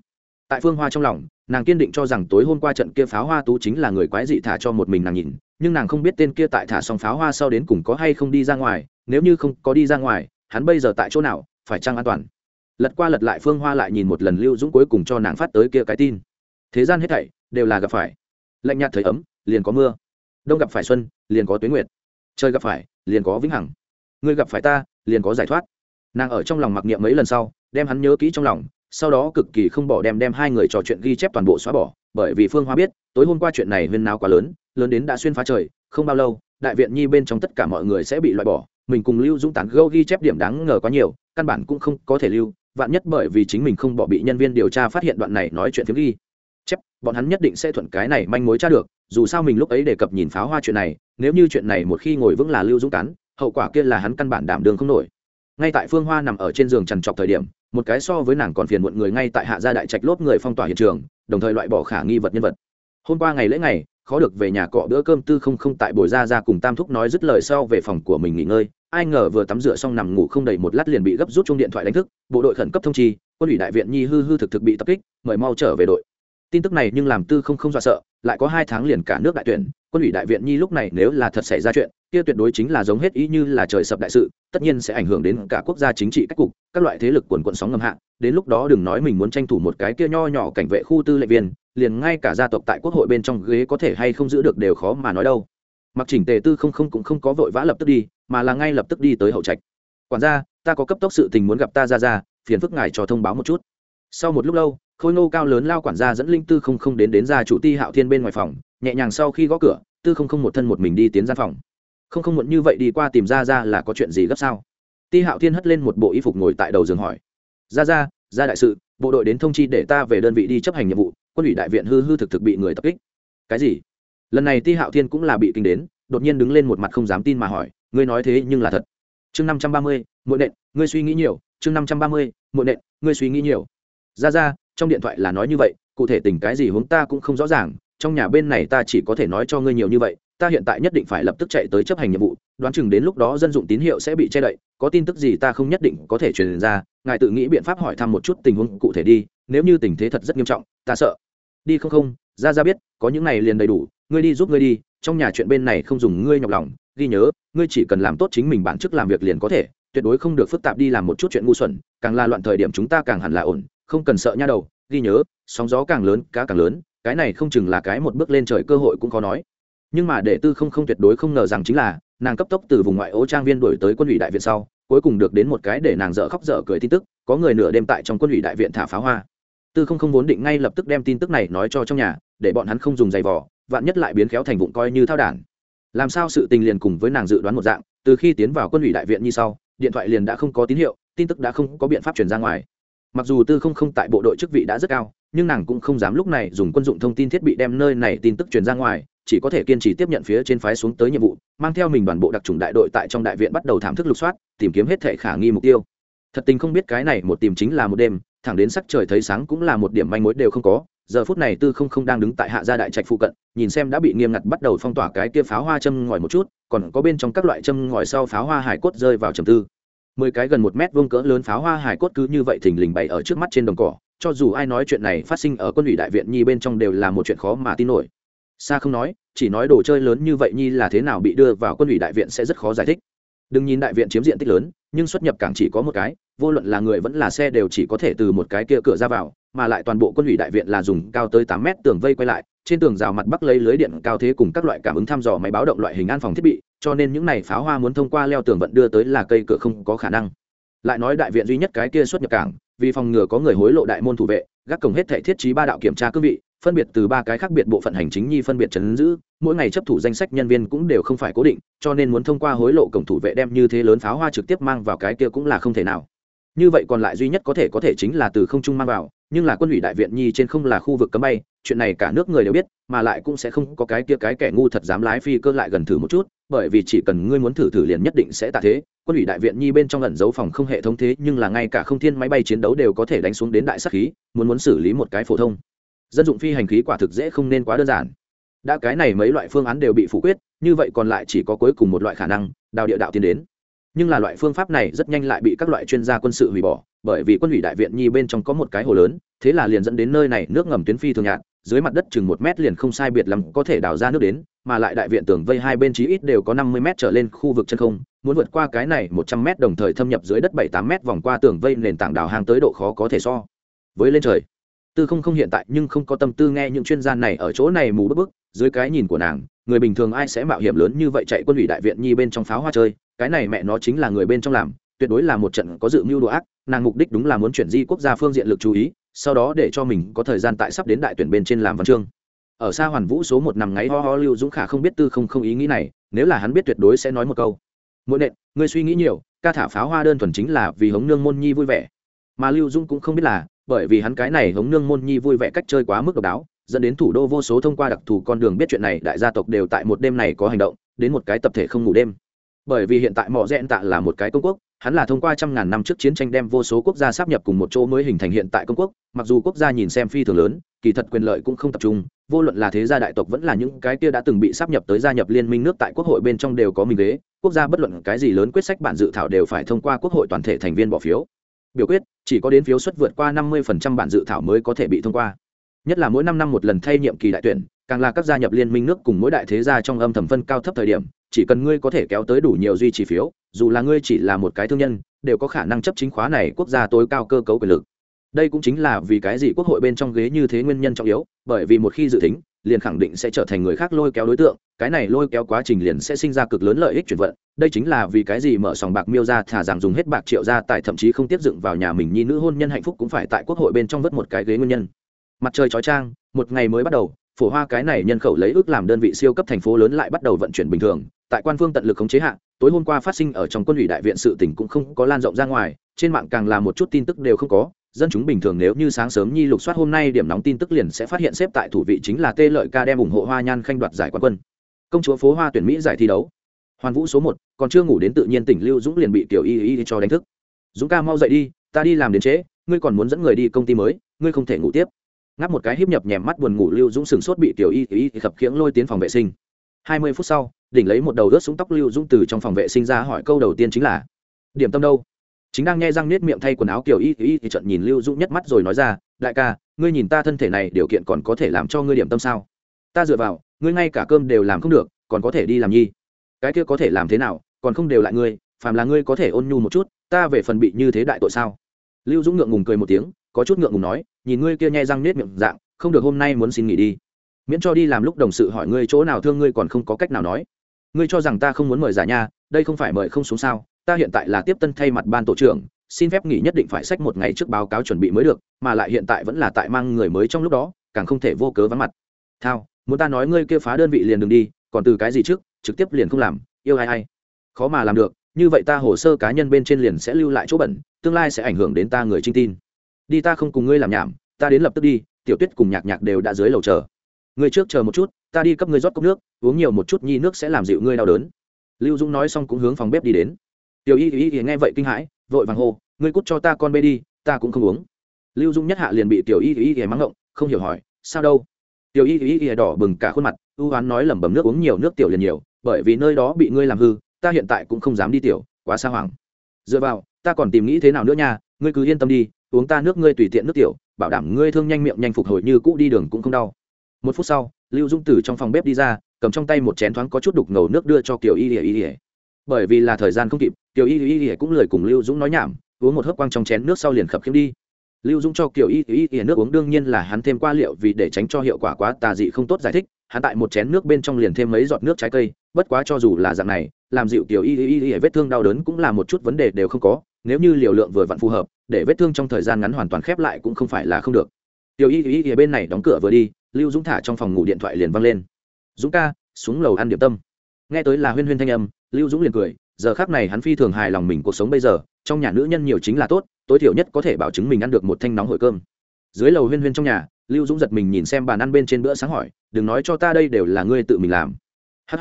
Tại phương hoa trong lòng nàng kiên định cho rằng tối hôm qua trận kia pháo hoa tú chính là người quái dị thả cho một mình nàng nhìn, nhưng nàng không biết tên kia tại thả xong pháo hoa sau đến cùng có hay không đi ra ngoài, nếu như không có đi ra ngoài, hắn bây giờ tại chỗ nào, phải chăng an toàn? Lật qua lật lại phương hoa lại nhìn một lần lưu dũng cuối cùng cho nàng phát tới kia cái tin. Thế gian hết thảy đều là gặp phải. Lạnh nhạt thời ấm, liền có mưa. Đông gặp phải xuân, liền có tuyến nguyệt. Trời gặp phải, liền có vĩnh hằng. Người gặp phải ta, liền có giải thoát. Nàng ở trong lòng mặc niệm mấy lần sau, đem hắn nhớ kỹ trong lòng sau đó cực kỳ không bỏ đem đem hai người trò chuyện ghi chép toàn bộ xóa bỏ, bởi vì phương hoa biết, tối hôm qua chuyện này huyên nào quá lớn lớn đến đã xuyên phá trời, không bao lâu, đại viện nhi bên trong tất cả mọi người sẽ bị loại bỏ, mình cùng lưu dũng tán gâu ghi chép điểm đáng ngờ quá nhiều, căn bản cũng không có thể lưu, vạn nhất bởi vì chính mình không bỏ bị nhân viên điều tra phát hiện đoạn này nói chuyện phiếm ghi chép, bọn hắn nhất định sẽ thuận cái này manh mối tra được, dù sao mình lúc ấy đề cập nhìn pháo hoa chuyện này, nếu như chuyện này một khi ngồi vững là lưu dũng cán hậu quả kia là hắn căn bản đảm đường không nổi. Ngay tại phương hoa nằm ở trên giường trằn trọc thời điểm một cái so với nàng còn phiền muộn người ngay tại hạ gia đại trạch lốp người phong tỏa hiện trường, đồng thời loại bỏ khả nghi vật nhân vật. Hôm qua ngày lễ ngày, khó được về nhà cọ bữa cơm tư không không tại bồi ra ra cùng tam thúc nói dứt lời sau về phòng của mình nghỉ ngơi, ai ngờ vừa tắm rửa xong nằm ngủ không đầy một lát liền bị gấp rút chung điện thoại đánh thức, bộ đội khẩn cấp thông chi, quân ủy đại viện nhi hư hư thực thực bị tập kích, mời mau trở về đội. Tin tức này nhưng làm tư không không dọa sợ, lại có hai tháng liền cả nước đại tuyển, quân ủy đại viện nhi lúc này nếu là thật xảy ra chuyện, kia tuyệt đối chính là giống hết ý như là trời sập đại sự tất nhiên sẽ ảnh hưởng đến cả quốc gia chính trị cách cục, các loại thế lực quần quận sóng ngầm hạ, đến lúc đó đừng nói mình muốn tranh thủ một cái kia nho nhỏ cảnh vệ khu tư lệnh viên, liền ngay cả gia tộc tại quốc hội bên trong ghế có thể hay không giữ được đều khó mà nói đâu. Mặc chỉnh tề tư không không cũng không có vội vã lập tức đi, mà là ngay lập tức đi tới hậu trạch. Quản gia, ta có cấp tốc sự tình muốn gặp ta ra ra, phiền phức ngài cho thông báo một chút. Sau một lúc lâu, khôi ngô cao lớn lao quản gia dẫn linh tư không không đến đến gia chủ ti hạo thiên bên ngoài phòng, nhẹ nhàng sau khi gõ cửa, tư không không một thân một mình đi tiến gian phòng không không muộn như vậy đi qua tìm ra ra là có chuyện gì gấp sao? Ti hạo thiên hất lên một bộ y phục ngồi tại đầu giường hỏi. Ra ra ra đại sự, bộ đội đến thông chi để ta về đơn vị đi chấp hành nhiệm vụ, quân ủy đại viện hư hư thực thực bị người tập kích. Cái gì? Lần này ti hạo thiên cũng là bị kinh đến, đột nhiên đứng lên một mặt không dám tin mà hỏi, ngươi nói thế nhưng là thật. Chương năm trăm ba mươi, muộn nện, ngươi suy nghĩ nhiều. Chương năm trăm ba mươi, muộn nện, ngươi suy nghĩ nhiều. Ra ra trong điện thoại là nói như vậy, cụ thể tình cái gì hướng ta cũng không rõ ràng, trong nhà bên này ta chỉ có thể nói cho ngươi nhiều như vậy ta hiện tại nhất định phải lập tức chạy tới chấp hành nhiệm vụ, đoán chừng đến lúc đó dân dụng tín hiệu sẽ bị che đậy, có tin tức gì ta không nhất định có thể truyền ra, ngài tự nghĩ biện pháp hỏi thăm một chút tình huống cụ thể đi, nếu như tình thế thật rất nghiêm trọng, ta sợ. Đi không không ra ra biết, có những này liền đầy đủ, ngươi đi giúp ngươi đi, trong nhà chuyện bên này không dùng ngươi nhọc lòng, ghi nhớ, ngươi chỉ cần làm tốt chính mình bản chức làm việc liền có thể, tuyệt đối không được phức tạp đi làm một chút chuyện ngu xuẩn, càng là loạn thời điểm chúng ta càng hẳn là ổn, không cần sợ nha đầu, ghi nhớ, sóng gió càng lớn, cá càng lớn, cái này không chừng là cái một bước lên trời cơ hội cũng khó nói nhưng mà để tư không không tuyệt đối không ngờ rằng chính là, nàng cấp tốc từ vùng ngoại ô trang viên đổi tới quân ủy đại viện sau, cuối cùng được đến một cái để nàng dở khóc dở cười tin tức, có người nửa đêm tại trong quân ủy đại viện thả pháo hoa. Tư không không vốn định ngay lập tức đem tin tức này nói cho trong nhà, để bọn hắn không dùng giày vò, vạn nhất lại biến khéo thành vụng coi như thao đản. Làm sao sự tình liền cùng với nàng dự đoán một dạng, từ khi tiến vào quân ủy đại viện như sau, điện thoại liền đã không có tín hiệu, tin tức đã không có biện pháp truyền ra ngoài. Mặc dù tư không không tại bộ đội chức vị đã rất cao nhưng nàng cũng không dám lúc này dùng quân dụng thông tin thiết bị đem nơi này tin tức truyền ra ngoài, chỉ có thể kiên trì tiếp nhận phía trên phái xuống tới nhiệm vụ, mang theo mình đoàn bộ đặc trùng đại đội tại trong đại viện bắt đầu thảm thức lục soát, tìm kiếm hết thể khả nghi mục tiêu. Thật tình không biết cái này một tìm chính là một đêm, thẳng đến sắc trời thấy sáng cũng là một điểm manh mối đều không có, giờ phút này tư không không đang đứng tại hạ gia đại trạch phụ cận, nhìn xem đã bị nghiêm ngặt bắt đầu phong tỏa cái kia pháo hoa châm ngòi một chút, còn có bên trong các loại châm ngòi sau pháo hoa hải cốt rơi vào trầm tư. Mười cái gần một mét vuông cỡ lớn pháo hoa hải cốt cứ như vậy thình lình bày ở trước mắt trên đồng cỏ cho dù ai nói chuyện này phát sinh ở quân ủy đại viện nhi bên trong đều là một chuyện khó mà tin nổi. Xa không nói, chỉ nói đồ chơi lớn như vậy nhi là thế nào bị đưa vào quân ủy đại viện sẽ rất khó giải thích. Đừng nhìn đại viện chiếm diện tích lớn, nhưng xuất nhập cảng chỉ có một cái, vô luận là người vẫn là xe đều chỉ có thể từ một cái kia cửa ra vào, mà lại toàn bộ quân ủy đại viện là dùng cao tới tám mét tường vây quay lại, trên tường rào mặt bắc lấy lưới điện cao thế cùng các loại cảm ứng thăm dò máy báo động loại hình an phòng thiết bị, cho nên những này pháo hoa muốn thông qua leo tường vận đưa tới là cây cửa không có khả năng. Lại nói đại viện duy nhất cái kia xuất nhập cảng vì phòng ngừa có người hối lộ đại môn thủ vệ, gác cổng hết thể thiết trí ba đạo kiểm tra cương vị, phân biệt từ ba cái khác biệt bộ phận hành chính nhi phân biệt chấn giữ, mỗi ngày chấp thủ danh sách nhân viên cũng đều không phải cố định, cho nên muốn thông qua hối lộ cổng thủ vệ đem như thế lớn pháo hoa trực tiếp mang vào cái kia cũng là không thể nào. Như vậy còn lại duy nhất có thể có thể chính là từ không trung mang vào nhưng là quân ủy đại viện nhi trên không là khu vực cấm bay, chuyện này cả nước người đều biết, mà lại cũng sẽ không có cái kia cái kẻ ngu thật dám lái phi cơ lại gần thử một chút, bởi vì chỉ cần ngươi muốn thử thử liền nhất định sẽ tạ thế. Quân ủy đại viện nhi bên trong ẩn dấu phòng không hệ thống thế, nhưng là ngay cả không thiên máy bay chiến đấu đều có thể đánh xuống đến đại sắc khí, muốn muốn xử lý một cái phổ thông. Dân dụng phi hành khí quả thực dễ không nên quá đơn giản. Đã cái này mấy loại phương án đều bị phủ quyết, như vậy còn lại chỉ có cuối cùng một loại khả năng, đào địa đạo tiến đến. Nhưng là loại phương pháp này rất nhanh lại bị các loại chuyên gia quân sự hủy bỏ bởi vì quân ủy đại viện nhi bên trong có một cái hồ lớn, thế là liền dẫn đến nơi này nước ngầm tuyến phi thường nhạt, dưới mặt đất chừng một mét liền không sai biệt lắm có thể đào ra nước đến, mà lại đại viện tường vây hai bên chí ít đều có năm mươi mét trở lên khu vực chân không, muốn vượt qua cái này một trăm mét đồng thời thâm nhập dưới đất bảy tám mét vòng qua tường vây nền tảng đào hang tới độ khó có thể so với lên trời. Tư không không hiện tại nhưng không có tâm tư nghe những chuyên gia này ở chỗ này mù bức bức, dưới cái nhìn của nàng, người bình thường ai sẽ mạo hiểm lớn như vậy chạy quân ủy đại viện nhi bên trong pháo hoa chơi, cái này mẹ nó chính là người bên trong làm, tuyệt đối là một trận có dự mưu đồ ác nàng mục đích đúng là muốn chuyển di quốc gia phương diện lực chú ý, sau đó để cho mình có thời gian tại sắp đến đại tuyển bên trên làm văn chương. Ở xa hoàn vũ số một nằm ngáy ho ho lưu dũng khả không biết tư không không ý nghĩ này, nếu là hắn biết tuyệt đối sẽ nói một câu. Mỗi nện, ngươi suy nghĩ nhiều, ca thả pháo hoa đơn thuần chính là vì hống nương môn nhi vui vẻ. Mà lưu dũng cũng không biết là, bởi vì hắn cái này hống nương môn nhi vui vẻ cách chơi quá mức độc đáo, dẫn đến thủ đô vô số thông qua đặc thù con đường biết chuyện này đại gia tộc đều tại một đêm này có hành động, đến một cái tập thể không ngủ đêm bởi vì hiện tại mỏ rẽn tạ là một cái công quốc, hắn là thông qua trăm ngàn năm trước chiến tranh đem vô số quốc gia sáp nhập cùng một chỗ mới hình thành hiện tại công quốc, mặc dù quốc gia nhìn xem phi thường lớn, kỳ thật quyền lợi cũng không tập trung, vô luận là thế gia đại tộc vẫn là những cái kia đã từng bị sáp nhập tới gia nhập liên minh nước tại quốc hội bên trong đều có mình ghế, quốc gia bất luận cái gì lớn quyết sách bản dự thảo đều phải thông qua quốc hội toàn thể thành viên bỏ phiếu. Biểu quyết, chỉ có đến phiếu suất vượt qua năm mươi bản dự thảo mới có thể bị thông qua. Nhất là mỗi năm năm một lần thay nhiệm kỳ đại tuyển, càng là các gia nhập liên minh nước cùng mỗi đại thế gia trong âm thầm phân cao thấp thời điểm chỉ cần ngươi có thể kéo tới đủ nhiều duy trì phiếu, dù là ngươi chỉ là một cái thương nhân, đều có khả năng chấp chính khóa này quốc gia tối cao cơ cấu quyền lực. Đây cũng chính là vì cái gì quốc hội bên trong ghế như thế nguyên nhân trọng yếu, bởi vì một khi dự tính, liền khẳng định sẽ trở thành người khác lôi kéo đối tượng, cái này lôi kéo quá trình liền sẽ sinh ra cực lớn lợi ích chuyển vận. Đây chính là vì cái gì mở sòng bạc miêu ra thả rằng dùng hết bạc triệu ra tại thậm chí không tiếp dựng vào nhà mình nhi nữ hôn nhân hạnh phúc cũng phải tại quốc hội bên trong vất một cái ghế nguyên nhân. Mặt trời chói trang một ngày mới bắt đầu phổ hoa cái này nhân khẩu lấy ước làm đơn vị siêu cấp thành phố lớn lại bắt đầu vận chuyển bình thường. Tại quan phương tận lực khống chế hạn tối hôm qua phát sinh ở trong quân ủy đại viện sự tỉnh cũng không có lan rộng ra ngoài, trên mạng càng là một chút tin tức đều không có. Dân chúng bình thường nếu như sáng sớm nhi lục soát hôm nay điểm nóng tin tức liền sẽ phát hiện xếp tại thủ vị chính là tê lợi ca đem ủng hộ hoa nhan khanh đoạt giải quán quân. Công chúa phố hoa tuyển mỹ giải thi đấu. Hoàn vũ số một, còn chưa ngủ đến tự nhiên tỉnh lưu dũng liền bị tiểu y y cho đánh thức. Dũng ca mau dậy đi, ta đi làm đến trễ, ngươi còn muốn dẫn người đi công ty mới, ngươi không thể ngủ tiếp ngáp một cái híp nhập nhèm mắt buồn ngủ lưu dũng sừng sốt bị tiểu y y khập khiễng lôi tiến phòng vệ sinh. Hai mươi phút sau, đỉnh lấy một đầu rớt súng tóc lưu dũng từ trong phòng vệ sinh ra hỏi câu đầu tiên chính là, điểm tâm đâu? Chính đang nghe răng nết miệng thay quần áo kiểu y y thì trận nhìn lưu dũng nhất mắt rồi nói ra, đại ca, ngươi nhìn ta thân thể này điều kiện còn có thể làm cho ngươi điểm tâm sao? Ta dựa vào, ngươi ngay cả cơm đều làm không được, còn có thể đi làm nhi. Cái kia có thể làm thế nào, còn không đều lại ngươi, phàm là ngươi có thể ôn nhu một chút, ta về phần bị như thế đại tội sao? Lưu dũng ngượng ngùng cười một tiếng có chút ngượng ngùng nói, nhìn ngươi kia nhai răng nết miệng dạng, không được hôm nay muốn xin nghỉ đi. Miễn cho đi làm lúc đồng sự hỏi ngươi chỗ nào thương ngươi còn không có cách nào nói. Ngươi cho rằng ta không muốn mời giả nha, đây không phải mời không xuống sao, ta hiện tại là tiếp tân thay mặt ban tổ trưởng, xin phép nghỉ nhất định phải sách một ngày trước báo cáo chuẩn bị mới được, mà lại hiện tại vẫn là tại mang người mới trong lúc đó, càng không thể vô cớ vắng mặt. Thao, muốn ta nói ngươi kia phá đơn vị liền đừng đi, còn từ cái gì trước, trực tiếp liền không làm, yêu ai ai. Khó mà làm được, như vậy ta hồ sơ cá nhân bên trên liền sẽ lưu lại chỗ bẩn, tương lai sẽ ảnh hưởng đến ta người trinh tin đi ta không cùng ngươi làm nhảm, ta đến lập tức đi, tiểu tuyết cùng nhạc nhạc đều đã dưới lầu chờ. Ngươi trước chờ một chút, ta đi cấp ngươi rót cốc nước, uống nhiều một chút nhi nước sẽ làm dịu ngươi đau đớn. Lưu dũng nói xong cũng hướng phòng bếp đi đến. Tiểu y y y nghe vậy kinh hãi, vội vàng hô, ngươi cút cho ta con bê đi, ta cũng không uống. Lưu dung nhất hạ liền bị tiểu y y y mắng ngộng, không hiểu hỏi, sao đâu? Tiểu y y y đỏ bừng cả khuôn mặt, ưu oán nói lẩm bẩm nước uống nhiều nước tiểu liền nhiều, bởi vì nơi đó bị ngươi làm hư, ta hiện tại cũng không dám đi tiểu, quá xa hoàng dựa vào, ta còn tìm nghĩ thế nào nữa nha, ngươi cứ yên tâm đi uống ta nước ngươi tùy tiện nước tiểu, bảo đảm ngươi thương nhanh miệng nhanh phục hồi như cũ đi đường cũng không đau. Một phút sau, lưu dung từ trong phòng bếp đi ra, cầm trong tay một chén thoáng có chút đục ngầu nước đưa cho kiều y ỉa y ỉa bởi vì là thời gian không kịp, kiều y y y cũng lời cùng lưu dũng nói nhảm, uống một hớp quang trong chén nước sau liền khập khiễng đi. Lưu dũng cho kiều y y y nước uống đương nhiên là hắn thêm qua liệu vì để tránh cho hiệu quả quá tà dị không tốt giải thích, hắn tại một chén nước bên trong liền thêm mấy giọt nước trái cây, bất quá cho dù là dạng này, làm dịu kiều y y y vết thương đau đớn cũng là một chút vấn đề đều không có, nếu như liều lượng vừa vặn phù hợp để vết thương trong thời gian ngắn hoàn toàn khép lại cũng không phải là không được. Tiểu y y y bên này đóng cửa vừa đi, lưu dũng thả trong phòng ngủ điện thoại liền văng lên. Dũng ca, xuống lầu ăn điểm tâm. Nghe tới là huyên huyên thanh âm, lưu dũng liền cười, giờ khác này hắn phi thường hài lòng mình cuộc sống bây giờ, trong nhà nữ nhân nhiều chính là tốt, tối thiểu nhất có thể bảo chứng mình ăn được một thanh nóng hổi cơm. Dưới lầu huyên huyên trong nhà, lưu dũng giật mình nhìn xem bàn ăn bên trên bữa sáng hỏi, đừng nói cho ta đây đều là ngươi tự mình làm. Hh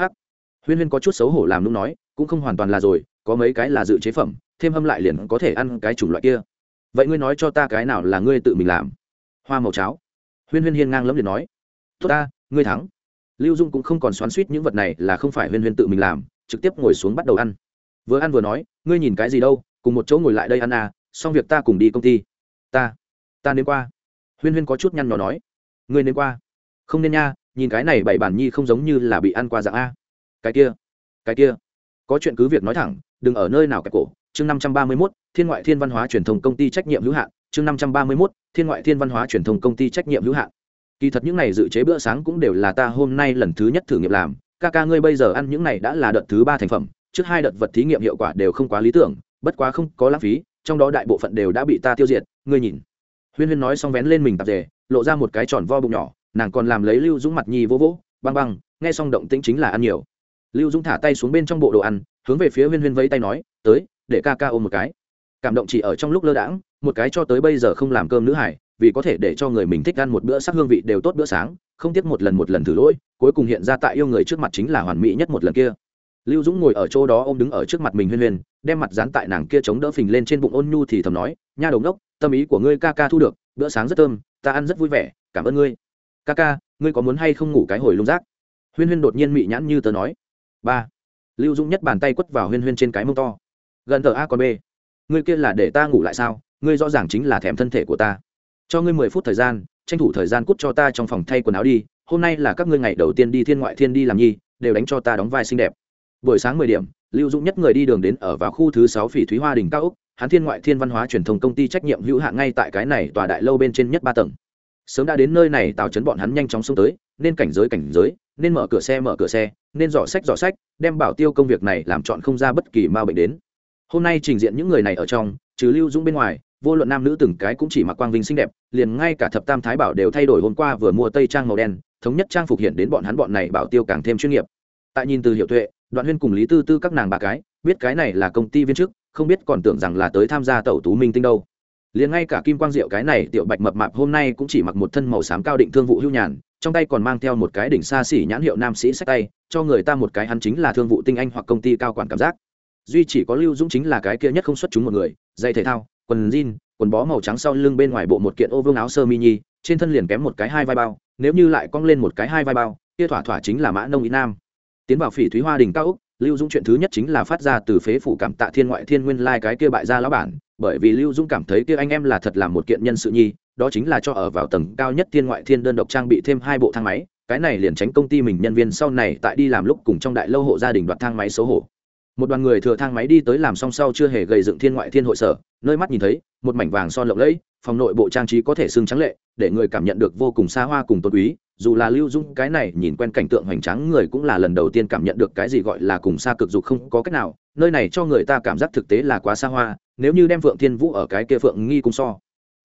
huyên huyên có chút xấu hổ làm lúc nói, cũng không hoàn toàn là rồi, có mấy cái là dự chế phẩm, thêm hâm lại liền có thể ăn cái chủng loại kia vậy ngươi nói cho ta cái nào là ngươi tự mình làm? Hoa màu cháo. Huyên huyên hiên ngang lẫm liền nói. Tốt ta, ngươi thắng. Lưu dung cũng không còn xoắn suýt những vật này là không phải huyên huyên tự mình làm, trực tiếp ngồi xuống bắt đầu ăn. Vừa ăn vừa nói, ngươi nhìn cái gì đâu, cùng một chỗ ngồi lại đây ăn à xong việc ta cùng đi công ty. Ta ta nên qua. Huyên huyên có chút nhăn nhò nói. Ngươi nên qua. Không nên nha, nhìn cái này bảy bản nhi không giống như là bị ăn qua dạng a. Cái kia cái kia. Có chuyện cứ việc nói thẳng, đừng ở nơi nào cái cổ. Chương năm trăm ba mươi mốt thiên ngoại thiên văn hóa truyền thông công ty trách nhiệm hữu hạn, chương năm trăm ba mươi mốt, thiên ngoại thiên văn hóa truyền thông công ty trách nhiệm hữu hạn. Kỳ thật những n à y dự chế bữa sáng cũng đều là ta hôm nay lần thứ nhất thử nghiệm làm. Ca ca ngươi bây giờ ăn những này đã là đợt thứ ba thành phẩm, trước hai đợt vật thí nghiệm hiệu quả đều không quá lý tưởng, bất quá không có lãng phí, trong đó đại bộ phận đều đã bị ta tiêu diệt, ngươi nhìn. Huyên huyên nói xong vén lên mình tạp dề, lộ ra một cái tròn vo bụng nhỏ, nàng còn làm lấy lưu dũng mặt nhi vô vỗ, băng băng, nghe xong động tĩnh chính là ăn nhiều. Lưu dũng thả tay xuống bên trong bộ đồ ăn, hướng về phía huyên huyên vẫy tay nói, tới, để ca ca ôm một cái cảm động chỉ ở trong lúc lơ đãng, một cái cho tới bây giờ không làm cơm nữ hải, vì có thể để cho người mình thích ăn một bữa sắc hương vị đều tốt bữa sáng, không tiếc một lần một lần thử lỗi, cuối cùng hiện ra tại yêu người trước mặt chính là hoàn mỹ nhất một lần kia. Lưu dũng ngồi ở chỗ đó ô m đứng ở trước mặt mình huyên huyên, đem mặt dán tại nàng kia chống đỡ phình lên trên bụng ôn nhu thì thầm nói, nha đồng đốc tâm ý của ngươi ca ca thu được, bữa sáng rất thơm, ta ăn rất vui vẻ, cảm ơn ngươi. Ca ca, ngươi có muốn hay không ngủ cái hồi lung rác? Huyên huyên đột nhiên mị nhãn như tớ nói. Ba. Lưu dũng nhất bàn tay quất vào huyên huyên trên cái mông to. Gần tờ a còn b ngươi kia là để ta ngủ lại sao? Ngươi rõ ràng chính là thèm thân thể của ta. Cho ngươi mười phút thời gian, tranh thủ thời gian cút cho ta trong phòng thay quần áo đi. Hôm nay là các ngươi ngày đầu tiên đi thiên ngoại thiên đi làm nhi, đều đánh cho ta đóng vai xinh đẹp. Buổi sáng mười điểm, lưu dũng nhất người đi đường đến ở vào khu thứ sáu phỉ thúy hoa đình cao úc. Hán thiên ngoại thiên văn hóa truyền thông công ty trách nhiệm hữu hạn ngay tại cái này tòa đại lâu bên trên nhất ba tầng. Sớm đã đến nơi này tào chấn bọn hắn nhanh chóng xông tới, nên cảnh giới cảnh giới, nên mở cửa xe mở cửa xe, nên dò sách dò sách, đem bảo tiêu công việc này làm chọn không ra bất kỳ ma bệnh đến hôm nay trình diện những người này ở trong, trừ lưu dũng bên ngoài, vô luận nam nữ từng cái cũng chỉ mặc quang vinh xinh đẹp, liền ngay cả thập tam thái bảo đều thay đổi hôm qua vừa mua tây trang màu đen, thống nhất trang phục hiện đến bọn hắn bọn này bảo tiêu càng thêm chuyên nghiệp. Tại nhìn từ hiệu tuệ, đoạn huyên cùng lý tư tư các nàng bà cái, biết cái này là công ty viên chức, không biết còn tưởng rằng là tới tham gia tẩu tú minh tinh đâu. Liền ngay cả kim quang diệu cái này tiểu bạch mập mạp hôm nay cũng chỉ mặc một thân màu xám cao định thương vụ hưu nhàn, trong tay còn mang theo một cái đỉnh xa xỉ nhãn hiệu nam sĩ sách tay, cho người ta một cái hắn chính là thương vụ tinh anh hoặc công ty cao quản cảm giác duy chỉ có lưu dũng chính là cái kia nhất không xuất chúng một người dạy thể thao, quần jean, quần bó màu trắng sau lưng bên ngoài bộ một kiện ô vương áo sơ mi nhi, trên thân liền kém một cái hai vai bao, nếu như lại cong lên một cái hai vai bao, kia thỏa thỏa chính là mã nông ý nam. Tiến vào phỉ thúy hoa đình cao úc, lưu dũng chuyện thứ nhất chính là phát ra từ phế phủ cảm tạ thiên ngoại thiên nguyên lai、like、cái kia bại gia lão bản, bởi vì lưu dũng cảm thấy kia anh em là thật là một kiện nhân sự nhi, đó chính là cho ở vào tầng cao nhất thiên ngoại thiên đơn độc trang bị thêm hai bộ thang máy, cái này liền tránh công ty mình nhân viên sau này tại đi làm lúc cùng trong đại lâu hộ gia đình đoạt thang máy xấu hổ một đoàn người thừa thang máy đi tới làm song sau chưa hề gây dựng thiên ngoại thiên hội sở, nơi mắt nhìn thấy, một mảnh vàng son lộng lẫy, phòng nội bộ trang trí có thể xương trắng lệ, để người cảm nhận được vô cùng xa hoa cùng tôn quý. Dù là lưu dung cái này nhìn quen cảnh tượng hoành tráng người cũng là lần đầu tiên cảm nhận được cái gì gọi là cùng xa cực dục không có cách nào, nơi này cho người ta cảm giác thực tế là quá xa hoa, nếu như đem phượng thiên vũ ở cái kia phượng nghi cung so.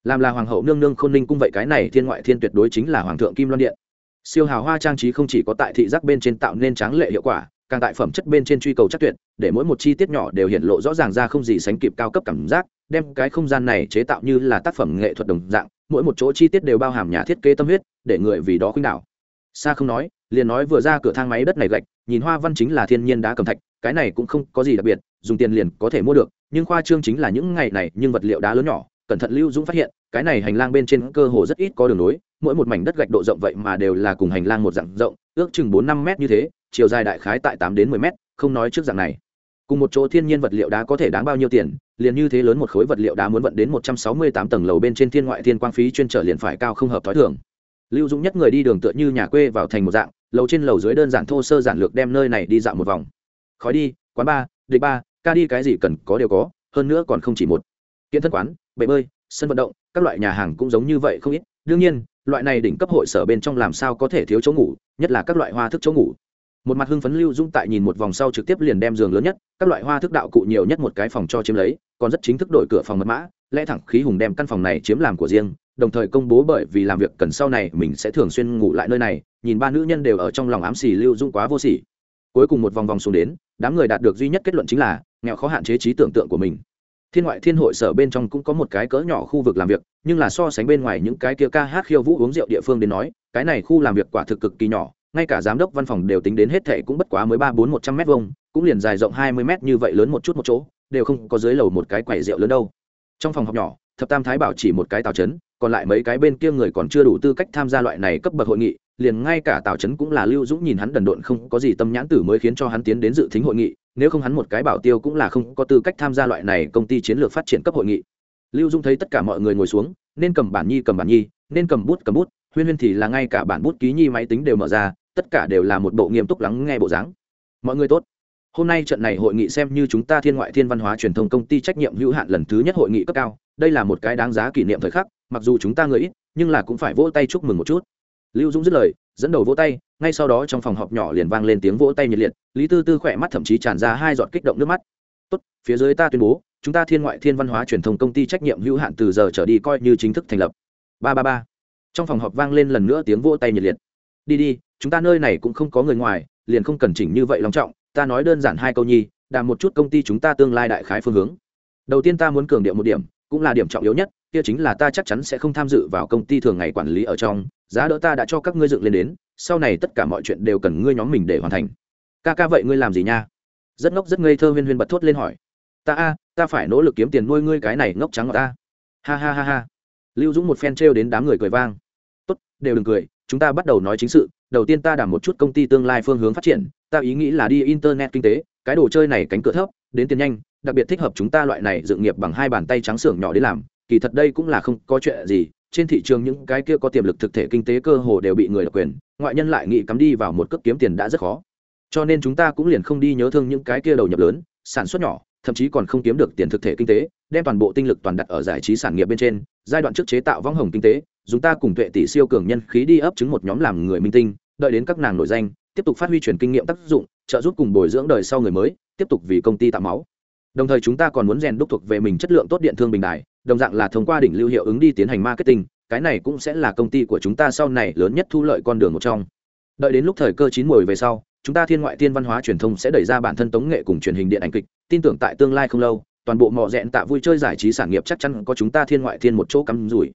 Làm là hoàng hậu nương nương khôn ninh cung vậy cái này thiên ngoại thiên tuyệt đối chính là hoàng thượng kim loan điện. Siêu hào hoa trang trí không chỉ có tại thị giác bên trên tạo nên tráng lệ hiệu quả càng tại phẩm chất bên trên truy cầu chắc tuyệt, để mỗi một chi tiết nhỏ đều hiện lộ rõ ràng ra không gì sánh kịp cao cấp cảm giác, đem cái không gian này chế tạo như là tác phẩm nghệ thuật đồng dạng, mỗi một chỗ chi tiết đều bao hàm nhà thiết kế tâm huyết, để người vì đó khuynh đảo. Xa không nói, liền nói vừa ra cửa thang máy đất này gạch, nhìn hoa văn chính là thiên nhiên đá cầm thạch, cái này cũng không có gì đặc biệt, dùng tiền liền có thể mua được, nhưng khoa trương chính là những ngày này, nhưng vật liệu đá lớn nhỏ, cẩn thận lưu dũng phát hiện, cái này hành lang bên trên cơ hồ rất ít có đường nối, mỗi một mảnh đất gạch độ rộng vậy mà đều là cùng hành lang một dạng rộng, ước chừng bốn năm mét như thế chiều dài đại khái tại tám đến mười mét, không nói trước dạng này. Cùng một chỗ thiên nhiên vật liệu đá có thể đáng bao nhiêu tiền, liền như thế lớn một khối vật liệu đá muốn vận đến một trăm sáu mươi tám tầng lầu bên trên thiên ngoại thiên quang phí chuyên trở liền phải cao không hợp t h ó i thường. Lưu dũng nhất người đi đường tựa như nhà quê vào thành một dạng, lầu trên lầu dưới đơn giản thô sơ giản lược đem nơi này đi dạo một vòng. Khói đi, quán ba, địch ba, ca đi cái gì cần có đều có, hơn nữa còn không chỉ một. Kiện thân quán, bể bơi, sân vận động, các loại nhà hàng cũng giống như vậy không ít. Đương nhiên, loại này đỉnh cấp hội sở bên trong làm sao có thể thiếu chỗ ngủ, nhất là các loại hoa thức chỗ ngủ một mặt hưng phấn lưu dung tại nhìn một vòng sau trực tiếp liền đem giường lớn nhất, các loại hoa thức đạo cụ nhiều nhất một cái phòng cho chiếm lấy, còn rất chính thức đổi cửa phòng mật mã, lẽ thẳng khí hùng đem căn phòng này chiếm làm của riêng, đồng thời công bố bởi vì làm việc cần sau này mình sẽ thường xuyên ngủ lại nơi này, nhìn ba nữ nhân đều ở trong lòng ám xì lưu dung quá vô xỉ cuối cùng một vòng vòng xuống đến, đám người đạt được duy nhất kết luận chính là, nghèo khó hạn chế trí tưởng tượng của mình. Thiên ngoại thiên hội sở bên trong cũng có một cái cỡ nhỏ khu vực làm việc, nhưng là so sánh bên ngoài những cái kia ca hát khiêu vũ uống rượu địa phương đến nói, cái này khu làm việc quả thực cực kỳ nhỏ ngay cả giám đốc văn phòng đều tính đến hết thệ cũng bất quá mới ba bốn một trăm m vông cũng liền dài rộng hai mươi m như vậy lớn một chút một chỗ, đều không có dưới lầu một cái quầy rượu lớn đâu. Trong phòng học nhỏ, thập tam thái bảo chỉ một cái tàu chấn, còn lại mấy cái bên kia người còn chưa đủ tư cách tham gia loại này cấp bậc hội nghị, liền ngay cả tào trấn cũng là lưu dũng nhìn hắn đần độn không có gì tâm nhãn tử mới khiến cho hắn tiến đến dự thính hội nghị, nếu không hắn một cái bảo tiêu cũng là không có tư cách tham gia loại này công ty chiến lược phát triển cấp hội nghị. Lưu dũng thấy tất cả mọi người ngồi xuống, nên cầm bản nhi cầm bản nhi, nên cầm bút cầm bút, huyên huyên thì là ngay cả bản bút ký nhi máy tính đều mở ra tất cả đều là một bộ nghiêm túc lắng nghe bộ dáng. Mọi người tốt. Hôm nay trận này hội nghị xem như chúng ta thiên ngoại thiên văn hóa truyền thông công ty trách nhiệm hữu hạn lần thứ nhất hội nghị cấp cao. Đây là một cái đáng giá kỷ niệm thời khắc, mặc dù chúng ta người ít, nhưng là cũng phải vỗ tay chúc mừng một chút. Lưu dũng dứt lời, dẫn đầu vỗ tay, ngay sau đó trong phòng họp nhỏ liền vang lên tiếng vỗ tay nhiệt liệt, lý tư tư khỏe mắt thậm chí tràn ra hai giọt kích động nước mắt. Tốt, phía dưới ta tuyên bố, chúng ta thiên ngoại thiên văn hóa truyền thông công ty trách nhiệm hữu hạn từ giờ trở đi coi như chính thức thành lập. Ba ba ba. Trong phòng họp vang lên lần nữa tiếng vỗ tay nhiệt liệt. Đi đi chúng ta nơi này cũng không có người ngoài, liền không cần chỉnh như vậy long trọng, ta nói đơn giản hai câu nhi, đàm một chút công ty chúng ta tương lai đại khái phương hướng. Đầu tiên ta muốn cường điệu một điểm, cũng là điểm trọng yếu nhất, kia chính là ta chắc chắn sẽ không tham dự vào công ty thường ngày quản lý ở trong, giá đỡ ta đã cho các ngươi dựng lên đến, sau này tất cả mọi chuyện đều cần ngươi nhóm mình để hoàn thành. Ca ca vậy ngươi làm gì nha? Rất ngốc, rất ngây thơ huyên huyên bật thốt lên hỏi. Ta a, ta phải nỗ lực kiếm tiền nuôi ngươi cái này ngốc trắng ở ta. Ha ha ha ha. Lưu dũng một phen trêu đến đám người cười vang. Tốt, đều đừng cười, chúng ta bắt đầu nói chính sự đầu tiên ta đảm một chút công ty tương lai phương hướng phát triển, ta ý nghĩ là đi internet kinh tế, cái đồ chơi này cánh cửa thấp, đến tiền nhanh, đặc biệt thích hợp chúng ta loại này dựng nghiệp bằng hai bàn tay trắng xưởng nhỏ để làm, kỳ thật đây cũng là không có chuyện gì, trên thị trường những cái kia có tiềm lực thực thể kinh tế cơ hồ đều bị người độc quyền, ngoại nhân lại nghĩ cắm đi vào một cấp kiếm tiền đã rất khó. Cho nên chúng ta cũng liền không đi nhớ thương những cái kia đầu nhập lớn, sản xuất nhỏ, thậm chí còn không kiếm được tiền thực thể kinh tế, đem toàn bộ tinh lực toàn đặt ở giải trí sản nghiệp bên trên, giai đoạn trước chế tạo vong hồng kinh tế chúng ta cùng tuệ tỷ siêu cường nhân khí đi ấp chứng một nhóm làm người minh tinh đợi đến các nàng nổi danh, tiếp tục phát huy truyền kinh nghiệm tác dụng, trợ giúp cùng bồi dưỡng đời sau người mới, tiếp tục vì công ty tạo máu. Đồng thời chúng ta còn muốn rèn đúc thuộc về mình chất lượng tốt điện thương bình đại đồng dạng là thông qua đỉnh lưu hiệu ứng đi tiến hành marketing, cái này cũng sẽ là công ty của chúng ta sau này lớn nhất thu lợi con đường một trong. Đợi đến lúc thời cơ chín mùi về sau, chúng ta thiên ngoại thiên văn hóa truyền thông sẽ đẩy ra bản thân tống nghệ cùng truyền hình điện ảnh kịch, tin tưởng tại tương lai không lâu, toàn bộ mỏ rẽn tạ vui chơi giải trí sản nghiệp chắc chắn có chúng ta thiên ngoại thiên một chỗ cắm rủi.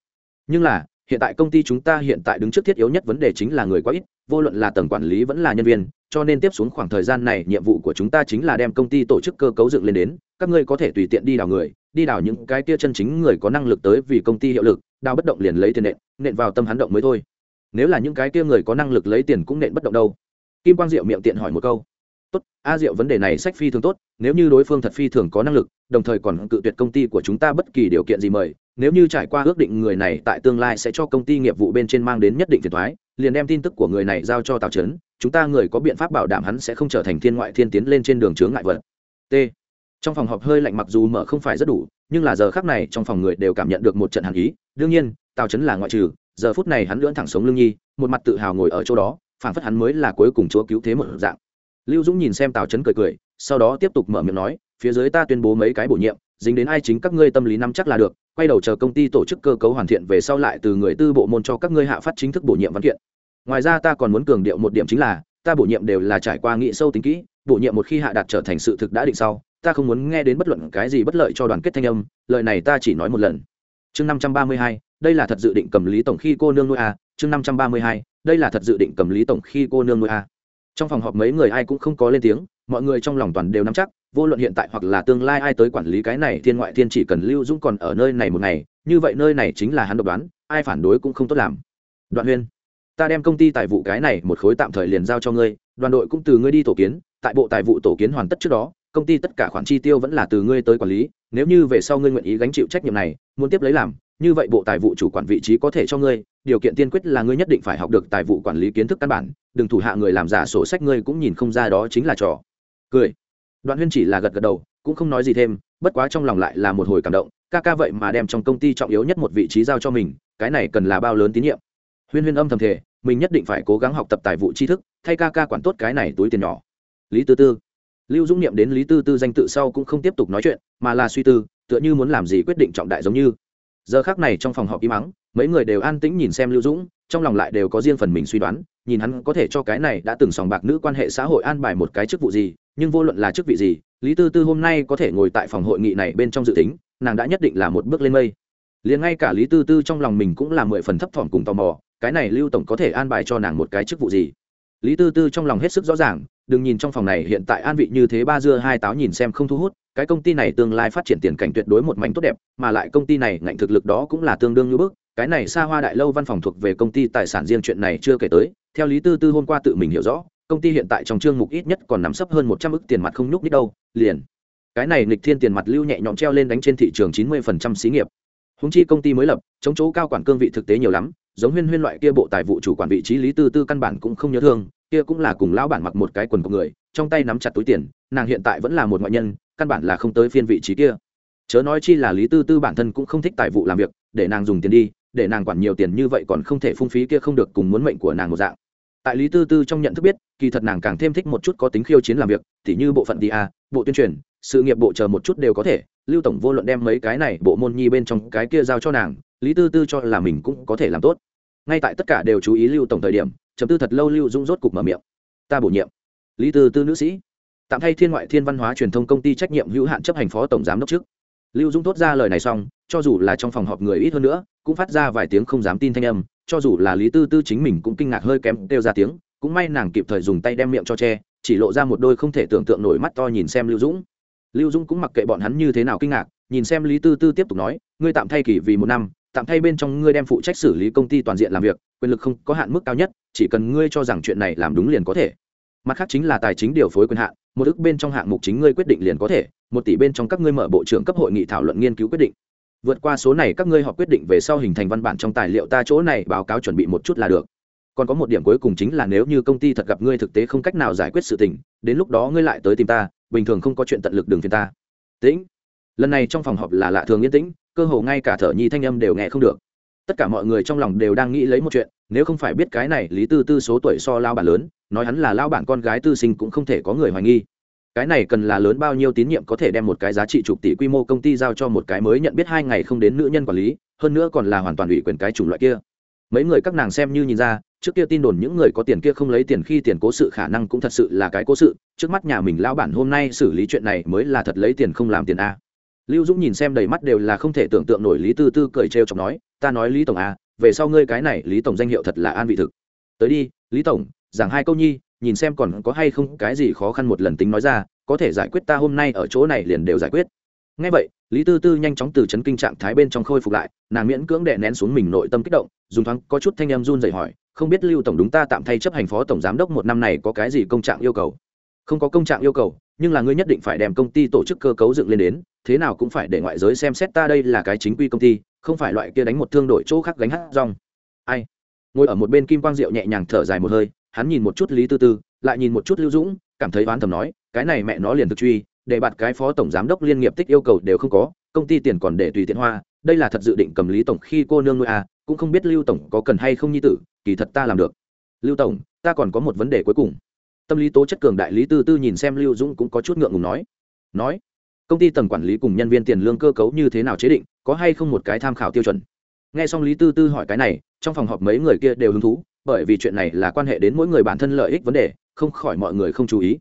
Nhưng là, hiện tại công ty chúng ta hiện tại đứng trước thiết yếu nhất vấn đề chính là người quá ít vô luận là tầng quản lý vẫn là nhân viên, cho nên tiếp xuống khoảng thời gian này, nhiệm vụ của chúng ta chính là đem công ty tổ chức cơ cấu dựng lên đến, các ngươi có thể tùy tiện đi đào người, đi đào những cái kia chân chính người có năng lực tới vì công ty hiệu lực, đào bất động liền lấy tiền nện nện vào tâm hắn động mới thôi. Nếu là những cái kia người có năng lực lấy tiền cũng nện bất động đâu? Kim quang diệu miệng tiện hỏi một câu tốt, a diệu vấn đề này sách phi thường tốt, nếu như đối phương thật phi thường có năng lực, đồng thời còn cự tuyệt công ty của chúng ta bất kỳ điều kiện gì mời, nếu như trải qua ước định người này tại tương lai sẽ cho công ty nghiệp vụ bên trên mang đến nhất định phiền thoái liền đem tin tức của người này giao cho tào trấn, chúng ta người có biện pháp bảo đảm hắn sẽ không trở thành thiên ngoại thiên tiến lên trên đường chướng ngại vật. T. Trong phòng họp hơi lạnh mặc dù mở không phải rất đủ, nhưng là giờ khác này trong phòng người đều cảm nhận được một trận hàn ý, đương nhiên, tào trấn là ngoại trừ, giờ phút này hắn lưỡn thẳng sống lương nhi, một mặt tự hào ngồi ở chỗ đó, phảng phất hắn mới là cuối cùng chúa cứu thế một dạng lưu dũng nhìn xem tào trấn cười cười, sau đó tiếp tục mở miệng nói, phía dưới ta tuyên bố mấy cái bổ nhiệm, dính đến ai chính các ngươi tâm lý nắm chắc là được, quay đầu chờ công ty tổ chức cơ cấu hoàn thiện về sau lại từ người tư bộ môn cho các ngươi hạ phát chính thức bổ nhiệm văn kiện. Ngoài ra ta còn muốn cường điệu một điểm chính là, ta bổ nhiệm đều là trải qua nghị sâu tính kỹ, bổ nhiệm một khi hạ đạt trở thành sự thực đã định sau, ta không muốn nghe đến bất luận cái gì bất lợi cho đoàn kết thanh âm lợi này ta chỉ nói một lần. Chương năm trăm ba mươi hai, đây là thật dự định cầm lý tổng khi cô nương nuôi a, chương năm trăm ba mươi hai, đây là thật dự định cầm lý tổng khi cô nương nuôi a trong phòng họp mấy người ai cũng không có lên tiếng, mọi người trong lòng toàn đều nắm chắc, vô luận hiện tại hoặc là tương lai ai tới quản lý cái này thiên ngoại thiên chỉ cần lưu dũng còn ở nơi này một ngày, như vậy nơi này chính là hắn độc đoán, ai phản đối cũng không tốt làm. Đoạn huyên, ta đem công ty tài vụ cái này một khối tạm thời liền giao cho ngươi, đoàn đội cũng từ ngươi đi tổ kiến, tại bộ tài vụ tổ kiến hoàn tất trước đó, công ty tất cả khoản chi tiêu vẫn là từ ngươi tới quản lý, nếu như về sau ngươi nguyện ý gánh chịu trách nhiệm này, muốn tiếp lấy làm như vậy bộ tài vụ chủ quản vị trí có thể cho ngươi, điều kiện tiên quyết là ngươi nhất định phải học được tài vụ quản lý kiến thức căn bản, đừng thủ hạ người làm giả sổ sách ngươi cũng nhìn không ra đó chính là trò. Cười. Đoạn huyên chỉ là gật gật đầu, cũng không nói gì thêm, bất quá trong lòng lại là một hồi cảm động, ca ca vậy mà đem trong công ty trọng yếu nhất một vị trí giao cho mình, cái này cần là bao lớn tín nhiệm. Huyên huyên âm thầm thể mình nhất định phải cố gắng học tập tài vụ tri thức, thay ca ca quản tốt cái này túi tiền nhỏ. Lý tư tư. Lưu dũng niệm đến lý tư tư danh tự sau cũng không tiếp tục nói chuyện, mà là suy tư, tựa như muốn làm gì quyết định trọng đại giống như giờ khác này trong phòng họp im mắng mấy người đều an tĩnh nhìn xem lưu dũng, trong lòng lại đều có riêng phần mình suy đoán, nhìn hắn có thể cho cái này đã từng sòng bạc nữ quan hệ xã hội an bài một cái chức vụ gì, nhưng vô luận là chức vị gì, lý tư tư hôm nay có thể ngồi tại phòng hội nghị này bên trong dự tính, nàng đã nhất định là một bước lên mây. Liền ngay cả lý tư tư trong lòng mình cũng là mười phần thấp thỏm cùng tò mò, cái này lưu tổng có thể an bài cho nàng một cái chức vụ gì? Lý tư tư trong lòng hết sức rõ ràng đừng nhìn trong phòng này hiện tại an vị như thế ba dưa hai táo nhìn xem không thu hút, cái công ty này tương lai phát triển tiền cảnh tuyệt đối một mảnh tốt đẹp, mà lại công ty này ngạnh thực lực đó cũng là tương đương như bước cái này xa hoa đại lâu văn phòng thuộc về công ty tài sản riêng chuyện này chưa kể tới, theo lý tư tư hôm qua tự mình hiểu rõ, công ty hiện tại trong chương mục ít nhất còn nắm sấp hơn một trăm ức tiền mặt không nhúc nít đâu, liền. Cái này nghịch thiên tiền mặt lưu nhẹ nhõm treo lên đánh trên thị trường chín mươi phần trăm xí nghiệp. Húng chi công ty mới lập, chống chỗ cao quản cương vị thực tế nhiều lắm, giống huyên huyên loại kia bộ tài vụ chủ quản vị trí lý tư tư căn bản cũng không nhớ thương kia cũng là cùng lão bản mặc một cái quần của người, trong tay nắm chặt túi tiền, nàng hiện tại vẫn là một ngoại nhân, căn bản là không tới phiên vị trí kia. Chớ nói chi là lý tư tư bản thân cũng không thích tài vụ làm việc, để nàng dùng tiền đi, để nàng quản nhiều tiền như vậy còn không thể phung phí kia không được cùng muốn mệnh của nàng một dạng. Tại lý tư tư trong nhận thức biết, kỳ thật nàng càng thêm thích một chút có tính khiêu chiến làm việc t h như bộ phận tia bộ tuyên truyền, sự nghiệp bộ chờ một chút đều có thể, lưu tổng vô luận đem mấy cái này bộ môn nhi bên trong cái kia giao cho nàng, lý tư tư cho là mình cũng có thể làm tốt. Ngay tại tất cả đều chú ý lưu tổng thời điểm chấm tư thật lâu lưu dung rốt cục mở miệng. Ta bổ nhiệm. Lý tư tư nữ sĩ. Tạm thay thiên ngoại thiên văn hóa truyền thông công ty trách nhiệm hữu hạn chấp hành phó tổng giám đốc trước. Lưu dung thốt ra lời này xong, cho dù là trong phòng họp người ít hơn nữa, cũng phát ra vài tiếng không dám tin thanh âm, cho dù là lý tư tư chính mình cũng kinh ngạc hơi kém, kêu ra tiếng, cũng may nàng kịp thời dùng tay đem miệng cho che, chỉ lộ ra một đôi không thể tưởng tượng nổi mắt to nhìn xem lưu dũng. Lưu dũng cũng mặc kệ bọn hắn như thế nào kinh ngạc, nhìn xem lý tư tư tiếp tục nói, ngươi tạm thay kỳ vì một năm tạm thay bên trong ngươi đem phụ trách xử lý công ty toàn diện làm việc, quyền lực không có hạn mức cao nhất, chỉ cần ngươi cho rằng chuyện này làm đúng liền có thể. Mặt khác chính là tài chính điều phối quyền hạn, một ước bên trong hạng mục chính ngươi quyết định liền có thể, một tỷ bên trong các ngươi mở bộ trưởng cấp hội nghị thảo luận nghiên cứu quyết định. Vượt qua số này các ngươi họ quyết định về sau hình thành văn bản trong tài liệu ta chỗ này báo cáo chuẩn bị một chút là được. Còn có một điểm cuối cùng chính là nếu như công ty thật gặp ngươi thực tế không cách nào giải quyết sự tình, đến lúc đó ngươi lại tới tìm ta, bình thường không có chuyện tận lực đường phiền ta. Tĩnh. Lần này trong phòng họp là lạ thường yên tĩnh cơ hồ ngay cả thở nhi thanh âm đều nghe không được. Tất cả mọi người trong lòng đều đang nghĩ lấy một chuyện, nếu không phải biết cái này, lý tư tư số tuổi so lao bản lớn, nói hắn là lao bản con gái tư sinh cũng không thể có người hoài nghi. Cái này cần là lớn bao nhiêu tín nhiệm có thể đem một cái giá trị chục tỷ quy mô công ty giao cho một cái mới nhận biết hai ngày không đến nữ nhân quản lý, hơn nữa còn là hoàn toàn ủy quyền cái chủng loại kia. Mấy người các nàng xem như nhìn ra, trước kia tin đồn những người có tiền kia không lấy tiền khi tiền cố sự khả năng cũng thật sự là cái cố sự, trước mắt nhà mình lao bản hôm nay xử lý chuyện này mới là thật lấy tiền không làm tiền a lưu dũng nhìn xem đầy mắt đều là không thể tưởng tượng nổi lý tư tư cười trêu chọc nói ta nói lý tổng à, về sau ngươi cái này lý tổng danh hiệu thật là an vị thực. Tới đi lý tổng giảng hai câu nhi nhìn xem còn có hay không cái gì khó khăn một lần tính nói ra có thể giải quyết ta hôm nay ở chỗ này liền đều giải quyết. Ngay vậy lý tư tư nhanh chóng từ chấn kinh trạng thái bên trong khôi phục lại nàng miễn cưỡng đệ nén xuống mình nội tâm kích động dùng thoáng có chút thanh em run dậy hỏi không biết lưu tổng đúng ta tạm thay chấp hành phó tổng giám đốc một năm này có cái gì công trạng yêu cầu? Không có công trạng yêu cầu nhưng là ngươi nhất định phải đem công ty tổ chức cơ cấu dựng lên đến thế nào cũng phải để ngoại giới xem xét ta đây là cái chính quy công ty, không phải loại kia đánh một thương đội chỗ khác gánh hát rong. Ai? Ngồi ở một bên kim quang diệu nhẹ nhàng thở dài một hơi, hắn nhìn một chút lý tư tư, lại nhìn một chút lưu dũng, cảm thấy oán thầm nói, cái này mẹ nó liền thực truy, để bạt cái phó tổng giám đốc liên nghiệp tích yêu cầu đều không có, công ty tiền còn để tùy tiện hoa, đây là thật dự định cầm lý tổng khi cô nương nuôi à cũng không biết lưu tổng có cần hay không nhi tử, kỳ thật ta làm được. Lưu tổng, ta còn có một vấn đề cuối cùng. Tâm lý tố chất cường đại lý tư tư nhìn xem lưu dũng cũng có chút ngượng ngùng nói. Nói công ty tầng quản lý cùng nhân viên tiền lương cơ cấu như thế nào chế định, có hay không một cái tham khảo tiêu chuẩn? Nghe xong lý tư tư hỏi cái này, trong phòng họp mấy người kia đều hứng thú, bởi vì chuyện này là quan hệ đến mỗi người bản thân lợi ích vấn đề, không khỏi mọi người không chú ý.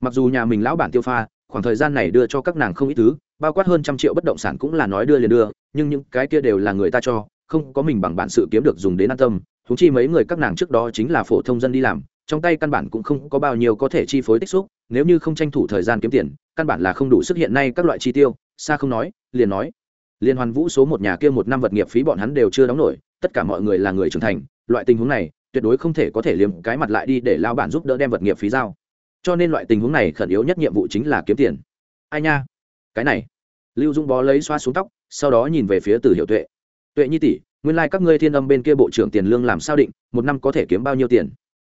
Mặc dù nhà mình lão bản tiêu pha, khoảng thời gian này đưa cho các nàng không ít thứ, bao quát hơn trăm triệu bất động sản cũng là nói đưa liền đưa, nhưng những cái kia đều là người ta cho, không có mình bằng bản sự kiếm được dùng đến an tâm. Thú chi mấy người các nàng trước đó chính là phổ thông dân đi làm, trong tay căn bản cũng không có bao nhiêu có thể chi phối tích xúc, nếu như không tranh thủ thời gian kiếm tiền căn bản là không đủ sức hiện nay các loại chi tiêu xa không nói, liền nói. Liên hoàn vũ số một nhà kia một năm vật nghiệp phí bọn hắn đều chưa đóng nổi, tất cả mọi người là người trưởng thành, loại tình huống này, tuyệt đối không thể có thể liếm cái mặt lại đi để lao bản giúp đỡ đem vật nghiệp phí giao. Cho nên loại tình huống này khẩn yếu nhất nhiệm vụ chính là kiếm tiền. Ai nha? Cái này. Lưu dung bó lấy xoa xuống tóc, sau đó nhìn về phía từ hiệu tuệ. Tuệ nhi tỷ, nguyên lai、like、các ngươi thiên âm bên kia bộ trưởng tiền lương làm sao định, một năm có thể kiếm bao nhiêu tiền?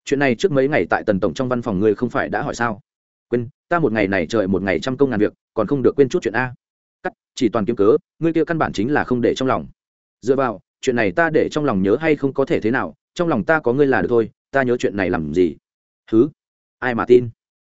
Chuyện này trước mấy ngày tại tần tổng trong văn phòng ngươi không phải đã hỏi sao? Quên, ta một ngày này trời một ngày trăm công ngàn việc, còn không được quên chút chuyện a. Cắt, chỉ toàn kiếm cớ, ngươi kia căn bản chính là không để trong lòng. Dựa vào, chuyện này ta để trong lòng nhớ hay không có thể thế nào, trong lòng ta có ngươi là được thôi, ta nhớ chuyện này làm gì? Thứ ai mà tin?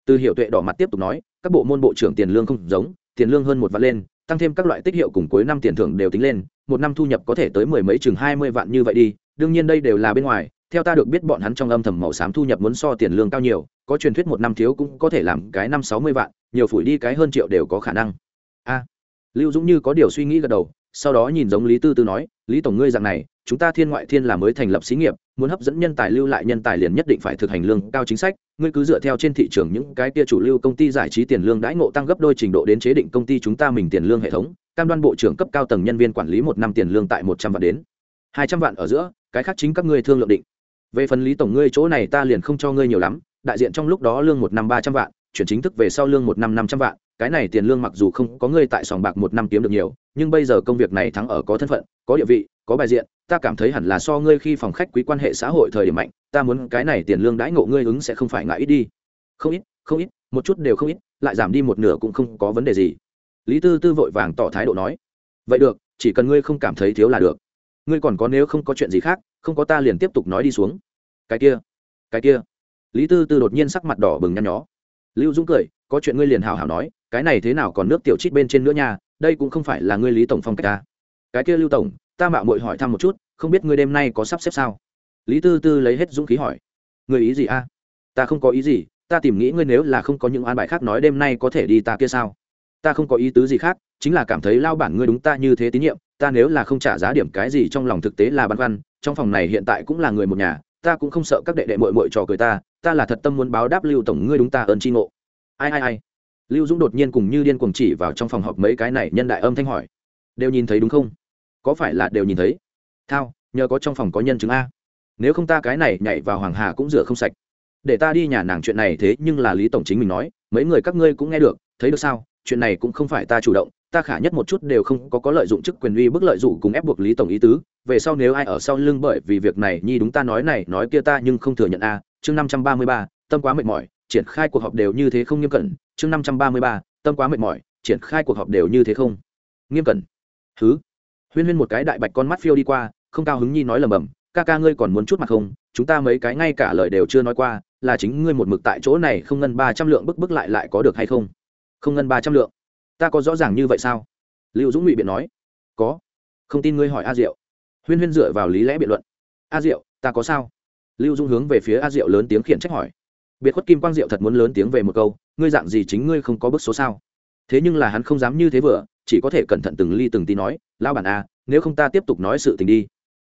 Từ hiệu tuệ đỏ mặt tiếp tục nói, các bộ môn bộ trưởng tiền lương không giống, tiền lương hơn một vạn lên, tăng thêm các loại tích hiệu cùng cuối năm tiền thưởng đều tính lên, một năm thu nhập có thể tới mười mấy chừng hai mươi vạn như vậy đi, đương nhiên đây đều là bên ngoài theo ta được biết bọn hắn trong âm thầm màu xám thu nhập muốn so tiền lương cao nhiều, có truyền thuyết một năm thiếu cũng có thể làm cái năm sáu mươi vạn, nhiều phủi đi cái hơn triệu đều có khả năng. A. Lưu dũng như có điều suy nghĩ gật đầu, sau đó nhìn giống lý tư tư nói, lý tổng ngươi rằng này, chúng ta thiên ngoại thiên là mới thành lập xí nghiệp, muốn hấp dẫn nhân tài lưu lại nhân tài liền nhất định phải thực hành lương cao chính sách, ngươi cứ dựa theo trên thị trường những cái kia chủ lưu công ty giải trí tiền lương đãi ngộ tăng gấp đôi trình độ đến chế định công ty chúng ta mình tiền lương hệ thống, cam đoan bộ trưởng cấp cao tầng nhân viên quản lý một năm tiền lương tại một trăm vạn đến hai trăm vạn ở giữa, cái khác chính các ngươi thương lượng định về phần lý tổng ngươi chỗ này ta liền không cho ngươi nhiều lắm, đại diện trong lúc đó lương một năm ba trăm vạn, chuyển chính thức về sau lương một năm năm trăm vạn, cái này tiền lương mặc dù không có ngươi tại sòng bạc một năm kiếm được nhiều, nhưng bây giờ công việc này thắng ở có thân phận, có địa vị, có bài diện, ta cảm thấy hẳn là so ngươi khi phòng khách quý quan hệ xã hội thời điểm mạnh, ta muốn cái này tiền lương đãi ngộ ngươi ứng sẽ không phải ngại ít đi. Không ít không ít, một chút đều không ít, lại giảm đi một nửa cũng không có vấn đề gì. Lý tư tư vội vàng tỏ thái độ nói, vậy được, chỉ cần ngươi không cảm thấy thiếu là được ngươi còn có nếu không có chuyện gì khác, không có ta liền tiếp tục nói đi xuống. Cái kia cái kia. Lý tư tư đột nhiên sắc mặt đỏ bừng nhăn nhó. Lưu dũng cười, có chuyện ngươi liền hào hào nói, cái này thế nào còn nước tiểu chít bên trên nữa nha, đây cũng không phải là ngươi lý tổng phong cách ta. Cái kia lưu tổng, ta mạo muội hỏi thăm một chút, không biết ngươi đêm nay có sắp xếp sao? Lý tư tư lấy hết dũng khí hỏi. Người ý gì a? Ta không có ý gì, ta tìm nghĩ ngươi nếu là không có những an bài khác nói đêm nay có thể đi ta kia sao? Ta không có ý tứ gì khác, chính là cảm thấy lao bản ngươi đúng ta như thế tín nhiệm ta nếu là không trả giá điểm cái gì trong lòng thực tế là băn khoăn, trong phòng này hiện tại cũng là người một nhà, ta cũng không sợ các đệ đệ mội mội trò cười ta ta là thật tâm muốn báo đáp lưu tổng ngươi đúng ta ơn tri ngộ. Ai ai ai? Lưu dũng đột nhiên cùng như điên cuồng chỉ vào trong phòng họp mấy cái này nhân đại âm thanh hỏi. Đều nhìn thấy đúng không? Có phải là đều nhìn thấy? Thao, nhờ có trong phòng có nhân chứng a. Nếu không ta cái này nhảy vào hoàng hà cũng rửa không sạch. Để ta đi nhà nàng chuyện này thế nhưng là lý tổng chính mình nói, mấy người các ngươi cũng nghe được, thấy được sao? Chuyện này cũng không phải ta chủ động ta khả nhất một chút đều không có có lợi dụng chức quyền uy bức lợi dụng cùng ép buộc lý tổng ý tứ, về sau nếu ai ở sau lưng bởi vì việc này, nhi đúng ta nói này, nói kia ta nhưng không thừa nhận a, chương năm trăm ba mươi ba, tâm quá mệt mỏi, triển khai cuộc họp đều như thế không nghiêm cẩn, chương năm trăm ba mươi ba, tâm quá mệt mỏi, triển khai cuộc họp đều như thế không nghiêm cẩn. Thứ huyên huyên một cái đại bạch con mắt phiêu đi qua, không cao hứng nhi nói lầm bầm, ca ca ngươi còn muốn chút mặt không? Chúng ta mấy cái ngay cả lời đều chưa nói qua, là chính ngươi một mực tại chỗ này không ngân ba trăm lượng bức bức lại lại có được hay không? Không ngân ba trăm lượng ta có rõ ràng như vậy sao? Liệu dũng ngụy biện nói. Có. Không tin ngươi hỏi a diệu. Huyên huyên dựa vào lý lẽ biện luận. A diệu, ta có sao? Lưu dung hướng về phía a diệu lớn tiếng khiển trách hỏi. Biệt khuất kim quang diệu thật muốn lớn tiếng về một câu, ngươi dạng gì chính ngươi không có bức số sao? Thế nhưng là hắn không dám như thế vừa, chỉ có thể cẩn thận từng ly từng tí nói, lão bản a, nếu không ta tiếp tục nói sự tình đi.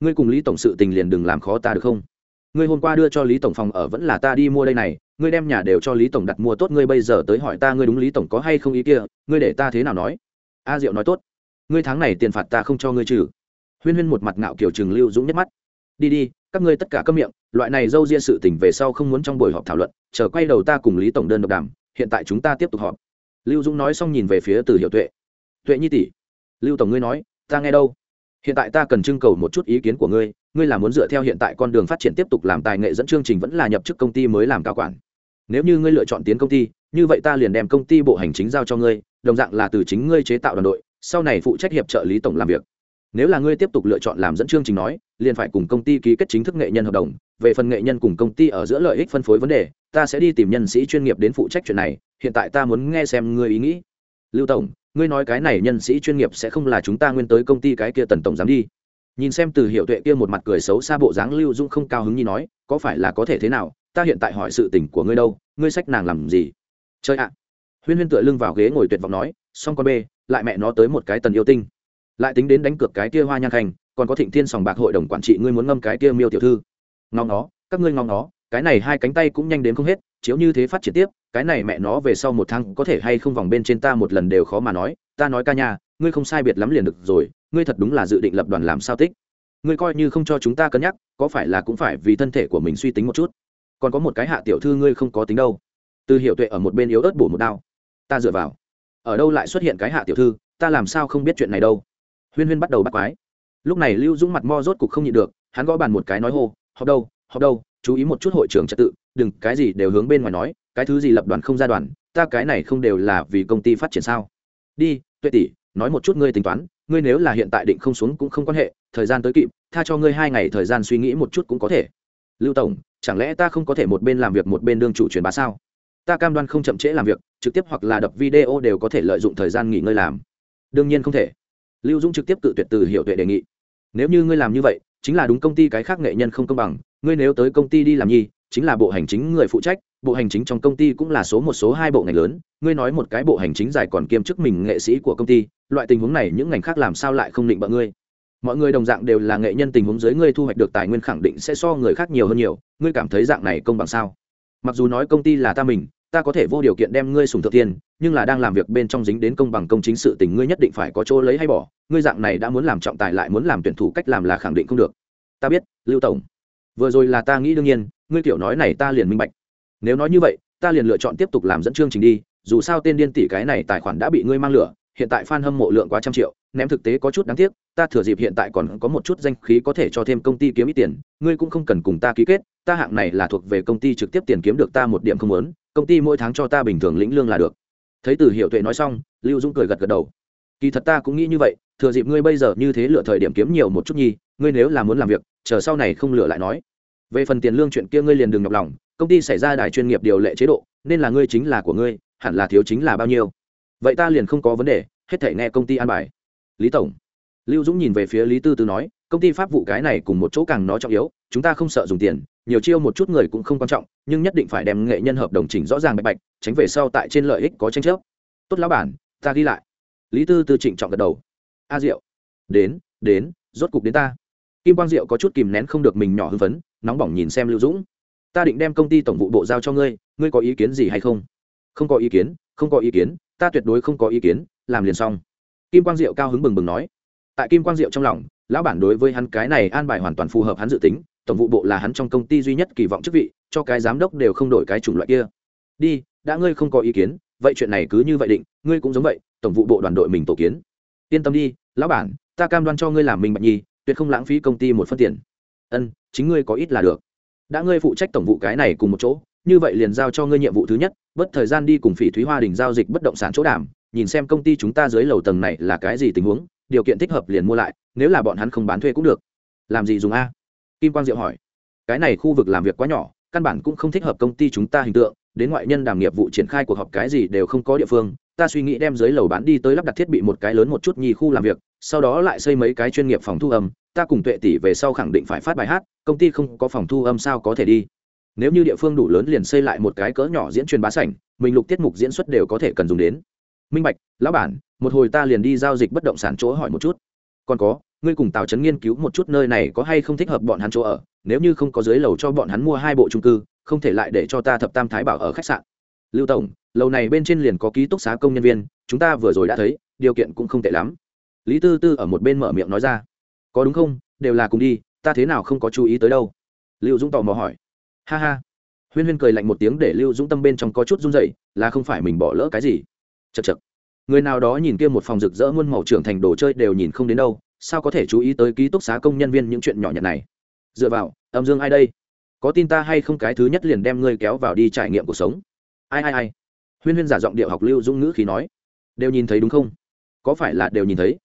Ngươi cùng lý tổng sự tình liền đừng làm khó ta được không? Ngươi hôm qua đưa cho lý tổng phòng ở vẫn là ta đi mua đây này ngươi đem nhà đều cho lý tổng đặt mua tốt, ngươi bây giờ tới hỏi ta ngươi đúng lý tổng có hay không ý kia, ngươi để ta thế nào nói? A diệu nói tốt. Ngươi tháng này tiền phạt ta không cho ngươi trừ. Huyên huyên một mặt ngạo kiểu trừng lưu dũng nhắc mắt. Đi đi, các ngươi tất cả câm miệng, loại này dâu ria sự tình về sau không muốn trong buổi họp thảo luận, chờ quay đầu ta cùng lý tổng đơn độc đàm, hiện tại chúng ta tiếp tục họp. Lưu dũng nói xong nhìn về phía từ hiệu tuệ. Tuệ nhi tỷ, lưu tổng ngươi nói, ta nghe đâu? Hiện tại ta cần trưng cầu một chút ý kiến của ngươi ngươi là muốn dựa theo hiện tại con đường phát triển tiếp tục làm tài nghệ dẫn chương trình vẫn là nhập chức công ty mới làm cao quản nếu như ngươi lựa chọn tiến công ty, như vậy ta liền đem công ty bộ hành chính giao cho ngươi, đồng dạng là từ chính ngươi chế tạo đoàn đội, sau này phụ trách hiệp trợ lý tổng làm việc. Nếu là ngươi tiếp tục lựa chọn làm dẫn chương trình nói, liền phải cùng công ty ký kết chính thức nghệ nhân hợp đồng, về phần nghệ nhân cùng công ty ở giữa lợi ích phân phối vấn đề, ta sẽ đi tìm nhân sĩ chuyên nghiệp đến phụ trách chuyện này, hiện tại ta muốn nghe xem ngươi ý nghĩ. Lưu tổng, ngươi nói cái này nhân sĩ chuyên nghiệp sẽ không là chúng ta nguyên tới công ty cái kia tần tổng giám đi nhìn xem từ hiệu tuệ kia một mặt cười xấu xa bộ dáng, lưu dung không cao hứng như nói, có phải là có thể thế nào? Ta hiện tại hỏi sự tình của ngươi đâu, ngươi sách nàng làm gì? Chơi ạ. Huyên huyên tựa lưng vào ghế ngồi tuyệt vọng nói, xong con bê, lại mẹ nó tới một cái tần yêu tinh. Lại tính đến đánh cược cái kia hoa nhan khanh còn có thịnh thiên sòng bạc hội đồng quản trị, ngươi muốn ngâm cái kia miêu tiểu thư. Ngóng nó các ngươi ngóng nó cái này hai cánh tay cũng nhanh đến không hết, chiếu như thế phát triển tiếp, cái này mẹ nó về sau một tháng có thể hay không vòng bên trên ta một lần đều khó mà nói, ta nói ca nhà ngươi không sai biệt lắm liền được rồi ngươi thật đúng là dự định lập đoàn làm sao tích? Ngươi coi như không cho chúng ta cân nhắc, có phải là cũng phải vì thân thể của mình suy tính một chút? Còn có một cái hạ tiểu thư ngươi không có tính đâu. Từ hiểu tuệ ở một bên yếu ớt bổ một đao. Ta dựa vào. Ở đâu lại xuất hiện cái hạ tiểu thư? Ta làm sao không biết chuyện này đâu? Huyên huyên bắt đầu bắt quái. Lúc này lưu dũng mặt mo rốt cục không nhịn được, hắn gõ bàn một cái nói hô họ đâu họ đâu, chú ý một chút hội trưởng trật tự, đừng, cái gì đều hướng bên ngoài nói, cái thứ gì lập đoàn không ra đoàn, ta cái này không đều là vì công ty phát triển sao? Đi, tuệ tỷ, nói một chút ngươi tính toán ngươi nếu là hiện tại định không xuống cũng không quan hệ, thời gian tới kịp, tha cho ngươi hai ngày thời gian suy nghĩ một chút cũng có thể. Lưu tổng, chẳng lẽ ta không có thể một bên làm việc một bên đương chủ truyền bá sao? Ta cam đoan không chậm trễ làm việc, trực tiếp hoặc là đập video đều có thể lợi dụng thời gian nghỉ ngơi làm. Đương nhiên không thể. Lưu dũng trực tiếp cự tuyệt từ hiệu tuệ đề nghị. Nếu như ngươi làm như vậy, chính là đúng công ty cái khác nghệ nhân không công bằng, ngươi nếu tới công ty đi làm nhi, chính là bộ hành chính người phụ trách bộ hành chính trong công ty cũng là số một, số hai bộ ngành lớn. Ngươi nói một cái bộ hành chính dài còn kiêm chức mình nghệ sĩ của công ty, loại tình huống này những ngành khác làm sao lại không định bợ ngươi? Mọi người đồng dạng đều là nghệ nhân, tình huống dưới ngươi thu hoạch được tài nguyên khẳng định sẽ so người khác nhiều hơn nhiều. Ngươi cảm thấy dạng này công bằng sao? Mặc dù nói công ty là ta mình, ta có thể vô điều kiện đem ngươi sùng thượng tiên nhưng là đang làm việc bên trong dính đến công bằng công chính sự tình, ngươi nhất định phải có chỗ lấy hay bỏ. Ngươi dạng này đã muốn làm trọng tài lại muốn làm tuyển thủ cách làm là khẳng định không được. Ta biết, lưu tổng. Vừa rồi là ta nghĩ đương nhiên, ngươi kiểu nói này ta liền minh bạch nếu nói như vậy, ta liền lựa chọn tiếp tục làm dẫn chương trình đi, dù sao tên điên tỷ cái này tài khoản đã bị ngươi mang lửa, hiện tại fan hâm mộ lượng quá trăm triệu, ném thực tế có chút đáng tiếc, ta thừa dịp hiện tại còn có một chút danh khí có thể cho thêm công ty kiếm ít tiền, ngươi cũng không cần cùng ta ký kết, ta hạng này là thuộc về công ty trực tiếp tiền kiếm được ta một điểm không lớn công ty mỗi tháng cho ta bình thường lĩnh lương là được. Thấy từ hiệu tuệ nói xong, lưu dũng cười gật gật đầu. Kỳ thật ta cũng nghĩ như vậy, thừa dịp ngươi bây giờ như thế lựa thời điểm kiếm nhiều một chút nhi, ngươi nếu là muốn làm việc, chờ sau này không lựa lại nói về phần tiền lương chuyện kia ngươi liền đừng nhọc lòng, công ty xảy ra đài chuyên nghiệp điều lệ chế độ, nên là ngươi chính là của ngươi, hẳn là thiếu chính là bao nhiêu. Vậy ta liền không có vấn đề, hết thể nghe công ty an bài. Lý tổng. Lưu dũng nhìn về phía lý tư tư nói, công ty pháp vụ cái này cùng một chỗ càng nó trọng yếu, chúng ta không sợ dùng tiền, nhiều chiêu một chút người cũng không quan trọng, nhưng nhất định phải đem nghệ nhân hợp đồng chỉnh rõ ràng bạch bạch, tránh về sau tại trên lợi ích có tranh chấp. Tốt lão bản, ta ghi lại. Lý tư tư trịnh trọng gật đầu. A diệu. Đến đến, rốt cục đến ta kim quang diệu có chút kìm nén không được mình nhỏ hưng phấn, nóng bỏng nhìn xem lưu dũng. Ta định đem công ty tổng vụ bộ giao cho ngươi ngươi có ý kiến gì hay không? Không có ý kiến, không có ý kiến, ta tuyệt đối không có ý kiến, làm liền xong. Kim quang diệu cao hứng bừng bừng nói. Tại kim quang diệu trong lòng, lão bản đối với hắn cái này an bài hoàn toàn phù hợp hắn dự tính, tổng vụ bộ là hắn trong công ty duy nhất kỳ vọng chức vị, cho cái giám đốc đều không đổi cái chủng loại kia. Đi, đã ngươi không có ý kiến, vậy chuyện này cứ như vậy định, ngươi cũng giống vậy, tổng vụ bộ đoàn đội mình tổ kiến. Yên tâm đi, lão bản, ta cam đoan cho ngươi làm mình bạch nhi tuyệt không lãng phí công ty một phân tiền. Ân chính ngươi có ít là được. Đã ngươi phụ trách tổng vụ cái này cùng một chỗ như vậy liền giao cho ngươi nhiệm vụ thứ nhất bất thời gian đi cùng phỉ thúy hoa đình giao dịch bất động sản chỗ đảm, nhìn xem công ty chúng ta dưới lầu tầng này là cái gì tình huống điều kiện thích hợp liền mua lại nếu là bọn hắn không bán thuê cũng được. Làm gì dùng a? Kim quang diệu hỏi. Cái này khu vực làm việc quá nhỏ căn bản cũng không thích hợp công ty chúng ta hình tượng đến ngoại nhân đàm nghiệp vụ triển khai cuộc họp cái gì đều không có địa phương ta suy nghĩ đem dưới lầu bán đi tới lắp đặt thiết bị một cái lớn một chút nhì khu làm việc, sau đó lại xây mấy cái chuyên nghiệp phòng thu âm, ta cùng tuệ tỷ về sau khẳng định phải phát bài hát, công ty không có phòng thu âm sao có thể đi. Nếu như địa phương đủ lớn liền xây lại một cái cỡ nhỏ diễn truyền bá sảnh, mình lục tiết mục diễn xuất đều có thể cần dùng đến. Minh bạch, lão bản, một hồi ta liền đi giao dịch bất động sản chỗ hỏi một chút. Còn có, ngươi cùng tào trấn nghiên cứu một chút nơi này có hay không thích hợp bọn hắn chỗ ở, nếu như không có dưới lầu cho bọn hắn mua hai bộ trung cư, không thể lại để cho ta thập tam thái bảo ở khách sạn. Lưu tổng lầu này bên trên liền có ký túc xá công nhân viên, chúng ta vừa rồi đã thấy, điều kiện cũng không tệ lắm. Lý tư tư ở một bên mở miệng nói ra. Có đúng không? Đều là cùng đi, ta thế nào không có chú ý tới đâu? Lưu dũng tò mò hỏi. Ha ha. Huyên huyên cười lạnh một tiếng để lưu dũng tâm bên trong có chút run dậy là không phải mình bỏ lỡ cái gì. Chật chật người nào đó nhìn kia một phòng rực rỡ muôn màu trưởng thành đồ chơi đều nhìn không đến đâu, sao có thể chú ý tới ký túc xá công nhân viên những chuyện nhỏ nhặt này? Dựa vào, âm dương ai đây? Có tin ta hay không cái thứ nhất liền đem ngươi kéo vào đi trải nghiệm cuộc sống? Ai ai ai huyên huyên giả giọng điệu học lưu Dung ngữ khí nói, đều nhìn thấy đúng không? Có phải là đều nhìn thấy?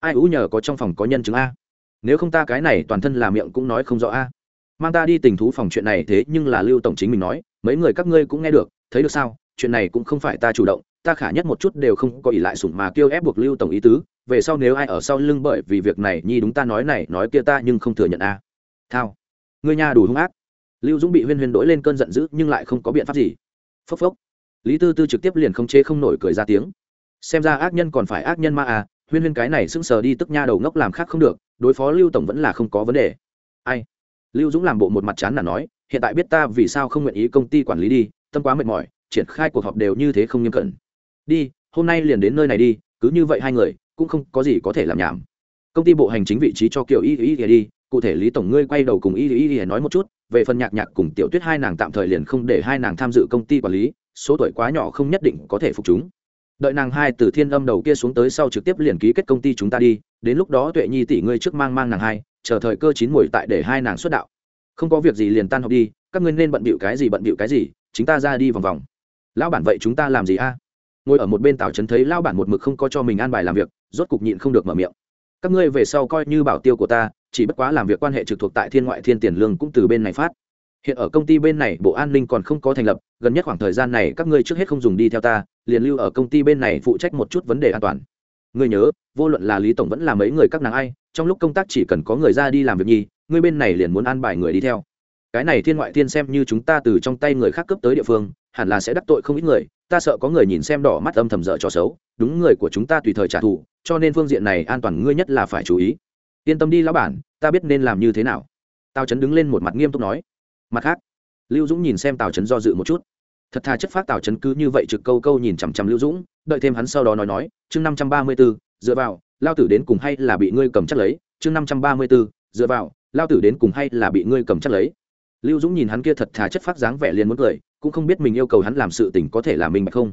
Ai ú nhờ có trong phòng có nhân chứng a? Nếu không ta cái này toàn thân là miệng cũng nói không rõ a. Mang ta đi tình thú phòng chuyện này thế nhưng là lưu tổng chính mình nói, mấy người các ngươi cũng nghe được, thấy được sao? Chuyện này cũng không phải ta chủ động, ta khả nhất một chút đều không có ỷ lại sủng mà kêu ép buộc lưu tổng ý tứ, về sau nếu ai ở sau lưng bởi vì việc này, nhi đúng ta nói này, nói kia ta nhưng không thừa nhận a. Thao, ngươi nhà đủ hung ác. Lưu dũng bị huyên huyên đổi lên cơn giận dữ nhưng lại không có biện pháp gì. Phốc phốc lý tư tư trực tiếp liền không chế không nổi cười ra tiếng. Xem ra ác nhân còn phải ác nhân ma à huyên huyên cái này sững sờ đi tức nha đầu ngốc làm khác không được, đối phó lưu tổng vẫn là không có vấn đề. Ai? Lưu dũng làm bộ một mặt chán là nói, hiện tại biết ta vì sao không nguyện ý công ty quản lý đi, tâm quá mệt mỏi, triển khai cuộc họp đều như thế không nghiêm cẩn. Đi, hôm nay liền đến nơi này đi, cứ như vậy hai người, cũng không có gì có thể làm nhảm. Công ty bộ hành chính vị trí cho kiểu y y y đi, cụ thể lý tổng ngươi quay đầu cùng y y y nói một chút, về phần nhạc nhạc cùng tiểu tuyết hai nàng tạm thời liền không để hai nàng tham dự công ty quản lý số tuổi quá nhỏ không nhất định có thể phục chúng. Đợi nàng hai từ thiên âm đầu kia xuống tới sau trực tiếp liền ký kết công ty chúng ta đi, đến lúc đó tuệ nhi tỷ ngươi trước mang mang nàng hai, chờ thời cơ chín mùi tại để hai nàng xuất đạo. Không có việc gì liền tan học đi, các ngươi nên bận bịu cái gì bận bịu cái gì chúng ta ra đi vòng vòng. Lão bản vậy chúng ta làm gì a? Ngồi ở một bên tảo trấn thấy lão bản một mực không có cho mình an bài làm việc, rốt cục nhịn không được mở miệng. Các ngươi về sau coi như bảo tiêu của ta, chỉ bất quá làm việc quan hệ trực thuộc tại thiên ngoại thiên tiền lương cũng từ bên này phát hiện ở công ty bên này, bộ an ninh còn không có thành lập, gần nhất khoảng thời gian này các ngươi trước hết không dùng đi theo ta, liền lưu ở công ty bên này phụ trách một chút vấn đề an toàn. Ngươi nhớ, vô luận là lý tổng vẫn là mấy người các nàng ai, trong lúc công tác chỉ cần có người ra đi làm việc nhi ngươi bên này liền muốn an bài người đi theo. Cái này thiên ngoại thiên xem như chúng ta từ trong tay người khác cướp tới địa phương, hẳn là sẽ đắc tội không ít người, ta sợ có người nhìn xem đỏ mắt âm thầm dở cho xấu, đúng người của chúng ta tùy thời trả thù, cho nên phương diện này an toàn ngươi nhất là phải chú ý. Yên tâm đi lão bản, ta biết nên làm như thế nào. Tào chấn đứng lên một mặt nghiêm túc nói mặt khác, lưu dũng nhìn xem tào trấn do dự một chút. Thật thà chất phát tào trấn cứ như vậy trực câu câu nhìn chằm chằm lưu dũng, đợi thêm hắn sau đó nói nói, chương năm trăm ba mươi b ố dựa vào, lao tử đến cùng hay là bị ngươi cầm chắc lấy, chương năm trăm ba mươi b ố dựa vào, lao tử đến cùng hay là bị ngươi cầm chắc lấy. Lưu dũng nhìn hắn kia thật thà chất phát dáng vẻ liền muốn cười, cũng không biết mình yêu cầu hắn làm sự tình có thể là mình bạch không.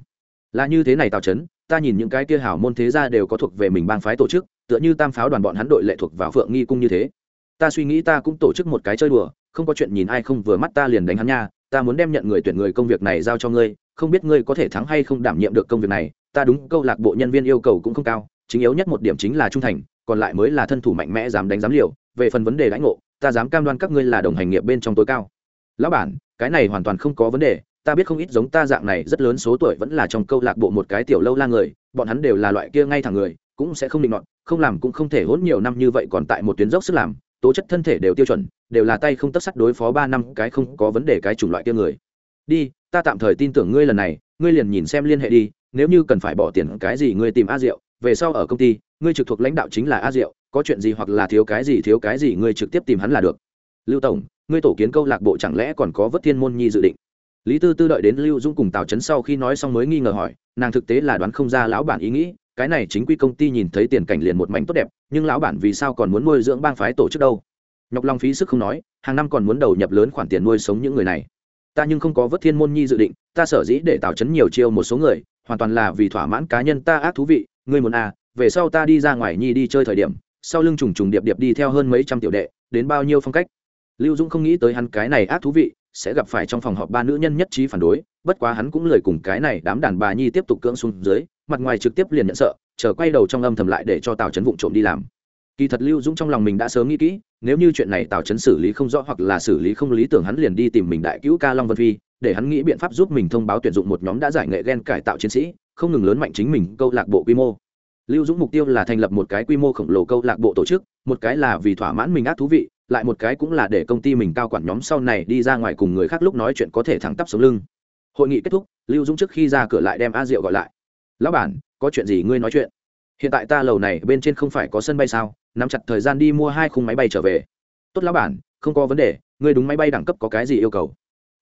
Là như thế này tào trấn ta nhìn những cái kia hảo môn thế gia đều có thuộc về mình bang phái tổ chức, tựa như tam pháo đoàn bọn hắn đội lệ thuộc vào phượng nghi cung như thế. Ta suy nghĩ ta cũng tổ chức một cái chơi đùa không có chuyện nhìn ai không vừa mắt ta liền đánh hắn nha, ta muốn đem nhận người tuyển người công việc này giao cho ngươi, không biết ngươi có thể thắng hay không đảm nhiệm được công việc này, ta đúng, câu lạc bộ nhân viên yêu cầu cũng không cao, chính yếu nhất một điểm chính là trung thành, còn lại mới là thân thủ mạnh mẽ dám đánh dám liều, về phần vấn đề lãnh ngộ, ta dám cam đoan các ngươi là đồng hành nghiệp bên trong tối cao. Lão bản, cái này hoàn toàn không có vấn đề, ta biết không ít giống ta dạng này rất lớn số tuổi vẫn là trong câu lạc bộ một cái tiểu lâu la người, bọn hắn đều là loại kia ngay thẳng người, cũng sẽ không định nọt không làm cũng không thể hỗn nhiều năm như vậy còn tại một tuyến dốc sức làm, tố chất thân thể đều tiêu chuẩn đều là tay không tất sắt đối phó ba năm, cái không có vấn đề cái chủng loại kia người. Đi, ta tạm thời tin tưởng ngươi lần này, ngươi liền nhìn xem liên hệ đi, nếu như cần phải bỏ tiền cái gì ngươi tìm a diệu, về sau ở công ty, ngươi trực thuộc lãnh đạo chính là a diệu, có chuyện gì hoặc là thiếu cái gì thiếu cái gì ngươi trực tiếp tìm hắn là được. Lưu tổng, ngươi tổ kiến câu lạc bộ chẳng lẽ còn có vất thiên môn nhi dự định? Lý tư tư đợi đến lưu dũng cùng tào trấn sau khi nói xong mới nghi ngờ hỏi, nàng thực tế là đoán không ra lão bản ý nghĩ, cái này chính quy công ty nhìn thấy tiền cảnh liền một mảnh tốt đẹp, nhưng lão bản vì sao còn muốn nuôi dưỡng bang phái tổ chức đâu? Nhọc lòng phí sức không nói, hàng năm còn muốn đầu nhập lớn khoản tiền nuôi sống những người này. Ta nhưng không có vớt thiên môn nhi dự định, ta sở dĩ để tào trấn nhiều chiêu một số người, hoàn toàn là vì thỏa mãn cá nhân ta ác thú vị, ngươi muốn à về sau ta đi ra ngoài nhi đi chơi thời điểm, sau lưng trùng trùng điệp điệp đi theo hơn mấy trăm tiểu đệ, đến bao nhiêu phong cách. Lưu dũng không nghĩ tới hắn cái này ác thú vị, sẽ gặp phải trong phòng họp ba nữ nhân nhất trí phản đối, bất quá hắn cũng lời cùng cái này đám đàn bà nhi tiếp tục cưỡng xuống dưới, mặt ngoài trực tiếp liền nhận sợ, chờ quay đầu trong âm thầm lại để cho tào trấn vụng trộm đi làm kỳ thật lưu dũng trong lòng mình đã sớm nghĩ kỹ, nếu như chuyện này tào trấn xử lý không rõ hoặc là xử lý không lý tưởng hắn liền đi tìm mình đại cứu ca long vân phi, để hắn nghĩ biện pháp giúp mình thông báo tuyển dụng một nhóm đã giải nghệ ghen cải tạo chiến sĩ, không ngừng lớn mạnh chính mình câu lạc bộ quy mô. Lưu dũng mục tiêu là thành lập một cái quy mô khổng lồ câu lạc bộ tổ chức, một cái là vì thỏa mãn mình ác thú vị, lại một cái cũng là để công ty mình cao quản nhóm sau này đi ra ngoài cùng người khác lúc nói chuyện có thể thẳng tắp sống lưng. Hội nghị kết thúc, lưu dũng trước khi ra cửa lại đem a diệu gọi lại. Lão bản, có chuyện gì ngươi nói chuyện? Hiện tại ta lầu này bên trên không phải có sân bay sao? Nắm chặt thời gian đi mua hai khung máy bay trở về. Tốt lão bản, không có vấn đề, ngươi đúng máy bay đẳng cấp có cái gì yêu cầu?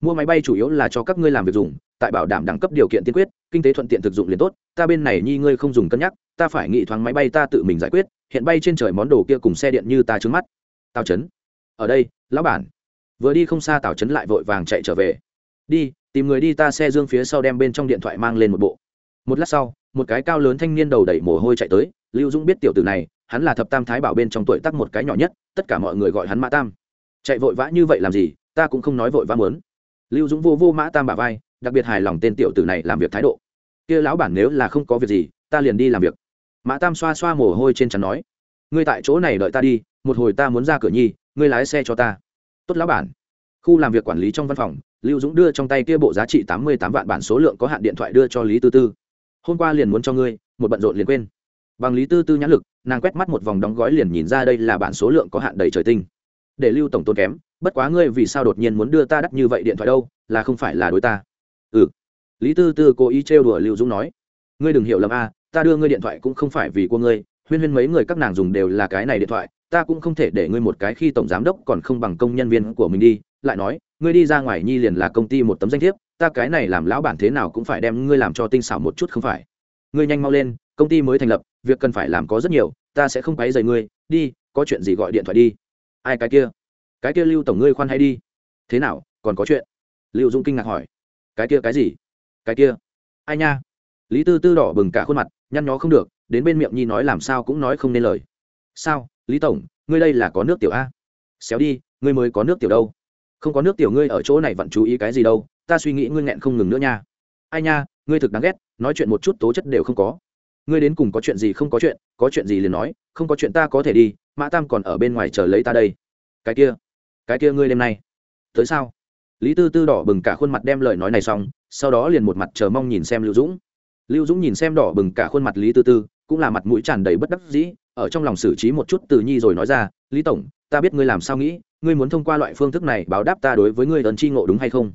Mua máy bay chủ yếu là cho các ngươi làm việc dùng, tại bảo đảm đẳng cấp điều kiện tiên quyết, kinh tế thuận tiện thực dụng liền tốt, ta bên này nhi ngươi không dùng cân nhắc, ta phải nghĩ thoáng máy bay ta tự mình giải quyết, hiện bay trên trời món đồ kia cùng xe điện như ta trứng mắt. Tào Trấn. ở đây, lão bản. Vừa đi không xa tào trấn lại vội vàng chạy trở về. Đi, tìm người đi ta xe dương phía sau đem bên trong điện thoại mang lên một bộ. Một lát sau, một cái cao lớn thanh niên đầu đẩy mồ hôi chạy tới, lưu dũng biết tiểu tử này hắn là thập tam thái bảo bên trong tuổi tắc một cái nhỏ nhất, tất cả mọi người gọi hắn mã tam. Chạy vội vã như vậy làm gì, ta cũng không nói vội vã mớn lưu dũng vô vô mã tam bà vai, đặc biệt hài lòng tên tiểu tử này làm việc thái độ. Kia lão bản nếu là không có việc gì, ta liền đi làm việc. Mã tam xoa xoa mồ hôi trên chắn nói, ngươi tại chỗ này đợi ta đi, một hồi ta muốn ra cửa nhi, ngươi lái xe cho ta. Tốt lão bản. Khu làm việc quản lý trong văn phòng, lưu dũng đưa trong tay kia bộ giá trị tám mươi tám vạn bản số lượng có hạn điện thoại đưa cho lý tư tư. Hôm qua liền muốn cho ngươi, một bận rộn liền quên bằng lý tư tư nhãn lực, nàng quét mắt một vòng đóng gói liền nhìn ra đây là bản số lượng có hạn đầy trời tinh. Để lưu tổng tốn kém, bất quá ngươi vì sao đột nhiên muốn đưa ta đắt như vậy điện thoại đâu, là không phải là đối ta? Ừ. Lý tư tư cố ý trêu đùa lưu dũng nói, ngươi đừng hiểu lầm a, ta đưa ngươi điện thoại cũng không phải vì của ngươi, huyên huyên mấy người các nàng dùng đều là cái này điện thoại, ta cũng không thể để ngươi một cái khi tổng giám đốc còn không bằng công nhân viên của mình đi, lại nói, ngươi đi ra ngoài nhi liền là công ty một tấm danh thiếp, ta cái này làm lão bản thế nào cũng phải đem ngươi làm cho tinh xảo một chút không phải. Ngươi nhanh mau lên công ty mới thành lập, việc cần phải làm có rất nhiều, ta sẽ không quấy dày ngươi, đi, có chuyện gì gọi điện thoại đi. Ai cái kia? Cái kia lưu tổng ngươi khoan hay đi? Thế nào, còn có chuyện? Lưu dũng kinh ngạc hỏi. Cái kia cái gì? Cái kia? Ai nha? Lý tư tư đỏ bừng cả khuôn mặt, nhăn nhó không được, đến bên miệng nhi nói làm sao cũng nói không nên lời. Sao, lý tổng, ngươi đây là có nước tiểu a? Xéo đi, ngươi mới có nước tiểu đâu. Không có nước tiểu ngươi ở chỗ này vẫn chú ý cái gì đâu, ta suy nghĩ ngươi nghẹn không ngừng nữa nha. Ai nha, ngươi thực đáng ghét, nói chuyện một chút tố chất đều không có ngươi đến cùng có chuyện gì không có chuyện có chuyện gì liền nói, không có chuyện ta có thể đi, mã tam còn ở bên ngoài chờ lấy ta đây. Cái kia cái kia ngươi đêm nay, tới sao? Lý tư tư đỏ bừng cả khuôn mặt đem lời nói này xong, sau đó liền một mặt chờ mong nhìn xem lưu dũng. Lưu dũng nhìn xem đỏ bừng cả khuôn mặt lý tư tư, cũng là mặt mũi tràn đầy bất đắc dĩ, ở trong lòng xử trí một chút từ nhi rồi nói ra, lý tổng, ta biết ngươi làm sao nghĩ, ngươi muốn thông qua loại phương thức này báo đáp ta đối với ngươi ấn chi ngộ đúng hay không?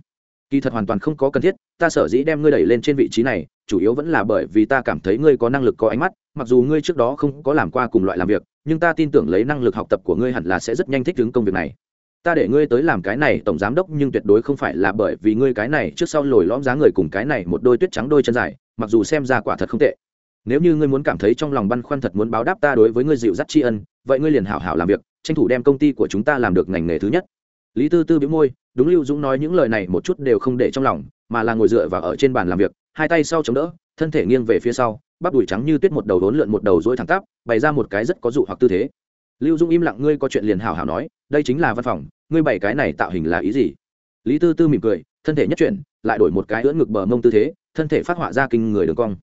Kỳ thật hoàn toàn không có cần thiết, ta sở dĩ đem ngươi đẩy lên trên vị trí này, chủ yếu vẫn là bởi vì ta cảm thấy ngươi có năng lực có ánh mắt, mặc dù ngươi trước đó không có làm qua cùng loại làm việc, nhưng ta tin tưởng lấy năng lực học tập của ngươi hẳn là sẽ rất nhanh thích ứng công việc này. Ta để ngươi tới làm cái này tổng giám đốc nhưng tuyệt đối không phải là bởi vì ngươi cái này trước sau lồi lõm giá người cùng cái này một đôi tuyết trắng đôi chân dài, mặc dù xem ra quả thật không tệ. Nếu như ngươi muốn cảm thấy trong lòng băn khoăn thật muốn báo đáp ta đối với ngươi dịu dắt tri ân, vậy ngươi liền hảo hảo làm việc, tranh thủ đem công ty của chúng ta làm được ngành nghề thứ nhất. Lý tư tư biếu môi đúng lưu dũng nói những lời này một chút đều không để trong lòng, mà là ngồi dựa vào ở trên bàn làm việc, hai tay sau chống đỡ, thân thể nghiêng về phía sau, bắp đùi trắng như tuyết một đầu đốn lượn một đầu dối thẳng tắp, bày ra một cái rất có dụ hoặc tư thế. Lưu dũng im lặng, ngươi có chuyện liền hảo hảo nói, đây chính là văn phòng, ngươi bày cái này tạo hình là ý gì? Lý tư tư mỉm cười, thân thể nhất chuyển, lại đổi một cái ưỡn ngực bờ mông tư thế, thân thể phát họa ra kinh người đường cong.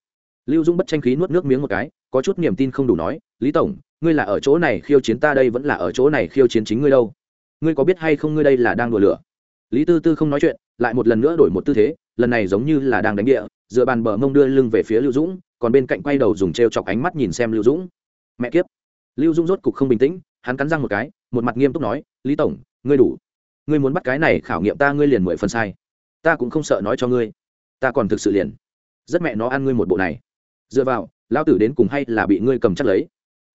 Lưu dũng bất tranh khí nuốt nước miếng một cái, có chút niềm tin không đủ nói, lý tổng, ngươi là ở chỗ này khiêu chiến ta đây vẫn là ở chỗ này khiêu chiến chính ngươi đâu? Ngươi có biết hay không ngươi đây là đang đùa lửa? Lý tư tư không nói chuyện, lại một lần nữa đổi một tư thế, lần này giống như là đang đánh địa, dựa bàn bờ mông đưa lưng về phía lưu dũng, còn bên cạnh quay đầu dùng t r e o chọc ánh mắt nhìn xem lưu dũng. Mẹ kiếp! Lưu dũng rốt cục không bình tĩnh, hắn cắn răng một cái, một mặt nghiêm túc nói, lý tổng, ngươi đủ. Ngươi muốn bắt cái này khảo nghiệm ta ngươi liền mười phần sai. Ta cũng không sợ nói cho ngươi. Ta còn thực sự liền. Rất mẹ nó ăn ngươi một bộ này. Dựa vào lao tử đến cùng hay là bị ngươi cầm chắc lấy.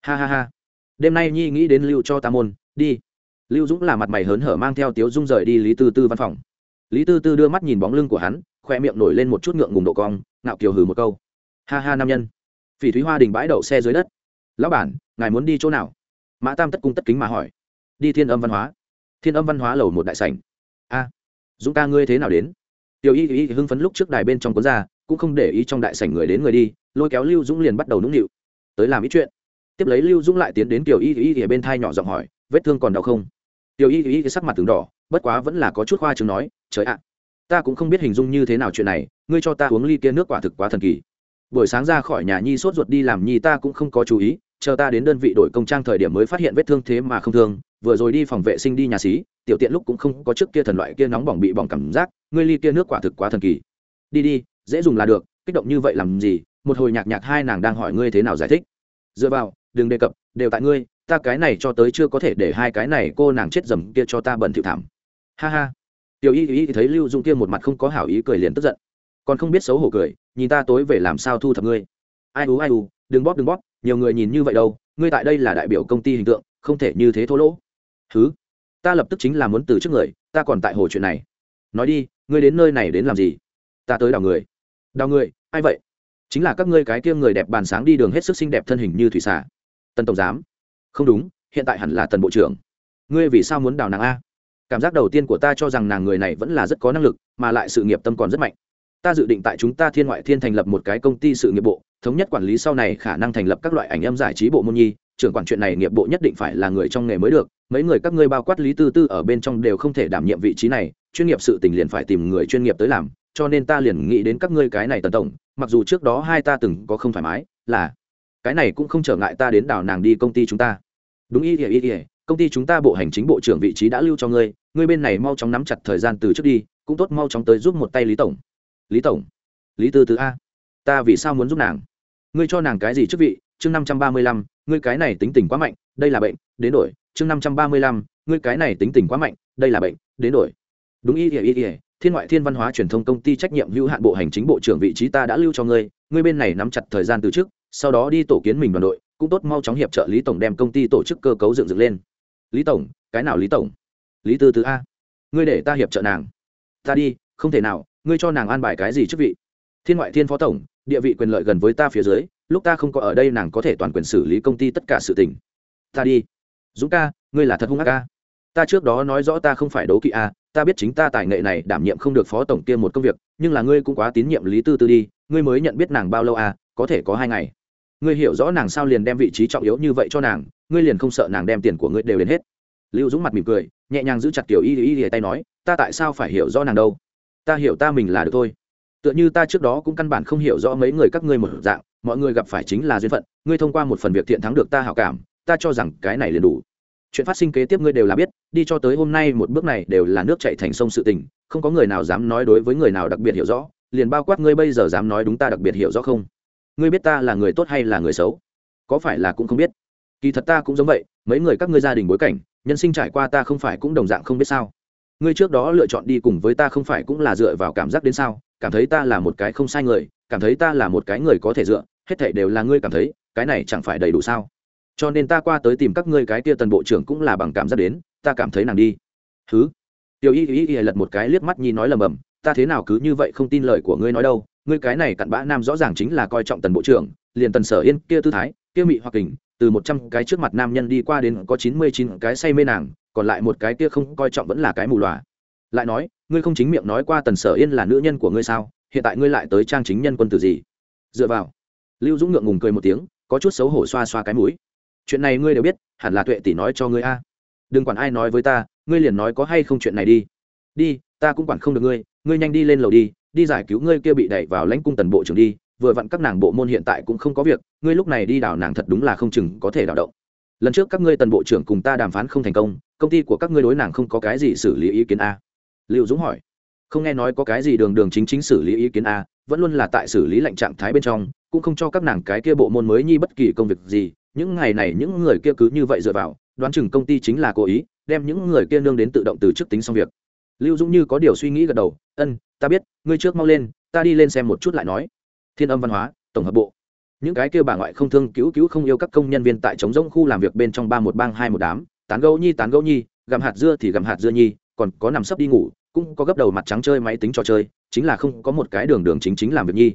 Ha ha ha. Đêm nay nhi nghĩ đến lưu cho ta môn, đi lưu dũng là mặt mày hớn hở mang theo tiếu dung rời đi lý tư tư văn phòng. Lý tư tư đưa mắt nhìn bóng lưng của hắn, khoe miệng nổi lên một chút ngượng ngùng độ cong, ngạo kiều hừ một câu. Ha ha nam nhân. Phỉ thúy hoa đình bãi đậu xe dưới đất. Lão bản, ngài muốn đi chỗ nào? Mã tam tất cung tất kính mà hỏi. Đi thiên âm văn hóa. Thiên âm văn hóa lầu một đại sảnh. A, dũng ca ngươi thế nào đến? Tiểu y y hưng phấn lúc trước đài bên trong cuốn ra, cũng không để ý trong đại sảnh người đến người đi, lôi kéo lưu dũng liền bắt đầu nũng nịu. Tới làm ít chuyện. Tiếp lấy lưu dũng lại tiến đến tiểu y y ở bên thai nhỏ giọng hỏi, vết thương còn đau không? Tiểu y y sắc mặt từng đỏ, bất quá vẫn là có chút khoa chừng nói, trời ạ, ta cũng không biết hình dung như thế nào chuyện này, ngươi cho ta uống ly kia nước quả thực quá thần kỳ. Buổi sáng ra khỏi nhà nhi sốt ruột đi làm nhi ta cũng không có chú ý, chờ ta đến đơn vị đổi công trang thời điểm mới phát hiện vết thương thế mà không thương, vừa rồi đi phòng vệ sinh đi nhà xí, tiểu tiện lúc cũng không có trước kia thần loại kia nóng bỏng bị bỏng cảm giác, ngươi ly kia nước quả thực quá thần kỳ. Đi đi, dễ dùng là được, kích động như vậy làm gì, một hồi nhạc nhạc hai nàng đang hỏi ngươi thế nào giải thích. Dựa vào, đừng đề cập, đều tại ngươi ta cái này cho tới chưa có thể để hai cái này cô nàng chết dầm kia cho ta bẩn thỉu thảm. Ha ha. Tiểu y y thấy lưu dung kia một mặt không có hảo ý cười liền tức giận. Còn không biết xấu hổ cười, nhìn ta tối về làm sao thu thập ngươi. Ai u ai u, đừng bóp đừng bóp, nhiều người nhìn như vậy đâu, ngươi tại đây là đại biểu công ty hình tượng, không thể như thế thô lỗ. Thứ ta lập tức chính là muốn từ trước người, ta còn tại hồ chuyện này. Nói đi, ngươi đến nơi này đến làm gì? Ta tới đào người. Đào người? Ai vậy? Chính là các ngươi cái kia người đẹp bàn sáng đi đường hết sức xinh đẹp thân hình như thủy xà. Tần tổng giám không đúng, hiện tại hẳn là tần bộ trưởng. Ngươi vì sao muốn đào nàng a? Cảm giác đầu tiên của ta cho rằng nàng người này vẫn là rất có năng lực, mà lại sự nghiệp tâm còn rất mạnh. Ta dự định tại chúng ta thiên ngoại thiên thành lập một cái công ty sự nghiệp bộ, thống nhất quản lý sau này khả năng thành lập các loại ảnh âm giải trí bộ môn nhi, trưởng quản chuyện này nghiệp bộ nhất định phải là người trong nghề mới được, mấy người các ngươi bao quát lý tư tư ở bên trong đều không thể đảm nhiệm vị trí này, chuyên nghiệp sự tình liền phải tìm người chuyên nghiệp tới làm, cho nên ta liền nghĩ đến các ngươi cái này tần tổng, mặc dù trước đó hai ta từng có không thoải mái, là cái này cũng không trở ngại ta đến đảo nàng đi công ty chúng ta. Đúng ý ỉa ý ỉa công ty chúng ta bộ hành chính bộ trưởng vị trí đã lưu cho ngươi ngươi bên này mau chóng nắm chặt thời gian từ trước đi, cũng tốt mau chóng tới giúp một tay lý tổng. Lý tổng, lý tư tư a, ta vì sao muốn giúp nàng? Ngươi cho nàng cái gì chức vị? Chương năm trăm ba mươi lăm, ngươi cái này tính tình quá mạnh, đây là bệnh, đến đổi. Chương năm trăm ba mươi lăm, ngươi cái này tính tình quá mạnh, đây là bệnh, đến đổi. Đúng ý ỉa ý. ỉa thiên ngoại thiên văn hóa truyền thông công ty trách nhiệm hữu hạn bộ hành chính bộ trưởng vị trí ta đã lưu cho ngươi ngươi bên này nắm chặt thời gian từ trước sau đó đi tổ kiến mình đoàn đội, cũng tốt mau chóng hiệp trợ lý tổng đem công ty tổ chức cơ cấu dựng dựng lên. Lý tổng, cái nào lý tổng? Lý tư tứ a. Ngươi để ta hiệp trợ nàng. Ta đi, không thể nào, ngươi cho nàng an bài cái gì chức vị? Thiên ngoại thiên phó tổng, địa vị quyền lợi gần với ta phía dưới, lúc ta không có ở đây nàng có thể toàn quyền xử lý công ty tất cả sự tình. Ta đi. Dũng ca, ngươi là thật hung ác ca. Ta trước đó nói rõ ta không phải đấu kỵ a, ta biết chính ta tài nghệ này đảm nhiệm không được phó tổng kia một công việc, nhưng là ngươi cũng quá tín nhiệm lý tư tư đi, ngươi mới nhận biết nàng bao lâu a, có thể có hai ngày ngươi hiểu rõ nàng sao liền đem vị trí trọng yếu như vậy cho nàng, ngươi liền không sợ nàng đem tiền của ngươi đều đến hết. Lưu dũng mặt mỉm cười, nhẹ nhàng giữ chặt tiểu y y y tay nói, ta tại sao phải hiểu rõ nàng đâu? Ta hiểu ta mình là được thôi. Tựa như ta trước đó cũng căn bản không hiểu rõ mấy người các ngươi một dạng, mọi người gặp phải chính là duyên phận, ngươi thông qua một phần việc thiện thắng được ta hảo cảm, ta cho rằng cái này liền đủ. Chuyện phát sinh kế tiếp ngươi đều là biết, đi cho tới hôm nay một bước này đều là nước chạy thành sông sự tình, không có người nào dám nói đối với người nào đặc biệt hiểu rõ, liền bao quát ngươi bây giờ dám nói đúng ta đặc biệt hiểu rõ không? Ngươi biết ta là người tốt hay là người xấu? Có phải là cũng không biết? Kỳ thật ta cũng giống vậy, mấy người các ngươi gia đình bối cảnh, nhân sinh trải qua ta không phải cũng đồng dạng không biết sao. Ngươi trước đó lựa chọn đi cùng với ta không phải cũng là dựa vào cảm giác đến sao? Cảm thấy ta là một cái không sai người, cảm thấy ta là một cái người có thể dựa, hết thảy đều là ngươi cảm thấy, cái này chẳng phải đầy đủ sao? Cho nên ta qua tới tìm các ngươi cái kia tần bộ trưởng cũng là bằng cảm giác đến, ta cảm thấy nàng đi. Thứ tiểu y y y lật một cái liếc mắt nhi nói lầm bầm, ta thế nào cứ như vậy không tin lời của ngươi nói đâu? Ngươi cái này cặn bã nam rõ ràng chính là coi trọng tần bộ trưởng, liền tần sở yên kia tư thái, kia mị hoặc kình, từ một trăm cái trước mặt nam nhân đi qua đến có chín mươi chín cái say mê nàng, còn lại một cái kia không coi trọng vẫn là cái mù loà. Lại nói, ngươi không chính miệng nói qua tần sở yên là nữ nhân của ngươi sao, hiện tại ngươi lại tới trang chính nhân quân từ gì? Dựa vào. Lưu dũng ngượng ngùng cười một tiếng, có chút xấu hổ xoa xoa cái mũi. Chuyện này ngươi đều biết, hẳn là tuệ tỷ nói cho ngươi a. Đừng quản ai nói với ta, ngươi liền nói có hay không chuyện này đi. Đi, ta cũng quản không được ngươi ngươi nhanh đi lên lầu đi đi giải cứu ngươi kia bị đẩy vào lãnh cung tần bộ trưởng đi, vừa vặn các nàng bộ môn hiện tại cũng không có việc, ngươi lúc này đi đào nàng thật đúng là không chừng có thể đào động. Lần trước các ngươi tần bộ trưởng cùng ta đàm phán không thành công công ty của các ngươi đối nàng không có cái gì xử lý ý kiến a. Liệu dũng hỏi. Không nghe nói có cái gì đường đường chính chính xử lý ý kiến a, vẫn luôn là tại xử lý lệnh trạng thái bên trong, cũng không cho các nàng cái kia bộ môn mới nhi bất kỳ công việc gì, những ngày này những người kia cứ như vậy dựa vào, đoán chừng công ty chính là cố ý, đem những người kia nương đến tự động từ chức tính xong việc lưu dũng như có điều suy nghĩ gật đầu, ân, ta biết, ngươi trước mau lên, ta đi lên xem một chút lại nói. Thiên âm văn hóa, tổng hợp bộ. Những cái kia bà ngoại không thương cứu cứu không yêu các công nhân viên tại trống rỗng khu làm việc bên trong ba một bang hai một đám, tán gấu nhi, tán gấu nhi, gặm hạt dưa thì gặm hạt dưa nhi, còn có nằm sấp đi ngủ, cũng có gấp đầu mặt trắng chơi máy tính trò chơi, chính là không có một cái đường đường chính chính làm việc nhi.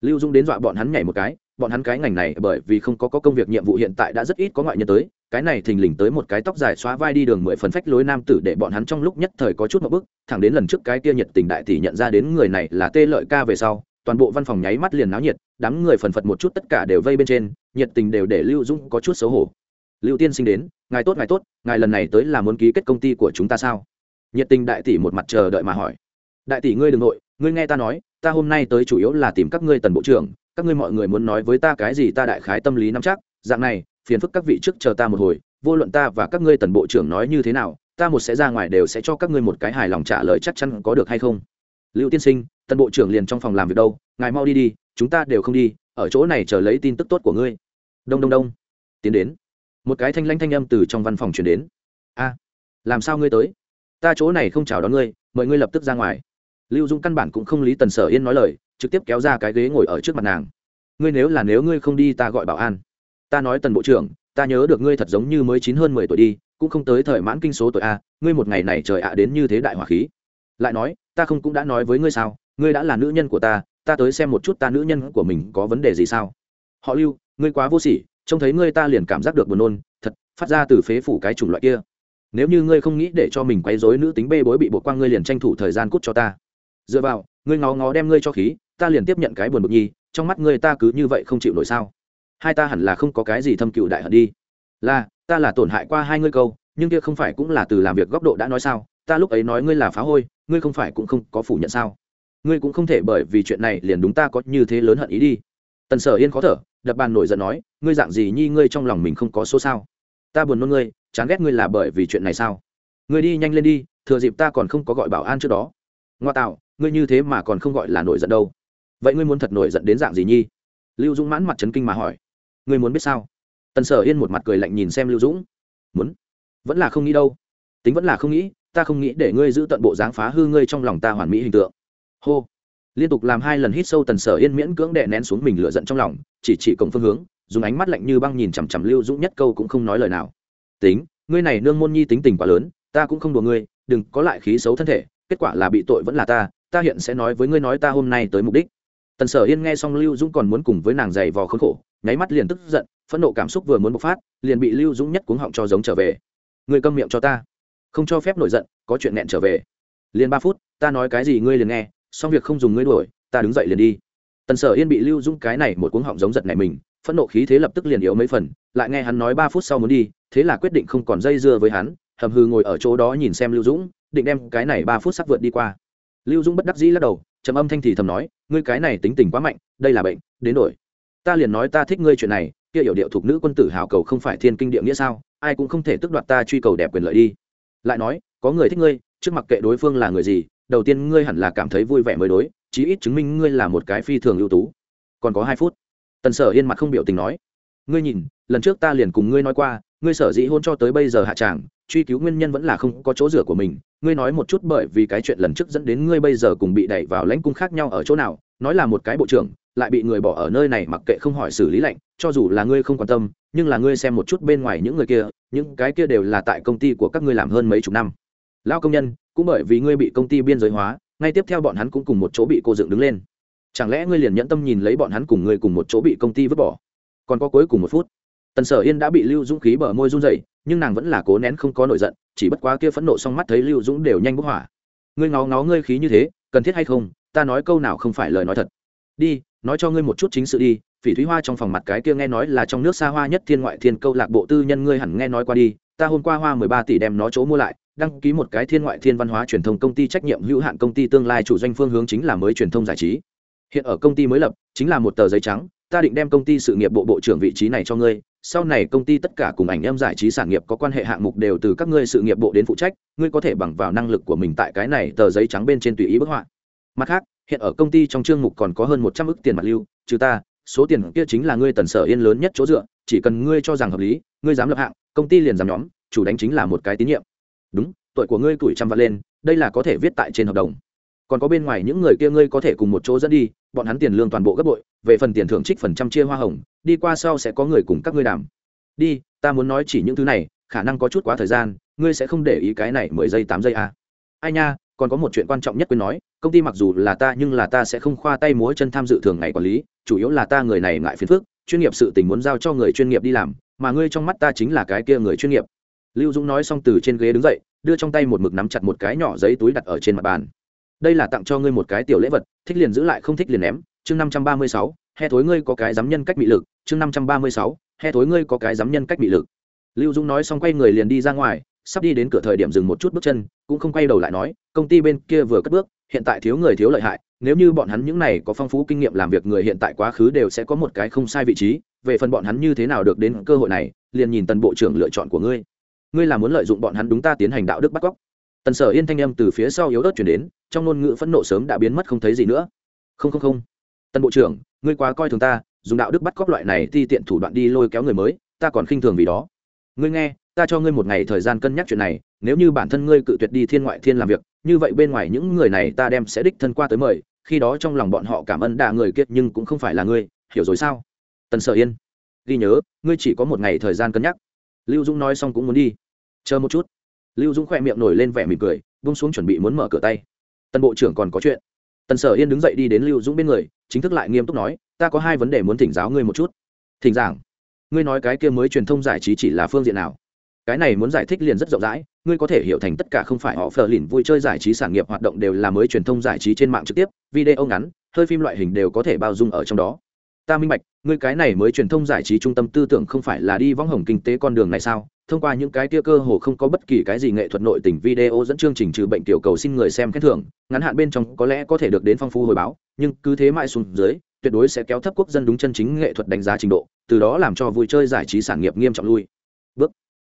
Lưu dung đến dọa bọn hắn nhảy một cái bọn hắn cái ngành này bởi vì không có, có công việc nhiệm vụ hiện tại đã rất ít có ngoại nhân tới cái này thình lình tới một cái tóc dài xóa vai đi đường mười phần phách lối nam tử để bọn hắn trong lúc nhất thời có chút một bức thẳng đến lần trước cái kia nhiệt tình đại tỷ nhận ra đến người này là tê lợi ca về sau toàn bộ văn phòng nháy mắt liền náo nhiệt đám người phần phật một chút tất cả đều vây bên trên nhiệt tình đều để lưu dung có chút xấu hổ. Lưu tiên sinh đến ngài tốt ngài tốt ngài lần này tới là muốn ký kết công ty của chúng ta sao? Nhiệt tình đại tỷ một mặt chờ đợi mà hỏi. Đại tỷ ngươi đ ừ n g nội ngươi nghe ta nói ta hôm nay tới chủ yếu là tìm các ngươi tần bộ trưởng các ngươi mọi người muốn nói với ta cái gì ta đại khái tâm lý nắm chắc, dạng này, phiền phức các vị trước chờ ta một hồi, vô luận ta và các ngươi tần bộ trưởng nói như thế nào, ta một sẽ ra ngoài đều sẽ cho các ngươi một cái hài lòng trả lời chắc chắn có được hay không. Lưu tiên sinh, tần bộ trưởng liền trong phòng làm việc đâu, ngài mau đi đi, chúng ta đều không đi, ở chỗ này chờ lấy tin tức tốt của ngươi. Đông đông đông. Tiến đến. Một cái thanh lanh thanh âm từ trong văn phòng chuyển đến. A, làm sao ngươi tới? Ta chỗ này không chào đón ngươi, mời ngươi lập tức ra ngoài. Lưu dung căn bản cũng không lý tần sở yên nói lời trực tiếp kéo ra cái ghế ngồi ở trước mặt nàng. Ngươi nếu là nếu ngươi không đi ta gọi bảo an. Ta nói tần bộ trưởng, ta nhớ được ngươi thật giống như mới chín hơn mười tuổi đi, cũng không tới thời mãn kinh số tuổi a, ngươi một ngày này trời ạ đến như thế đại hỏa khí. Lại nói, ta không cũng đã nói với ngươi sao, ngươi đã là nữ nhân của ta ta tới xem một chút ta nữ nhân của mình có vấn đề gì sao. Họ lưu, ngươi quá vô sỉ, trông thấy ngươi ta liền cảm giác được buồn nôn, thật, phát ra từ phế phủ cái chủng loại kia. Nếu như ngươi không nghĩ để cho mình quấy rối nữ tính bê bối bị bộ quang ngươi liền tranh thủ thời gian cút cho ta. Dựa vào, ngươi ngó ngó đem ngươi cho khí ta liền tiếp nhận cái buồn bực nhi, trong mắt ngươi ta cứ như vậy không chịu nổi sao? Hai ta hẳn là không có cái gì thâm cựu đại hận đi. Là, ta là tổn hại qua hai ngươi câu, nhưng kia không phải cũng là từ làm việc góc độ đã nói sao? Ta lúc ấy nói ngươi là phá hôi, ngươi không phải cũng không có phủ nhận sao? Ngươi cũng không thể bởi vì chuyện này liền đúng ta có như thế lớn hận ý đi. Tần sở yên khó thở, đập bàn nổi giận nói, ngươi dạng gì nhi, ngươi trong lòng mình không có số sao? Ta buồn nôn ngươi, chán ghét ngươi là bởi vì chuyện này sao? Ngươi đi nhanh lên đi, thừa dịp ta còn không có gọi bảo an trước đó. Ngoa tạo, ngươi như thế mà còn không gọi là nổi giận đâu vậy ngươi muốn thật nổi giận đến dạng gì nhi? Lưu dũng mãn mặt trấn kinh mà hỏi. Ngươi muốn biết sao? Tần sở yên một mặt cười lạnh nhìn xem lưu dũng. Muốn. Vẫn là không nghĩ đâu. Tính vẫn là không nghĩ, ta không nghĩ để ngươi giữ tận bộ dáng phá hư ngươi trong lòng ta hoàn mỹ hình tượng. Hô. Liên tục làm hai lần hít sâu tần sở yên miễn cưỡng đệ nén xuống mình lửa giận trong lòng, chỉ chỉ cổng phương hướng, dùng ánh mắt lạnh như băng nhìn chằm chằm lưu dũng nhất câu cũng không nói lời nào. Tính, ngươi này nương môn nhi tính tình quá lớn, ta cũng không đùa ngươi, đừng có lại khí xấu thân thể, kết quả là bị tội vẫn là ta ta hiện sẽ nói với ngươi nói ta hôm nay tới mục đích tần sở yên nghe xong lưu dũng còn muốn cùng với nàng giày vò khốn khổ, nháy mắt liền tức giận, phẫn nộ cảm xúc vừa muốn bộc phát, liền bị lưu dũng nhất cuống họng cho giống trở về. Ngươi câm miệng cho ta, không cho phép nổi giận, có chuyện nghẹn trở về. Liền ba phút, ta nói cái gì ngươi liền nghe, xong việc không dùng ngươi đuổi, ta đứng dậy liền đi. Tần sở yên bị lưu dũng cái này một cuống họng giống giật này mình, phẫn nộ khí thế lập tức liền yếu mấy phần, lại nghe hắn nói ba phút sau muốn đi, thế là quyết định không còn dây dưa với hắn, hầm hư ngồi ở chỗ đó nhìn xem lưu dũng, định đem cái này ba phút sắp vượt đi qua. Lưu dũng bất đắc dĩ lắc đầu trầm âm thanh thì thầm nói, ngươi cái này tính tình quá mạnh, đây là bệnh, đến đổi. Ta liền nói ta thích ngươi chuyện này, kia hiểu điệu thuộc nữ quân tử hào cầu không phải thiên kinh địa nghĩa sao, ai cũng không thể tức đoạt ta truy cầu đẹp quyền lợi đi. Lại nói, có người thích ngươi, trước mặt kệ đối phương là người gì, đầu tiên ngươi hẳn là cảm thấy vui vẻ mới đối, chí ít chứng minh ngươi là một cái phi thường ưu tú. Còn có hai phút, tần sở yên mặt không biểu tình nói, ngươi nhìn, lần trước ta liền cùng ngươi nói qua, ngươi sở dĩ hôn cho tới bây giờ hạ tràng truy cứu nguyên nhân vẫn là không có chỗ rửa của mình. Ngươi nói một chút bởi vì cái chuyện lần trước dẫn đến ngươi bây giờ cùng bị đẩy vào lãnh cung khác nhau ở chỗ nào, nói là một cái bộ trưởng, lại bị người bỏ ở nơi này mặc kệ không hỏi xử lý lạnh, cho dù là ngươi không quan tâm, nhưng là ngươi xem một chút bên ngoài những người kia, những cái kia đều là tại công ty của các ngươi làm hơn mấy chục năm. Lao công nhân, cũng bởi vì ngươi bị công ty biên giới hóa, ngay tiếp theo bọn hắn cũng cùng một chỗ bị cô dựng đứng lên. Chẳng lẽ ngươi liền nhẫn tâm nhìn lấy bọn hắn cùng ngươi cùng một chỗ bị công ty vứt bỏ? Còn có cuối cùng một phút tần sở yên đã bị lưu dũng khí bờ môi run rẩy, nhưng nàng vẫn là cố nén không có nổi giận, chỉ bất quá kia phẫn nộ xong mắt thấy lưu dũng đều nhanh bức hỏa. Ngươi ngó ngó ngươi khí như thế, cần thiết hay không? Ta nói câu nào không phải lời nói thật. Đi, nói cho ngươi một chút chính sự đi, phỉ thúy hoa trong phòng mặt cái kia nghe nói là trong nước xa hoa nhất thiên ngoại thiên câu lạc bộ tư nhân ngươi hẳn nghe nói qua đi, ta hôm qua hoa mười ba tỷ đem nó chỗ mua lại, đăng ký một cái thiên ngoại thiên văn hóa truyền thông công ty trách nhiệm hữu hạn công ty tương lai chủ doanh phương hướng chính là mới truyền thông giải trí. Hiện ở công ty mới lập, chính là một tờ giấy trắng, ta định đem công ty sự nghiệp bộ bộ trưởng vị trí này cho ngươi sau này công ty tất cả cùng ảnh em giải trí sản nghiệp có quan hệ hạng mục đều từ các ngươi sự nghiệp bộ đến phụ trách, ngươi có thể bằng vào năng lực của mình tại cái này tờ giấy trắng bên trên tùy ý bức họa. Mặt khác, hiện ở công ty trong chương mục còn có hơn một trăm ức tiền mặt lưu, trừ ta, số tiền kia chính là ngươi tần sở yên lớn nhất chỗ dựa, chỉ cần ngươi cho rằng hợp lý, ngươi dám lập hạng, công ty liền dám nhóm, chủ đánh chính là một cái tín nhiệm. Đúng tội của ngươi tuổi trăm vạn lên, đây là có thể viết tại trên hợp đồng còn có bên ngoài những người kia ngươi có thể cùng một chỗ dẫn đi, bọn hắn tiền lương toàn bộ gấp bội, về phần tiền thưởng trích phần trăm chia hoa hồng, đi qua sau sẽ có người cùng các ngươi đàm đi, ta muốn nói chỉ những thứ này, khả năng có chút quá thời gian, ngươi sẽ không để ý cái này mười giây, tám giây à. ai nha, còn có một chuyện quan trọng nhất quên nói, công ty mặc dù là ta nhưng là ta sẽ không khoa tay múa chân tham dự thường ngày quản lý, chủ yếu là ta người này ngại phiền phức, chuyên nghiệp sự tình muốn giao cho người chuyên nghiệp đi làm, mà ngươi trong mắt ta chính là cái kia người chuyên nghiệp. Lưu dũng nói xong từ trên ghế đứng dậy, đưa trong tay một mực nắm chặt một cái nhỏ giấy túi đặt ở trên mặt bàn đây là tặng cho ngươi một cái tiểu lễ vật, thích liền giữ lại không thích liền ném. Chương năm trăm ba mươi sáu he thối ngươi có cái dám nhân cách bị lực. Chương năm trăm ba mươi sáu he thối ngươi có cái dám nhân cách bị lực. Lưu dũng nói xong quay người liền đi ra ngoài, sắp đi đến cửa thời điểm dừng một chút bước chân, cũng không quay đầu lại nói, công ty bên kia vừa cất bước, hiện tại thiếu người thiếu lợi hại, nếu như bọn hắn những này có phong phú kinh nghiệm làm việc người hiện tại quá khứ đều sẽ có một cái không sai vị trí, về phần bọn hắn như thế nào được đến cơ hội này, liền nhìn tần bộ trưởng lựa chọn của ngươi. Ngươi là muốn lợi dụng bọn hắn đúng ta tiến hành đạo đức bắt cóc tần sở yên thanh âm từ phía sau yếu ớt chuyển đến, trong ngôn ngữ phẫn nộ sớm đã biến mất không thấy gì nữa. Không không không. Tần bộ trưởng, ngươi quá coi thường ta, dùng đạo đức bắt cóc loại này ti tiện thủ đoạn đi lôi kéo người mới, ta còn khinh thường vì đó. Ngươi nghe, ta cho ngươi một ngày thời gian cân nhắc chuyện này, nếu như bản thân ngươi cự tuyệt đi thiên ngoại thiên làm việc, như vậy bên ngoài những người này ta đem sẽ đích thân qua tới mời, khi đó trong lòng bọn họ cảm ơn đà người kiệt nhưng cũng không phải là ngươi, hiểu rồi sao? Tần sở yên, ghi nhớ, ngươi chỉ có một ngày thời gian cân nhắc. Lưu dũng nói xong cũng muốn đi. Chờ một chút lưu dũng khỏe miệng nổi lên vẻ mỉm cười bung xuống chuẩn bị muốn mở cửa tay. Tân bộ trưởng còn có chuyện. Tần sở yên đứng dậy đi đến lưu dũng bên người, chính thức lại nghiêm túc nói, ta có hai vấn đề muốn thỉnh giáo ngươi một chút. Thỉnh giảng? Ngươi nói cái kia mới truyền thông giải trí chỉ là phương diện nào? Cái này muốn giải thích liền rất rộng rãi, ngươi có thể hiểu thành tất cả không phải họ phờ lìn vui chơi giải trí sản nghiệp hoạt động đều là mới truyền thông giải trí trên mạng trực tiếp, video ngắn, hơi phim loại hình đều có thể bao dung ở trong đó. Ta minh bạch, ngươi cái này mới truyền thông giải trí trung tâm tư tưởng không phải là đi võng hồng kinh tế con đường này sao? Thông qua những cái kia cơ hồ không có bất kỳ cái gì nghệ thuật nội tình video dẫn chương trình trừ bệnh tiểu cầu xin người xem khen thưởng, ngắn hạn bên trong có lẽ có thể được đến phong phú hồi báo, nhưng cứ thế mãi xuống dưới, tuyệt đối sẽ kéo thấp quốc dân đúng chân chính nghệ thuật đánh giá trình độ, từ đó làm cho vui chơi giải trí sản nghiệp nghiêm trọng lui. Bước.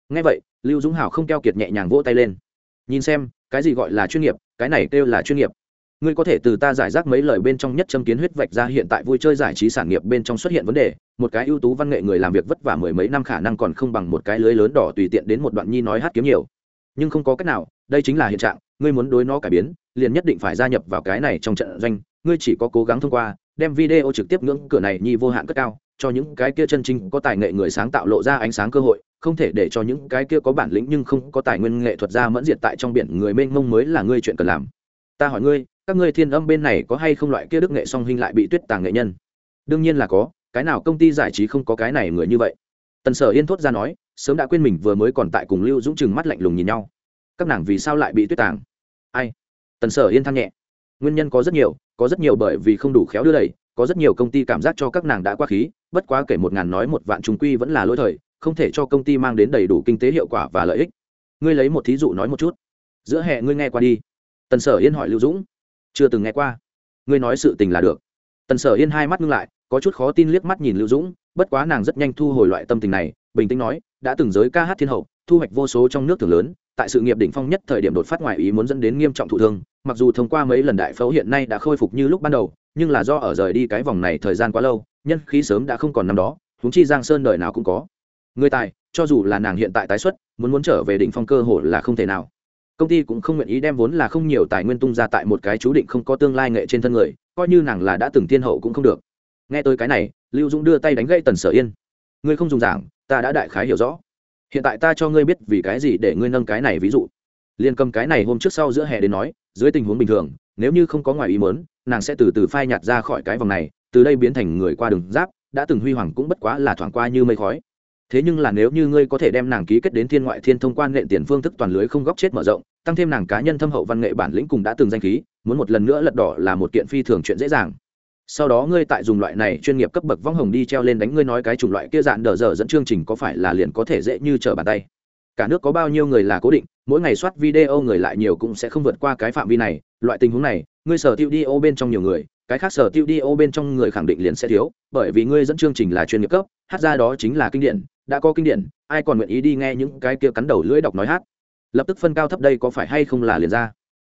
Ngay vậy, lưu dũng hảo không keo kiệt nhẹ nhàng vỗ tay lên. Nhìn xem, cái gì gọi là chuyên nghiệp, cái này kêu là chuyên nghiệp ngươi có thể từ ta giải rác mấy lời bên trong nhất châm kiến huyết vạch ra hiện tại vui chơi giải trí sản nghiệp bên trong xuất hiện vấn đề, một cái ưu tú văn nghệ người làm việc vất vả mười mấy năm khả năng còn không bằng một cái lưới lớn đỏ tùy tiện đến một đoạn nhi nói hát kiếm nhiều. Nhưng không có cách nào, đây chính là hiện trạng, ngươi muốn đối nó cải biến, liền nhất định phải gia nhập vào cái này trong trận doanh, ngươi chỉ có cố gắng thông qua, đem video trực tiếp ngưỡng cửa này nhi vô hạn cất cao, cho những cái kia chân chính có tài nghệ người sáng tạo lộ ra ánh sáng cơ hội, không thể để cho những cái kia có bản lĩnh nhưng không có tài nguyên nghệ thuật ra mẫn diệt tại trong biển người mênh mông mới là ngươi chuyện cần làm. Ta hỏi ngươi các ngươi thiên âm bên này có hay không loại kia đức nghệ song hình lại bị tuyết tàng nghệ nhân? Đương nhiên là có, cái nào công ty giải trí không có cái này người như vậy? Tần sở yên thốt ra nói, sớm đã quên mình vừa mới còn tại cùng lưu dũng chừng mắt lạnh lùng nhìn nhau. Các nàng vì sao lại bị tuyết tàng? Ai? Tần sở yên than nhẹ. Nguyên nhân có rất nhiều, có rất nhiều bởi vì không đủ khéo đưa đẩy, có rất nhiều công ty cảm giác cho các nàng đã quá khí, bất quá kể một ngàn nói một vạn trung quy vẫn là lỗi thời, không thể cho công ty mang đến đầy đủ kinh tế hiệu quả và lợi ích. Ngươi lấy một thí dụ nói một chút. Giữa hè ngươi nghe qua đi. Tần sở yên hỏi lưu dũng chưa từng nghe qua. Ngươi nói sự tình là được. Tần sở yên hai mắt ngưng lại, có chút khó tin liếc mắt nhìn lưu dũng, bất quá nàng rất nhanh thu hồi loại tâm tình này, bình tĩnh nói, đã từng giới ca hát thiên hậu, thu hoạch vô số trong nước thường lớn, tại sự nghiệp đỉnh phong nhất thời điểm đột phát ngoài ý muốn dẫn đến nghiêm trọng thụ thương, mặc dù thông qua mấy lần đại phẫu hiện nay đã khôi phục như lúc ban đầu, nhưng là do ở rời đi cái vòng này thời gian quá lâu, nhân khí sớm đã không còn năm đó húng chi giang sơn đời nào cũng có. Người tài, cho dù là nàng hiện tại tái xuất, muốn muốn trở về đỉnh phong cơ hội là không thể nào công ty cũng không nguyện ý đem vốn là không nhiều tài nguyên tung ra tại một cái chú định không có tương lai nghệ trên thân người, coi như nàng là đã từng thiên hậu cũng không được. Nghe tôi cái này, lưu dũng đưa tay đánh gãy tần sở yên. Ngươi không dùng giảng, ta đã đại khái hiểu rõ. Hiện tại ta cho ngươi biết vì cái gì để ngươi nâng cái này ví dụ. Liên cầm cái này hôm trước sau giữa hè đến nói, dưới tình huống bình thường, nếu như không có ngoài ý mớn nàng sẽ từ từ phai nhạt ra khỏi cái vòng này, từ đây biến thành người qua đường giáp, đã từng huy hoàng cũng bất quá là thoảng qua như mây khói thế nhưng là nếu như ngươi có thể đem nàng ký kết đến thiên ngoại thiên thông quan nghệ tiền phương thức toàn lưới không góc chết mở rộng, tăng thêm nàng cá nhân thâm hậu văn nghệ bản lĩnh cùng đã từng danh khí, muốn một lần nữa lật đỏ là một kiện phi thường chuyện dễ dàng. Sau đó ngươi tại dùng loại này chuyên nghiệp cấp bậc vong hồng đi treo lên đánh ngươi nói cái chủng loại kia dạn đờ dở dẫn chương trình có phải là liền có thể dễ như trở bàn tay? Cả nước có bao nhiêu người là cố định, mỗi ngày soát video người lại nhiều cũng sẽ không vượt qua cái phạm vi này. Loại tình huống này, ngươi sở tiêu đi ô bên trong nhiều người, cái khác sở tiêu đi ô bên trong người khẳng định liền sẽ thiếu, bởi vì ngươi dẫn chương trình là chuyên nghiệp cấp, hát ra đó chính là kinh điển, đã có kinh điển, ai còn nguyện ý đi nghe những cái kia cắn đầu lưỡi đọc nói hát? Lập tức phân cao thấp đây có phải hay không là liền ra?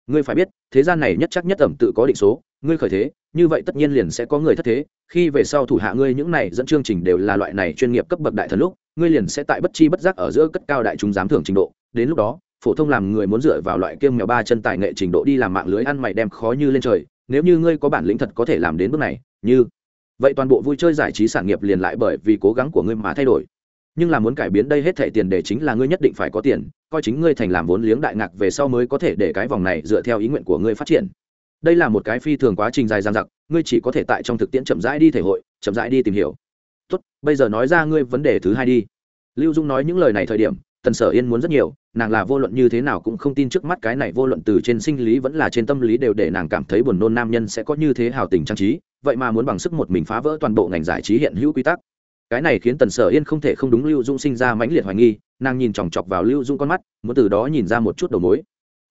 Ngươi phải biết, thế gian này nhất chắc nhất ẩm tự có định số, ngươi khởi thế, như vậy tất nhiên liền sẽ có người thất thế, khi về sau thủ hạ ngươi những này dẫn chương trình đều là loại này chuyên nghiệp cấp bậc đại thần lúc ngươi liền sẽ tại bất chi bất giác ở giữa cất cao đại chúng giám thưởng trình độ, đến lúc đó, phổ thông làm người muốn dựa vào loại kiêm mèo ba chân tài nghệ trình độ đi làm mạng lưới ăn mày đem khó như lên trời, nếu như ngươi có bản lĩnh thật có thể làm đến bước này, như vậy toàn bộ vui chơi giải trí sản nghiệp liền lại bởi vì cố gắng của ngươi mà thay đổi. Nhưng là muốn cải biến đây hết thẻ tiền để chính là ngươi nhất định phải có tiền, coi chính ngươi thành làm vốn liếng đại ngạc về sau mới có thể để cái vòng này dựa theo ý nguyện của ngươi phát triển. Đây là một cái phi thường quá trình dài dằng dặc, ngươi chỉ có thể tại trong thực tiễn chậm rãi đi thể hội, chậm rãi đi tìm hiểu tốt, bây giờ nói ra ngươi vấn đề thứ hai đi. Lưu dung nói những lời này thời điểm, tần sở yên muốn rất nhiều, nàng là vô luận như thế nào cũng không tin trước mắt cái này vô luận từ trên sinh lý vẫn là trên tâm lý đều để nàng cảm thấy buồn nôn nam nhân sẽ có như thế hào tình trang trí, vậy mà muốn bằng sức một mình phá vỡ toàn bộ ngành giải trí hiện hữu quy tắc. Cái này khiến tần sở yên không thể không đúng lưu dung sinh ra mãnh liệt hoài nghi, nàng nhìn chòng chọc vào lưu dung con mắt, muốn từ đó nhìn ra một chút đầu mối.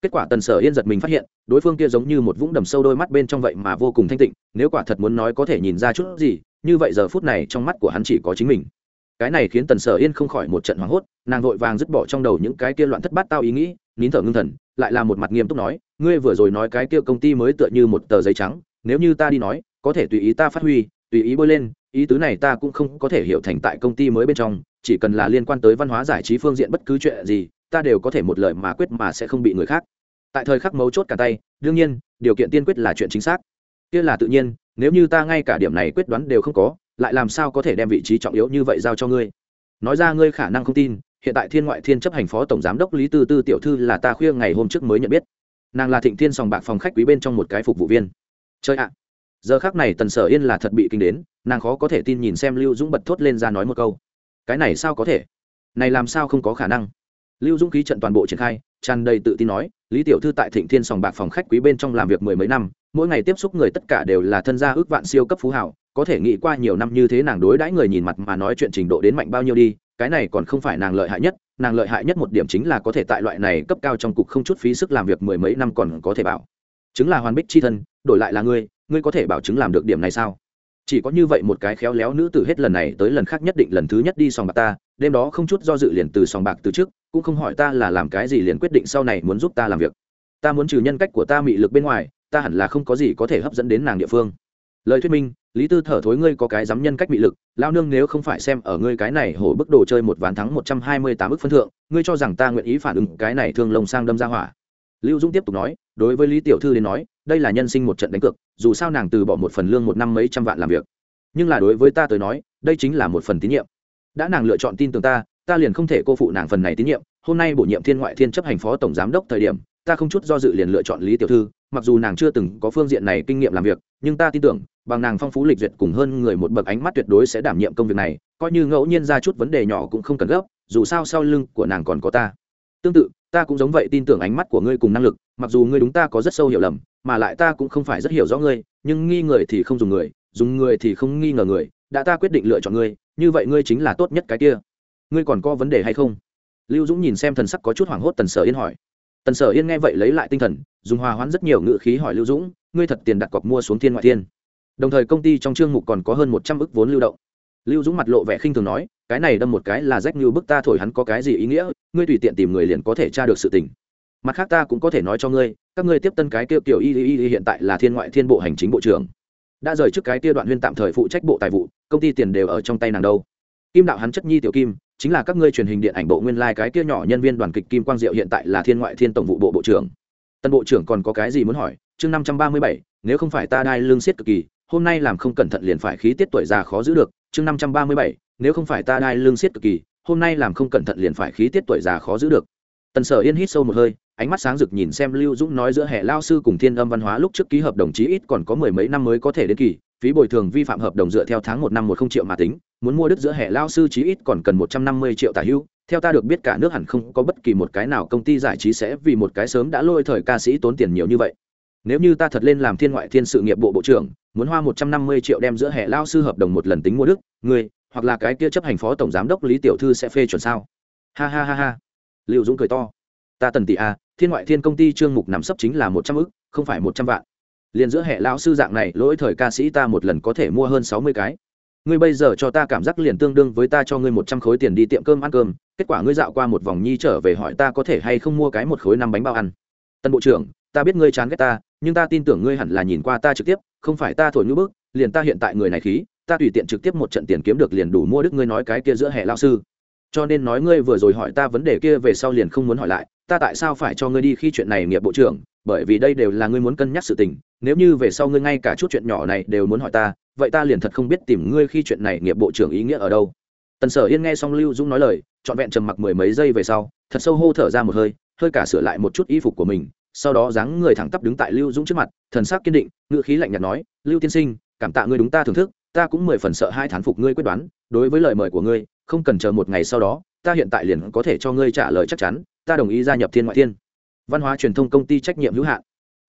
Kết quả tần sở yên giật mình phát hiện, đối phương kia giống như một vũng đầm sâu đôi mắt bên trong vậy mà vô cùng thanh tịnh, nếu quả thật muốn nói có thể nhìn ra chút gì như vậy giờ phút này trong mắt của hắn chỉ có chính mình. Cái này khiến tần sở yên không khỏi một trận hoảng hốt, nàng vội vàng dứt bỏ trong đầu những cái kia loạn thất bát tao ý nghĩ, nín thở ngưng thần, lại là một mặt nghiêm túc nói, ngươi vừa rồi nói cái kia công ty mới tựa như một tờ giấy trắng, nếu như ta đi nói, có thể tùy ý ta phát huy, tùy ý bôi lên, ý tứ này ta cũng không có thể hiểu thành tại công ty mới bên trong, chỉ cần là liên quan tới văn hóa giải trí phương diện bất cứ chuyện gì, ta đều có thể một lời mà quyết mà sẽ không bị người khác. Tại thời khắc mấu chốt cả tay, đương nhiên, điều kiện tiên quyết là chuyện chính xác. Kia là tự nhiên nếu như ta ngay cả điểm này quyết đoán đều không có, lại làm sao có thể đem vị trí trọng yếu như vậy giao cho ngươi? Nói ra ngươi khả năng không tin, hiện tại thiên ngoại thiên chấp hành phó tổng giám đốc lý tư tư tiểu thư là ta khuya ngày hôm trước mới nhận biết. Nàng là thịnh thiên sòng bạc phòng khách quý bên trong một cái phục vụ viên. Chơi ạ! Giờ khác này tần sở yên là thật bị kinh đến, nàng khó có thể tin nhìn xem lưu dũng bật thốt lên ra nói một câu. Cái này sao có thể? Này làm sao không có khả năng? Lưu dũng ký trận toàn bộ triển khai, tràn đầy tự tin nói, lý tiểu thư tại thịnh thiên sòng bạc phòng khách quý bên trong làm việc mười mấy năm mỗi ngày tiếp xúc người tất cả đều là thân gia ước vạn siêu cấp phú hảo, có thể nghĩ qua nhiều năm như thế nàng đối đãi người nhìn mặt mà nói chuyện trình độ đến mạnh bao nhiêu đi, cái này còn không phải nàng lợi hại nhất, nàng lợi hại nhất một điểm chính là có thể tại loại này cấp cao trong cục không chút phí sức làm việc mười mấy năm còn có thể bảo. Chứng là hoàn bích c h i thân, đổi lại là ngươi ngươi có thể bảo chứng làm được điểm này sao? Chỉ có như vậy một cái khéo léo nữ từ hết lần này tới lần khác nhất định lần thứ nhất đi sòng bạc ta, đêm đó không chút do dự liền từ sòng bạc từ trước, cũng không hỏi ta là làm cái gì liền quyết định sau này muốn giúp ta làm việc. Ta muốn trừ nhân cách của ta mị lực bên ngoài ta hẳn là không có gì có thể hấp dẫn đến nàng địa phương. Lời thuyết minh, lý tư thở thối, ngươi có cái dám nhân cách bị lực lao nương nếu không phải xem ở ngươi cái này hổ bức đồ chơi một ván thắng một trăm hai mươi tám ức phân thượng, ngươi cho rằng ta nguyện ý phản ứng cái này thương lồng sang đâm ra hỏa. Lưu dũng tiếp tục nói, đối với lý tiểu thư đến nói, đây là nhân sinh một trận đánh cược, dù sao nàng từ bỏ một phần lương một năm mấy trăm vạn làm việc. Nhưng là đối với ta tới nói, đây chính là một phần tín nhiệm. Đã nàng lựa chọn tin tưởng ta ta liền không thể cô phụ nàng phần này tín nhiệm. Hôm nay bổ nhiệm thiên ngoại thiên chấp hành phó tổng giám đốc thời điểm ta không chút do dự liền lựa chọn lý tiểu thư, mặc dù nàng chưa từng có phương diện này kinh nghiệm làm việc, nhưng ta tin tưởng, bằng nàng phong phú lịch duyệt cùng hơn người một bậc ánh mắt tuyệt đối sẽ đảm nhiệm công việc này, coi như ngẫu nhiên ra chút vấn đề nhỏ cũng không cần gấp, dù sao sau lưng của nàng còn có ta. Tương tự, ta cũng giống vậy tin tưởng ánh mắt của ngươi cùng năng lực, mặc dù ngươi đúng ta có rất sâu hiểu lầm, mà lại ta cũng không phải rất hiểu rõ ngươi, nhưng nghi người thì không dùng người dùng người thì không nghi ngờ người, đã ta quyết định lựa chọn ngươi, như vậy ngươi chính là tốt nhất cái kia. Ngươi còn có vấn đề hay không? Lưu dũng nhìn xem thần sắc có chút hoảng hốt tần sở yên hỏi tần sở yên nghe vậy lấy lại tinh thần, dùng hòa hoãn rất nhiều ngự khí hỏi lưu dũng, ngươi thật tiền đặt cọc mua xuống thiên ngoại thiên? Đồng thời công ty trong chương mục còn có hơn một trăm ức vốn lưu động. Lưu dũng mặt lộ vẻ khinh thường nói, cái này đâm một cái là rách như bức ta thổi hắn có cái gì ý nghĩa, ngươi tùy tiện tìm người liền có thể tra được sự tình. Mặt khác ta cũng có thể nói cho ngươi, các ngươi tiếp tân cái kêu kiểu y y y hiện tại là thiên ngoại thiên bộ hành chính bộ trưởng. Đã rời trước cái kia đoạn huyên tạm thời phụ trách bộ tài vụ, công ty tiền đều ở trong tay nàng đâu kim đạo hắn chất nhi tiểu kim, chính là các ngươi truyền hình điện ảnh bộ nguyên lai、like、cái kia nhỏ nhân viên đoàn kịch kim quang diệu hiện tại là thiên ngoại thiên tổng vụ bộ bộ trưởng. Tân bộ trưởng còn có cái gì muốn hỏi? Chương năm trăm ba mươi bảy, nếu không phải ta đai lương siết cực kỳ, hôm nay làm không cẩn thận liền phải khí tiết tuổi già khó giữ được. Chương năm trăm ba mươi bảy, nếu không phải ta đai lương siết cực kỳ, hôm nay làm không cẩn thận liền phải khí tiết tuổi già khó giữ được. Tần sở yên hít sâu một hơi, ánh mắt sáng rực nhìn xem lưu dũng nói giữa hệ lao sư cùng thiên âm văn hóa lúc trước ký hợp đồng chí ít còn có mười mấy năm mới có thể đến kỳ phí bồi thường vi phạm hợp đồng dựa theo tháng một năm một không triệu mà tính, muốn mua đứt giữa hệ lao sư chí ít còn cần một trăm năm mươi triệu tả hữu theo ta được biết cả nước hẳn không có bất kỳ một cái nào công ty giải trí sẽ vì một cái sớm đã lôi thời ca sĩ tốn tiền nhiều như vậy. Nếu như ta thật lên làm thiên ngoại thiên sự nghiệp bộ bộ trưởng, muốn hoa một trăm năm mươi triệu đem giữa hệ lao sư hợp đồng một lần tính mua đức người hoặc là cái kia chấp hành phó tổng giám đốc lý tiểu thư sẽ phê chuẩn sao? Ha ha ha ha. Liệu dũng cười to. Ta tần tỷ a à, thiên ngoại thiên công ty trương mục nắm sấp chính là một trăm ức, không phải một trăm vạn liền giữa hệ lão sư dạng này, lỗi thời ca sĩ ta một lần có thể mua hơn sáu mươi cái. Ngươi bây giờ cho ta cảm giác liền tương đương với ta cho ngươi một trăm khối tiền đi tiệm cơm ăn cơm, kết quả ngươi dạo qua một vòng nhi trở về hỏi ta có thể hay không mua cái một khối năm bánh bao ăn. Tân bộ trưởng, ta biết ngươi chán ghét ta, nhưng ta tin tưởng ngươi hẳn là nhìn qua ta trực tiếp, không phải ta thổi ngữ bức, liền ta hiện tại người này khí, ta tùy tiện trực tiếp một trận tiền kiếm được liền đủ mua đức ngươi nói cái kia giữa hệ lao sư. Cho nên nói ngươi vừa rồi hỏi ta vấn đề kia về sau liền không muốn hỏi lại, ta tại sao phải cho ngươi đi khi chuyện này, nghiệp bộ trưởng? Bởi vì đây đều là ngươi muốn cân nhắc sự tình, nếu như về sau ngươi ngay cả chút chuyện nhỏ này đều muốn hỏi ta, vậy ta liền thật không biết tìm ngươi khi chuyện này nghiệp bộ trưởng ý nghĩa ở đâu. Tần sở yên nghe xong lưu dũng nói lời, trọn vẹn trầm mặc mười mấy giây về sau, thật sâu hô thở ra một hơi hơi cả sửa lại một chút y phục của mình, sau đó dáng người thẳng tắp đứng tại lưu dũng trước mặt, thần sắc kiên định, ngữ khí lạnh nhạt nói, lưu tiên sinh, cảm tạ ngươi đúng ta thưởng thức, ta cũng mười phần sợ hai thán phục ngươi quyết đoán, đối với lời mời của ngươi, không cần chờ một ngày sau đó, ta hiện tại liền có thể cho ngươi trả lời chắc chắn, ta đồng ý gia nhập thiên ngoại thiên văn hóa truyền thông công ty trách nhiệm hữu hạn.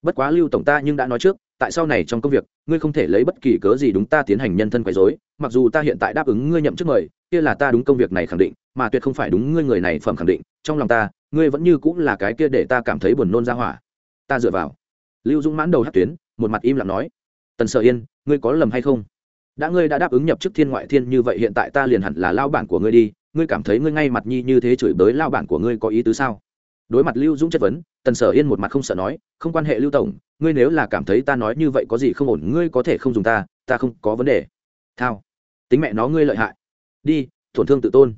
Bất quá lưu tổng ta nhưng đã nói trước, tại sau này trong công việc, ngươi không thể lấy bất kỳ cớ gì đúng ta tiến hành nhân thân quấy dối mặc dù ta hiện tại đáp ứng ngươi nhậm chức mời, kia là ta đúng công việc này khẳng định, mà tuyệt không phải đúng ngươi người này phẩm khẳng định, trong lòng ta, ngươi vẫn như cũng là cái kia để ta cảm thấy buồn nôn ra hỏa. Ta dựa vào. Lưu dũng mãn đầu hát tuyến, một mặt im lặng nói. Tần sợ yên, ngươi có lầm hay không? Đã ngươi đã đáp ứng nhập chức thiên ngoại thiên như vậy hiện tại ta liền hẳn là lao bản của ngươi đi, ngươi cảm thấy ngươi ngay mặt nhi như thế chửi bới lao bản của ngươi có ý tứ sao? Đối mặt lưu dũng chất vấn, tần sở yên một mặt không sợ nói, không quan hệ lưu tổng, ngươi nếu là cảm thấy ta nói như vậy có gì không ổn, ngươi có thể không dùng ta ta không có vấn đề. Thao, tính mẹ nó ngươi lợi hại. Đi tổn thương tự tôn.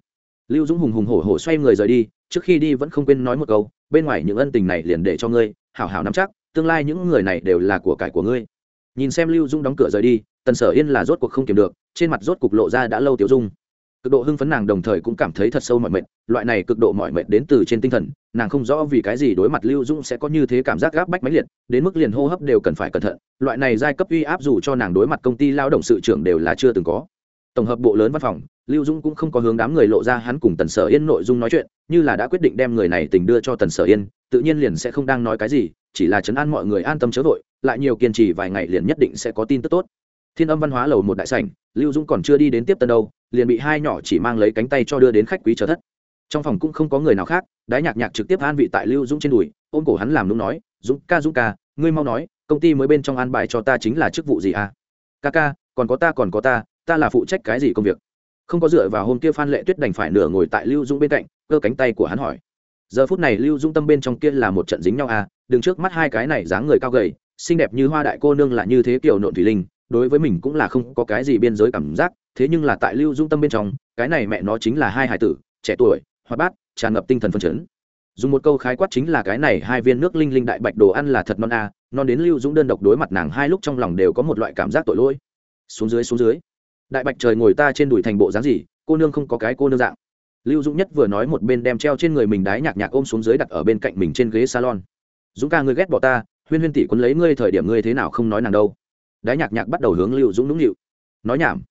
Lưu dũng hùng hùng hổ hổ xoay người rời đi, trước khi đi vẫn không quên nói một câu, bên ngoài những ân tình này liền để cho ngươi hảo hảo nắm chắc, tương lai những người này đều là của cải của ngươi. Nhìn xem lưu dũng đóng cửa rời đi, tần sở yên là rốt cuộc không kiềm được, trên mặt rốt cục lộ ra đã lâu tiểu dung cực độ hưng phấn nàng đồng thời cũng cảm thấy thật sâu mọi mệt, loại này cực độ mọi mệt đến từ trên tinh thần, nàng không rõ vì cái gì đối mặt lưu dũng sẽ có như thế cảm giác gáp bách máy liệt, đến mức liền hô hấp đều cần phải cẩn thận, loại này giai cấp uy áp dù cho nàng đối mặt công ty lao động sự trưởng đều là chưa từng có. Tổng hợp bộ lớn văn phòng, lưu dũng cũng không có hướng đám người lộ ra hắn cùng tần sở yên nội dung nói chuyện, như là đã quyết định đem người này tình đưa cho tần sở yên, tự nhiên liền sẽ không đang nói cái gì, chỉ là chấn an mọi người an tâm chớ vội, lại nhiều kiên trì vài ngày liền nhất định sẽ có tin tức tốt thiên âm văn hóa lầu một đại sảnh, lưu dũng còn chưa đi đến tiếp tân đâu, liền bị hai nhỏ chỉ mang lấy cánh tay cho đưa đến khách quý chờ thất. Trong phòng cũng không có người nào khác, đái nhạc nhạc trực tiếp an vị tại lưu dũng trên đùi, ôm cổ hắn làm đúng nói, dũng ca dũng ca, ngươi mau nói, công ty mới bên trong an bài cho ta chính là chức vụ gì à? Ca ca, còn có ta, còn có ta ta là phụ trách cái gì công việc? Không có dựa vào hôm kia phan lệ tuyết đành phải nửa ngồi tại lưu dũng bên cạnh, cơ cánh tay của hắn hỏi. Giờ phút này lưu dũng tâm bên trong kia là một trận dính nhau à đứng trước mắt hai cái này dáng người cao gầy, xinh đẹp như hoa đại cô nương là như thế kiểu nộn thủy linh đối với mình cũng là không có cái gì biên giới cảm giác thế nhưng là tại lưu dung tâm bên trong cái này mẹ nó chính là hai hải tử trẻ tuổi hoạt bát tràn ngập tinh thần phân chấn. Dùng một câu khái quát chính là cái này hai viên nước linh linh đại bạch đồ ăn là thật non a à, non đến lưu dũng đơn độc đối mặt nàng hai lúc trong lòng đều có một loại cảm giác tội lỗi. Xuống dưới xuống dưới. Đại bạch trời ngồi ta trên đùi thành bộ dáng gì cô nương không có cái cô nương dạng. Lưu dũng nhất vừa nói một bên đem treo trên người mình đái nhạc nhạc ôm xuống dưới đặt ở bên cạnh mình trên ghế salon. Dũng ca ngươi ghét bỏ ta huyên huyên tỷ quấn lấy ngươi thời điểm ngươi thế nào không nói nàng đâu đái nhạc nhạc bắt đầu hướng lưu dũng nũng nịu. Nói nhảm.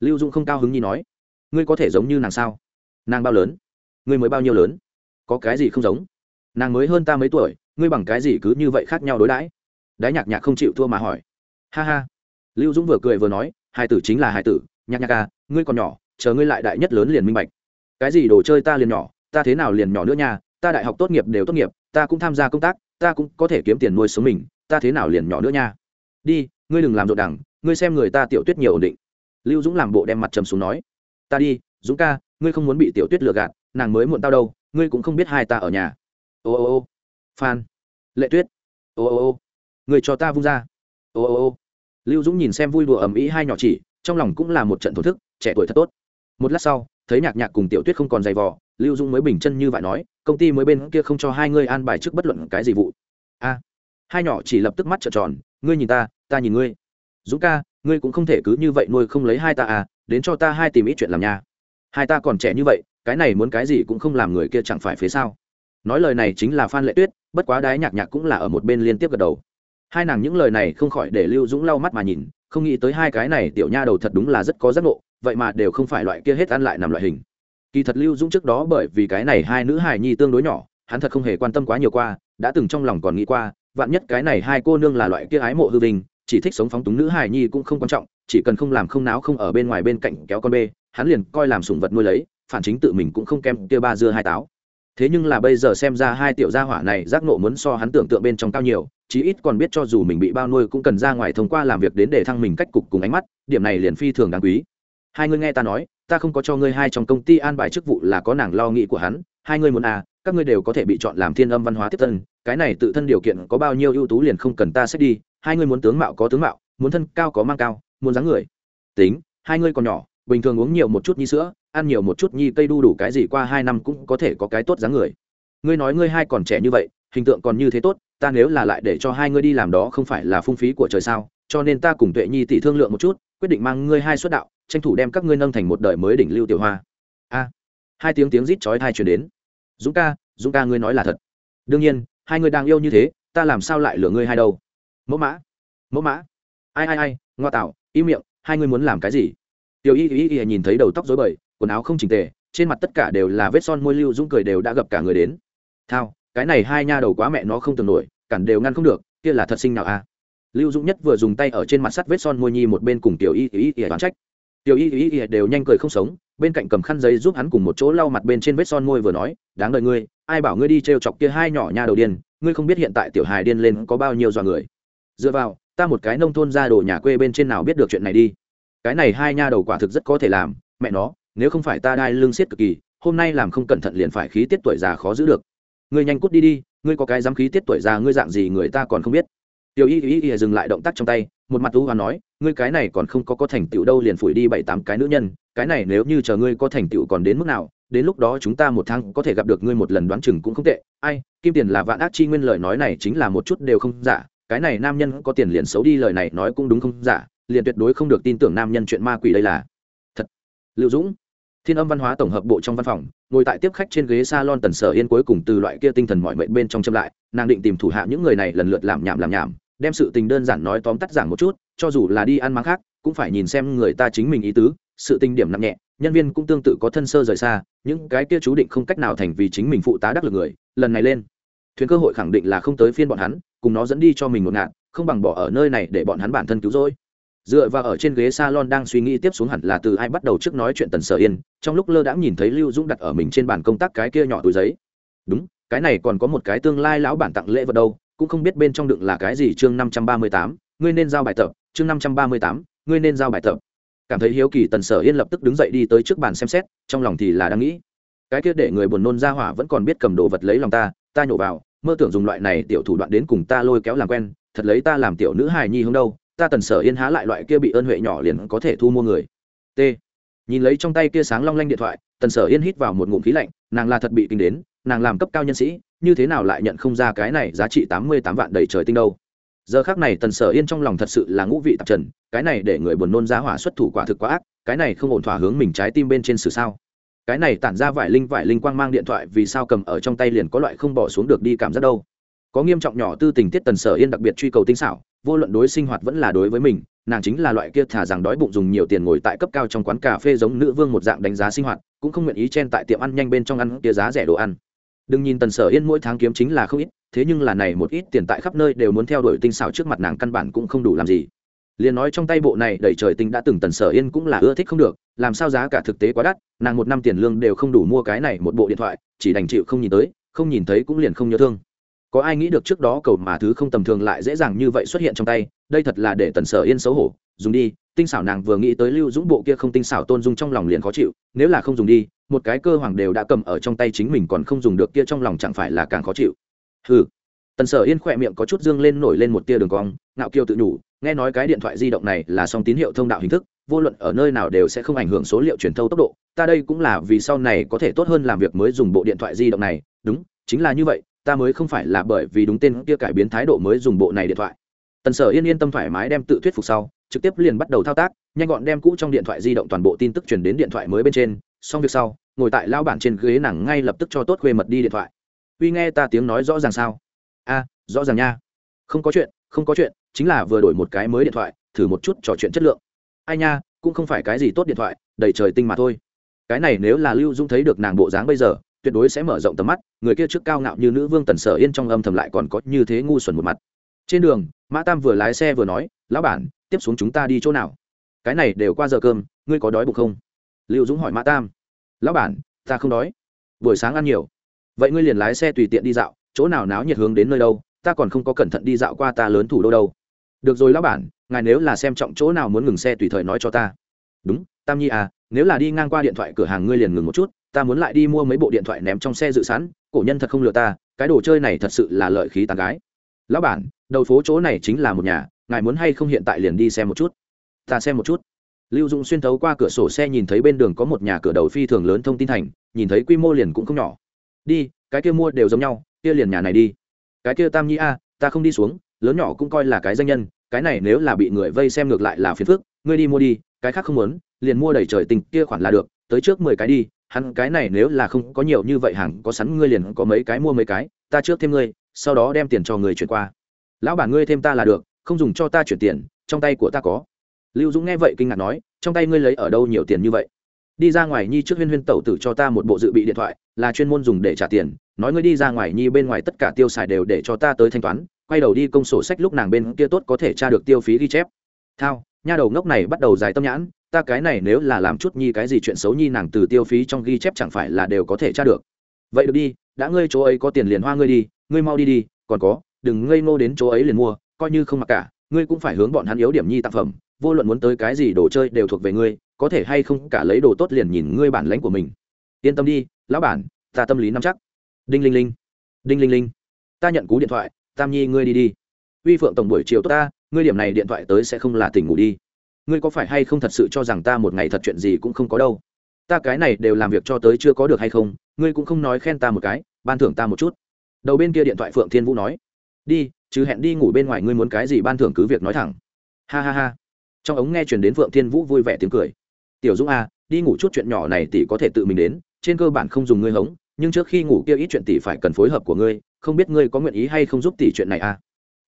Lưu dũng không cao hứng nhi nói. Ngươi có thể giống như nàng sao? Nàng bao lớn? Ngươi mới bao nhiêu lớn? Có cái gì không giống? Nàng mới hơn ta mấy tuổi, ngươi bằng cái gì cứ như vậy khác nhau đối đãi? Đái nhạc nhạc không chịu thua mà hỏi. Ha ha. Lưu dũng vừa cười vừa nói, hai tử chính là hai tử, nhạc nhạc à ngươi còn nhỏ, chờ ngươi lại đại nhất lớn liền minh bạch. Cái gì đồ chơi ta liền nhỏ, ta thế nào liền nhỏ nữa nha, ta đại học tốt nghiệp đều tốt nghiệp, ta cũng tham gia công tác, ta cũng có thể kiếm tiền nuôi sống mình, ta thế nào liền nhỏ nữa nha. Đi ngươi đừng làm rộn đẳng, ngươi xem người ta tiểu tuyết nhiều ổn định. Lưu dũng làm bộ đem mặt trầm xuống nói, ta đi, dũng ca, ngươi không muốn bị tiểu tuyết lừa gạt, nàng mới muộn tao đâu, ngươi cũng không biết hai ta ở nhà. Ô ô ô, phan, lệ tuyết, ô ô ô, người cho ta vung ra. Ô ô ô, lưu dũng nhìn xem vui đùa ầm ĩ hai nhỏ chỉ, trong lòng cũng là một trận thổ thức, trẻ tuổi thật tốt. Một lát sau, thấy nhạc nhạc cùng tiểu tuyết không còn dày vò, lưu dũng mới bình chân như vậy nói, công ty mới bên kia không cho hai ngươi an bài trước bất luận cái gì vụ. A, hai nhỏ chỉ lập tức mắt trợn tròn, ngươi nhìn ta ta nhìn ngươi. Dũng ca, ngươi cũng không thể cứ như vậy nuôi không lấy hai ta à đến cho ta hai tìm ít chuyện làm nhà hai ta còn trẻ như vậy, cái này muốn cái gì cũng không làm người kia chẳng phải phía sau nói lời này chính là phan lệ tuyết, bất quá đái nhạc nhạc cũng là ở một bên liên tiếp gật đầu. Hai nàng những lời này không khỏi để lưu dũng lau mắt mà nhìn, không nghĩ tới hai cái này tiểu nha đầu thật đúng là rất có giác ngộ, vậy mà đều không phải loại kia hết ăn lại nằm loại hình. Kỳ thật lưu dũng trước đó bởi vì cái này hai nữ hài nhi tương đối nhỏ, hắn thật không hề quan tâm quá nhiều qua, đã từng trong lòng còn nghĩ qua, vạn nhất cái này hai cô nương là loại kia ái mộ hư vinh chỉ thích sống phóng túng nữ hài nhi cũng không quan trọng, chỉ cần không làm không náo không ở bên ngoài bên cạnh kéo con bê, hắn liền coi làm sủng vật nuôi lấy, phản chính tự mình cũng không kem kia ba dưa hai táo. Thế nhưng là bây giờ xem ra hai tiểu gia hỏa này giác nộ muốn so hắn tưởng tượng bên trong cao nhiều, chí ít còn biết cho dù mình bị bao nuôi cũng cần ra ngoài thông qua làm việc đến để thăng mình cách cục cùng ánh mắt, điểm này liền phi thường đáng quý. Hai ngươi nghe ta nói, ta không có cho ngươi hai trong công ty an bài chức vụ là có nàng lo nghĩ của hắn, hai ngươi muốn à các ngươi đều có thể bị chọn làm thiên âm văn hóa tiếp tân cái này tự thân điều kiện có bao nhiêu ưu tú liền không cần ta xét đi hai ngươi muốn tướng mạo có tướng mạo, muốn thân cao có mang cao, muốn dáng người. Tính, hai ngươi còn nhỏ, bình thường uống nhiều một chút nhi sữa, ăn nhiều một chút nhi cây đu đủ cái gì qua hai năm cũng có thể có cái tốt dáng người. Ngươi nói ngươi hai còn trẻ như vậy, hình tượng còn như thế tốt, ta nếu là lại để cho hai ngươi đi làm đó không phải là phung phí của trời sao? Cho nên ta cùng tuệ nhi tỷ thương lượng một chút, quyết định mang ngươi hai xuất đạo, tranh thủ đem các ngươi nâng thành một đời mới đỉnh lưu tiểu hoa. A. Hai tiếng tiếng rít chói thai truyền đến. Dũng ca dũng ca ngươi nói là thật. Đương nhiên, hai ngươi đang yêu như thế, ta làm sao lại lừa ngươi hai đâu? Mẫu mã mẫu mã. Ai ai ai, ngoa tạo im miệng, hai ngươi muốn làm cái gì? Tiểu y y y nhìn thấy đầu tóc rối bời, quần áo không chỉnh tề, trên mặt tất cả đều là vết son môi lưu dũng cười đều đã gặp cả người đến. Thao, cái này hai nha đầu quá mẹ nó không tưởng nổi, cản đều ngăn không được, kia là thật sinh nào à? Lưu dũng nhất vừa dùng tay ở trên mặt sắt vết son môi nhi một bên cùng tiểu y y y đoán trách. Tiểu y y y đều nhanh cười không sống, bên cạnh cầm khăn giấy giúp hắn cùng một chỗ lau mặt bên trên vết son môi vừa nói, đáng đời ngươi, ai bảo ngươi đi trêu chọc kia hai nhỏ nha đầu điên, ngươi không biết hiện tại tiểu hài điên lên có bao nhiêu dọa người dựa vào, ta một cái nông thôn ra đồ nhà quê bên trên nào biết được chuyện này đi. Cái này hai nha đầu quả thực rất có thể làm, mẹ nó, nếu không phải ta đai lưng xiết cực kỳ, hôm nay làm không cẩn thận liền phải khí tiết tuổi già khó giữ được. Ngươi nhanh cút đi đi, ngươi có cái dám khí tiết tuổi già ngươi dạng gì người ta còn không biết. Tiểu y y y dừng lại động tác trong tay, một mặt u hoa nói, ngươi cái này còn không có có thành tựu đâu liền phủi đi bảy tám cái nữ nhân, cái này nếu như chờ ngươi có thành tựu còn đến mức nào, đến lúc đó chúng ta một tháng có thể gặp được ngươi một lần đoán chừng cũng không tệ. Ai, kim tiền là vạn ác chi nguyên lời nói này chính là một chút đều không giả cái này nam nhân có tiền liền xấu đi, lời này nói cũng đúng không? Giả liền tuyệt đối không được tin tưởng nam nhân chuyện ma quỷ đây là. Thật. Lưu dũng. Thiên âm văn hóa tổng hợp bộ trong văn phòng, ngồi tại tiếp khách trên ghế salon tần sở yên cuối cùng từ loại kia tinh thần mọi mệnh bên trong châm lại, nàng định tìm thủ hạ những người này lần lượt làm nhảm làm nhảm, đem sự tình đơn giản nói tóm tắt giảng một chút, cho dù là đi ăn mắng khác, cũng phải nhìn xem người ta chính mình ý tứ, sự tình điểm nặng nhẹ, nhân viên cũng tương tự có thân sơ rời xa, những cái kia chú định không cách nào thành vì chính mình phụ tá đắc lực người, lần này lên thuyền cơ hội khẳng định là không tới phiên bọn hắn, cùng nó dẫn đi cho mình một ngạn không bằng bỏ ở nơi này để bọn hắn bản thân cứu rỗi. Dựa vào ở trên ghế salon đang suy nghĩ tiếp xuống hẳn là từ ai bắt đầu trước nói chuyện tần sở yên, trong lúc lơ đãng nhìn thấy lưu dũng đặt ở mình trên bàn công tác cái kia nhỏ túi giấy. Đúng, cái này còn có một cái tương lai lão bản tặng lễ vật đâu, cũng không biết bên trong đựng là cái gì chương năm trăm ba mươi tám, ngươi nên giao bài tập, chương năm trăm ba mươi tám, ngươi nên giao bài tập. Cảm thấy hiếu kỳ, tần sở yên lập tức đứng dậy đi tới trước bàn xem xét, trong lòng thì là đang nghĩ. Cái kia để người buồn nôn ra hỏa vẫn còn biết cầm đồ vật lấy lòng ta ta nhổ vào, mơ tưởng dùng loại này tiểu thủ đoạn đến cùng ta lôi kéo làm quen, thật lấy ta làm tiểu nữ hài nhi hướng đâu, ta tần sở yên há lại loại kia bị ơn huệ nhỏ liền có thể thu mua người. T. Nhìn lấy trong tay kia sáng long lanh điện thoại, tần sở yên hít vào một ngụm khí lạnh, nàng là thật bị kinh đến, nàng làm cấp cao nhân sĩ, như thế nào lại nhận không ra cái này giá trị tám mươi tám vạn đầy trời tinh đâu. Giờ khác này tần sở yên trong lòng thật sự là ngũ vị tạp trần, cái này để người buồn nôn giá hỏa xuất thủ quả thực quá ác, cái này không ổn thỏa hướng mình trái tim bên trên xử sao cái này tản ra vải linh vải linh quang mang điện thoại vì sao cầm ở trong tay liền có loại không bỏ xuống được đi cảm giác đâu. Có nghiêm trọng nhỏ tư tình tiết tần sở yên đặc biệt truy cầu tinh xảo, vô luận đối sinh hoạt vẫn là đối với mình, nàng chính là loại kia thả rằng đói bụng dùng nhiều tiền ngồi tại cấp cao trong quán cà phê giống nữ vương một dạng đánh giá sinh hoạt, cũng không nguyện ý chen tại tiệm ăn nhanh bên trong ăn kia giá rẻ đồ ăn. Đừng nhìn tần sở yên mỗi tháng kiếm chính là không ít, thế nhưng là này một ít tiền tại khắp nơi đều muốn theo đuổi tinh xảo trước mặt nàng căn bản cũng không đủ làm gì liền nói trong tay bộ này đầy trời tinh đã từng tần sở yên cũng là ưa thích không được, làm sao giá cả thực tế quá đắt, nàng một năm tiền lương đều không đủ mua cái này một bộ điện thoại, chỉ đành chịu không nhìn tới, không nhìn thấy cũng liền không nhớ thương. Có ai nghĩ được trước đó cầu mà thứ không tầm thường lại dễ dàng như vậy xuất hiện trong tay, đây thật là để tần sở yên xấu hổ, dùng đi, tinh xảo nàng vừa nghĩ tới lưu dũng bộ kia không tinh xảo tôn dung trong lòng liền khó chịu, nếu là không dùng đi, một cái cơ hoàng đều đã cầm ở trong tay chính mình còn không dùng được kia trong lòng chẳng phải là càng khó chịu. Hừ. Tần sở yên khỏe miệng có chút dương lên nổi lên một tia đường cong ngạo kiêu tự nhủ, nghe nói cái điện thoại di động này là song tín hiệu thông đạo hình thức, vô luận ở nơi nào đều sẽ không ảnh hưởng số liệu truyền thâu tốc độ, ta đây cũng là vì sau này có thể tốt hơn làm việc mới dùng bộ điện thoại di động này, đúng, chính là như vậy, ta mới không phải là bởi vì đúng tên kia cải biến thái độ mới dùng bộ này điện thoại. Tần sở yên yên tâm thoải mái đem tự thuyết phục sau, trực tiếp liền bắt đầu thao tác, nhanh gọn đem cũ trong điện thoại di động toàn bộ tin tức truyền đến điện thoại mới bên trên, xong việc sau, ngồi tại lao bản trên ghế nàng ngay lập tức cho tốt khuê mật đi điện thoại. Uy nghe ta tiếng nói rõ ràng sao? A, rõ ràng nha. Không có chuyện không có chuyện, chính là vừa đổi một cái mới điện thoại, thử một chút trò chuyện chất lượng. Ai nha, cũng không phải cái gì tốt điện thoại, đầy trời tinh mà thôi. Cái này nếu là lưu dung thấy được nàng bộ dáng bây giờ, tuyệt đối sẽ mở rộng tầm mắt, người kia trước cao ngạo như nữ vương tần sở yên trong âm thầm lại còn có như thế ngu xuẩn một mặt. Trên đường, mã tam vừa lái xe vừa nói, lão bản, tiếp xuống chúng ta đi chỗ nào? Cái này đều qua giờ cơm, ngươi có đói bụng không? Lưu dũng hỏi mã tam. Lão bản, ta không đói. Buổi sáng ăn nhiều. Vậy ngươi liền lái xe tùy tiện đi dạo, chỗ nào náo nhiệt hướng đến nơi đâu? Ta còn không có cẩn thận đi dạo qua ta lớn thủ đô đâu. Được rồi lão bản, ngài nếu là xem trọng chỗ nào muốn ngừng xe tùy thời nói cho ta. Đúng, tam nhi à nếu là đi ngang qua điện thoại cửa hàng ngươi liền ngừng một chút, ta muốn lại đi mua mấy bộ điện thoại ném trong xe dự sẵn, cổ nhân thật không lừa ta, cái đồ chơi này thật sự là lợi khí tàn gái. Lão bản, đầu phố chỗ này chính là một nhà, ngài muốn hay không hiện tại liền đi xem một chút. Ta xem một chút. Lưu dũng xuyên thấu qua cửa sổ xe nhìn thấy bên đường có một nhà cửa đầu phi thường lớn thông tin thành, nhìn thấy quy mô liền cũng không nhỏ. Đi, cái kia mua đều giống nhau, kia liền nhà này đi cái kia tam nhi a, ta không đi xuống, lớn nhỏ cũng coi là cái danh nhân, cái này nếu là bị người vây xem ngược lại là phiền phức, ngươi đi mua đi, cái khác không muốn, liền mua đầy trời tình kia khoản là được, tới trước mười cái đi, hắn cái này nếu là không có nhiều như vậy hàng, có sẵn ngươi liền có mấy cái mua mấy cái, ta trước thêm ngươi, sau đó đem tiền cho người chuyển qua. Lão bản ngươi thêm ta là được, không dùng cho ta chuyển tiền, trong tay của ta có. Lưu dũng nghe vậy kinh ngạc nói, trong tay ngươi lấy ở đâu nhiều tiền như vậy? Đi ra ngoài nhi trước huyên huyên tẩu tử cho ta một bộ dự bị điện thoại, là chuyên môn dùng để trả tiền, nói ngươi đi ra ngoài nhi bên ngoài tất cả tiêu xài đều để cho ta tới thanh toán, quay đầu đi công sổ sách lúc nàng bên kia tốt có thể tra được tiêu phí ghi chép. Thao, nha đầu ngốc này bắt đầu dài tâm nhãn, ta cái này nếu là làm chút nhi cái gì chuyện xấu nhi nàng từ tiêu phí trong ghi chép chẳng phải là đều có thể tra được. Vậy được đi, đã ngươi chỗ ấy có tiền liền hoa ngươi đi, ngươi mau đi đi, còn có, đừng ngây ngô đến chỗ ấy liền mua, coi như không mặc cả, ngươi cũng phải hướng bọn hắn yếu điểm nhi tác phẩm, vô luận muốn tới cái gì đồ chơi đều thuộc về ngươi có thể hay không cả lấy đồ tốt liền nhìn ngươi bản lãnh của mình. Yên tâm đi, lão bản, ta tâm lý nắm chắc. Đinh linh linh. Đinh linh linh. Ta nhận cú điện thoại, tam nhi ngươi đi đi. Uy phượng tổng buổi chiều tốt ta, ngươi điểm này điện thoại tới sẽ không là tỉnh ngủ đi. Ngươi có phải hay không thật sự cho rằng ta một ngày thật chuyện gì cũng không có đâu? Ta cái này đều làm việc cho tới chưa có được hay không, ngươi cũng không nói khen ta một cái, ban thưởng ta một chút. Đầu bên kia điện thoại phượng thiên vũ nói. Đi, chứ hẹn đi ngủ bên ngoài ngươi muốn cái gì ban thưởng cứ việc nói thẳng. Ha ha ha. Trong ống nghe chuyển đến phượng thiên vũ vui vẻ tiếng cười tiểu dũng a à, đi ngủ chút chuyện nhỏ này tỷ có thể tự mình đến trên cơ bản không dùng ngươi hống nhưng trước khi ngủ kia ít chuyện tỷ phải cần phối hợp của ngươi không biết ngươi có nguyện ý hay không giúp tỷ chuyện này a. À?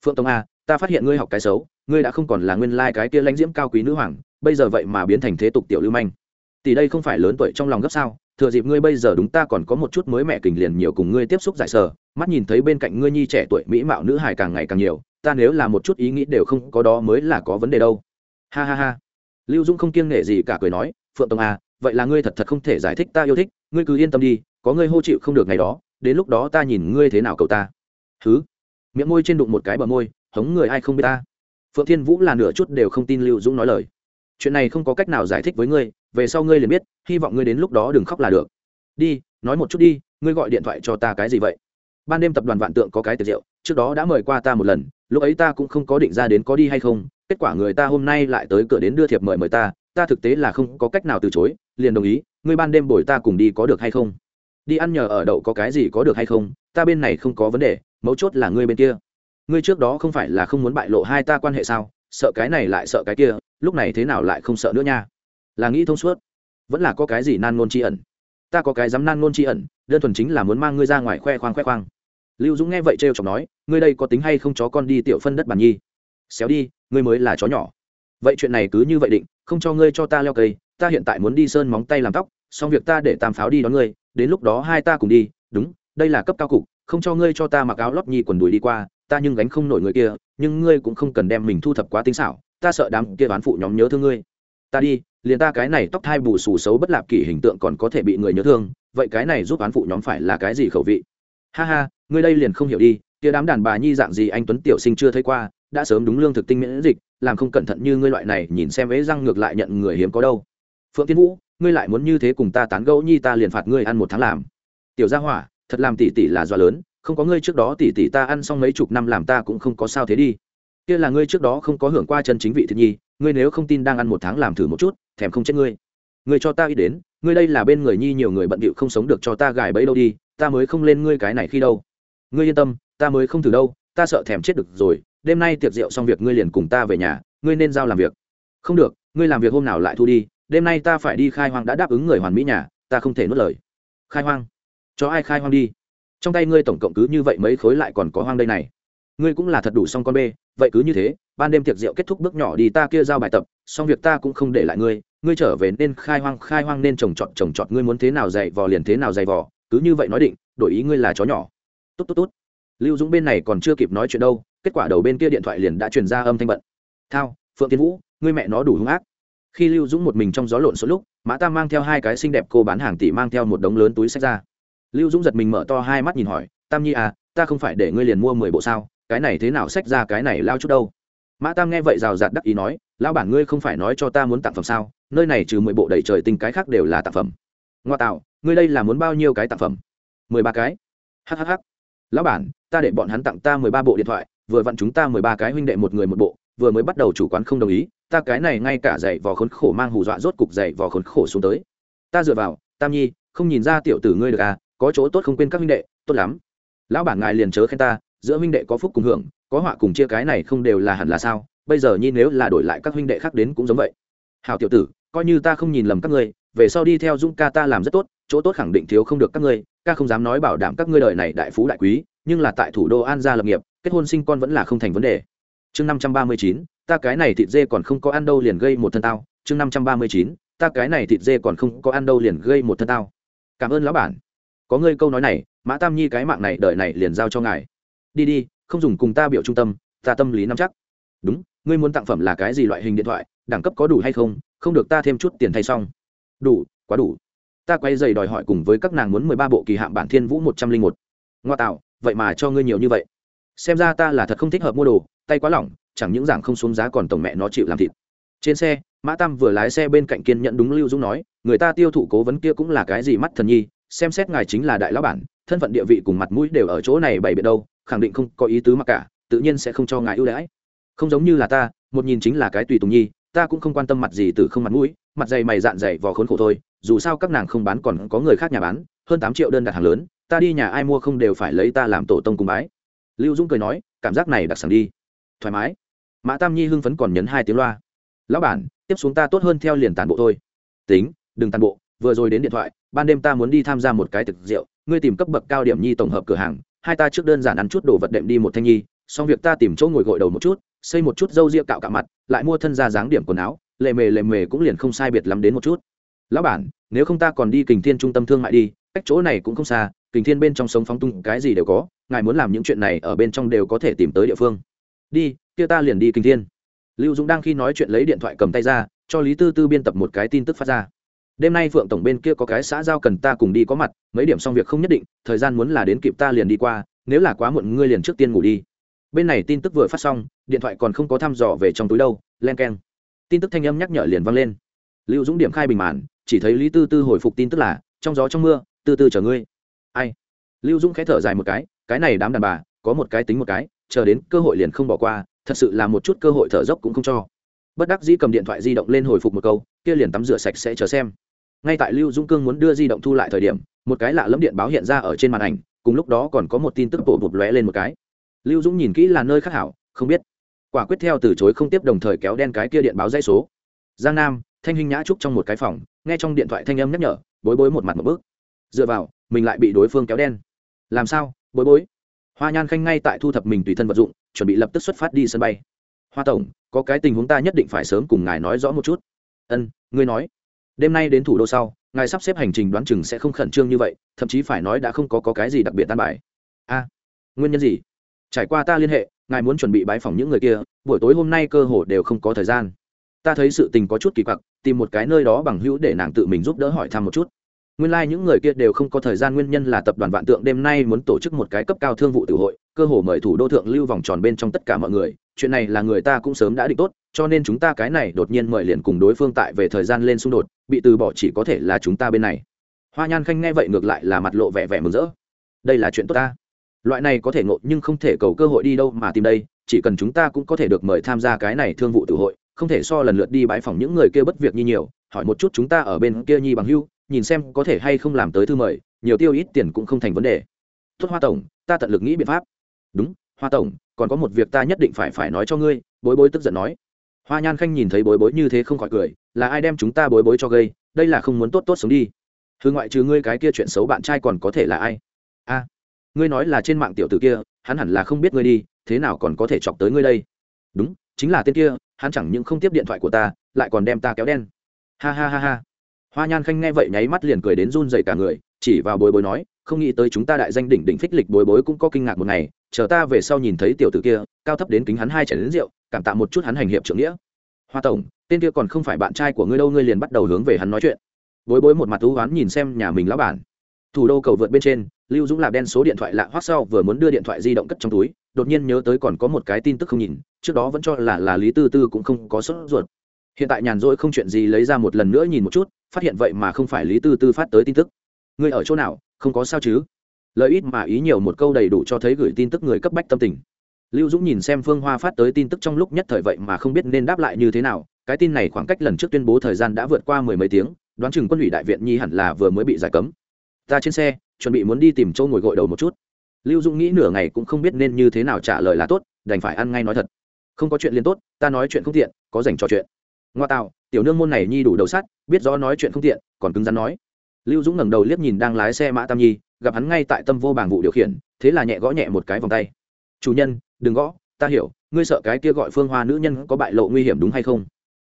phượng tông a à, ta phát hiện ngươi học cái xấu ngươi đã không còn là nguyên lai cái kia lãnh diễm cao quý nữ hoàng bây giờ vậy mà biến thành thế tục tiểu lưu manh. Tỷ đây không phải lớn tuổi trong lòng gấp sao thừa dịp ngươi bây giờ đúng ta còn có một chút mới mẹ kình liền nhiều cùng ngươi tiếp xúc giải sờ mắt nhìn thấy bên cạnh ngươi nhi trẻ tuổi mỹ mạo nữ hài càng ngày càng nhiều ta nếu là một chút ý nghĩ đều không có đó mới là có vấn đề đâu. Ha ha ha lưu dung không kiêng nể gì cả cười nói, phượng tông à vậy là ngươi thật thật không thể giải thích ta yêu thích, ngươi cứ yên tâm đi, có ngươi hô chịu không được ngày đó, đến lúc đó ta nhìn ngươi thế nào cậu ta. Thứ miệng môi trên đụng một cái bờ môi, hống người ai không biết ta? Phượng thiên vũ là nửa chút đều không tin lưu dũng nói lời. Chuyện này không có cách nào giải thích với ngươi, về sau ngươi liền biết, hy vọng ngươi đến lúc đó đừng khóc là được. Đi, nói một chút đi, ngươi gọi điện thoại cho ta cái gì vậy? Ban đêm tập đoàn vạn tượng có cái tiệc rượu, trước đó đã mời qua ta một lần, lúc ấy ta cũng không có định ra đến có đi hay không kết quả người ta hôm nay lại tới cửa đến đưa thiệp mời mời ta ta thực tế là không có cách nào từ chối, liền đồng ý, ngươi ban đêm bồi ta cùng đi có được hay không? Đi ăn nhờ ở đậu có cái gì có được hay không? Ta bên này không có vấn đề, mấu chốt là ngươi bên kia. Ngươi trước đó không phải là không muốn bại lộ hai ta quan hệ sao? Sợ cái này lại sợ cái kia, lúc này thế nào lại không sợ nữa nha? Là nghĩ thông suốt. Vẫn là có cái gì nan ngôn tri ẩn? Ta có cái dám nan ngôn tri ẩn, đơn thuần chính là muốn mang ngươi ra ngoài khoe khoang khoe khoang. Lưu dũng nghe vậy trêu chọc nói, ngươi đây có tính hay không chó con đi tiểu phân đất bản nhi? Xéo đi, ngươi mới là chó nhỏ. Vậy chuyện này cứ như vậy định, không cho ngươi cho ta leo cây, ta hiện tại muốn đi sơn móng tay làm tóc, xong việc ta để tam pháo đi đón ngươi, đến lúc đó hai ta cùng đi, đúng, đây là cấp cao cục, không cho ngươi cho ta mặc áo lót nhi quần đùi đi qua, ta nhưng gánh không nổi người kia, nhưng ngươi cũng không cần đem mình thu thập quá tinh xảo, ta sợ đám kia bán phụ nhóm nhớ thương ngươi. Ta đi, liền ta cái này tóc thai bù xù xấu bất lạp kỷ hình tượng còn có thể bị người nhớ thương, vậy cái này giúp bán phụ nhóm phải là cái gì khẩu vị? Ha ha, ngươi đây liền không hiểu đi, kia đám đàn bà nhi dạng gì anh tuấn tiểu sinh chưa thấy qua đã sớm đúng lương thực tinh miễn dịch, làm không cẩn thận như ngươi loại này, nhìn xem ế răng ngược lại nhận người hiếm có đâu. Phượng tiên vũ, ngươi lại muốn như thế cùng ta tán gẫu nhi ta liền phạt ngươi ăn một tháng làm. Tiểu gia hỏa, thật làm tỷ tỷ là do lớn, không có ngươi trước đó tỷ tỷ ta ăn xong mấy chục năm làm ta cũng không có sao thế đi. Kia là ngươi trước đó không có hưởng qua chân chính vị thiệt nhi, ngươi nếu không tin đang ăn một tháng làm thử một chút, thèm không chết ngươi. Ngươi cho ta ý đến, ngươi đây là bên người nhi nhiều người bận bịu không sống được cho ta gài bẫy đâu đi, ta mới không lên ngươi cái này khi đâu. Ngươi yên tâm, ta mới không thử đâu, ta sợ thèm chết được rồi đêm nay tiệc rượu xong việc ngươi liền cùng ta về nhà, ngươi nên giao làm việc. Không được, ngươi làm việc hôm nào lại thu đi, đêm nay ta phải đi khai hoang đã đáp ứng người hoàn mỹ nhà, ta không thể nuốt lời. Khai hoang? Cho ai khai hoang đi? Trong tay ngươi tổng cộng cứ như vậy mấy khối lại còn có hoang đây này. Ngươi cũng là thật đủ xong con bê, vậy cứ như thế, ban đêm tiệc rượu kết thúc bước nhỏ đi ta kia giao bài tập, xong việc ta cũng không để lại ngươi ngươi trở về nên khai hoang khai hoang nên trồng trọt trồng trọt, ngươi muốn thế nào dày vò liền thế nào dày vò, cứ như vậy nói định, đổi ý ngươi là chó nhỏ. Tốt tốt tốt. Lưu dũng bên này còn chưa kịp nói chuyện đâu kết quả đầu bên kia điện thoại liền đã truyền ra âm thanh bận. Thao, phượng tiên vũ, ngươi mẹ nó đủ hung ác. Khi lưu dũng một mình trong gió lộn số lúc, mã tam mang theo hai cái xinh đẹp cô bán hàng tỷ mang theo một đống lớn túi sách ra. Lưu dũng giật mình mở to hai mắt nhìn hỏi, tam nhi à ta không phải để ngươi liền mua mười bộ sao? Cái này thế nào sách ra, cái này lao chút đâu? Mã tam nghe vậy rào rạt đắc ý nói lao bản ngươi không phải nói cho ta muốn tặng phẩm sao? Nơi này trừ mười bộ đầy trời tình cái khác đều là tặng phẩm. Ngoa tạo, ngươi đây là muốn bao nhiêu cái tặng phẩm? Mười ba cái. Hhh lão bản, ta để bọn hắn tặng ta mười ba bộ điện thoại vừa vặn chúng ta mười ba cái huynh đệ một người một bộ, vừa mới bắt đầu chủ quán không đồng ý, ta cái này ngay cả dạy vò khốn khổ mang hù dọa rốt cục dạy vò khốn khổ xuống tới. Ta dựa vào, tam nhi, không nhìn ra tiểu tử ngươi được à có chỗ tốt không quên các huynh đệ, tốt lắm. Lão bản ngài liền chớ khen ta, giữa huynh đệ có phúc cùng hưởng, có họa cùng chia cái này không đều là hẳn là sao, bây giờ nhi nếu là đổi lại các huynh đệ khác đến cũng giống vậy. Hào tiểu tử, coi như ta không nhìn lầm các ngươi, về sau đi theo dung ca ta làm rất tốt, chỗ tốt khẳng định thiếu không được các ngươi, ca không dám nói bảo đảm các ngươi đời này đại phú đại quý, nhưng là tại thủ đô an gia lập nghiệp kết hôn sinh con vẫn là không thành vấn đề. Chương năm trăm ba mươi chín, ta cái này thịt dê còn không có ăn đâu liền gây một thân tao. Chương năm trăm ba mươi chín, ta cái này thịt dê còn không có ăn đâu liền gây một thân tao. Cảm ơn lão bản. Có ngươi câu nói này, mã tam nhi cái mạng này đời này liền giao cho ngài. Đi đi, không dùng cùng ta biểu trung tâm, ta tâm lý nắm chắc. Đúng, ngươi muốn tặng phẩm là cái gì loại hình điện thoại, đẳng cấp có đủ hay không không được ta thêm chút tiền thay xong. Đủ, quá đủ. Ta quay dày đòi hỏi cùng với các nàng muốn mười ba bộ kỳ hạm bản thiên vũ một trăm linh một. Ngoa tạo, vậy mà cho ngươi nhiều như vậy xem ra ta là thật không thích hợp mua đồ, tay quá lỏng, chẳng những giảng không xuống giá còn tổng mẹ nó chịu làm thịt. Trên xe, mã tam vừa lái xe bên cạnh kiên nhận đúng lưu dũng nói, người ta tiêu thụ cố vấn kia cũng là cái gì mắt thần nhi, xem xét ngài chính là đại lão bản, thân phận địa vị cùng mặt mũi đều ở chỗ này bày biện đâu, khẳng định không có ý tứ mặc cả, tự nhiên sẽ không cho ngài ưu đãi. Không giống như là ta, một nhìn chính là cái tùy tùng nhi, ta cũng không quan tâm mặt gì từ không mặt mũi, mặt dày mày dạn dày vò khốn khổ thôi, dù sao các nàng không bán còn có người khác nhà bán, hơn tám triệu đơn đặt hàng lớn, ta đi nhà ai mua không đều phải lấy ta làm tổ tông cùng bái lưu dũng cười nói, cảm giác này đặc sản đi. Thoải mái. Mã tam nhi hưng phấn còn nhấn hai tiếng loa. Lão bản, tiếp xuống ta tốt hơn theo liền tàn bộ thôi. Tính, đừng tàn bộ, vừa rồi đến điện thoại, ban đêm ta muốn đi tham gia một cái thực rượu, ngươi tìm cấp bậc cao điểm nhi tổng hợp cửa hàng, hai ta trước đơn giản ăn chút đồ vật đệm đi một thanh nhi, xong việc ta tìm chỗ ngồi gội đầu một chút, xây một chút râu ria cạo cả mặt, lại mua thân ra dáng điểm quần áo, lệ mề lệ mề cũng liền không sai biệt lắm đến một chút. Lão bản, nếu không ta còn đi kình thiên trung tâm thương mại đi, cách chỗ này cũng không xa, kình thiên bên trong sống phóng tung cái gì đều có ngài muốn làm những chuyện này ở bên trong đều có thể tìm tới địa phương. Đi, kia ta liền đi kinh thiên. Lưu dũng đang khi nói chuyện lấy điện thoại cầm tay ra, cho lý tư tư biên tập một cái tin tức phát ra. Đêm nay phượng tổng bên kia có cái xã giao cần ta cùng đi có mặt, mấy điểm xong việc không nhất định, thời gian muốn là đến kịp ta liền đi qua, nếu là quá muộn ngươi liền trước tiên ngủ đi. Bên này tin tức vừa phát xong, điện thoại còn không có thăm dò về trong túi đâu, len k e n tin tức thanh âm nhắc nhở liền vang lên. Lưu dũng điểm khai bình màn, chỉ thấy lý tư tư hồi phục tin tức là, trong gió trong mưa, tư tư chở ngươi. Ai? Lưu dũng khẽ thở dài một cái cái này đám đàn bà, có một cái tính một cái, chờ đến cơ hội liền không bỏ qua, thật sự là một chút cơ hội thở dốc cũng không cho. Bất đắc dĩ cầm điện thoại di động lên hồi phục một câu, kia liền tắm rửa sạch sẽ chờ xem. Ngay tại lưu dũng cương muốn đưa di động thu lại thời điểm, một cái lạ lẫm điện báo hiện ra ở trên màn ảnh, cùng lúc đó còn có một tin tức bộ bụt lóe lên một cái. Lưu dũng nhìn kỹ là nơi khác hảo, không biết. Quả quyết theo từ chối không tiếp đồng thời kéo đen cái kia điện báo dây số. Giang nam, thanh hình nhã trúc trong một cái phòng, nghe trong điện thoại thanh âm nhắc nhở, bối bối một mặt một bước. Dựa vào, mình lại bị đối phương kéo đen. Làm sao? Bối bối. Hoa nhan khanh ngay tại thu thập mình tùy thân vật dụng chuẩn bị lập tức xuất phát đi sân bay. Hoa tổng có cái tình huống ta nhất định phải sớm cùng ngài nói rõ một chút. Ân ngươi nói. Đêm nay đến thủ đô sau ngài sắp xếp hành trình đoán chừng sẽ không khẩn trương như vậy thậm chí phải nói đã không có, có cái gì đặc biệt tan bài. A nguyên nhân gì? Trải qua ta liên hệ ngài muốn chuẩn bị bái phỏng những người kia buổi tối hôm nay cơ hồ đều không có thời gian. Ta thấy sự tình có chút kỳ quặc tìm một cái nơi đó bằng hữu để nàng tự mình giúp đỡ hỏi thăm một chút nguyên lai、like、những người kia đều không có thời gian, nguyên nhân là tập đoàn vạn tượng đêm nay muốn tổ chức một cái cấp cao thương vụ tự hội, cơ hồ mời thủ đô thượng lưu vòng tròn bên trong tất cả mọi người. Chuyện này là người ta cũng sớm đã định tốt, cho nên chúng ta cái này đột nhiên mời liền cùng đối phương tại về thời gian lên xung đột, bị từ bỏ chỉ có thể là chúng ta bên này. Hoa nhan khanh nghe vậy ngược lại là mặt lộ vẻ vẻ mừng rỡ. Đây là chuyện tốt ta. Loại này có thể ngộ nhưng không thể cầu cơ hội đi đâu mà tìm đây, chỉ cần chúng ta cũng có thể được mời tham gia cái này thương vụ tự hội, không thể so lần lượt đi bãi phòng những người kia bất việc như nhiều. Hỏi một chút chúng ta ở bên kia nhi bằng hưu nhìn xem có thể hay không làm tới thư mời, nhiều tiêu ít tiền cũng không thành vấn đề. Tốt, hoa tổng, ta tận lực nghĩ biện pháp. Đúng, hoa tổng, còn có một việc ta nhất định phải phải nói cho ngươi, bối bối tức giận nói. Hoa nhan khanh nhìn thấy bối bối như thế không khỏi cười, là ai đem chúng ta bối bối cho gây, đây là không muốn tốt tốt sống đi. Thư ngoại trừ ngươi cái kia chuyện xấu bạn trai còn có thể là ai? A, ngươi nói là trên mạng tiểu tử kia, hắn hẳn là không biết ngươi đi, thế nào còn có thể chọc tới ngươi đây? Đúng, chính là tên kia, hắn chẳng những không tiếp điện thoại của ta, lại còn đem ta kéo đen. Ha ha ha ha hoa nhan khanh nghe vậy nháy mắt liền cười đến run dậy cả người, chỉ vào bối bối nói, không nghĩ tới chúng ta đại danh đỉnh đỉnh phích lịch bối bối cũng có kinh ngạc một ngày, chờ ta về sau nhìn thấy tiểu tử kia, cao thấp đến kính hắn hai chảy đến rượu, cảm tạ một chút hắn hành hiệp trưởng nghĩa. Hoa tổng, tên kia còn không phải bạn trai của ngươi đâu, ngươi liền bắt đầu hướng về hắn nói chuyện. Bối bối một mặt thú oán nhìn xem nhà mình lão bản. Thủ đô cầu vượt bên trên, lưu dũng lạp đen số điện thoại lạ hoác sau vừa muốn đưa điện thoại di động cất trong túi, đột nhiên nhớ tới còn có một cái tin tức không nhìn, trước đó vẫn cho là là lý tư tư cũng không có sốt ruột hiện tại nhàn rỗi không chuyện gì lấy ra một lần nữa nhìn một chút, phát hiện vậy mà không phải lý tư tư phát tới tin tức. Người ở chỗ nào, không có sao chứ? Lợi ít mà ý nhiều một câu đầy đủ cho thấy gửi tin tức người cấp bách tâm tình. Lưu dũng nhìn xem phương hoa phát tới tin tức trong lúc nhất thời vậy mà không biết nên đáp lại như thế nào, cái tin này khoảng cách lần trước tuyên bố thời gian đã vượt qua mười mấy tiếng, đoán chừng quân ủy đại viện nhi hẳn là vừa mới bị giải cấm. Ta trên xe, chuẩn bị muốn đi tìm châu ngồi gội đầu một chút. Lưu dũng nghĩ nửa ngày cũng không biết nên như thế nào trả lời là tốt, đành phải ăn ngay nói thật. Không có chuyện liên tốt, ta nói chuyện không tiện, có dành trò chuyện ngoa tạo, tiểu nương môn này nhi đủ đầu sắt, biết rõ nói chuyện không tiện, còn cứng rắn nói. Lưu dũng ngẩng đầu liếc nhìn đang lái xe mã tam nhi, gặp hắn ngay tại tâm vô bảng vụ điều khiển, thế là nhẹ gõ nhẹ một cái vòng tay. Chủ nhân, đừng gõ, ta hiểu, ngươi sợ cái kia gọi phương hoa nữ nhân có bại lộ nguy hiểm đúng hay không?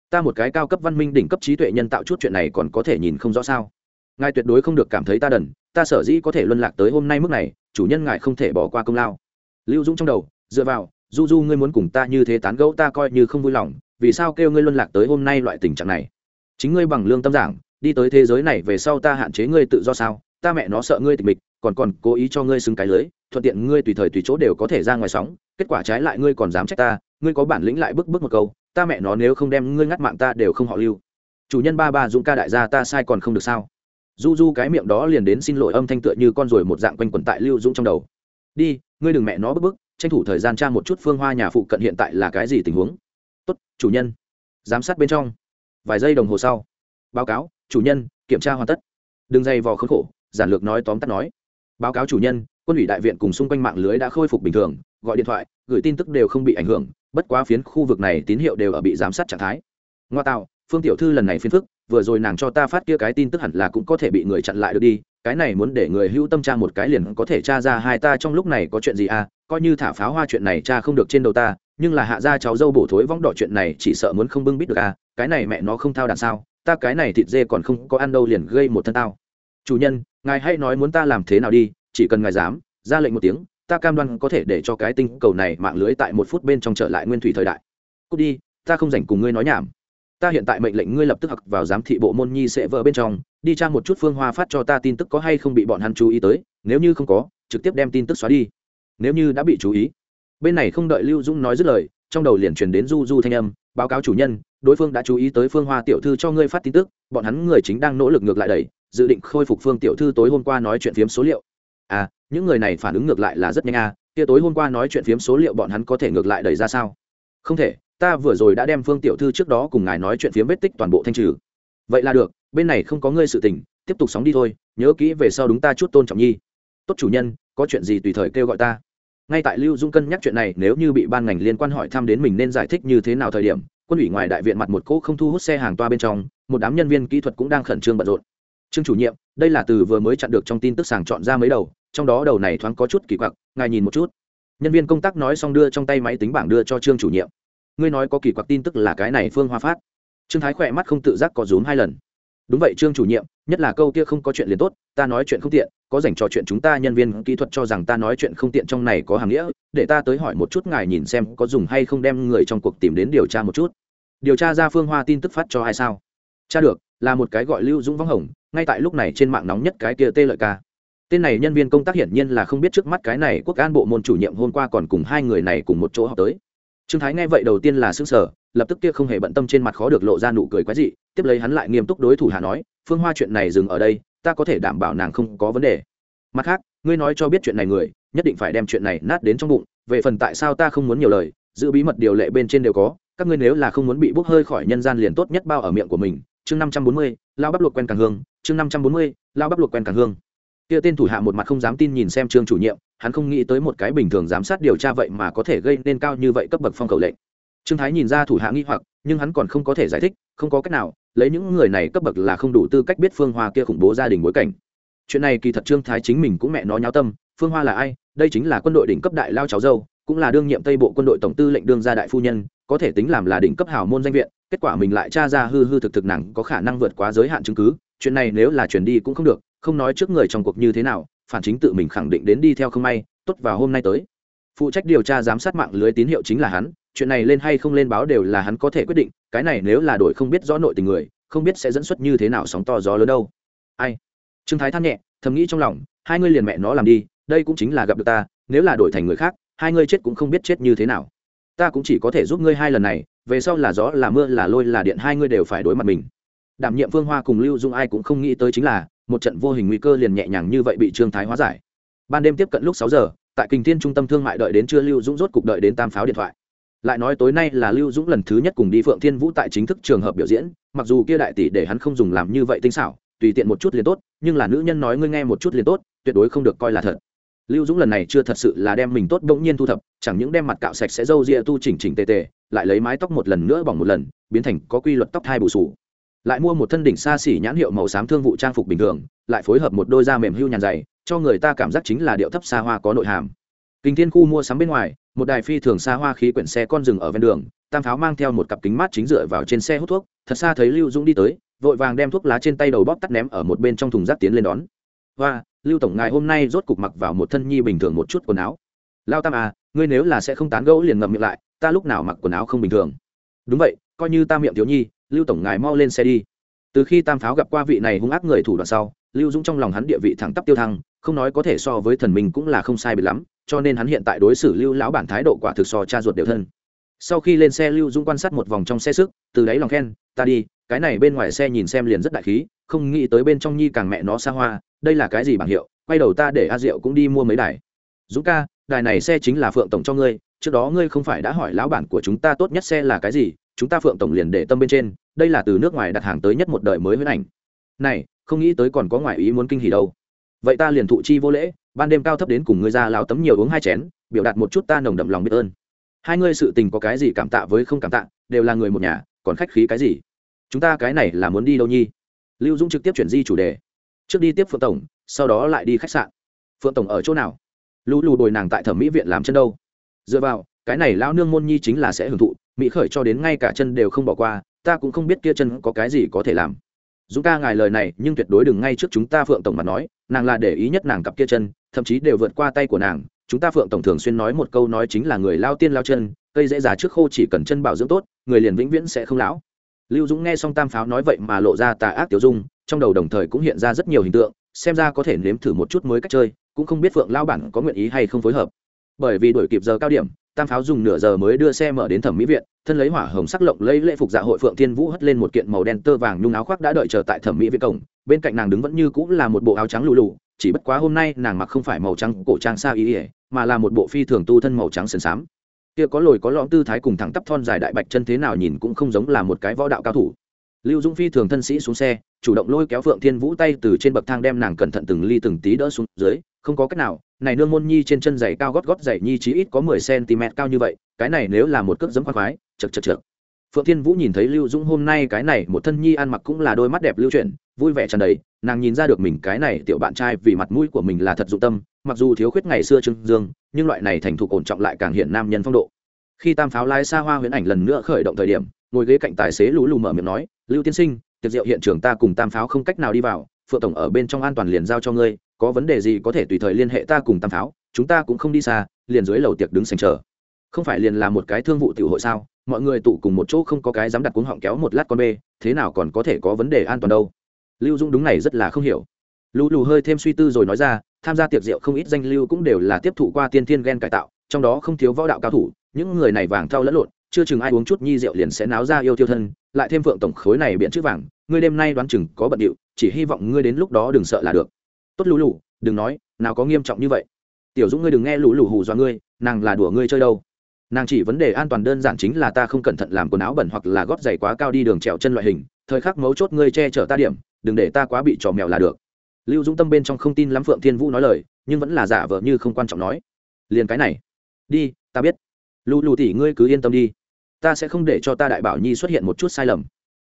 Ta một cái cao cấp văn minh đỉnh cấp trí tuệ nhân tạo chút chuyện này còn có thể nhìn không rõ sao? Ngài tuyệt đối không được cảm thấy ta đần, ta sở dĩ có thể luân lạc tới hôm nay mức này, chủ nhân ngài không thể bỏ qua công lao. Lưu dũng trong đầu, dựa vào, du du ngươi muốn cùng ta như thế tán gẫu ta coi như không vui lòng vì sao kêu ngươi luân lạc tới hôm nay loại tình trạng này? Chính ngươi bằng lương tâm giảng, đi tới thế giới này về sau ta hạn chế ngươi tự do sao? Ta mẹ nó sợ ngươi tịch mịch, còn còn cố ý cho ngươi xứng cái lưới, thuận tiện ngươi tùy thời tùy chỗ đều có thể ra ngoài sóng, kết quả trái lại ngươi còn dám trách ta, ngươi có bản lĩnh lại bức bức một câu, ta mẹ nó nếu không đem ngươi ngắt mạng ta đều không họ lưu. Chủ nhân ba ba dũng ca đại gia ta sai còn không được sao? Du du cái miệng đó liền đến xin lỗi âm thanh tựa như con ruồi một dạng quanh quẩn tại lưu dũng trong đầu. Đi, ngươi đừng mẹ nó bức bức, tranh thủ thời gian tra một chút phương hoa nhà phụ cận hiện tại là cái gì tình huống tốt, chủ nhân. Giám sát bên trong. Vài giây đồng hồ sau. Báo cáo, chủ nhân, kiểm tra hoàn tất. Đường dây vò khốn khổ, giản lược nói tóm tắt nói. Báo cáo chủ nhân, quân ủy đại viện cùng xung quanh mạng lưới đã khôi phục bình thường, gọi điện thoại, gửi tin tức đều không bị ảnh hưởng, bất quá phiến khu vực này tín hiệu đều ở bị giám sát trạng thái. Ngoa tạo, phương tiểu thư lần này phiến phức, vừa rồi nàng cho ta phát kia cái tin tức hẳn là cũng có thể bị người chặn lại được đi, cái này muốn để người hữu tâm tra một cái liền có thể tra ra hai ta trong lúc này có chuyện gì à coi như thả pháo hoa chuyện này cha không được trên đầu ta nhưng là hạ gia cháu dâu bổ thối vong đỏ chuyện này chỉ sợ muốn không bưng bít được à cái này mẹ nó không thao đàn sao, ta cái này thịt dê còn không có ăn đâu liền gây một thân tao. Chủ nhân, ngài hãy nói muốn ta làm thế nào đi, chỉ cần ngài dám, ra lệnh một tiếng, ta cam đoan có thể để cho cái tinh cầu này mạng lưới tại một phút bên trong trở lại nguyên thủy thời đại. Cút đi, ta không dành cùng ngươi nói nhảm. Ta hiện tại mệnh lệnh ngươi lập tức học vào giám thị bộ môn nhi sẽ vỡ bên trong, đi tra một chút phương hoa phát cho ta tin tức có hay không bị bọn hắn chú ý tới, nếu như không có, trực tiếp đem tin tức xóa đi. Nếu như đã bị chú ý bên này không đợi lưu dũng nói dứt lời, trong đầu liền truyền đến du du thanh âm, báo cáo chủ nhân, đối phương đã chú ý tới phương hoa tiểu thư cho ngươi phát tin tức, bọn hắn người chính đang nỗ lực ngược lại đẩy, dự định khôi phục phương tiểu thư tối hôm qua nói chuyện phiếm số liệu. À những người này phản ứng ngược lại là rất nhanh à kia tối hôm qua nói chuyện phiếm số liệu bọn hắn có thể ngược lại đẩy ra sao? Không thể, ta vừa rồi đã đem phương tiểu thư trước đó cùng ngài nói chuyện phiếm vết tích toàn bộ thanh trừ. Vậy là được, bên này không có ngươi sự tình, tiếp tục sóng đi thôi, nhớ kỹ về sau đúng ta chút tôn trọng nhi. Tốt chủ nhân, có chuyện gì tùy thời kêu gọi ta ngay tại lưu dung cân nhắc chuyện này, nếu như bị ban ngành liên quan hỏi thăm đến mình nên giải thích như thế nào thời điểm, quân ủy ngoài đại viện mặt một cỗ không thu hút xe hàng toa bên trong, một đám nhân viên kỹ thuật cũng đang khẩn trương bận rộn. Trương chủ nhiệm, đây là từ vừa mới chặn được trong tin tức sàng chọn ra mấy đầu, trong đó đầu này thoáng có chút kỳ quặc, ngài nhìn một chút. Nhân viên công tác nói xong đưa trong tay máy tính bảng đưa cho trương chủ nhiệm. Ngươi nói có kỳ quặc tin tức là cái này phương hoa phát. Trương thái khỏe mắt không tự giác có rúm hai lần đúng vậy, trương chủ nhiệm, nhất là câu kia không có chuyện liền tốt, ta nói chuyện không tiện, có dành trò chuyện chúng ta nhân viên kỹ thuật cho rằng ta nói chuyện không tiện trong này có hàng nghĩa, để ta tới hỏi một chút ngài nhìn xem có dùng hay không đem người trong cuộc tìm đến điều tra một chút. Điều tra ra phương hoa tin tức phát cho ai sao? Cha được, là một cái gọi lưu dũng vắng hồng, ngay tại lúc này trên mạng nóng nhất cái kia tê lợi ca. Tên này nhân viên công tác hiển nhiên là không biết trước mắt cái này quốc an bộ môn chủ nhiệm hôm qua còn cùng hai người này cùng một chỗ họp tới. Trương thái nghe vậy đầu tiên là xứng sở lập tức kia không hề bận tâm trên mặt khó được lộ ra nụ cười quái dị, tiếp lấy hắn lại nghiêm túc đối thủ hạ nói, phương hoa chuyện này dừng ở đây, ta có thể đảm bảo nàng không có vấn đề. Mặt khác, ngươi nói cho biết chuyện này người, nhất định phải đem chuyện này nát đến trong bụng, về phần tại sao ta không muốn nhiều lời, giữ bí mật điều lệ bên trên đều có, các ngươi nếu là không muốn bị bốc hơi khỏi nhân gian liền tốt nhất bao ở miệng của mình. Chương năm trăm bốn mươi, lao bắp luộc quen càng hương, chương năm trăm bốn mươi, lao bắp luộc quen càng hương. Kia tên thủ hạ một mặt không dám tin nhìn xem trương chủ nhiệm, hắn không nghĩ tới một cái bình thường giám sát điều tra vậy mà có thể gây nên cao như vậy cấp bậc phong khẩu lệnh trương thái nhìn ra thủ hạ nghi hoặc, nhưng hắn còn không có thể giải thích, không có cách nào, lấy những người này cấp bậc là không đủ tư cách biết phương hoa kia khủng bố gia đình bối cảnh. Chuyện này kỳ thật trương thái chính mình cũng mẹ nó nháo tâm, phương hoa là ai, đây chính là quân đội đỉnh cấp đại lao cháu dâu, cũng là đương nhiệm tây bộ quân đội tổng tư lệnh đương gia đại phu nhân, có thể tính làm là đỉnh cấp hào môn danh viện, kết quả mình lại tra ra hư hư thực thực nặng có khả năng vượt quá giới hạn chứng cứ, chuyện này nếu là chuyển đi cũng không được, không nói trước người trong cuộc như thế nào, phản chính tự mình khẳng định đến đi theo không may, tốt vào hôm nay tới. Phụ trách điều tra giám sát mạng lưới tín hiệu chính là hắn chuyện này lên hay không lên báo đều là hắn có thể quyết định, cái này nếu là đổi không biết rõ nội tình người, không biết sẽ dẫn xuất như thế nào sóng to gió lớn đâu. Ai? Trương thái than nhẹ, thầm nghĩ trong lòng, hai ngươi liền mẹ nó làm đi, đây cũng chính là gặp được ta, nếu là đổi thành người khác, hai ngươi chết cũng không biết chết như thế nào. Ta cũng chỉ có thể giúp ngươi hai lần này, về sau là gió, là mưa, là lôi, là điện, hai ngươi đều phải đối mặt mình. Đảm nhiệm phương hoa cùng lưu dung ai cũng không nghĩ tới chính là, một trận vô hình nguy cơ liền nhẹ nhàng như vậy bị trương thái hóa giải. Ban đêm tiếp cận lúc sáu giờ, tại kinh thiên trung tâm thương mại đợi đến trưa lưu dũng rốt cục đợi đến tam pháo điện thoại lại nói tối nay là lưu dũng lần thứ nhất cùng đi phượng thiên vũ tại chính thức trường hợp biểu diễn, mặc dù kia đại tỷ để hắn không dùng làm như vậy tinh xảo, tùy tiện một chút liền tốt, nhưng là nữ nhân nói ngươi nghe một chút liền tốt, tuyệt đối không được coi là thật. Lưu dũng lần này chưa thật sự là đem mình tốt bỗng nhiên thu thập, chẳng những đem mặt cạo sạch sẽ râu ria tu chỉnh chỉnh tề tề, lại lấy mái tóc một lần nữa bỏng một lần, biến thành có quy luật tóc thai bù sù. Lại mua một thân đỉnh xa xỉ nhãn hiệu màu xám thương vụ trang phục bình thường, lại phối hợp một đôi da mềm hưu nhàn dày, cho người ta cảm giác chính là điệu thấp xa hoa có nội hàm. Kinh thiên khu mua sắm bên ngoài một đài phi thường xa hoa khí quyển xe con rừng ở ven đường, tam pháo mang theo một cặp kính mát chính dựa vào trên xe hút thuốc, thật xa thấy lưu dũng đi tới, vội vàng đem thuốc lá trên tay đầu bóp tắt ném ở một bên trong thùng rác tiến lên đón. Và lưu tổng ngài hôm nay rốt cục mặc vào một thân nhi bình thường một chút quần áo. Lao tam à ngươi nếu là sẽ không tán gẫu liền ngậm miệng lại, ta lúc nào mặc quần áo không bình thường? Đúng vậy, coi như ta miệng thiếu nhi, lưu tổng ngài mau lên xe đi. Từ khi tam pháo gặp qua vị này hung ác người thủ đoạn sau, lưu dũng trong lòng hắn địa vị thẳng tắp tiêu thăng, không nói có thể so với thần mình cũng là không sai biệt lắm cho nên hắn hiện tại đối xử lưu lão bản thái độ quả thực so cha ruột đều thân. Sau khi lên xe, lưu dũng quan sát một vòng trong xe sức, từ đáy lòng khen, ta đi, cái này bên ngoài xe nhìn xem liền rất đại khí, không nghĩ tới bên trong nhi càng mẹ nó xa hoa, đây là cái gì bảng hiệu, quay đầu ta để a diệu cũng đi mua mấy đài. Dũng ca, đài này xe chính là phượng tổng cho ngươi, trước đó ngươi không phải đã hỏi lão bản của chúng ta tốt nhất xe là cái gì, chúng ta phượng tổng liền để tâm bên trên, đây là từ nước ngoài đặt hàng tới nhất một đời mới huyết ảnh. Này, không nghĩ tới còn có ngoại ý muốn kinh hỉ đâu. Vậy ta liền thụ chi vô lễ ban đêm cao thấp đến cùng ngươi ra láo tấm nhiều uống hai chén, biểu đạt một chút ta nồng đậm lòng biết ơn. Hai ngươi sự tình có cái gì cảm tạ với không cảm tạ, đều là người một nhà, còn khách khí cái gì? Chúng ta cái này là muốn đi đâu nhi? Lưu dũng trực tiếp chuyển di chủ đề. Trước đi tiếp phượng tổng, sau đó lại đi khách sạn. Phượng tổng ở chỗ nào? Lũ lù đồi nàng tại thẩm mỹ viện làm chân đâu? Dựa vào, cái này lão nương môn nhi chính là sẽ hưởng thụ, mỹ khởi cho đến ngay cả chân đều không bỏ qua, ta cũng không biết kia chân có cái gì có thể làm dũng ca ngài lời này, nhưng tuyệt đối đừng ngay trước chúng ta phượng tổng mà nói, nàng là để ý nhất nàng cặp kia chân, thậm chí đều vượt qua tay của nàng. Chúng ta phượng tổng thường xuyên nói một câu nói chính là người lao tiên lao chân, cây dễ già trước khô chỉ cần chân bảo dưỡng tốt, người liền vĩnh viễn sẽ không lão. Lưu dũng nghe xong tam pháo nói vậy mà lộ ra tà ác tiểu dung, trong đầu đồng thời cũng hiện ra rất nhiều hình tượng, xem ra có thể nếm thử một chút mới cách chơi, cũng không biết phượng lao bản có nguyện ý hay không phối hợp. Bởi vì đổi kịp giờ cao điểm tam pháo dùng nửa giờ mới đưa xe mở đến thẩm mỹ viện, thân lấy hỏa hồng sắc lộng lấy lễ phục dạ hội phượng thiên vũ hất lên một kiện màu đen tơ vàng nhung áo khoác đã đợi chờ tại thẩm mỹ viện cổng, bên cạnh nàng đứng vẫn như cũng là một bộ áo trắng lù lù, chỉ bất quá hôm nay nàng mặc không phải màu trắng cổ trang xa ý ỉa mà là một bộ phi thường tu thân màu trắng sần xám. Kia có lồi có lõm tư thái cùng thẳng tắp thon dài đại bạch chân thế nào nhìn cũng không giống là một cái võ đạo cao thủ. Lưu dũng phi thường thân sĩ xuống xe, chủ động lôi kéo phượng thiên vũ tay từ trên bậc thang đem nàng cẩn thận từng ly từng tí đỡ xuống dưới, không có cách nào này nương môn nhi trên chân giày cao gót gót giày nhi chí ít có mười cm cao như vậy, cái này nếu là một cước giấm khoan khoái, chật chật chật phượng thiên vũ nhìn thấy lưu dũng hôm nay cái này, một thân nhi ăn mặc cũng là đôi mắt đẹp lưu chuyển, vui vẻ tràn đầy, nàng nhìn ra được mình cái này tiểu bạn trai vì mặt mũi của mình là thật dụng tâm, mặc dù thiếu khuyết ngày xưa trương dương, nhưng loại này thành thục ổn trọng lại càng hiện nam nhân phong độ. Khi tam pháo lái xa hoa huyễn ảnh lần nữa khởi động thời điểm, ngồi ghế cạnh tài xế lũ lù mở miệng nói, lưu tiên sinh, tiệc rượu hiện trường ta cùng tam pháo không cách nào đi vào, phượng tổng ở bên trong an toàn liền giao cho ngươi có vấn đề gì có thể tùy thời liên hệ ta cùng tam pháo, chúng ta cũng không đi xa, liền dưới lầu tiệc đứng sành chờ. Không phải liền là một cái thương vụ tiểu hội sao? Mọi người tụ cùng một chỗ không có cái dám đặt cuống họng kéo một lát con bê, thế nào còn có thể có vấn đề an toàn đâu? Lưu dung đúng này rất là không hiểu. Lù lù hơi thêm suy tư rồi nói ra, tham gia tiệc rượu không ít danh lưu cũng đều là tiếp thụ qua tiên thiên gen cải tạo, trong đó không thiếu võ đạo cao thủ, những người này vàng thau lẫn lộn, chưa chừng ai uống chút nhi rượu liền sẽ náo ra yêu tiêu thân, lại thêm phượng tổng khối này biện chữ vàng, ngươi đêm nay đoán chừng có bận điệu, chỉ hy vọng ngươi đến lúc đó đừng sợ là được tốt lù lù, đừng nói, nào có nghiêm trọng như vậy. Tiểu dũng ngươi đừng nghe lù lù hù do ngươi, nàng là đùa ngươi chơi đâu. Nàng chỉ vấn đề an toàn đơn giản chính là ta không cẩn thận làm quần áo bẩn hoặc là gót giày quá cao đi đường trèo chân loại hình, thời khắc mấu chốt ngươi che chở ta điểm, đừng để ta quá bị trò mèo là được. Lưu dũng tâm bên trong không tin lắm phượng thiên vũ nói lời, nhưng vẫn là giả vờ như không quan trọng nói. Liền cái này. Đi, ta biết. Lù lù tỉ ngươi cứ yên tâm đi. Ta sẽ không để cho ta đại bảo nhi xuất hiện một chút sai lầm.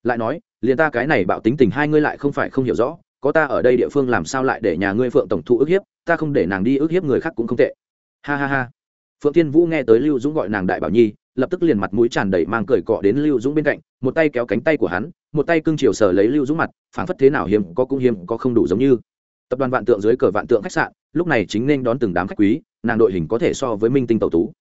Lại nói, liền ta cái này bảo tính tình hai ngươi lại không phải không hiểu rõ có ta ở đây địa phương làm sao lại để nhà ngươi phượng tổng thụ ức hiếp, ta không để nàng đi ức hiếp người khác cũng không tệ. Ha ha ha. Phượng tiên vũ nghe tới lưu dũng gọi nàng đại bảo nhi, lập tức liền mặt mũi tràn đầy mang cười cọ đến lưu dũng bên cạnh, một tay kéo cánh tay của hắn, một tay cưng chiều sờ lấy lưu dũng mặt, phảng phất thế nào hiếm có cũng hiếm có không đủ giống như. Tập đoàn vạn tượng dưới cờ vạn tượng khách sạn, lúc này chính nên đón từng đám khách quý, nàng đội hình có thể so với minh tinh tàu tú.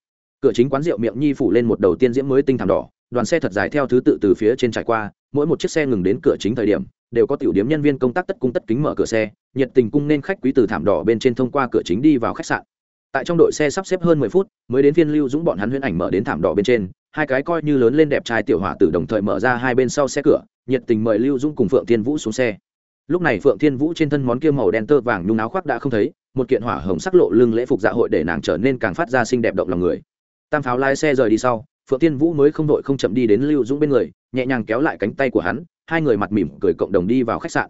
Cửa chính quán rượu miệng nhi phủ lên một đầu tiên diễm mới tinh thảm đỏ, đoàn xe thật dài theo thứ tự từ phía trên trải qua, mỗi một chiếc xe ngừng đến cửa chính thời điểm đều có tiểu điểm nhân viên công tác tất cung tất kính mở cửa xe, nhiệt tình cung nên khách quý từ thảm đỏ bên trên thông qua cửa chính đi vào khách sạn. Tại trong đội xe sắp xếp hơn mười phút, mới đến phiên lưu dũng bọn hắn huyễn ảnh mở đến thảm đỏ bên trên, hai cái coi như lớn lên đẹp trai tiểu hỏa tử đồng thời mở ra hai bên sau xe cửa, nhiệt tình mời lưu dũng cùng phượng thiên vũ xuống xe. Lúc này phượng thiên vũ trên thân món kia màu đen tơ vàng nhung áo khoác đã không thấy, một kiện hỏa hồng sắc lộ lưng lễ phục dạ hội để nàng trở nên càng phát ra xinh đẹp động lòng người. Tam pháo lái xe rời đi sau, phượng thiên vũ mới không đội không chậm đi đến lưu dũng bên người, nhẹ nhàng kéo lại cánh tay của hắn hai người mặt mỉm cười cộng đồng đi vào khách sạn.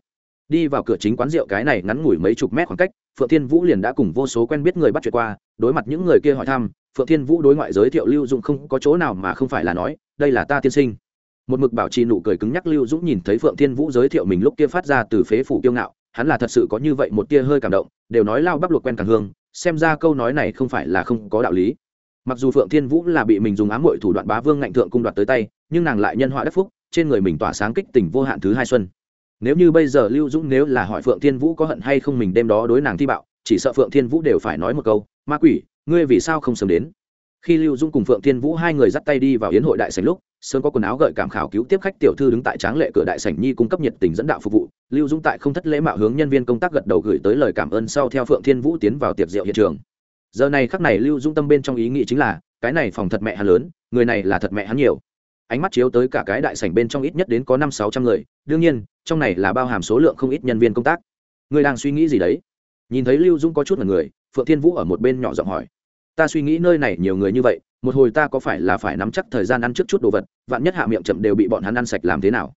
Đi vào cửa chính quán rượu cái này ngắn ngủi mấy chục mét khoảng cách, phượng thiên vũ liền đã cùng vô số quen biết người bắt chuyện qua, đối mặt những người kia hỏi thăm, phượng thiên vũ đối ngoại giới thiệu lưu dũng không có chỗ nào mà không phải là nói, đây là ta tiên sinh. Một mực bảo trì nụ cười cứng nhắc lưu dũng nhìn thấy phượng thiên vũ giới thiệu mình lúc kia phát ra từ phế phủ kiêu ngạo, hắn là thật sự có như vậy một tia hơi cảm động, đều nói lao bắp luộc quen càng hương, xem ra câu nói này không phải là không có đạo lý. Mặc dù phượng thiên vũ là bị mình dùng ám muội thủ đoạn bá vương ngạnh thượng cung đoạt tới tay, nhưng nàng lại nhân họa đắc phúc trên người mình tỏa sáng kích tình vô hạn thứ hai xuân. Nếu như bây giờ lưu dũng nếu là hỏi phượng thiên vũ có hận hay không mình đêm đó đối nàng thi bạo, chỉ sợ phượng thiên vũ đều phải nói một câu, ma quỷ, ngươi vì sao không sớm đến? Khi lưu dũng cùng phượng thiên vũ hai người dắt tay đi vào yến hội đại sảnh lúc, sớm có quần áo gợi cảm khảo cứu tiếp khách tiểu thư đứng tại tráng lệ cửa đại sảnh nhi cung cấp nhiệt tình dẫn đạo phục vụ. Lưu dũng tại không thất lễ mạo hướng nhân viên công tác gật đầu gửi tới lời cảm ơn sau theo phượng thiên vũ tiến vào tiệc rượu hiện trường. Giờ này khắc này lưu dũng tâm bên trong ý nghĩ chính là, cái này phòng thật mẹ hắn lớn, người này là thật mẹ hắn nhiều ánh mắt chiếu tới cả cái đại sảnh bên trong ít nhất đến có năm sáu trăm người. Đương nhiên, trong này là bao hàm số lượng không ít nhân viên công tác. Người đang suy nghĩ gì đấy? Nhìn thấy lưu dũng có chút là người, phượng thiên vũ ở một bên nhỏ giọng hỏi. Ta suy nghĩ nơi này nhiều người như vậy, một hồi ta có phải là phải nắm chắc thời gian ăn trước chút đồ vật, vạn nhất hạ miệng chậm đều bị bọn hắn ăn sạch làm thế nào?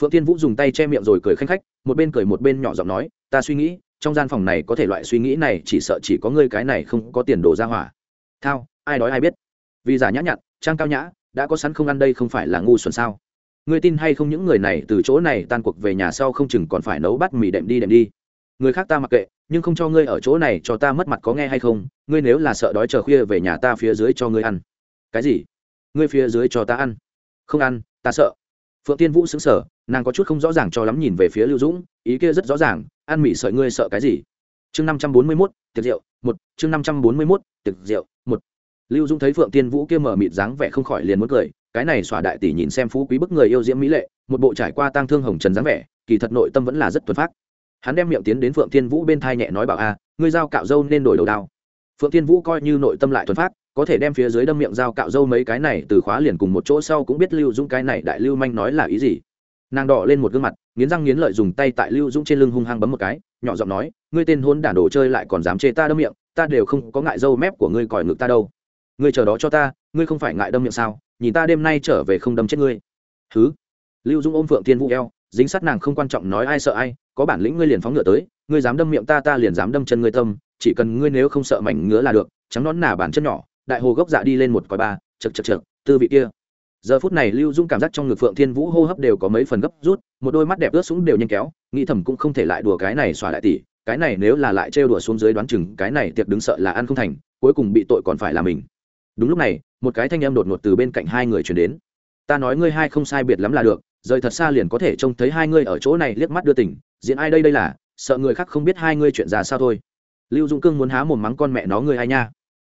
Phượng thiên vũ dùng tay che miệng rồi cười khanh khách, một bên cười một bên nhỏ giọng nói, ta suy nghĩ, trong gian phòng này có thể loại suy nghĩ này, chỉ sợ chỉ có ngươi cái này không có tiền đồ ra hỏa. Thao, ai đói ai biết? Vì giả nhã nhặn, trang cao nhã đã có sẵn không ăn đây không phải là ngu xuẩn sao? Ngươi tin hay không những người này từ chỗ này tan cuộc về nhà sau không chừng còn phải nấu bát mì đệm đi đệm đi. Người khác ta mặc kệ, nhưng không cho ngươi ở chỗ này cho ta mất mặt có nghe hay không? Ngươi nếu là sợ đói chờ khuya về nhà ta phía dưới cho ngươi ăn. Cái gì? Ngươi phía dưới cho ta ăn. Không ăn, ta sợ. Phượng tiên vũ xứng sở nàng có chút không rõ ràng cho lắm nhìn về phía lưu dũng, ý kia rất rõ ràng, ăn mì sợi ngươi sợ cái gì? Chương năm trăm bốn mươi mốt, tiệc rượu, một, chương năm trăm bốn mươi mốt, tiệc rượu, một lưu Dung thấy phượng tiên vũ kia mở mịt dáng vẻ không khỏi liền muốn cười, cái này xỏa đại tỷ nhìn xem phú quý bức người yêu diễm mỹ lệ, một bộ trải qua tang thương hồng trần dáng vẻ, kỳ thật nội tâm vẫn là rất tuấn phát hắn đem miệng tiến đến phượng tiên vũ bên thai nhẹ nói bảo a, ngươi dao cạo dâu nên đổi đầu đao. Phượng tiên vũ coi như nội tâm lại tuấn phát có thể đem phía dưới đâm miệng dao cạo dâu mấy cái này từ khóa liền cùng một chỗ sau cũng biết lưu Dung cái này đại lưu manh nói là ý gì. Nàng đỏ lên một gương mặt, nghiến răng nghiến lợi dùng tay tại lưu dũng trên lưng hung hăng bấm một cái, nhỏ giọng nói, ngươi tên hôn đản đồ chơi lại còn dám chê ta đâm miệng, ta đều không có ngại dâu mép của ngươi còi ngực ta đâu ngươi chờ đó cho ta, ngươi không phải ngại đâm miệng sao, nhìn ta đêm nay trở về không đâm chết ngươi. Thứ lưu dũng ôm phượng thiên vũ eo, dính sát nàng không quan trọng nói ai sợ ai, có bản lĩnh ngươi liền phóng ngựa tới, ngươi dám đâm miệng ta ta liền dám đâm chân ngươi tâm, chỉ cần ngươi nếu không sợ mảnh ngứa là được, trắng nón nà bản chân nhỏ, đại hồ gốc dạ đi lên một còi ba chật chật chật tư vị kia. Giờ phút này lưu dung cảm giác trong ngực phượng thiên vũ hô hấp đều có mấy phần gấp rút, một đôi mắt đẹp ướt súng đều nhanh kéo, nghĩ thầm cũng không thể lại đùa cái này xòa đại tỷ, cái này nếu là lại trêu đùa xuống dưới đoán chừng cái này tiệc đứng sợ là ăn không thành, cuối cùng bị tội còn phải là mình đúng lúc này, một cái thanh âm đột ngột từ bên cạnh hai người chuyển đến. Ta nói ngươi hai không sai biệt lắm là được, rời thật xa liền có thể trông thấy hai ngươi ở chỗ này liếc mắt đưa tỉnh diễn ai đây đây là, sợ người khác không biết hai ngươi chuyện ra sao thôi. Lưu dung cương muốn há mồm mắng con mẹ nó ngươi ai nha.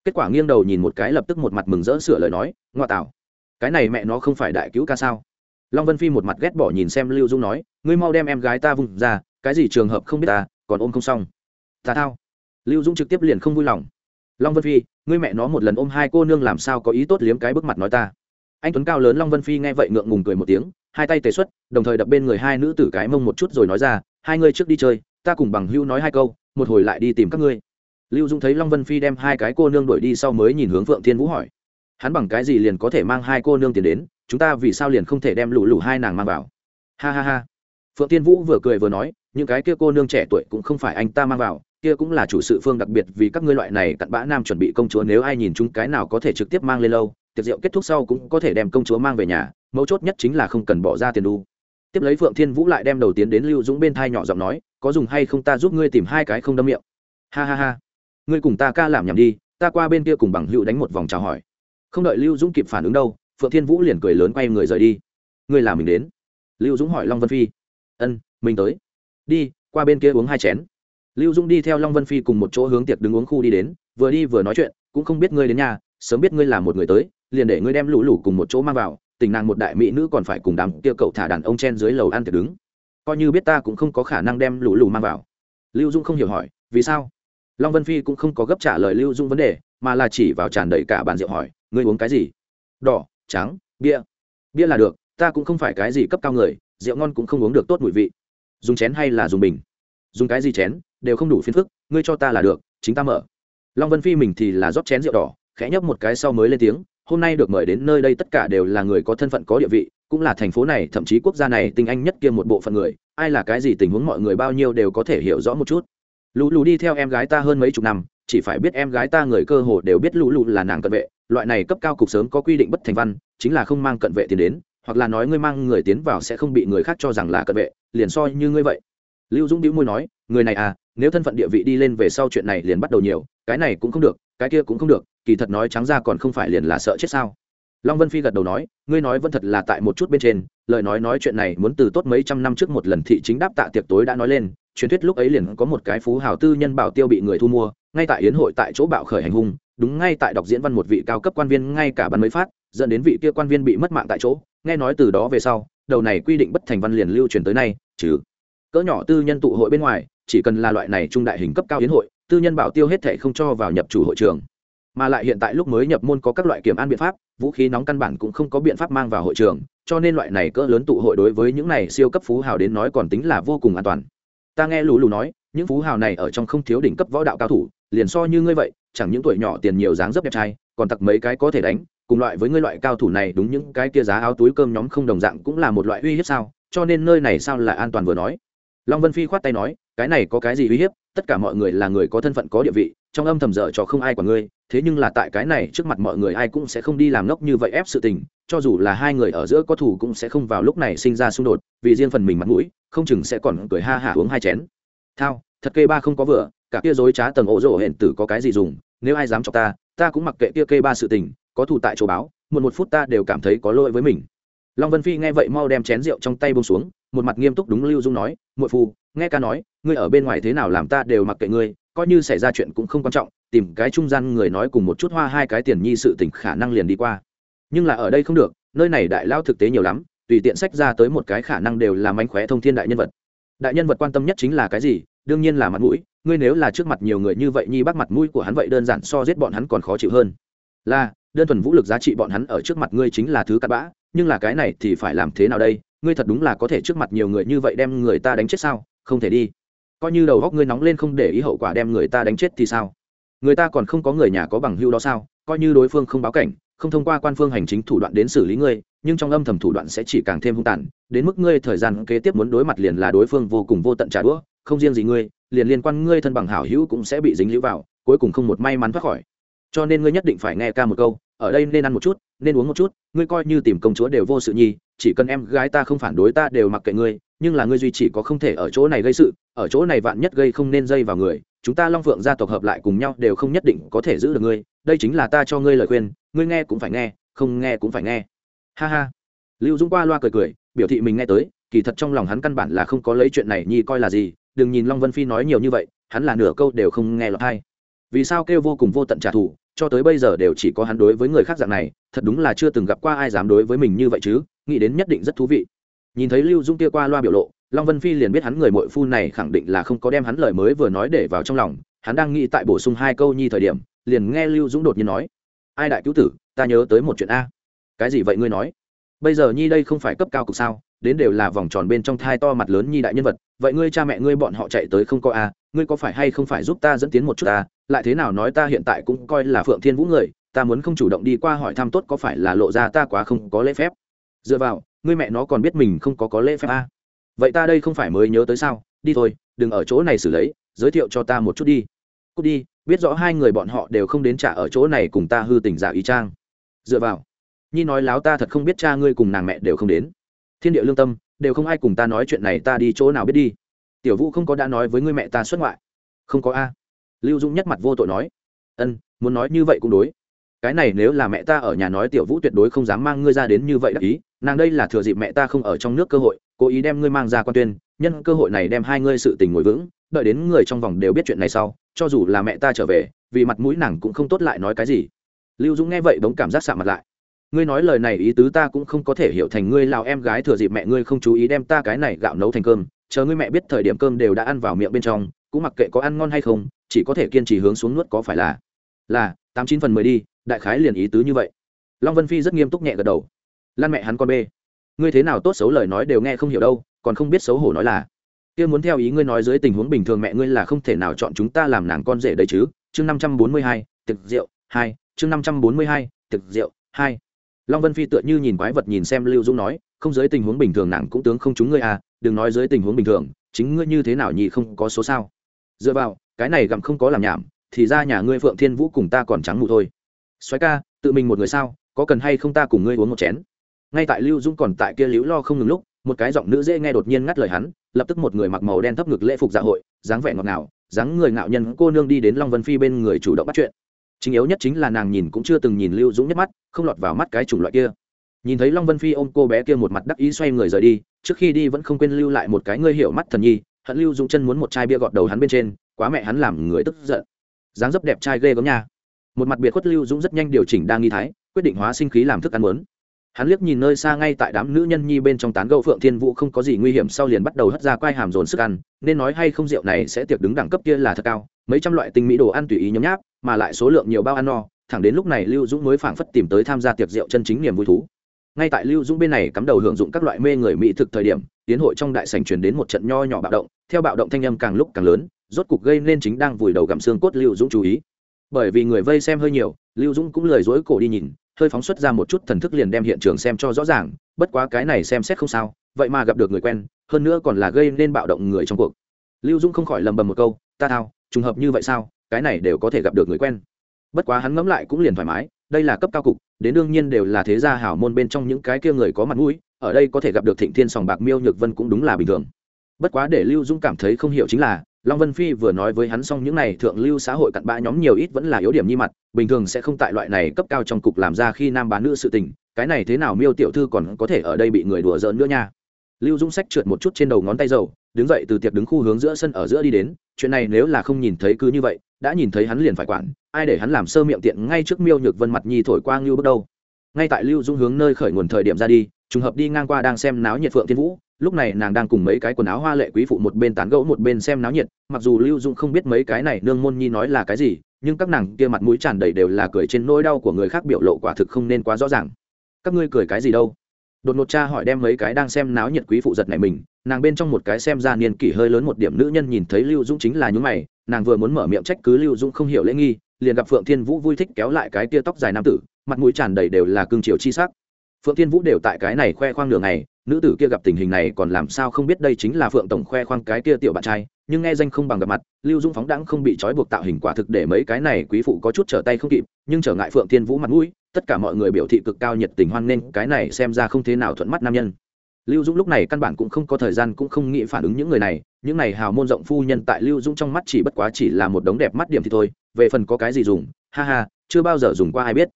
Kết quả nghiêng đầu nhìn một cái lập tức một mặt mừng rỡ sửa lời nói, ngoa tạo, cái này mẹ nó không phải đại cứu ca sao? Long vân phi một mặt ghét bỏ nhìn xem lưu dung nói, ngươi mau đem em gái ta vùng ra, cái gì trường hợp không biết ta, còn ôm không xong. Ta thao. Lưu dung trực tiếp liền không vui lòng long vân phi, ngươi mẹ nó một lần ôm hai cô nương làm sao có ý tốt liếm cái bức mặt nói ta. Anh tuấn cao lớn long vân phi nghe vậy ngượng ngùng cười một tiếng, hai tay tề xuất, đồng thời đập bên người hai nữ tử cái mông một chút rồi nói ra, hai ngươi trước đi chơi, ta cùng bằng hưu nói hai câu, một hồi lại đi tìm các ngươi. Lưu dung thấy long vân phi đem hai cái cô nương đuổi đi sau mới nhìn hướng phượng thiên vũ hỏi. Hắn bằng cái gì liền có thể mang hai cô nương tiền đến, chúng ta vì sao liền không thể đem lũ lũ hai nàng mang vào? Ha ha ha. Phượng thiên vũ vừa cười vừa nói, những cái kia cô nương trẻ tuổi cũng không phải anh ta mang vào kia cũng là chủ sự phương đặc biệt vì các ngươi loại này cặn bã nam chuẩn bị công chúa, nếu ai nhìn chúng cái nào có thể trực tiếp mang lên lâu, tiệc rượu kết thúc sau cũng có thể đem công chúa mang về nhà, mấu chốt nhất chính là không cần bỏ ra tiền đu. Tiếp lấy phượng thiên vũ lại đem đầu tiến đến lưu dũng bên thai nhỏ giọng nói, có dùng hay không ta giúp ngươi tìm hai cái không đâm miệng. Ha ha ha, ngươi cùng ta ca làm nhầm đi, ta qua bên kia cùng bằng hữu đánh một vòng chào hỏi. Không đợi lưu dũng kịp phản ứng đâu, phượng thiên vũ liền cười lớn quay người rời đi. Ngươi làm mình đến? Lưu dũng hỏi long vân phi. Ân, mình tới. Đi, qua bên kia uống hai chén lưu dũng đi theo long vân phi cùng một chỗ hướng tiệc đứng uống khu đi đến, vừa đi vừa nói chuyện, cũng không biết ngươi đến nhà, sớm biết ngươi là một người tới, liền để ngươi đem lũ lũ cùng một chỗ mang vào, tình nàng một đại mỹ nữ còn phải cùng đám kia cậu thả đàn ông chen dưới lầu ăn tiệc đứng. Coi như biết ta cũng không có khả năng đem lũ lũ mang vào. Lưu dung không hiểu hỏi, vì sao? Long vân phi cũng không có gấp trả lời lưu dung vấn đề, mà là chỉ vào tràn đầy cả bàn rượu hỏi, ngươi uống cái gì? Đỏ, trắng, bia. Bia là được, ta cũng không phải cái gì cấp cao người, rượu ngon cũng không uống được tốt mùi vị. Dùng chén hay là dùng bình? Dùng cái gì chén, đều không đủ phiền phức, ngươi cho ta là được, chính ta mở. Long vân phi mình thì là rót chén rượu đỏ, khẽ nhấp một cái sau mới lên tiếng, hôm nay được mời đến nơi đây tất cả đều là người có thân phận có địa vị, cũng là thành phố này, thậm chí quốc gia này, tinh anh nhất kia một bộ phận người, ai là cái gì tình huống mọi người bao nhiêu đều có thể hiểu rõ một chút. Lũ lù đi theo em gái ta hơn mấy chục năm, chỉ phải biết em gái ta người cơ hồ đều biết lũ lù là nàng cận vệ, loại này cấp cao cục sớm có quy định bất thành văn, chính là không mang cận vệ tiền đến, hoặc là nói ngươi mang người tiến vào sẽ không bị người khác cho rằng là cận vệ, liền soi như ngươi vậy lưu dũng đĩu môi nói, người này à nếu thân phận địa vị đi lên về sau chuyện này liền bắt đầu nhiều, cái này cũng không được, cái kia cũng không được, kỳ thật nói trắng ra còn không phải liền là sợ chết sao? Long vân phi gật đầu nói, ngươi nói vẫn thật là tại một chút bên trên, lời nói nói chuyện này muốn từ tốt mấy trăm năm trước một lần thị chính đáp tạ tiệc tối đã nói lên, truyền thuyết lúc ấy liền có một cái phú hào tư nhân bảo tiêu bị người thu mua, ngay tại yến hội tại chỗ bạo khởi hành hung, đúng ngay tại đọc diễn văn một vị cao cấp quan viên ngay cả bắn mới phát, dẫn đến vị kia quan viên bị mất mạng tại chỗ, nghe nói từ đó về sau, đầu này quy định bất thành văn liền lưu truyền tới nay chứ cỡ nhỏ tư nhân tụ hội bên ngoài, chỉ cần là loại này trung đại hình cấp cao hiến hội, tư nhân bảo tiêu hết thể không cho vào nhập chủ hội trường. Mà lại hiện tại lúc mới nhập môn có các loại kiểm an biện pháp, vũ khí nóng căn bản cũng không có biện pháp mang vào hội trường, cho nên loại này cỡ lớn tụ hội đối với những này siêu cấp phú hào đến nói còn tính là vô cùng an toàn. Ta nghe lù lù nói, những phú hào này ở trong không thiếu đỉnh cấp võ đạo cao thủ, liền so như ngươi vậy, chẳng những tuổi nhỏ tiền nhiều dáng dấp đẹp trai, còn tặc mấy cái có thể đánh, cùng loại với ngươi loại cao thủ này đúng những cái kia giá áo túi cơm nhóm không đồng dạng cũng là một loại uy hiếp sao, cho nên nơi này sao là an toàn vừa nói long vân phi khoát tay nói, cái này có cái gì uy hiếp? Tất cả mọi người là người có thân phận có địa vị, trong âm thầm dở cho không ai của ngươi, thế nhưng là tại cái này trước mặt mọi người ai cũng sẽ không đi làm ngốc như vậy ép sự tình, cho dù là hai người ở giữa có thủ cũng sẽ không vào lúc này sinh ra xung đột, vì riêng phần mình mặt mũi, không chừng sẽ còn cười ha hả uống hai chén. Thao, thật kê ba không có vừa, cả kia dối trá tầng ổ rỗ hển tử có cái gì dùng, nếu ai dám chọc ta ta cũng mặc kệ kia kê ba sự tình, có thủ tại chỗ báo một một phút ta đều cảm thấy có lỗi với mình long vân phi nghe vậy mau đem chén rượu trong tay bông xuống, một mặt nghiêm túc đúng lưu dung nói, muội phu, nghe ca nói, ngươi ở bên ngoài thế nào làm ta đều mặc kệ ngươi, coi như xảy ra chuyện cũng không quan trọng, tìm cái trung gian người nói cùng một chút hoa hai cái tiền nhi sự tỉnh khả năng liền đi qua. Nhưng là ở đây không được, nơi này đại lao thực tế nhiều lắm, tùy tiện sách ra tới một cái khả năng đều là mánh khóe thông thiên đại nhân vật. Đại nhân vật quan tâm nhất chính là cái gì? Đương nhiên là mặt mũi, ngươi nếu là trước mặt nhiều người như vậy nhi bắt mặt mũi của hắn vậy đơn giản so giết bọn hắn còn khó chịu hơn. Là, đơn thuần vũ lực giá trị bọn hắn ở trước mặt ngươi chính là thứ cặn bã nhưng là cái này thì phải làm thế nào đây? Ngươi thật đúng là có thể trước mặt nhiều người như vậy đem người ta đánh chết sao? Không thể đi. Coi như đầu góc ngươi nóng lên không để ý hậu quả đem người ta đánh chết thì sao? Người ta còn không có người nhà có bằng hưu đó sao? Coi như đối phương không báo cảnh, không thông qua quan phương hành chính thủ đoạn đến xử lý ngươi, nhưng trong âm thầm thủ đoạn sẽ chỉ càng thêm hung tàn, đến mức ngươi thời gian kế tiếp muốn đối mặt liền là đối phương vô cùng vô tận trả đũa, không riêng gì ngươi, liền liên quan ngươi thân bằng hảo hữu cũng sẽ bị dính lũ vào, cuối cùng không một may mắn thoát khỏi. Cho nên ngươi nhất định phải nghe ca một câu ở đây nên ăn một chút, nên uống một chút, ngươi coi như tìm công chúa đều vô sự nhi, chỉ cần em gái ta không phản đối ta đều mặc kệ ngươi, nhưng là ngươi duy chỉ có không thể ở chỗ này gây sự, ở chỗ này vạn nhất gây không nên dây vào người, chúng ta long phượng gia tộc hợp lại cùng nhau đều không nhất định có thể giữ được ngươi, đây chính là ta cho ngươi lời khuyên, ngươi nghe cũng phải nghe, không nghe cũng phải nghe. Ha ha. Lưu dũng qua loa cười cười, biểu thị mình nghe tới, kỳ thật trong lòng hắn căn bản là không có lấy chuyện này nhi coi là gì, đừng nhìn long vân phi nói nhiều như vậy, hắn là nửa câu đều không nghe lọt hay vì sao kêu vô cùng vô tận trả thù cho tới bây giờ đều chỉ có hắn đối với người khác dạng này, thật đúng là chưa từng gặp qua ai dám đối với mình như vậy chứ, nghĩ đến nhất định rất thú vị. Nhìn thấy lưu dung kia qua loa biểu lộ, long vân phi liền biết hắn người mội phu này khẳng định là không có đem hắn lời mới vừa nói để vào trong lòng, hắn đang nghĩ tại bổ sung hai câu nhi thời điểm, liền nghe lưu dũng đột nhiên nói, ai đại cứu tử, ta nhớ tới một chuyện a. Cái gì vậy ngươi nói? Bây giờ nhi đây không phải cấp cao cục sao? Đến đều là vòng tròn bên trong thai to mặt lớn nhi đại nhân vật, vậy ngươi cha mẹ ngươi bọn họ chạy tới không có a ngươi có phải hay không phải giúp ta dẫn tiến một chút ta lại thế nào nói ta hiện tại cũng coi là phượng thiên vũ người, ta muốn không chủ động đi qua hỏi thăm tốt có phải là lộ ra ta quá không có lễ phép. Dựa vào, ngươi mẹ nó còn biết mình không có có lễ phép a vậy ta đây không phải mới nhớ tới sao, đi thôi, đừng ở chỗ này xử lấy, giới thiệu cho ta một chút đi. Cút đi, biết rõ hai người bọn họ đều không đến trả ở chỗ này cùng ta hư tình giả ý trang. Dựa vào, nhi nói láo ta thật không biết cha ngươi cùng nàng mẹ đều không đến thiên địa lương tâm, đều không ai cùng ta nói chuyện này, ta đi chỗ nào biết đi. Tiểu vũ không có đã nói với ngươi mẹ ta xuất ngoại. Không có a. Lưu dũng nhất mặt vô tội nói. Ân, muốn nói như vậy cũng đối. Cái này nếu là mẹ ta ở nhà nói, tiểu vũ tuyệt đối không dám mang ngươi ra đến như vậy đắc ý. Nàng đây là thừa dịp mẹ ta không ở trong nước cơ hội, cố ý đem ngươi mang ra quan tuyên. Nhân cơ hội này đem hai ngươi sự tình ngồi vững, đợi đến người trong vòng đều biết chuyện này sau, cho dù là mẹ ta trở về, vì mặt mũi nàng cũng không tốt lại nói cái gì. Lưu dũng nghe vậy bỗng cảm giác sạ mặt lại ngươi nói lời này ý tứ ta cũng không có thể hiểu thành ngươi lào em gái thừa dịp mẹ ngươi không chú ý đem ta cái này gạo nấu thành cơm, chờ ngươi mẹ biết thời điểm cơm đều đã ăn vào miệng bên trong, cũng mặc kệ có ăn ngon hay không, chỉ có thể kiên trì hướng xuống nuốt có phải là? Là, tám chín phần mười đi, đại khái liền ý tứ như vậy. Long vân phi rất nghiêm túc nhẹ gật đầu. Lan mẹ hắn con bê. Ngươi thế nào tốt xấu lời nói đều nghe không hiểu đâu, còn không biết xấu hổ nói là. Kia muốn theo ý ngươi nói dưới tình huống bình thường mẹ ngươi là không thể nào chọn chúng ta làm nàng con rể đấy chứ. Chương năm trăm bốn mươi hai, tiệc rượu hai, chương năm trăm bốn mươi hai, tiệc rượu hai long vân phi tựa như nhìn quái vật nhìn xem lưu dũng nói, không dưới tình huống bình thường nàng cũng tướng không chúng ngươi à đừng nói dưới tình huống bình thường, chính ngươi như thế nào nhị không có số sao. Dựa vào, cái này gặm không có làm nhảm, thì ra nhà ngươi phượng thiên vũ cùng ta còn trắng mù thôi. Xoáy ca, tự mình một người sao, có cần hay không ta cùng ngươi uống một chén? Ngay tại lưu dũng còn tại kia liễu lo không ngừng lúc, một cái giọng nữ dễ nghe đột nhiên ngắt lời hắn, lập tức một người mặc màu đen thấp ngực lễ phục dạ hội, dáng vẻ ngọt ngào, dáng người ngạo nhân cô nương đi đến long vân phi bên người chủ động bắt chuyện chính yếu nhất chính là nàng nhìn cũng chưa từng nhìn lưu dũng nhất mắt, không lọt vào mắt cái chủng loại kia. Nhìn thấy long vân phi ôm cô bé kia một mặt đắc ý xoay người rời đi, trước khi đi vẫn không quên lưu lại một cái ngươi hiểu mắt thần nhi, hận lưu dũng chân muốn một chai bia gọt đầu hắn bên trên, quá mẹ hắn làm người tức giận. Dáng dấp đẹp trai ghê gớm nha. Một mặt biệt khuất lưu dũng rất nhanh điều chỉnh đa nghi thái, quyết định hóa sinh khí làm thức ăn muốn. Hắn liếc nhìn nơi xa ngay tại đám nữ nhân nhi bên trong tán gẫu phượng thiên vũ không có gì nguy hiểm sau liền bắt đầu hất ra quai hàm dồn sức ăn, nên nói hay không rượu này sẽ tiệc đứng đẳng cấp kia là thật cao mấy trăm loại tinh mỹ đồ ăn tùy ý nhấm nháp, mà lại số lượng nhiều bao ăn no, thẳng đến lúc này lưu dũng mới phảng phất tìm tới tham gia tiệc rượu chân chính niềm vui thú. Ngay tại lưu dũng bên này cắm đầu hưởng dụng các loại mê người mỹ thực thời điểm, tiến hội trong đại sảnh truyền đến một trận nho nhỏ bạo động, theo bạo động thanh âm càng lúc càng lớn, rốt cục gây nên chính đang vùi đầu gặm xương cốt lưu dũng chú ý. Bởi vì người vây xem hơi nhiều, lưu dũng cũng lười dối cổ đi nhìn, hơi phóng xuất ra một chút thần thức liền đem hiện trường xem cho rõ ràng, bất quá cái này xem xét không sao, vậy mà gặp được người quen, hơn nữa còn là gây nên bạo động người trong cuộc. Lưu dũng không khỏi lầm bầm một câu, ta thao trùng hợp như vậy sao? Cái này đều có thể gặp được người quen. Bất quá hắn ngẫm lại cũng liền thoải mái, đây là cấp cao cục, đến đương nhiên đều là thế gia hảo môn bên trong những cái kia người có mặt mũi, ở đây có thể gặp được thịnh thiên sòng bạc miêu nhược vân cũng đúng là bình thường. Bất quá để lưu dũng cảm thấy không hiểu chính là, long vân phi vừa nói với hắn xong những này thượng lưu xã hội cặn bã nhóm nhiều ít vẫn là yếu điểm nhi mặt, bình thường sẽ không tại loại này cấp cao trong cục làm ra khi nam bán nữ sự tình, cái này thế nào miêu tiểu thư còn có thể ở đây bị người đùa giỡn nữa nha lưu dũng sách trượt một chút trên đầu ngón tay dầu, đứng dậy từ tiệc đứng khu hướng giữa sân ở giữa đi đến, chuyện này nếu là không nhìn thấy cứ như vậy, đã nhìn thấy hắn liền phải quản, ai để hắn làm sơ miệng tiện ngay trước miêu nhược vân mặt nhi thổi quang ngưu bước đâu. Ngay tại lưu dũng hướng nơi khởi nguồn thời điểm ra đi, trùng hợp đi ngang qua đang xem náo nhiệt phượng thiên vũ, lúc này nàng đang cùng mấy cái quần áo hoa lệ quý phụ một bên tán gẫu một bên xem náo nhiệt, mặc dù lưu dũng không biết mấy cái này nương môn nhi nói là cái gì, nhưng các nàng kia mặt mũi tràn đầy đều là cười trên nỗi đau của người khác biểu lộ quả thực không nên quá rõ ràng. Các ngươi cười cái gì đâu? Đột ngột cha hỏi đem mấy cái đang xem náo nhiệt quý phụ giật này mình, nàng bên trong một cái xem ra niên kỷ hơi lớn một điểm nữ nhân nhìn thấy lưu dũng chính là những mày, nàng vừa muốn mở miệng trách cứ lưu dũng không hiểu lễ nghi, liền gặp phượng thiên vũ vui thích kéo lại cái tia tóc dài nam tử, mặt mũi tràn đầy đều là cương triều chi sắc. Phượng thiên vũ đều tại cái này khoe khoang đường này nữ tử kia gặp tình hình này còn làm sao không biết đây chính là phượng tổng khoe khoang cái kia tiểu bạn trai, nhưng nghe danh không bằng gặp mặt, lưu dung phóng đãng không bị trói buộc tạo hình quả thực để mấy cái này quý phụ có chút trở tay không kịp, nhưng trở ngại phượng thiên vũ mặt mũi, tất cả mọi người biểu thị cực cao nhiệt tình hoan nghênh, cái này xem ra không thế nào thuận mắt nam nhân. Lưu dũng lúc này căn bản cũng không có thời gian cũng không nghĩ phản ứng những người này, những này hào môn rộng phu nhân tại lưu dũng trong mắt chỉ bất quá chỉ là một đống đẹp mắt điểm thì thôi, về phần có cái gì dùng, ha ha, chưa bao giờ dùng qua ai biết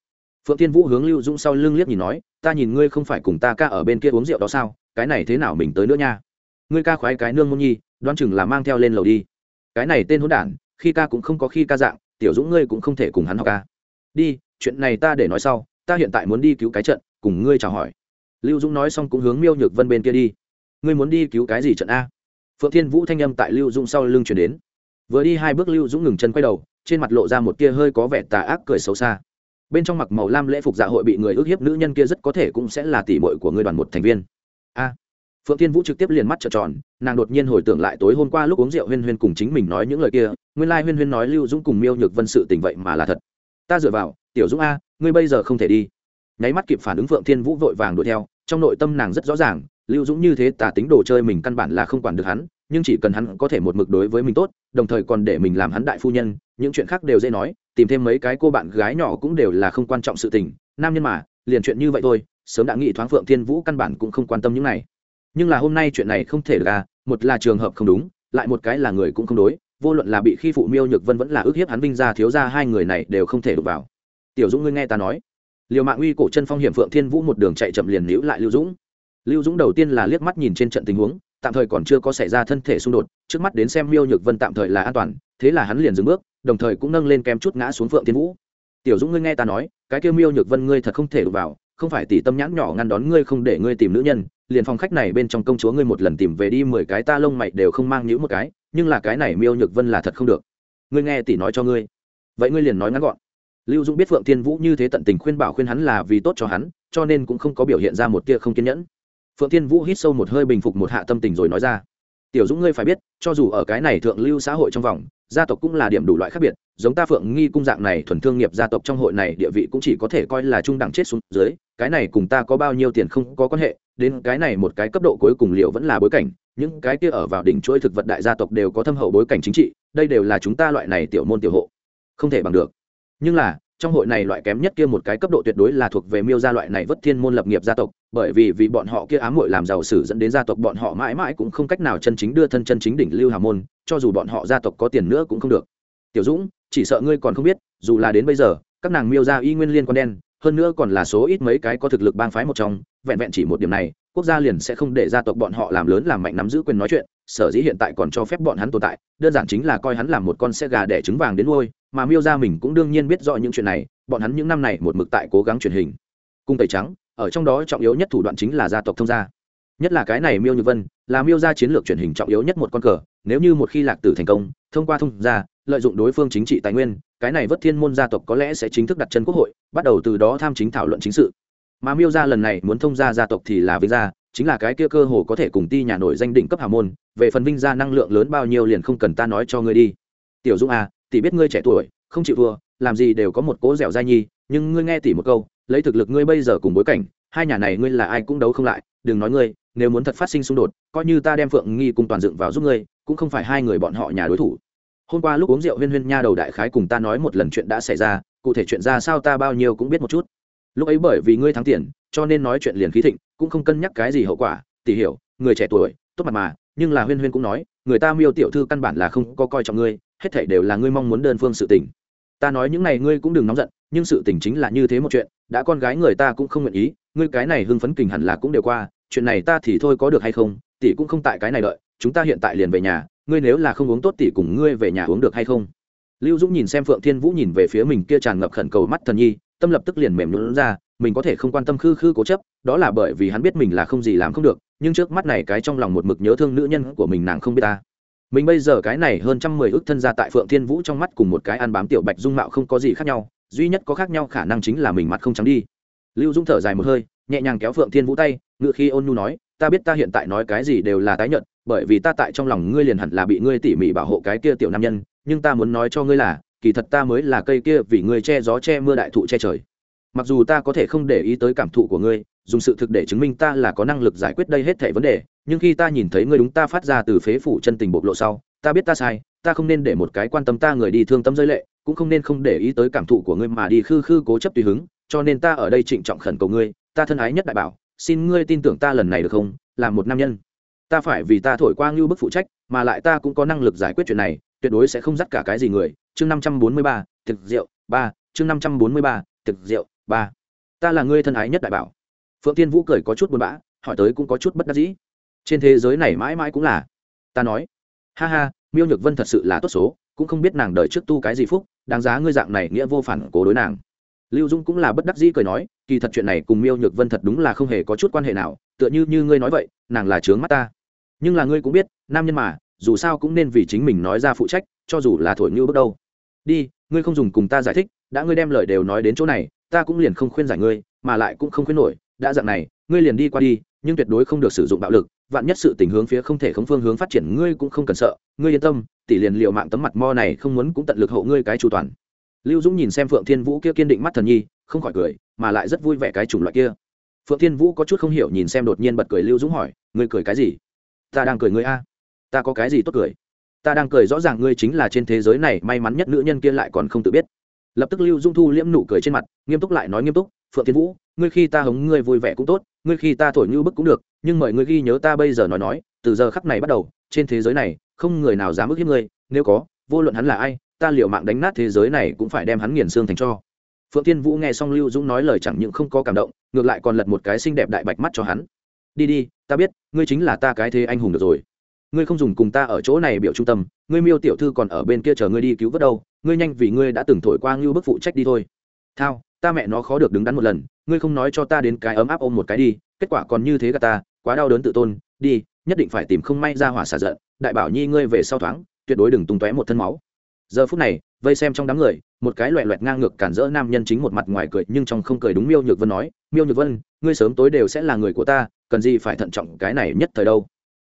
phượng thiên vũ hướng lưu dũng sau lưng liếc nhìn nói, ta nhìn ngươi không phải cùng ta ca ở bên kia uống rượu đó sao? Cái này thế nào mình tới nữa nha? Ngươi ca khoái cái nương môn nhi, đoán chừng là mang theo lên lầu đi. Cái này tên hỗn đản, khi ca cũng không có khi ca dạng, tiểu dũng ngươi cũng không thể cùng hắn học ca. Đi, chuyện này ta để nói sau, ta hiện tại muốn đi cứu cái trận, cùng ngươi chào hỏi. Lưu dũng nói xong cũng hướng miêu nhược vân bên kia đi. Ngươi muốn đi cứu cái gì trận a? Phượng thiên vũ thanh âm tại lưu dũng sau lưng chuyển đến. Vừa đi hai bước lưu dũng ngừng chân quay đầu, trên mặt lộ ra một tia hơi có vẻ tà ác cười xấu xa bên trong mặc màu lam lễ phục dạ hội bị người ước hiếp nữ nhân kia rất có thể cũng sẽ là tỷ muội của ngươi đoàn một thành viên. A. Phượng thiên vũ trực tiếp liền mắt trợn tròn, nàng đột nhiên hồi tưởng lại tối hôm qua lúc uống rượu huyên huyên cùng chính mình nói những lời kia, nguyên lai huyên huyên nói lưu dũng cùng miêu nhược vân sự tình vậy mà là thật. Ta dựa vào, tiểu dũng a, ngươi bây giờ không thể đi. Nháy mắt kịp phản ứng phượng thiên vũ vội vàng đuổi theo, trong nội tâm nàng rất rõ ràng, lưu dũng như thế tà tính đồ chơi mình căn bản là không quản được hắn nhưng chỉ cần hắn có thể một mực đối với mình tốt, đồng thời còn để mình làm hắn đại phu nhân, những chuyện khác đều dễ nói, tìm thêm mấy cái cô bạn gái nhỏ cũng đều là không quan trọng sự tình, nam nhân mà, liền chuyện như vậy thôi, sớm đã nghĩ thoáng phượng thiên vũ căn bản cũng không quan tâm những này. Nhưng là hôm nay chuyện này không thể là, một là trường hợp không đúng, lại một cái là người cũng không đối, vô luận là bị khi phụ miêu nhược vân vẫn là ước hiếp hắn vinh ra thiếu ra hai người này đều không thể đụng vào. Tiểu dũng ngươi nghe ta nói. Liều mạng uy cổ chân phong hiểm phượng thiên vũ một đường chạy chậm liền níu lại lưu dũng. Lưu dũng đầu tiên là liếc mắt nhìn trên trận tình huống tạm thời còn chưa có xảy ra thân thể xung đột, trước mắt đến xem miêu nhược vân tạm thời là an toàn, thế là hắn liền dừng bước, đồng thời cũng nâng lên kem chút ngã xuống phượng thiên vũ. Tiểu dũng ngươi nghe ta nói, cái kêu miêu nhược vân ngươi thật không thể đụng vào, không phải tỷ tâm nhãn nhỏ ngăn đón ngươi không để ngươi tìm nữ nhân, liền phòng khách này bên trong công chúa ngươi một lần tìm về đi mười cái ta lông mày đều không mang nhũ một cái, nhưng là cái này miêu nhược vân là thật không được. Ngươi nghe tỷ nói cho ngươi. Vậy ngươi liền nói ngắn gọn. Lưu dũng biết phượng thiên vũ như thế tận tình khuyên bảo khuyên hắn là vì tốt cho hắn, cho nên cũng không có biểu hiện ra một tia không kiên nhẫn phượng thiên vũ hít sâu một hơi bình phục một hạ tâm tình rồi nói ra. Tiểu dũng ngươi phải biết, cho dù ở cái này thượng lưu xã hội trong vòng, gia tộc cũng là điểm đủ loại khác biệt, giống ta phượng nghi cung dạng này thuần thương nghiệp gia tộc trong hội này địa vị cũng chỉ có thể coi là trung đẳng chết xuống dưới, cái này cùng ta có bao nhiêu tiền không có quan hệ, đến cái này một cái cấp độ cuối cùng liệu vẫn là bối cảnh, những cái kia ở vào đỉnh chuỗi thực vật đại gia tộc đều có thâm hậu bối cảnh chính trị, đây đều là chúng ta loại này tiểu môn tiểu hộ, không thể bằng được. Nhưng là trong hội này loại kém nhất kia một cái cấp độ tuyệt đối là thuộc về miêu gia loại này vất thiên môn lập nghiệp gia tộc, bởi vì vì bọn họ kia ám hội làm giàu sử dẫn đến gia tộc bọn họ mãi mãi cũng không cách nào chân chính đưa thân chân chính đỉnh lưu hà môn, cho dù bọn họ gia tộc có tiền nữa cũng không được. Tiểu dũng, chỉ sợ ngươi còn không biết, dù là đến bây giờ, các nàng miêu gia y nguyên liên quan đen, hơn nữa còn là số ít mấy cái có thực lực bang phái một trong, vẹn vẹn chỉ một điểm này quốc gia liền sẽ không để gia tộc bọn họ làm lớn làm mạnh nắm giữ quyền nói chuyện, sở dĩ hiện tại còn cho phép bọn hắn tồn tại, đơn giản chính là coi hắn làm một con xe gà đẻ trứng vàng đến nuôi, mà miêu gia mình cũng đương nhiên biết rõ những chuyện này, bọn hắn những năm này một mực tại cố gắng truyền hình. Cung tẩy trắng, ở trong đó trọng yếu nhất thủ đoạn chính là gia tộc thông gia. Nhất là cái này miêu như vân, là miêu gia chiến lược truyền hình trọng yếu nhất một con cờ, nếu như một khi lạc tử thành công, thông qua thông gia, lợi dụng đối phương chính trị tài nguyên, cái này vất thiên môn gia tộc có lẽ sẽ chính thức đặt chân quốc hội, bắt đầu từ đó tham chính thảo luận chính sự mà miêu gia lần này muốn thông gia gia tộc thì là vinh gia, chính là cái kia cơ hồ có thể cùng ti nhà nổi danh đỉnh cấp hào môn, về phần vinh gia năng lượng lớn bao nhiêu liền không cần ta nói cho ngươi đi. Tiểu dung à tỷ biết ngươi trẻ tuổi, không chịu thua, làm gì đều có một cố dẻo dai nhi, nhưng ngươi nghe tỷ một câu, lấy thực lực ngươi bây giờ cùng bối cảnh, hai nhà này ngươi là ai cũng đấu không lại, đừng nói ngươi, nếu muốn thật phát sinh xung đột, coi như ta đem phượng nghi cùng toàn dựng vào giúp ngươi, cũng không phải hai người bọn họ nhà đối thủ. Hôm qua lúc uống rượu huyên huyên nha đầu đại khái cùng ta nói một lần chuyện đã xảy ra, cụ thể chuyện ra sao ta bao nhiêu cũng biết một chút lúc ấy bởi vì ngươi thắng tiền, cho nên nói chuyện liền khí thịnh, cũng không cân nhắc cái gì hậu quả tỷ hiểu, người trẻ tuổi, tốt mặt mà, nhưng là huyên huyên cũng nói, người ta miêu tiểu thư căn bản là không có coi trọng ngươi, hết thảy đều là ngươi mong muốn đơn phương sự tình. Ta nói những này ngươi cũng đừng nóng giận, nhưng sự tình chính là như thế một chuyện, đã con gái người ta cũng không nguyện ý, ngươi cái này hưng phấn kình hẳn là cũng đều qua, chuyện này ta thì thôi có được hay không tỷ cũng không tại cái này đợi, chúng ta hiện tại liền về nhà, ngươi nếu là không uống tốt tỷ cùng ngươi về nhà uống được hay không? Lưu dũng nhìn xem phượng thiên vũ nhìn về phía mình kia tràn ngập khẩn cầu mắt thần nhi tâm lập tức liền mềm nhũn ra, mình có thể không quan tâm khư khư cố chấp, đó là bởi vì hắn biết mình là không gì làm không được, nhưng trước mắt này cái trong lòng một mực nhớ thương nữ nhân của mình nàng không biết ta. Mình bây giờ cái này hơn trăm mười ước thân gia tại phượng thiên vũ trong mắt cùng một cái ăn bám tiểu bạch dung mạo không có gì khác nhau, duy nhất có khác nhau khả năng chính là mình mặt không trắng đi. Lưu dung thở dài một hơi, nhẹ nhàng kéo phượng thiên vũ tay ngự khi ôn nhu nói, ta biết ta hiện tại nói cái gì đều là tái nhận bởi vì ta tại trong lòng ngươi liền hẳn là bị ngươi tỉ mỉ bảo hộ cái kia tiểu nam nhân, nhưng ta muốn nói cho ngươi là kỳ thật ta mới là cây kia vì ngươi che gió che mưa đại thụ che trời. Mặc dù ta có thể không để ý tới cảm thụ của ngươi, dùng sự thực để chứng minh ta là có năng lực giải quyết đây hết thảy vấn đề, nhưng khi ta nhìn thấy ngươi đúng ta phát ra từ phế phủ chân tình bộc lộ sau, ta biết ta sai, ta không nên để một cái quan tâm ta người đi thương tâm rơi lệ, cũng không nên không để ý tới cảm thụ của ngươi mà đi khư khư cố chấp tùy hứng, cho nên ta ở đây trịnh trọng khẩn cầu ngươi, ta thân ái nhất đại bảo, xin ngươi tin tưởng ta lần này được không, là một nam nhân. Ta phải vì ta thổi qua ngưu bức phụ trách, mà lại ta cũng có năng lực giải quyết chuyện này, tuyệt đối sẽ không dắt cả cái gì người chương năm trăm bốn mươi ba, thực rượu, ba, chương năm trăm bốn mươi ba, thực rượu, ba. Ta là ngươi thân ái nhất đại bảo. Phượng tiên vũ cười có chút buồn bã, hỏi tới cũng có chút bất đắc dĩ. Trên thế giới này mãi mãi cũng là. Ta nói, ha ha, miêu nhược vân thật sự là tốt số, cũng không biết nàng đợi trước tu cái gì phúc, đáng giá ngươi dạng này nghĩa vô phản cố đối nàng. Lưu dung cũng là bất đắc dĩ cười nói, kỳ thật chuyện này cùng miêu nhược vân thật đúng là không hề có chút quan hệ nào, tựa như như ngươi nói vậy, nàng là trướng mắt ta. Nhưng là ngươi cũng biết, nam nhân mà, dù sao cũng nên vì chính mình nói ra phụ trách, cho dù là thổi như bước đâu đi, ngươi không dùng cùng ta giải thích, đã ngươi đem lời đều nói đến chỗ này, ta cũng liền không khuyên giải ngươi, mà lại cũng không khuyên nổi, đã dạng này, ngươi liền đi qua đi, nhưng tuyệt đối không được sử dụng bạo lực, vạn nhất sự tình hướng phía không thể không phương hướng phát triển, ngươi cũng không cần sợ, ngươi yên tâm, tỷ liền liệu mạng tấm mặt mo này không muốn cũng tận lực hộ ngươi cái chu toàn. Lưu dũng nhìn xem phượng thiên vũ kia kiên định mắt thần nhi, không khỏi cười, mà lại rất vui vẻ cái chủng loại kia. Phượng thiên vũ có chút không hiểu nhìn xem đột nhiên bật cười lưu dũng hỏi, ngươi cười cái gì? Ta đang cười ngươi a. Ta có cái gì tốt cười? Ta đang cười rõ ràng ngươi chính là trên thế giới này may mắn nhất nữ nhân kia lại còn không tự biết. Lập tức lưu dung thu liễm nụ cười trên mặt, nghiêm túc lại nói nghiêm túc, phượng thiên vũ, ngươi khi ta hống ngươi vui vẻ cũng tốt, ngươi khi ta thổi như bức cũng được, nhưng mời ngươi ghi nhớ ta bây giờ nói nói, từ giờ khắc này bắt đầu, trên thế giới này, không người nào dám ức hiếp ngươi, nếu có, vô luận hắn là ai, ta liệu mạng đánh nát thế giới này cũng phải đem hắn nghiền xương thành cho. Phượng thiên vũ nghe xong lưu dũng nói lời chẳng những không có cảm động, ngược lại còn lật một cái xinh đẹp đại bạch mắt cho hắn. Đi đi, ta biết, ngươi chính là ta cái thế anh hùng được rồi ngươi không dùng cùng ta ở chỗ này biểu trung tâm, ngươi miêu tiểu thư còn ở bên kia chờ ngươi đi cứu vớt đâu, ngươi nhanh vì ngươi đã từng thổi qua ngưu bức phụ trách đi thôi. Thao, ta mẹ nó khó được đứng đắn một lần, ngươi không nói cho ta đến cái ấm áp ôm một cái đi, kết quả còn như thế gà ta, quá đau đớn tự tôn, đi, nhất định phải tìm không may ra hỏa xả giận, đại bảo nhi ngươi về sau thoáng, tuyệt đối đừng tung tóe một thân máu. Giờ phút này, vây xem trong đám người, một cái loẹ loẹt ngang ngược cản rỡ nam nhân chính một mặt ngoài cười nhưng trong không cười đúng miêu nhược vân nói, miêu nhược vân, ngươi sớm tối đều sẽ là người của ta, cần gì phải thận trọng cái này nhất thời đâu?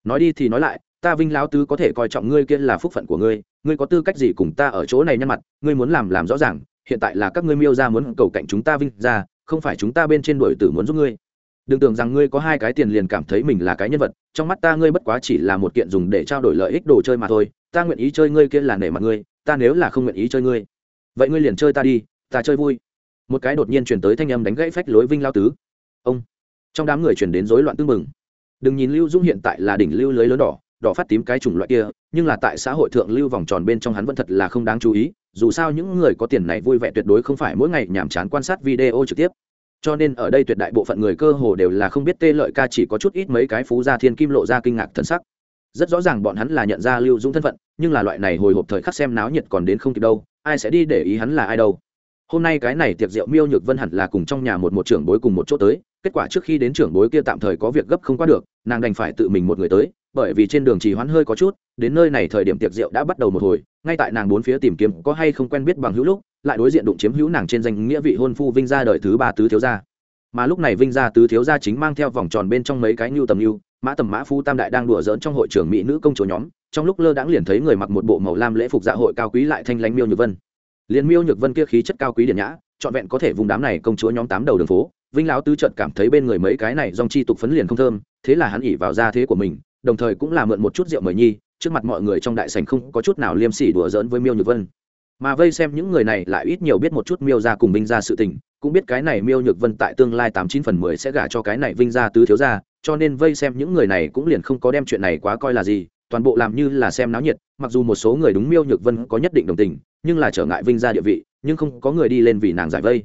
Nói đi thì nói lại ta vinh lão tứ có thể coi trọng ngươi kia là phúc phận của ngươi ngươi có tư cách gì cùng ta ở chỗ này nhăn mặt, ngươi muốn làm làm rõ ràng, hiện tại là các ngươi miêu ra muốn cầu cạnh chúng ta vinh ra, không phải chúng ta bên trên đội tử muốn giúp ngươi. Đừng tưởng rằng ngươi có hai cái tiền liền cảm thấy mình là cái nhân vật, trong mắt ta ngươi bất quá chỉ là một kiện dùng để trao đổi lợi ích đồ chơi mà thôi, ta nguyện ý chơi ngươi kia là nể mặt ngươi, ta nếu là không nguyện ý chơi ngươi, vậy ngươi liền chơi ta đi, ta chơi vui. Một cái đột nhiên chuyển tới thanh âm đánh gãy phách lối vinh lao tứ. Ông. Trong đám người chuyển đến rối loạn tư mừng đừng nhìn lưu dung hiện tại là đỉnh lưu lưới lớn đỏ đỏ phát tím cái chủng loại kia, nhưng là tại xã hội thượng lưu vòng tròn bên trong hắn vẫn thật là không đáng chú ý, dù sao những người có tiền này vui vẻ tuyệt đối không phải mỗi ngày nhàm chán quan sát video trực tiếp. Cho nên ở đây tuyệt đại bộ phận người cơ hồ đều là không biết tê lợi ca chỉ có chút ít mấy cái phú gia thiên kim lộ ra kinh ngạc thân sắc. Rất rõ ràng bọn hắn là nhận ra lưu dũng thân phận, nhưng là loại này hồi hộp thời khắc xem náo nhiệt còn đến không kịp đâu, ai sẽ đi để ý hắn là ai đâu. Hôm nay cái này tiệc rượu miêu nhược vân hẳn là cùng trong nhà một một trưởng bối cùng một chỗ tới, kết quả trước khi đến trưởng bối kia tạm thời có việc gấp không qua được, nàng đành phải tự mình một người tới bởi vì trên đường trì hoãn hơi có chút, đến nơi này thời điểm tiệc rượu đã bắt đầu một hồi, ngay tại nàng bốn phía tìm kiếm có hay không quen biết bằng hữu lúc, lại đối diện đụng chiếm hữu nàng trên danh nghĩa vị hôn phu vinh gia đời thứ ba tứ thiếu gia. Mà lúc này vinh gia tứ thiếu gia chính mang theo vòng tròn bên trong mấy cái nhu tầm nhu, mã tầm mã phu tam đại đang đùa giỡn trong hội trưởng mỹ nữ công chúa nhóm, trong lúc lơ đãng liền thấy người mặc một bộ màu lam lễ phục dạ hội cao quý lại thanh lãnh miêu nhược vân. Liền miêu nhược vân kia khí chất cao quý điển nhã, trọn vẹn có thể vùng đám này công chúa nhóm tám đầu đường phố, vinh lão tứ trợt cảm thấy bên người mấy cái này dòng chi tục phấn liền không thơm, thế là hắn ỉ vào gia thế của mình đồng thời cũng là mượn một chút rượu mời nhi, trước mặt mọi người trong đại sảnh không có chút nào liêm sỉ đùa giỡn với miêu nhược vân. Mà vây xem những người này lại ít nhiều biết một chút miêu ra cùng binh ra sự tình, cũng biết cái này miêu nhược vân tại tương lai tám chín phần mười sẽ gả cho cái này vinh ra tứ thiếu ra cho nên vây xem những người này cũng liền không có đem chuyện này quá coi là gì, toàn bộ làm như là xem náo nhiệt, mặc dù một số người đúng miêu nhược vân có nhất định đồng tình, nhưng là trở ngại vinh ra địa vị, nhưng không có người đi lên vì nàng giải vây.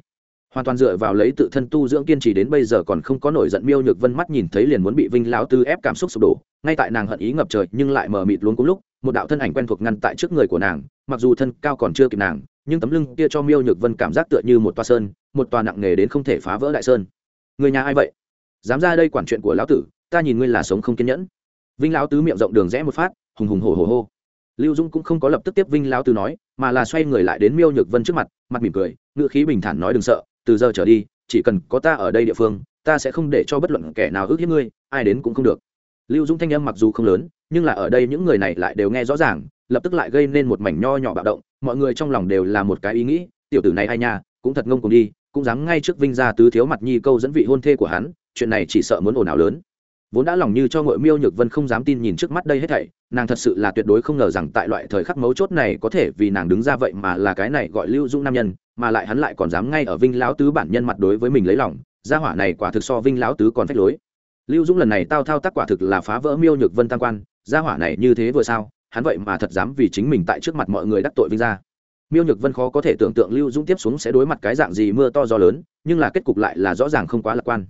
Hoàn toàn dựa vào lấy tự thân tu dưỡng kiên trì đến bây giờ còn không có nổi giận miêu nhược vân mắt nhìn thấy liền muốn bị vinh lão tư ép cảm xúc sụp đổ ngay tại nàng hận ý ngập trời nhưng lại mờ mịt luôn cùng lúc, một đạo thân ảnh quen thuộc ngăn tại trước người của nàng, mặc dù thân cao còn chưa kịp nàng, nhưng tấm lưng kia cho miêu nhược vân cảm giác tựa như một toa sơn, một tòa nặng nề đến không thể phá vỡ đại sơn. Người nhà ai vậy? Dám ra đây quản chuyện của lão tử, ta nhìn ngươi là sống không kiên nhẫn. Vinh lão tứ miệng rộng đường rẽ một phát, hùng hùng hổ hổ hô. Lưu dung cũng không có lập tức tiếp vinh lão tứ nói, mà là xoay người lại đến miêu nhược vân trước mặt mặt mỉm cười ngựa khí bình thản nói đừng sợ, từ giờ trở đi, chỉ cần có ta ở đây địa phương, ta sẽ không để cho bất luận kẻ nào ước hiếp ngươi, ai đến cũng không được lưu dung thanh âm mặc dù không lớn, nhưng là ở đây những người này lại đều nghe rõ ràng, lập tức lại gây nên một mảnh nho nhỏ bạo động, mọi người trong lòng đều là một cái ý nghĩ, tiểu tử này ai nha, cũng thật ngông cùng đi, cũng dám ngay trước vinh gia tứ thiếu mặt nhi câu dẫn vị hôn thê của hắn, chuyện này chỉ sợ muốn ồn ào lớn. Vốn đã lòng như cho ngội miêu nhược vân không dám tin nhìn trước mắt đây hết thảy, nàng thật sự là tuyệt đối không ngờ rằng tại loại thời khắc mấu chốt này có thể vì nàng đứng ra vậy mà là cái này gọi lưu dung nam nhân, mà lại hắn lại còn dám ngay ở vinh lão tứ bản nhân mặt đối với mình lấy lòng, gia hỏa này quả thực so vinh lão tứ còn phách lối lưu dũng lần này tao thao tác quả thực là phá vỡ miêu nhược vân tam quan, gia hỏa này như thế vừa sao, hắn vậy mà thật dám vì chính mình tại trước mặt mọi người đắc tội vinh ra miêu nhược vân khó có thể tưởng tượng lưu dũng tiếp xuống sẽ đối mặt cái dạng gì mưa to gió lớn, nhưng là kết cục lại là rõ ràng không quá lạc quan.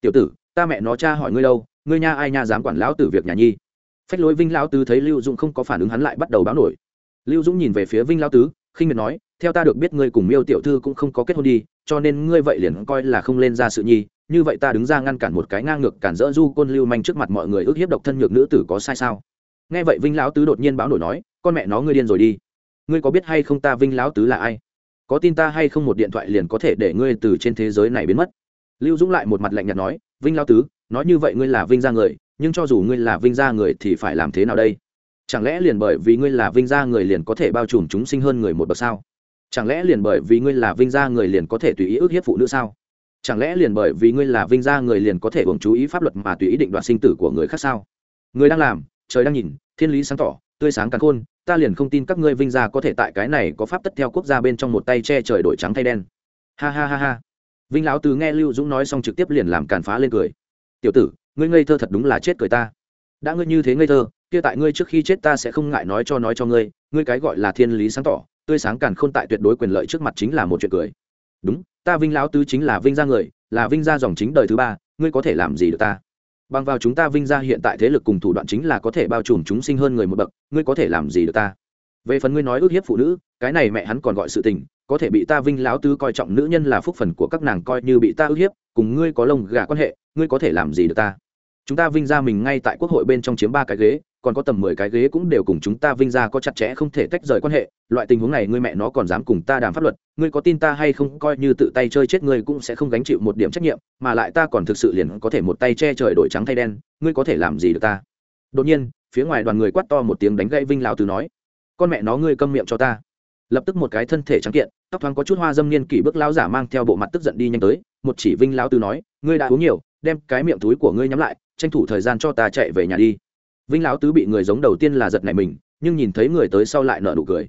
Tiểu tử, ta mẹ nó cha hỏi ngươi đâu, ngươi nha ai nha dám quản lão tử việc nhà nhi? Phách lối vinh lão tứ thấy lưu dũng không có phản ứng hắn lại bắt đầu báo nổi. Lưu dũng nhìn về phía vinh lão tứ, khinh miệt nói, theo ta được biết ngươi cùng miêu tiểu thư cũng không có kết hôn đi, cho nên ngươi vậy liền coi là không lên ra sự nhi như vậy ta đứng ra ngăn cản một cái ngang ngược cản rỡ du côn lưu manh trước mặt mọi người ước hiếp độc thân nhược nữ tử có sai sao? Nghe vậy vinh lão tứ đột nhiên báo nổi nói, con mẹ nó, ngươi điên rồi đi. Ngươi có biết hay không ta vinh lão tứ là ai? Có tin ta hay không một điện thoại liền có thể để ngươi từ trên thế giới này biến mất? Lưu dũng lại một mặt lạnh nhạt nói, vinh lão tứ, nói như vậy ngươi là vinh gia người, nhưng cho dù ngươi là vinh gia người thì phải làm thế nào đây? Chẳng lẽ liền bởi vì ngươi là vinh gia người liền có thể bao trùm chúng sinh hơn người một bậc sao? Chẳng lẽ liền bởi vì ngươi là vinh gia người liền có thể tùy ý ước hiếp phụ nữ sao? Chẳng lẽ liền bởi vì ngươi là vinh gia người liền có thể hưởng chú ý pháp luật mà tùy ý định đoạt sinh tử của người khác sao? Người đang làm, trời đang nhìn, thiên lý sáng tỏ, tươi sáng càng khôn, ta liền không tin các ngươi vinh gia có thể tại cái này có pháp tất theo quốc gia bên trong một tay che trời đổi trắng thay đen. Ha ha ha ha. Vinh lão từ nghe lưu dũng nói xong trực tiếp liền làm càn phá lên cười. Tiểu tử, ngươi ngây thơ thật đúng là chết cười ta. Đã ngươi như thế ngây thơ, kia tại ngươi trước khi chết ta sẽ không ngại nói cho nói cho ngươi ngươi cái gọi là thiên lý sáng tỏ, tươi sáng càn khôn tại tuyệt đối quyền lợi trước mặt chính là một chuyện cười. Đúng ta vinh lão tứ chính là vinh gia người, là vinh gia dòng chính đời thứ ba, ngươi có thể làm gì được ta? Bằng vào chúng ta vinh gia hiện tại thế lực cùng thủ đoạn chính là có thể bao trùm chúng sinh hơn người một bậc, ngươi có thể làm gì được ta? Về phần ngươi nói ước hiếp phụ nữ, cái này mẹ hắn còn gọi sự tình, có thể bị ta vinh lão tứ coi trọng nữ nhân là phúc phần của các nàng coi như bị ta ước hiếp, cùng ngươi có lông gà quan hệ, ngươi có thể làm gì được ta? Chúng ta vinh ra mình ngay tại quốc hội bên trong chiếm ba cái ghế còn có tầm mười cái ghế cũng đều cùng chúng ta vinh ra có chặt chẽ không thể tách rời quan hệ, loại tình huống này ngươi mẹ nó còn dám cùng ta đàm pháp luật, ngươi có tin ta hay không coi như tự tay chơi chết ngươi cũng sẽ không gánh chịu một điểm trách nhiệm, mà lại ta còn thực sự liền có thể một tay che trời đổi trắng thay đen, ngươi có thể làm gì được ta? Đột nhiên, phía ngoài đoàn người quát to một tiếng đánh gãy vinh lão từ nói, con mẹ nó ngươi câm miệng cho ta. Lập tức một cái thân thể trắng kiện, tóc thoáng có chút hoa dâm niên kỷ bước lão giả mang theo bộ mặt tức giận đi nhanh tới, một chỉ vinh lão từ nói, ngươi đã uống nhiều, đem cái miệng túi của ngươi nhắm lại, tranh thủ thời gian cho ta chạy về nhà đi vinh lão tứ bị người giống đầu tiên là giật này mình, nhưng nhìn thấy người tới sau lại nợ nụ cười.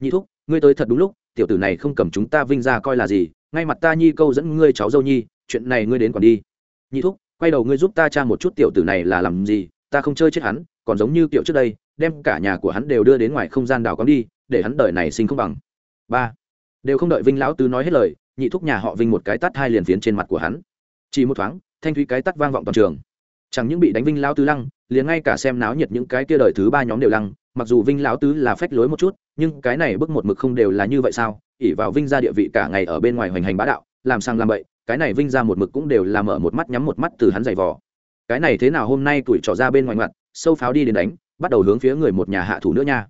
Nhị thúc, ngươi tới thật đúng lúc, tiểu tử này không cầm chúng ta vinh ra coi là gì, ngay mặt ta nhi câu dẫn ngươi cháu dâu nhi, chuyện này ngươi đến còn đi. Nhị thúc, quay đầu ngươi giúp ta tra một chút tiểu tử này là làm gì, ta không chơi chết hắn, còn giống như tiểu trước đây, đem cả nhà của hắn đều đưa đến ngoài không gian đào cắm đi, để hắn đời này sinh không bằng. Ba. Đều không đợi vinh lão tứ nói hết lời, nhị thúc nhà họ vinh một cái tắt hai liền phiến trên mặt của hắn. Chỉ một thoáng, thanh thúy cái tắt vang vọng toàn trường. Chẳng những bị đánh vinh lão tứ lăng liền ngay cả xem náo nhiệt những cái kia đời thứ ba nhóm đều lăng, mặc dù vinh lão tứ là phách lối một chút, nhưng cái này bước một mực không đều là như vậy sao? ỉ vào vinh ra địa vị cả ngày ở bên ngoài hoành hành bá đạo, làm sang làm bậy, cái này vinh ra một mực cũng đều là mở một mắt nhắm một mắt từ hắn giày vò. Cái này thế nào hôm nay tuổi trỏ ra bên ngoài mặt sâu pháo đi đến đánh, bắt đầu hướng phía người một nhà hạ thủ nữa nha.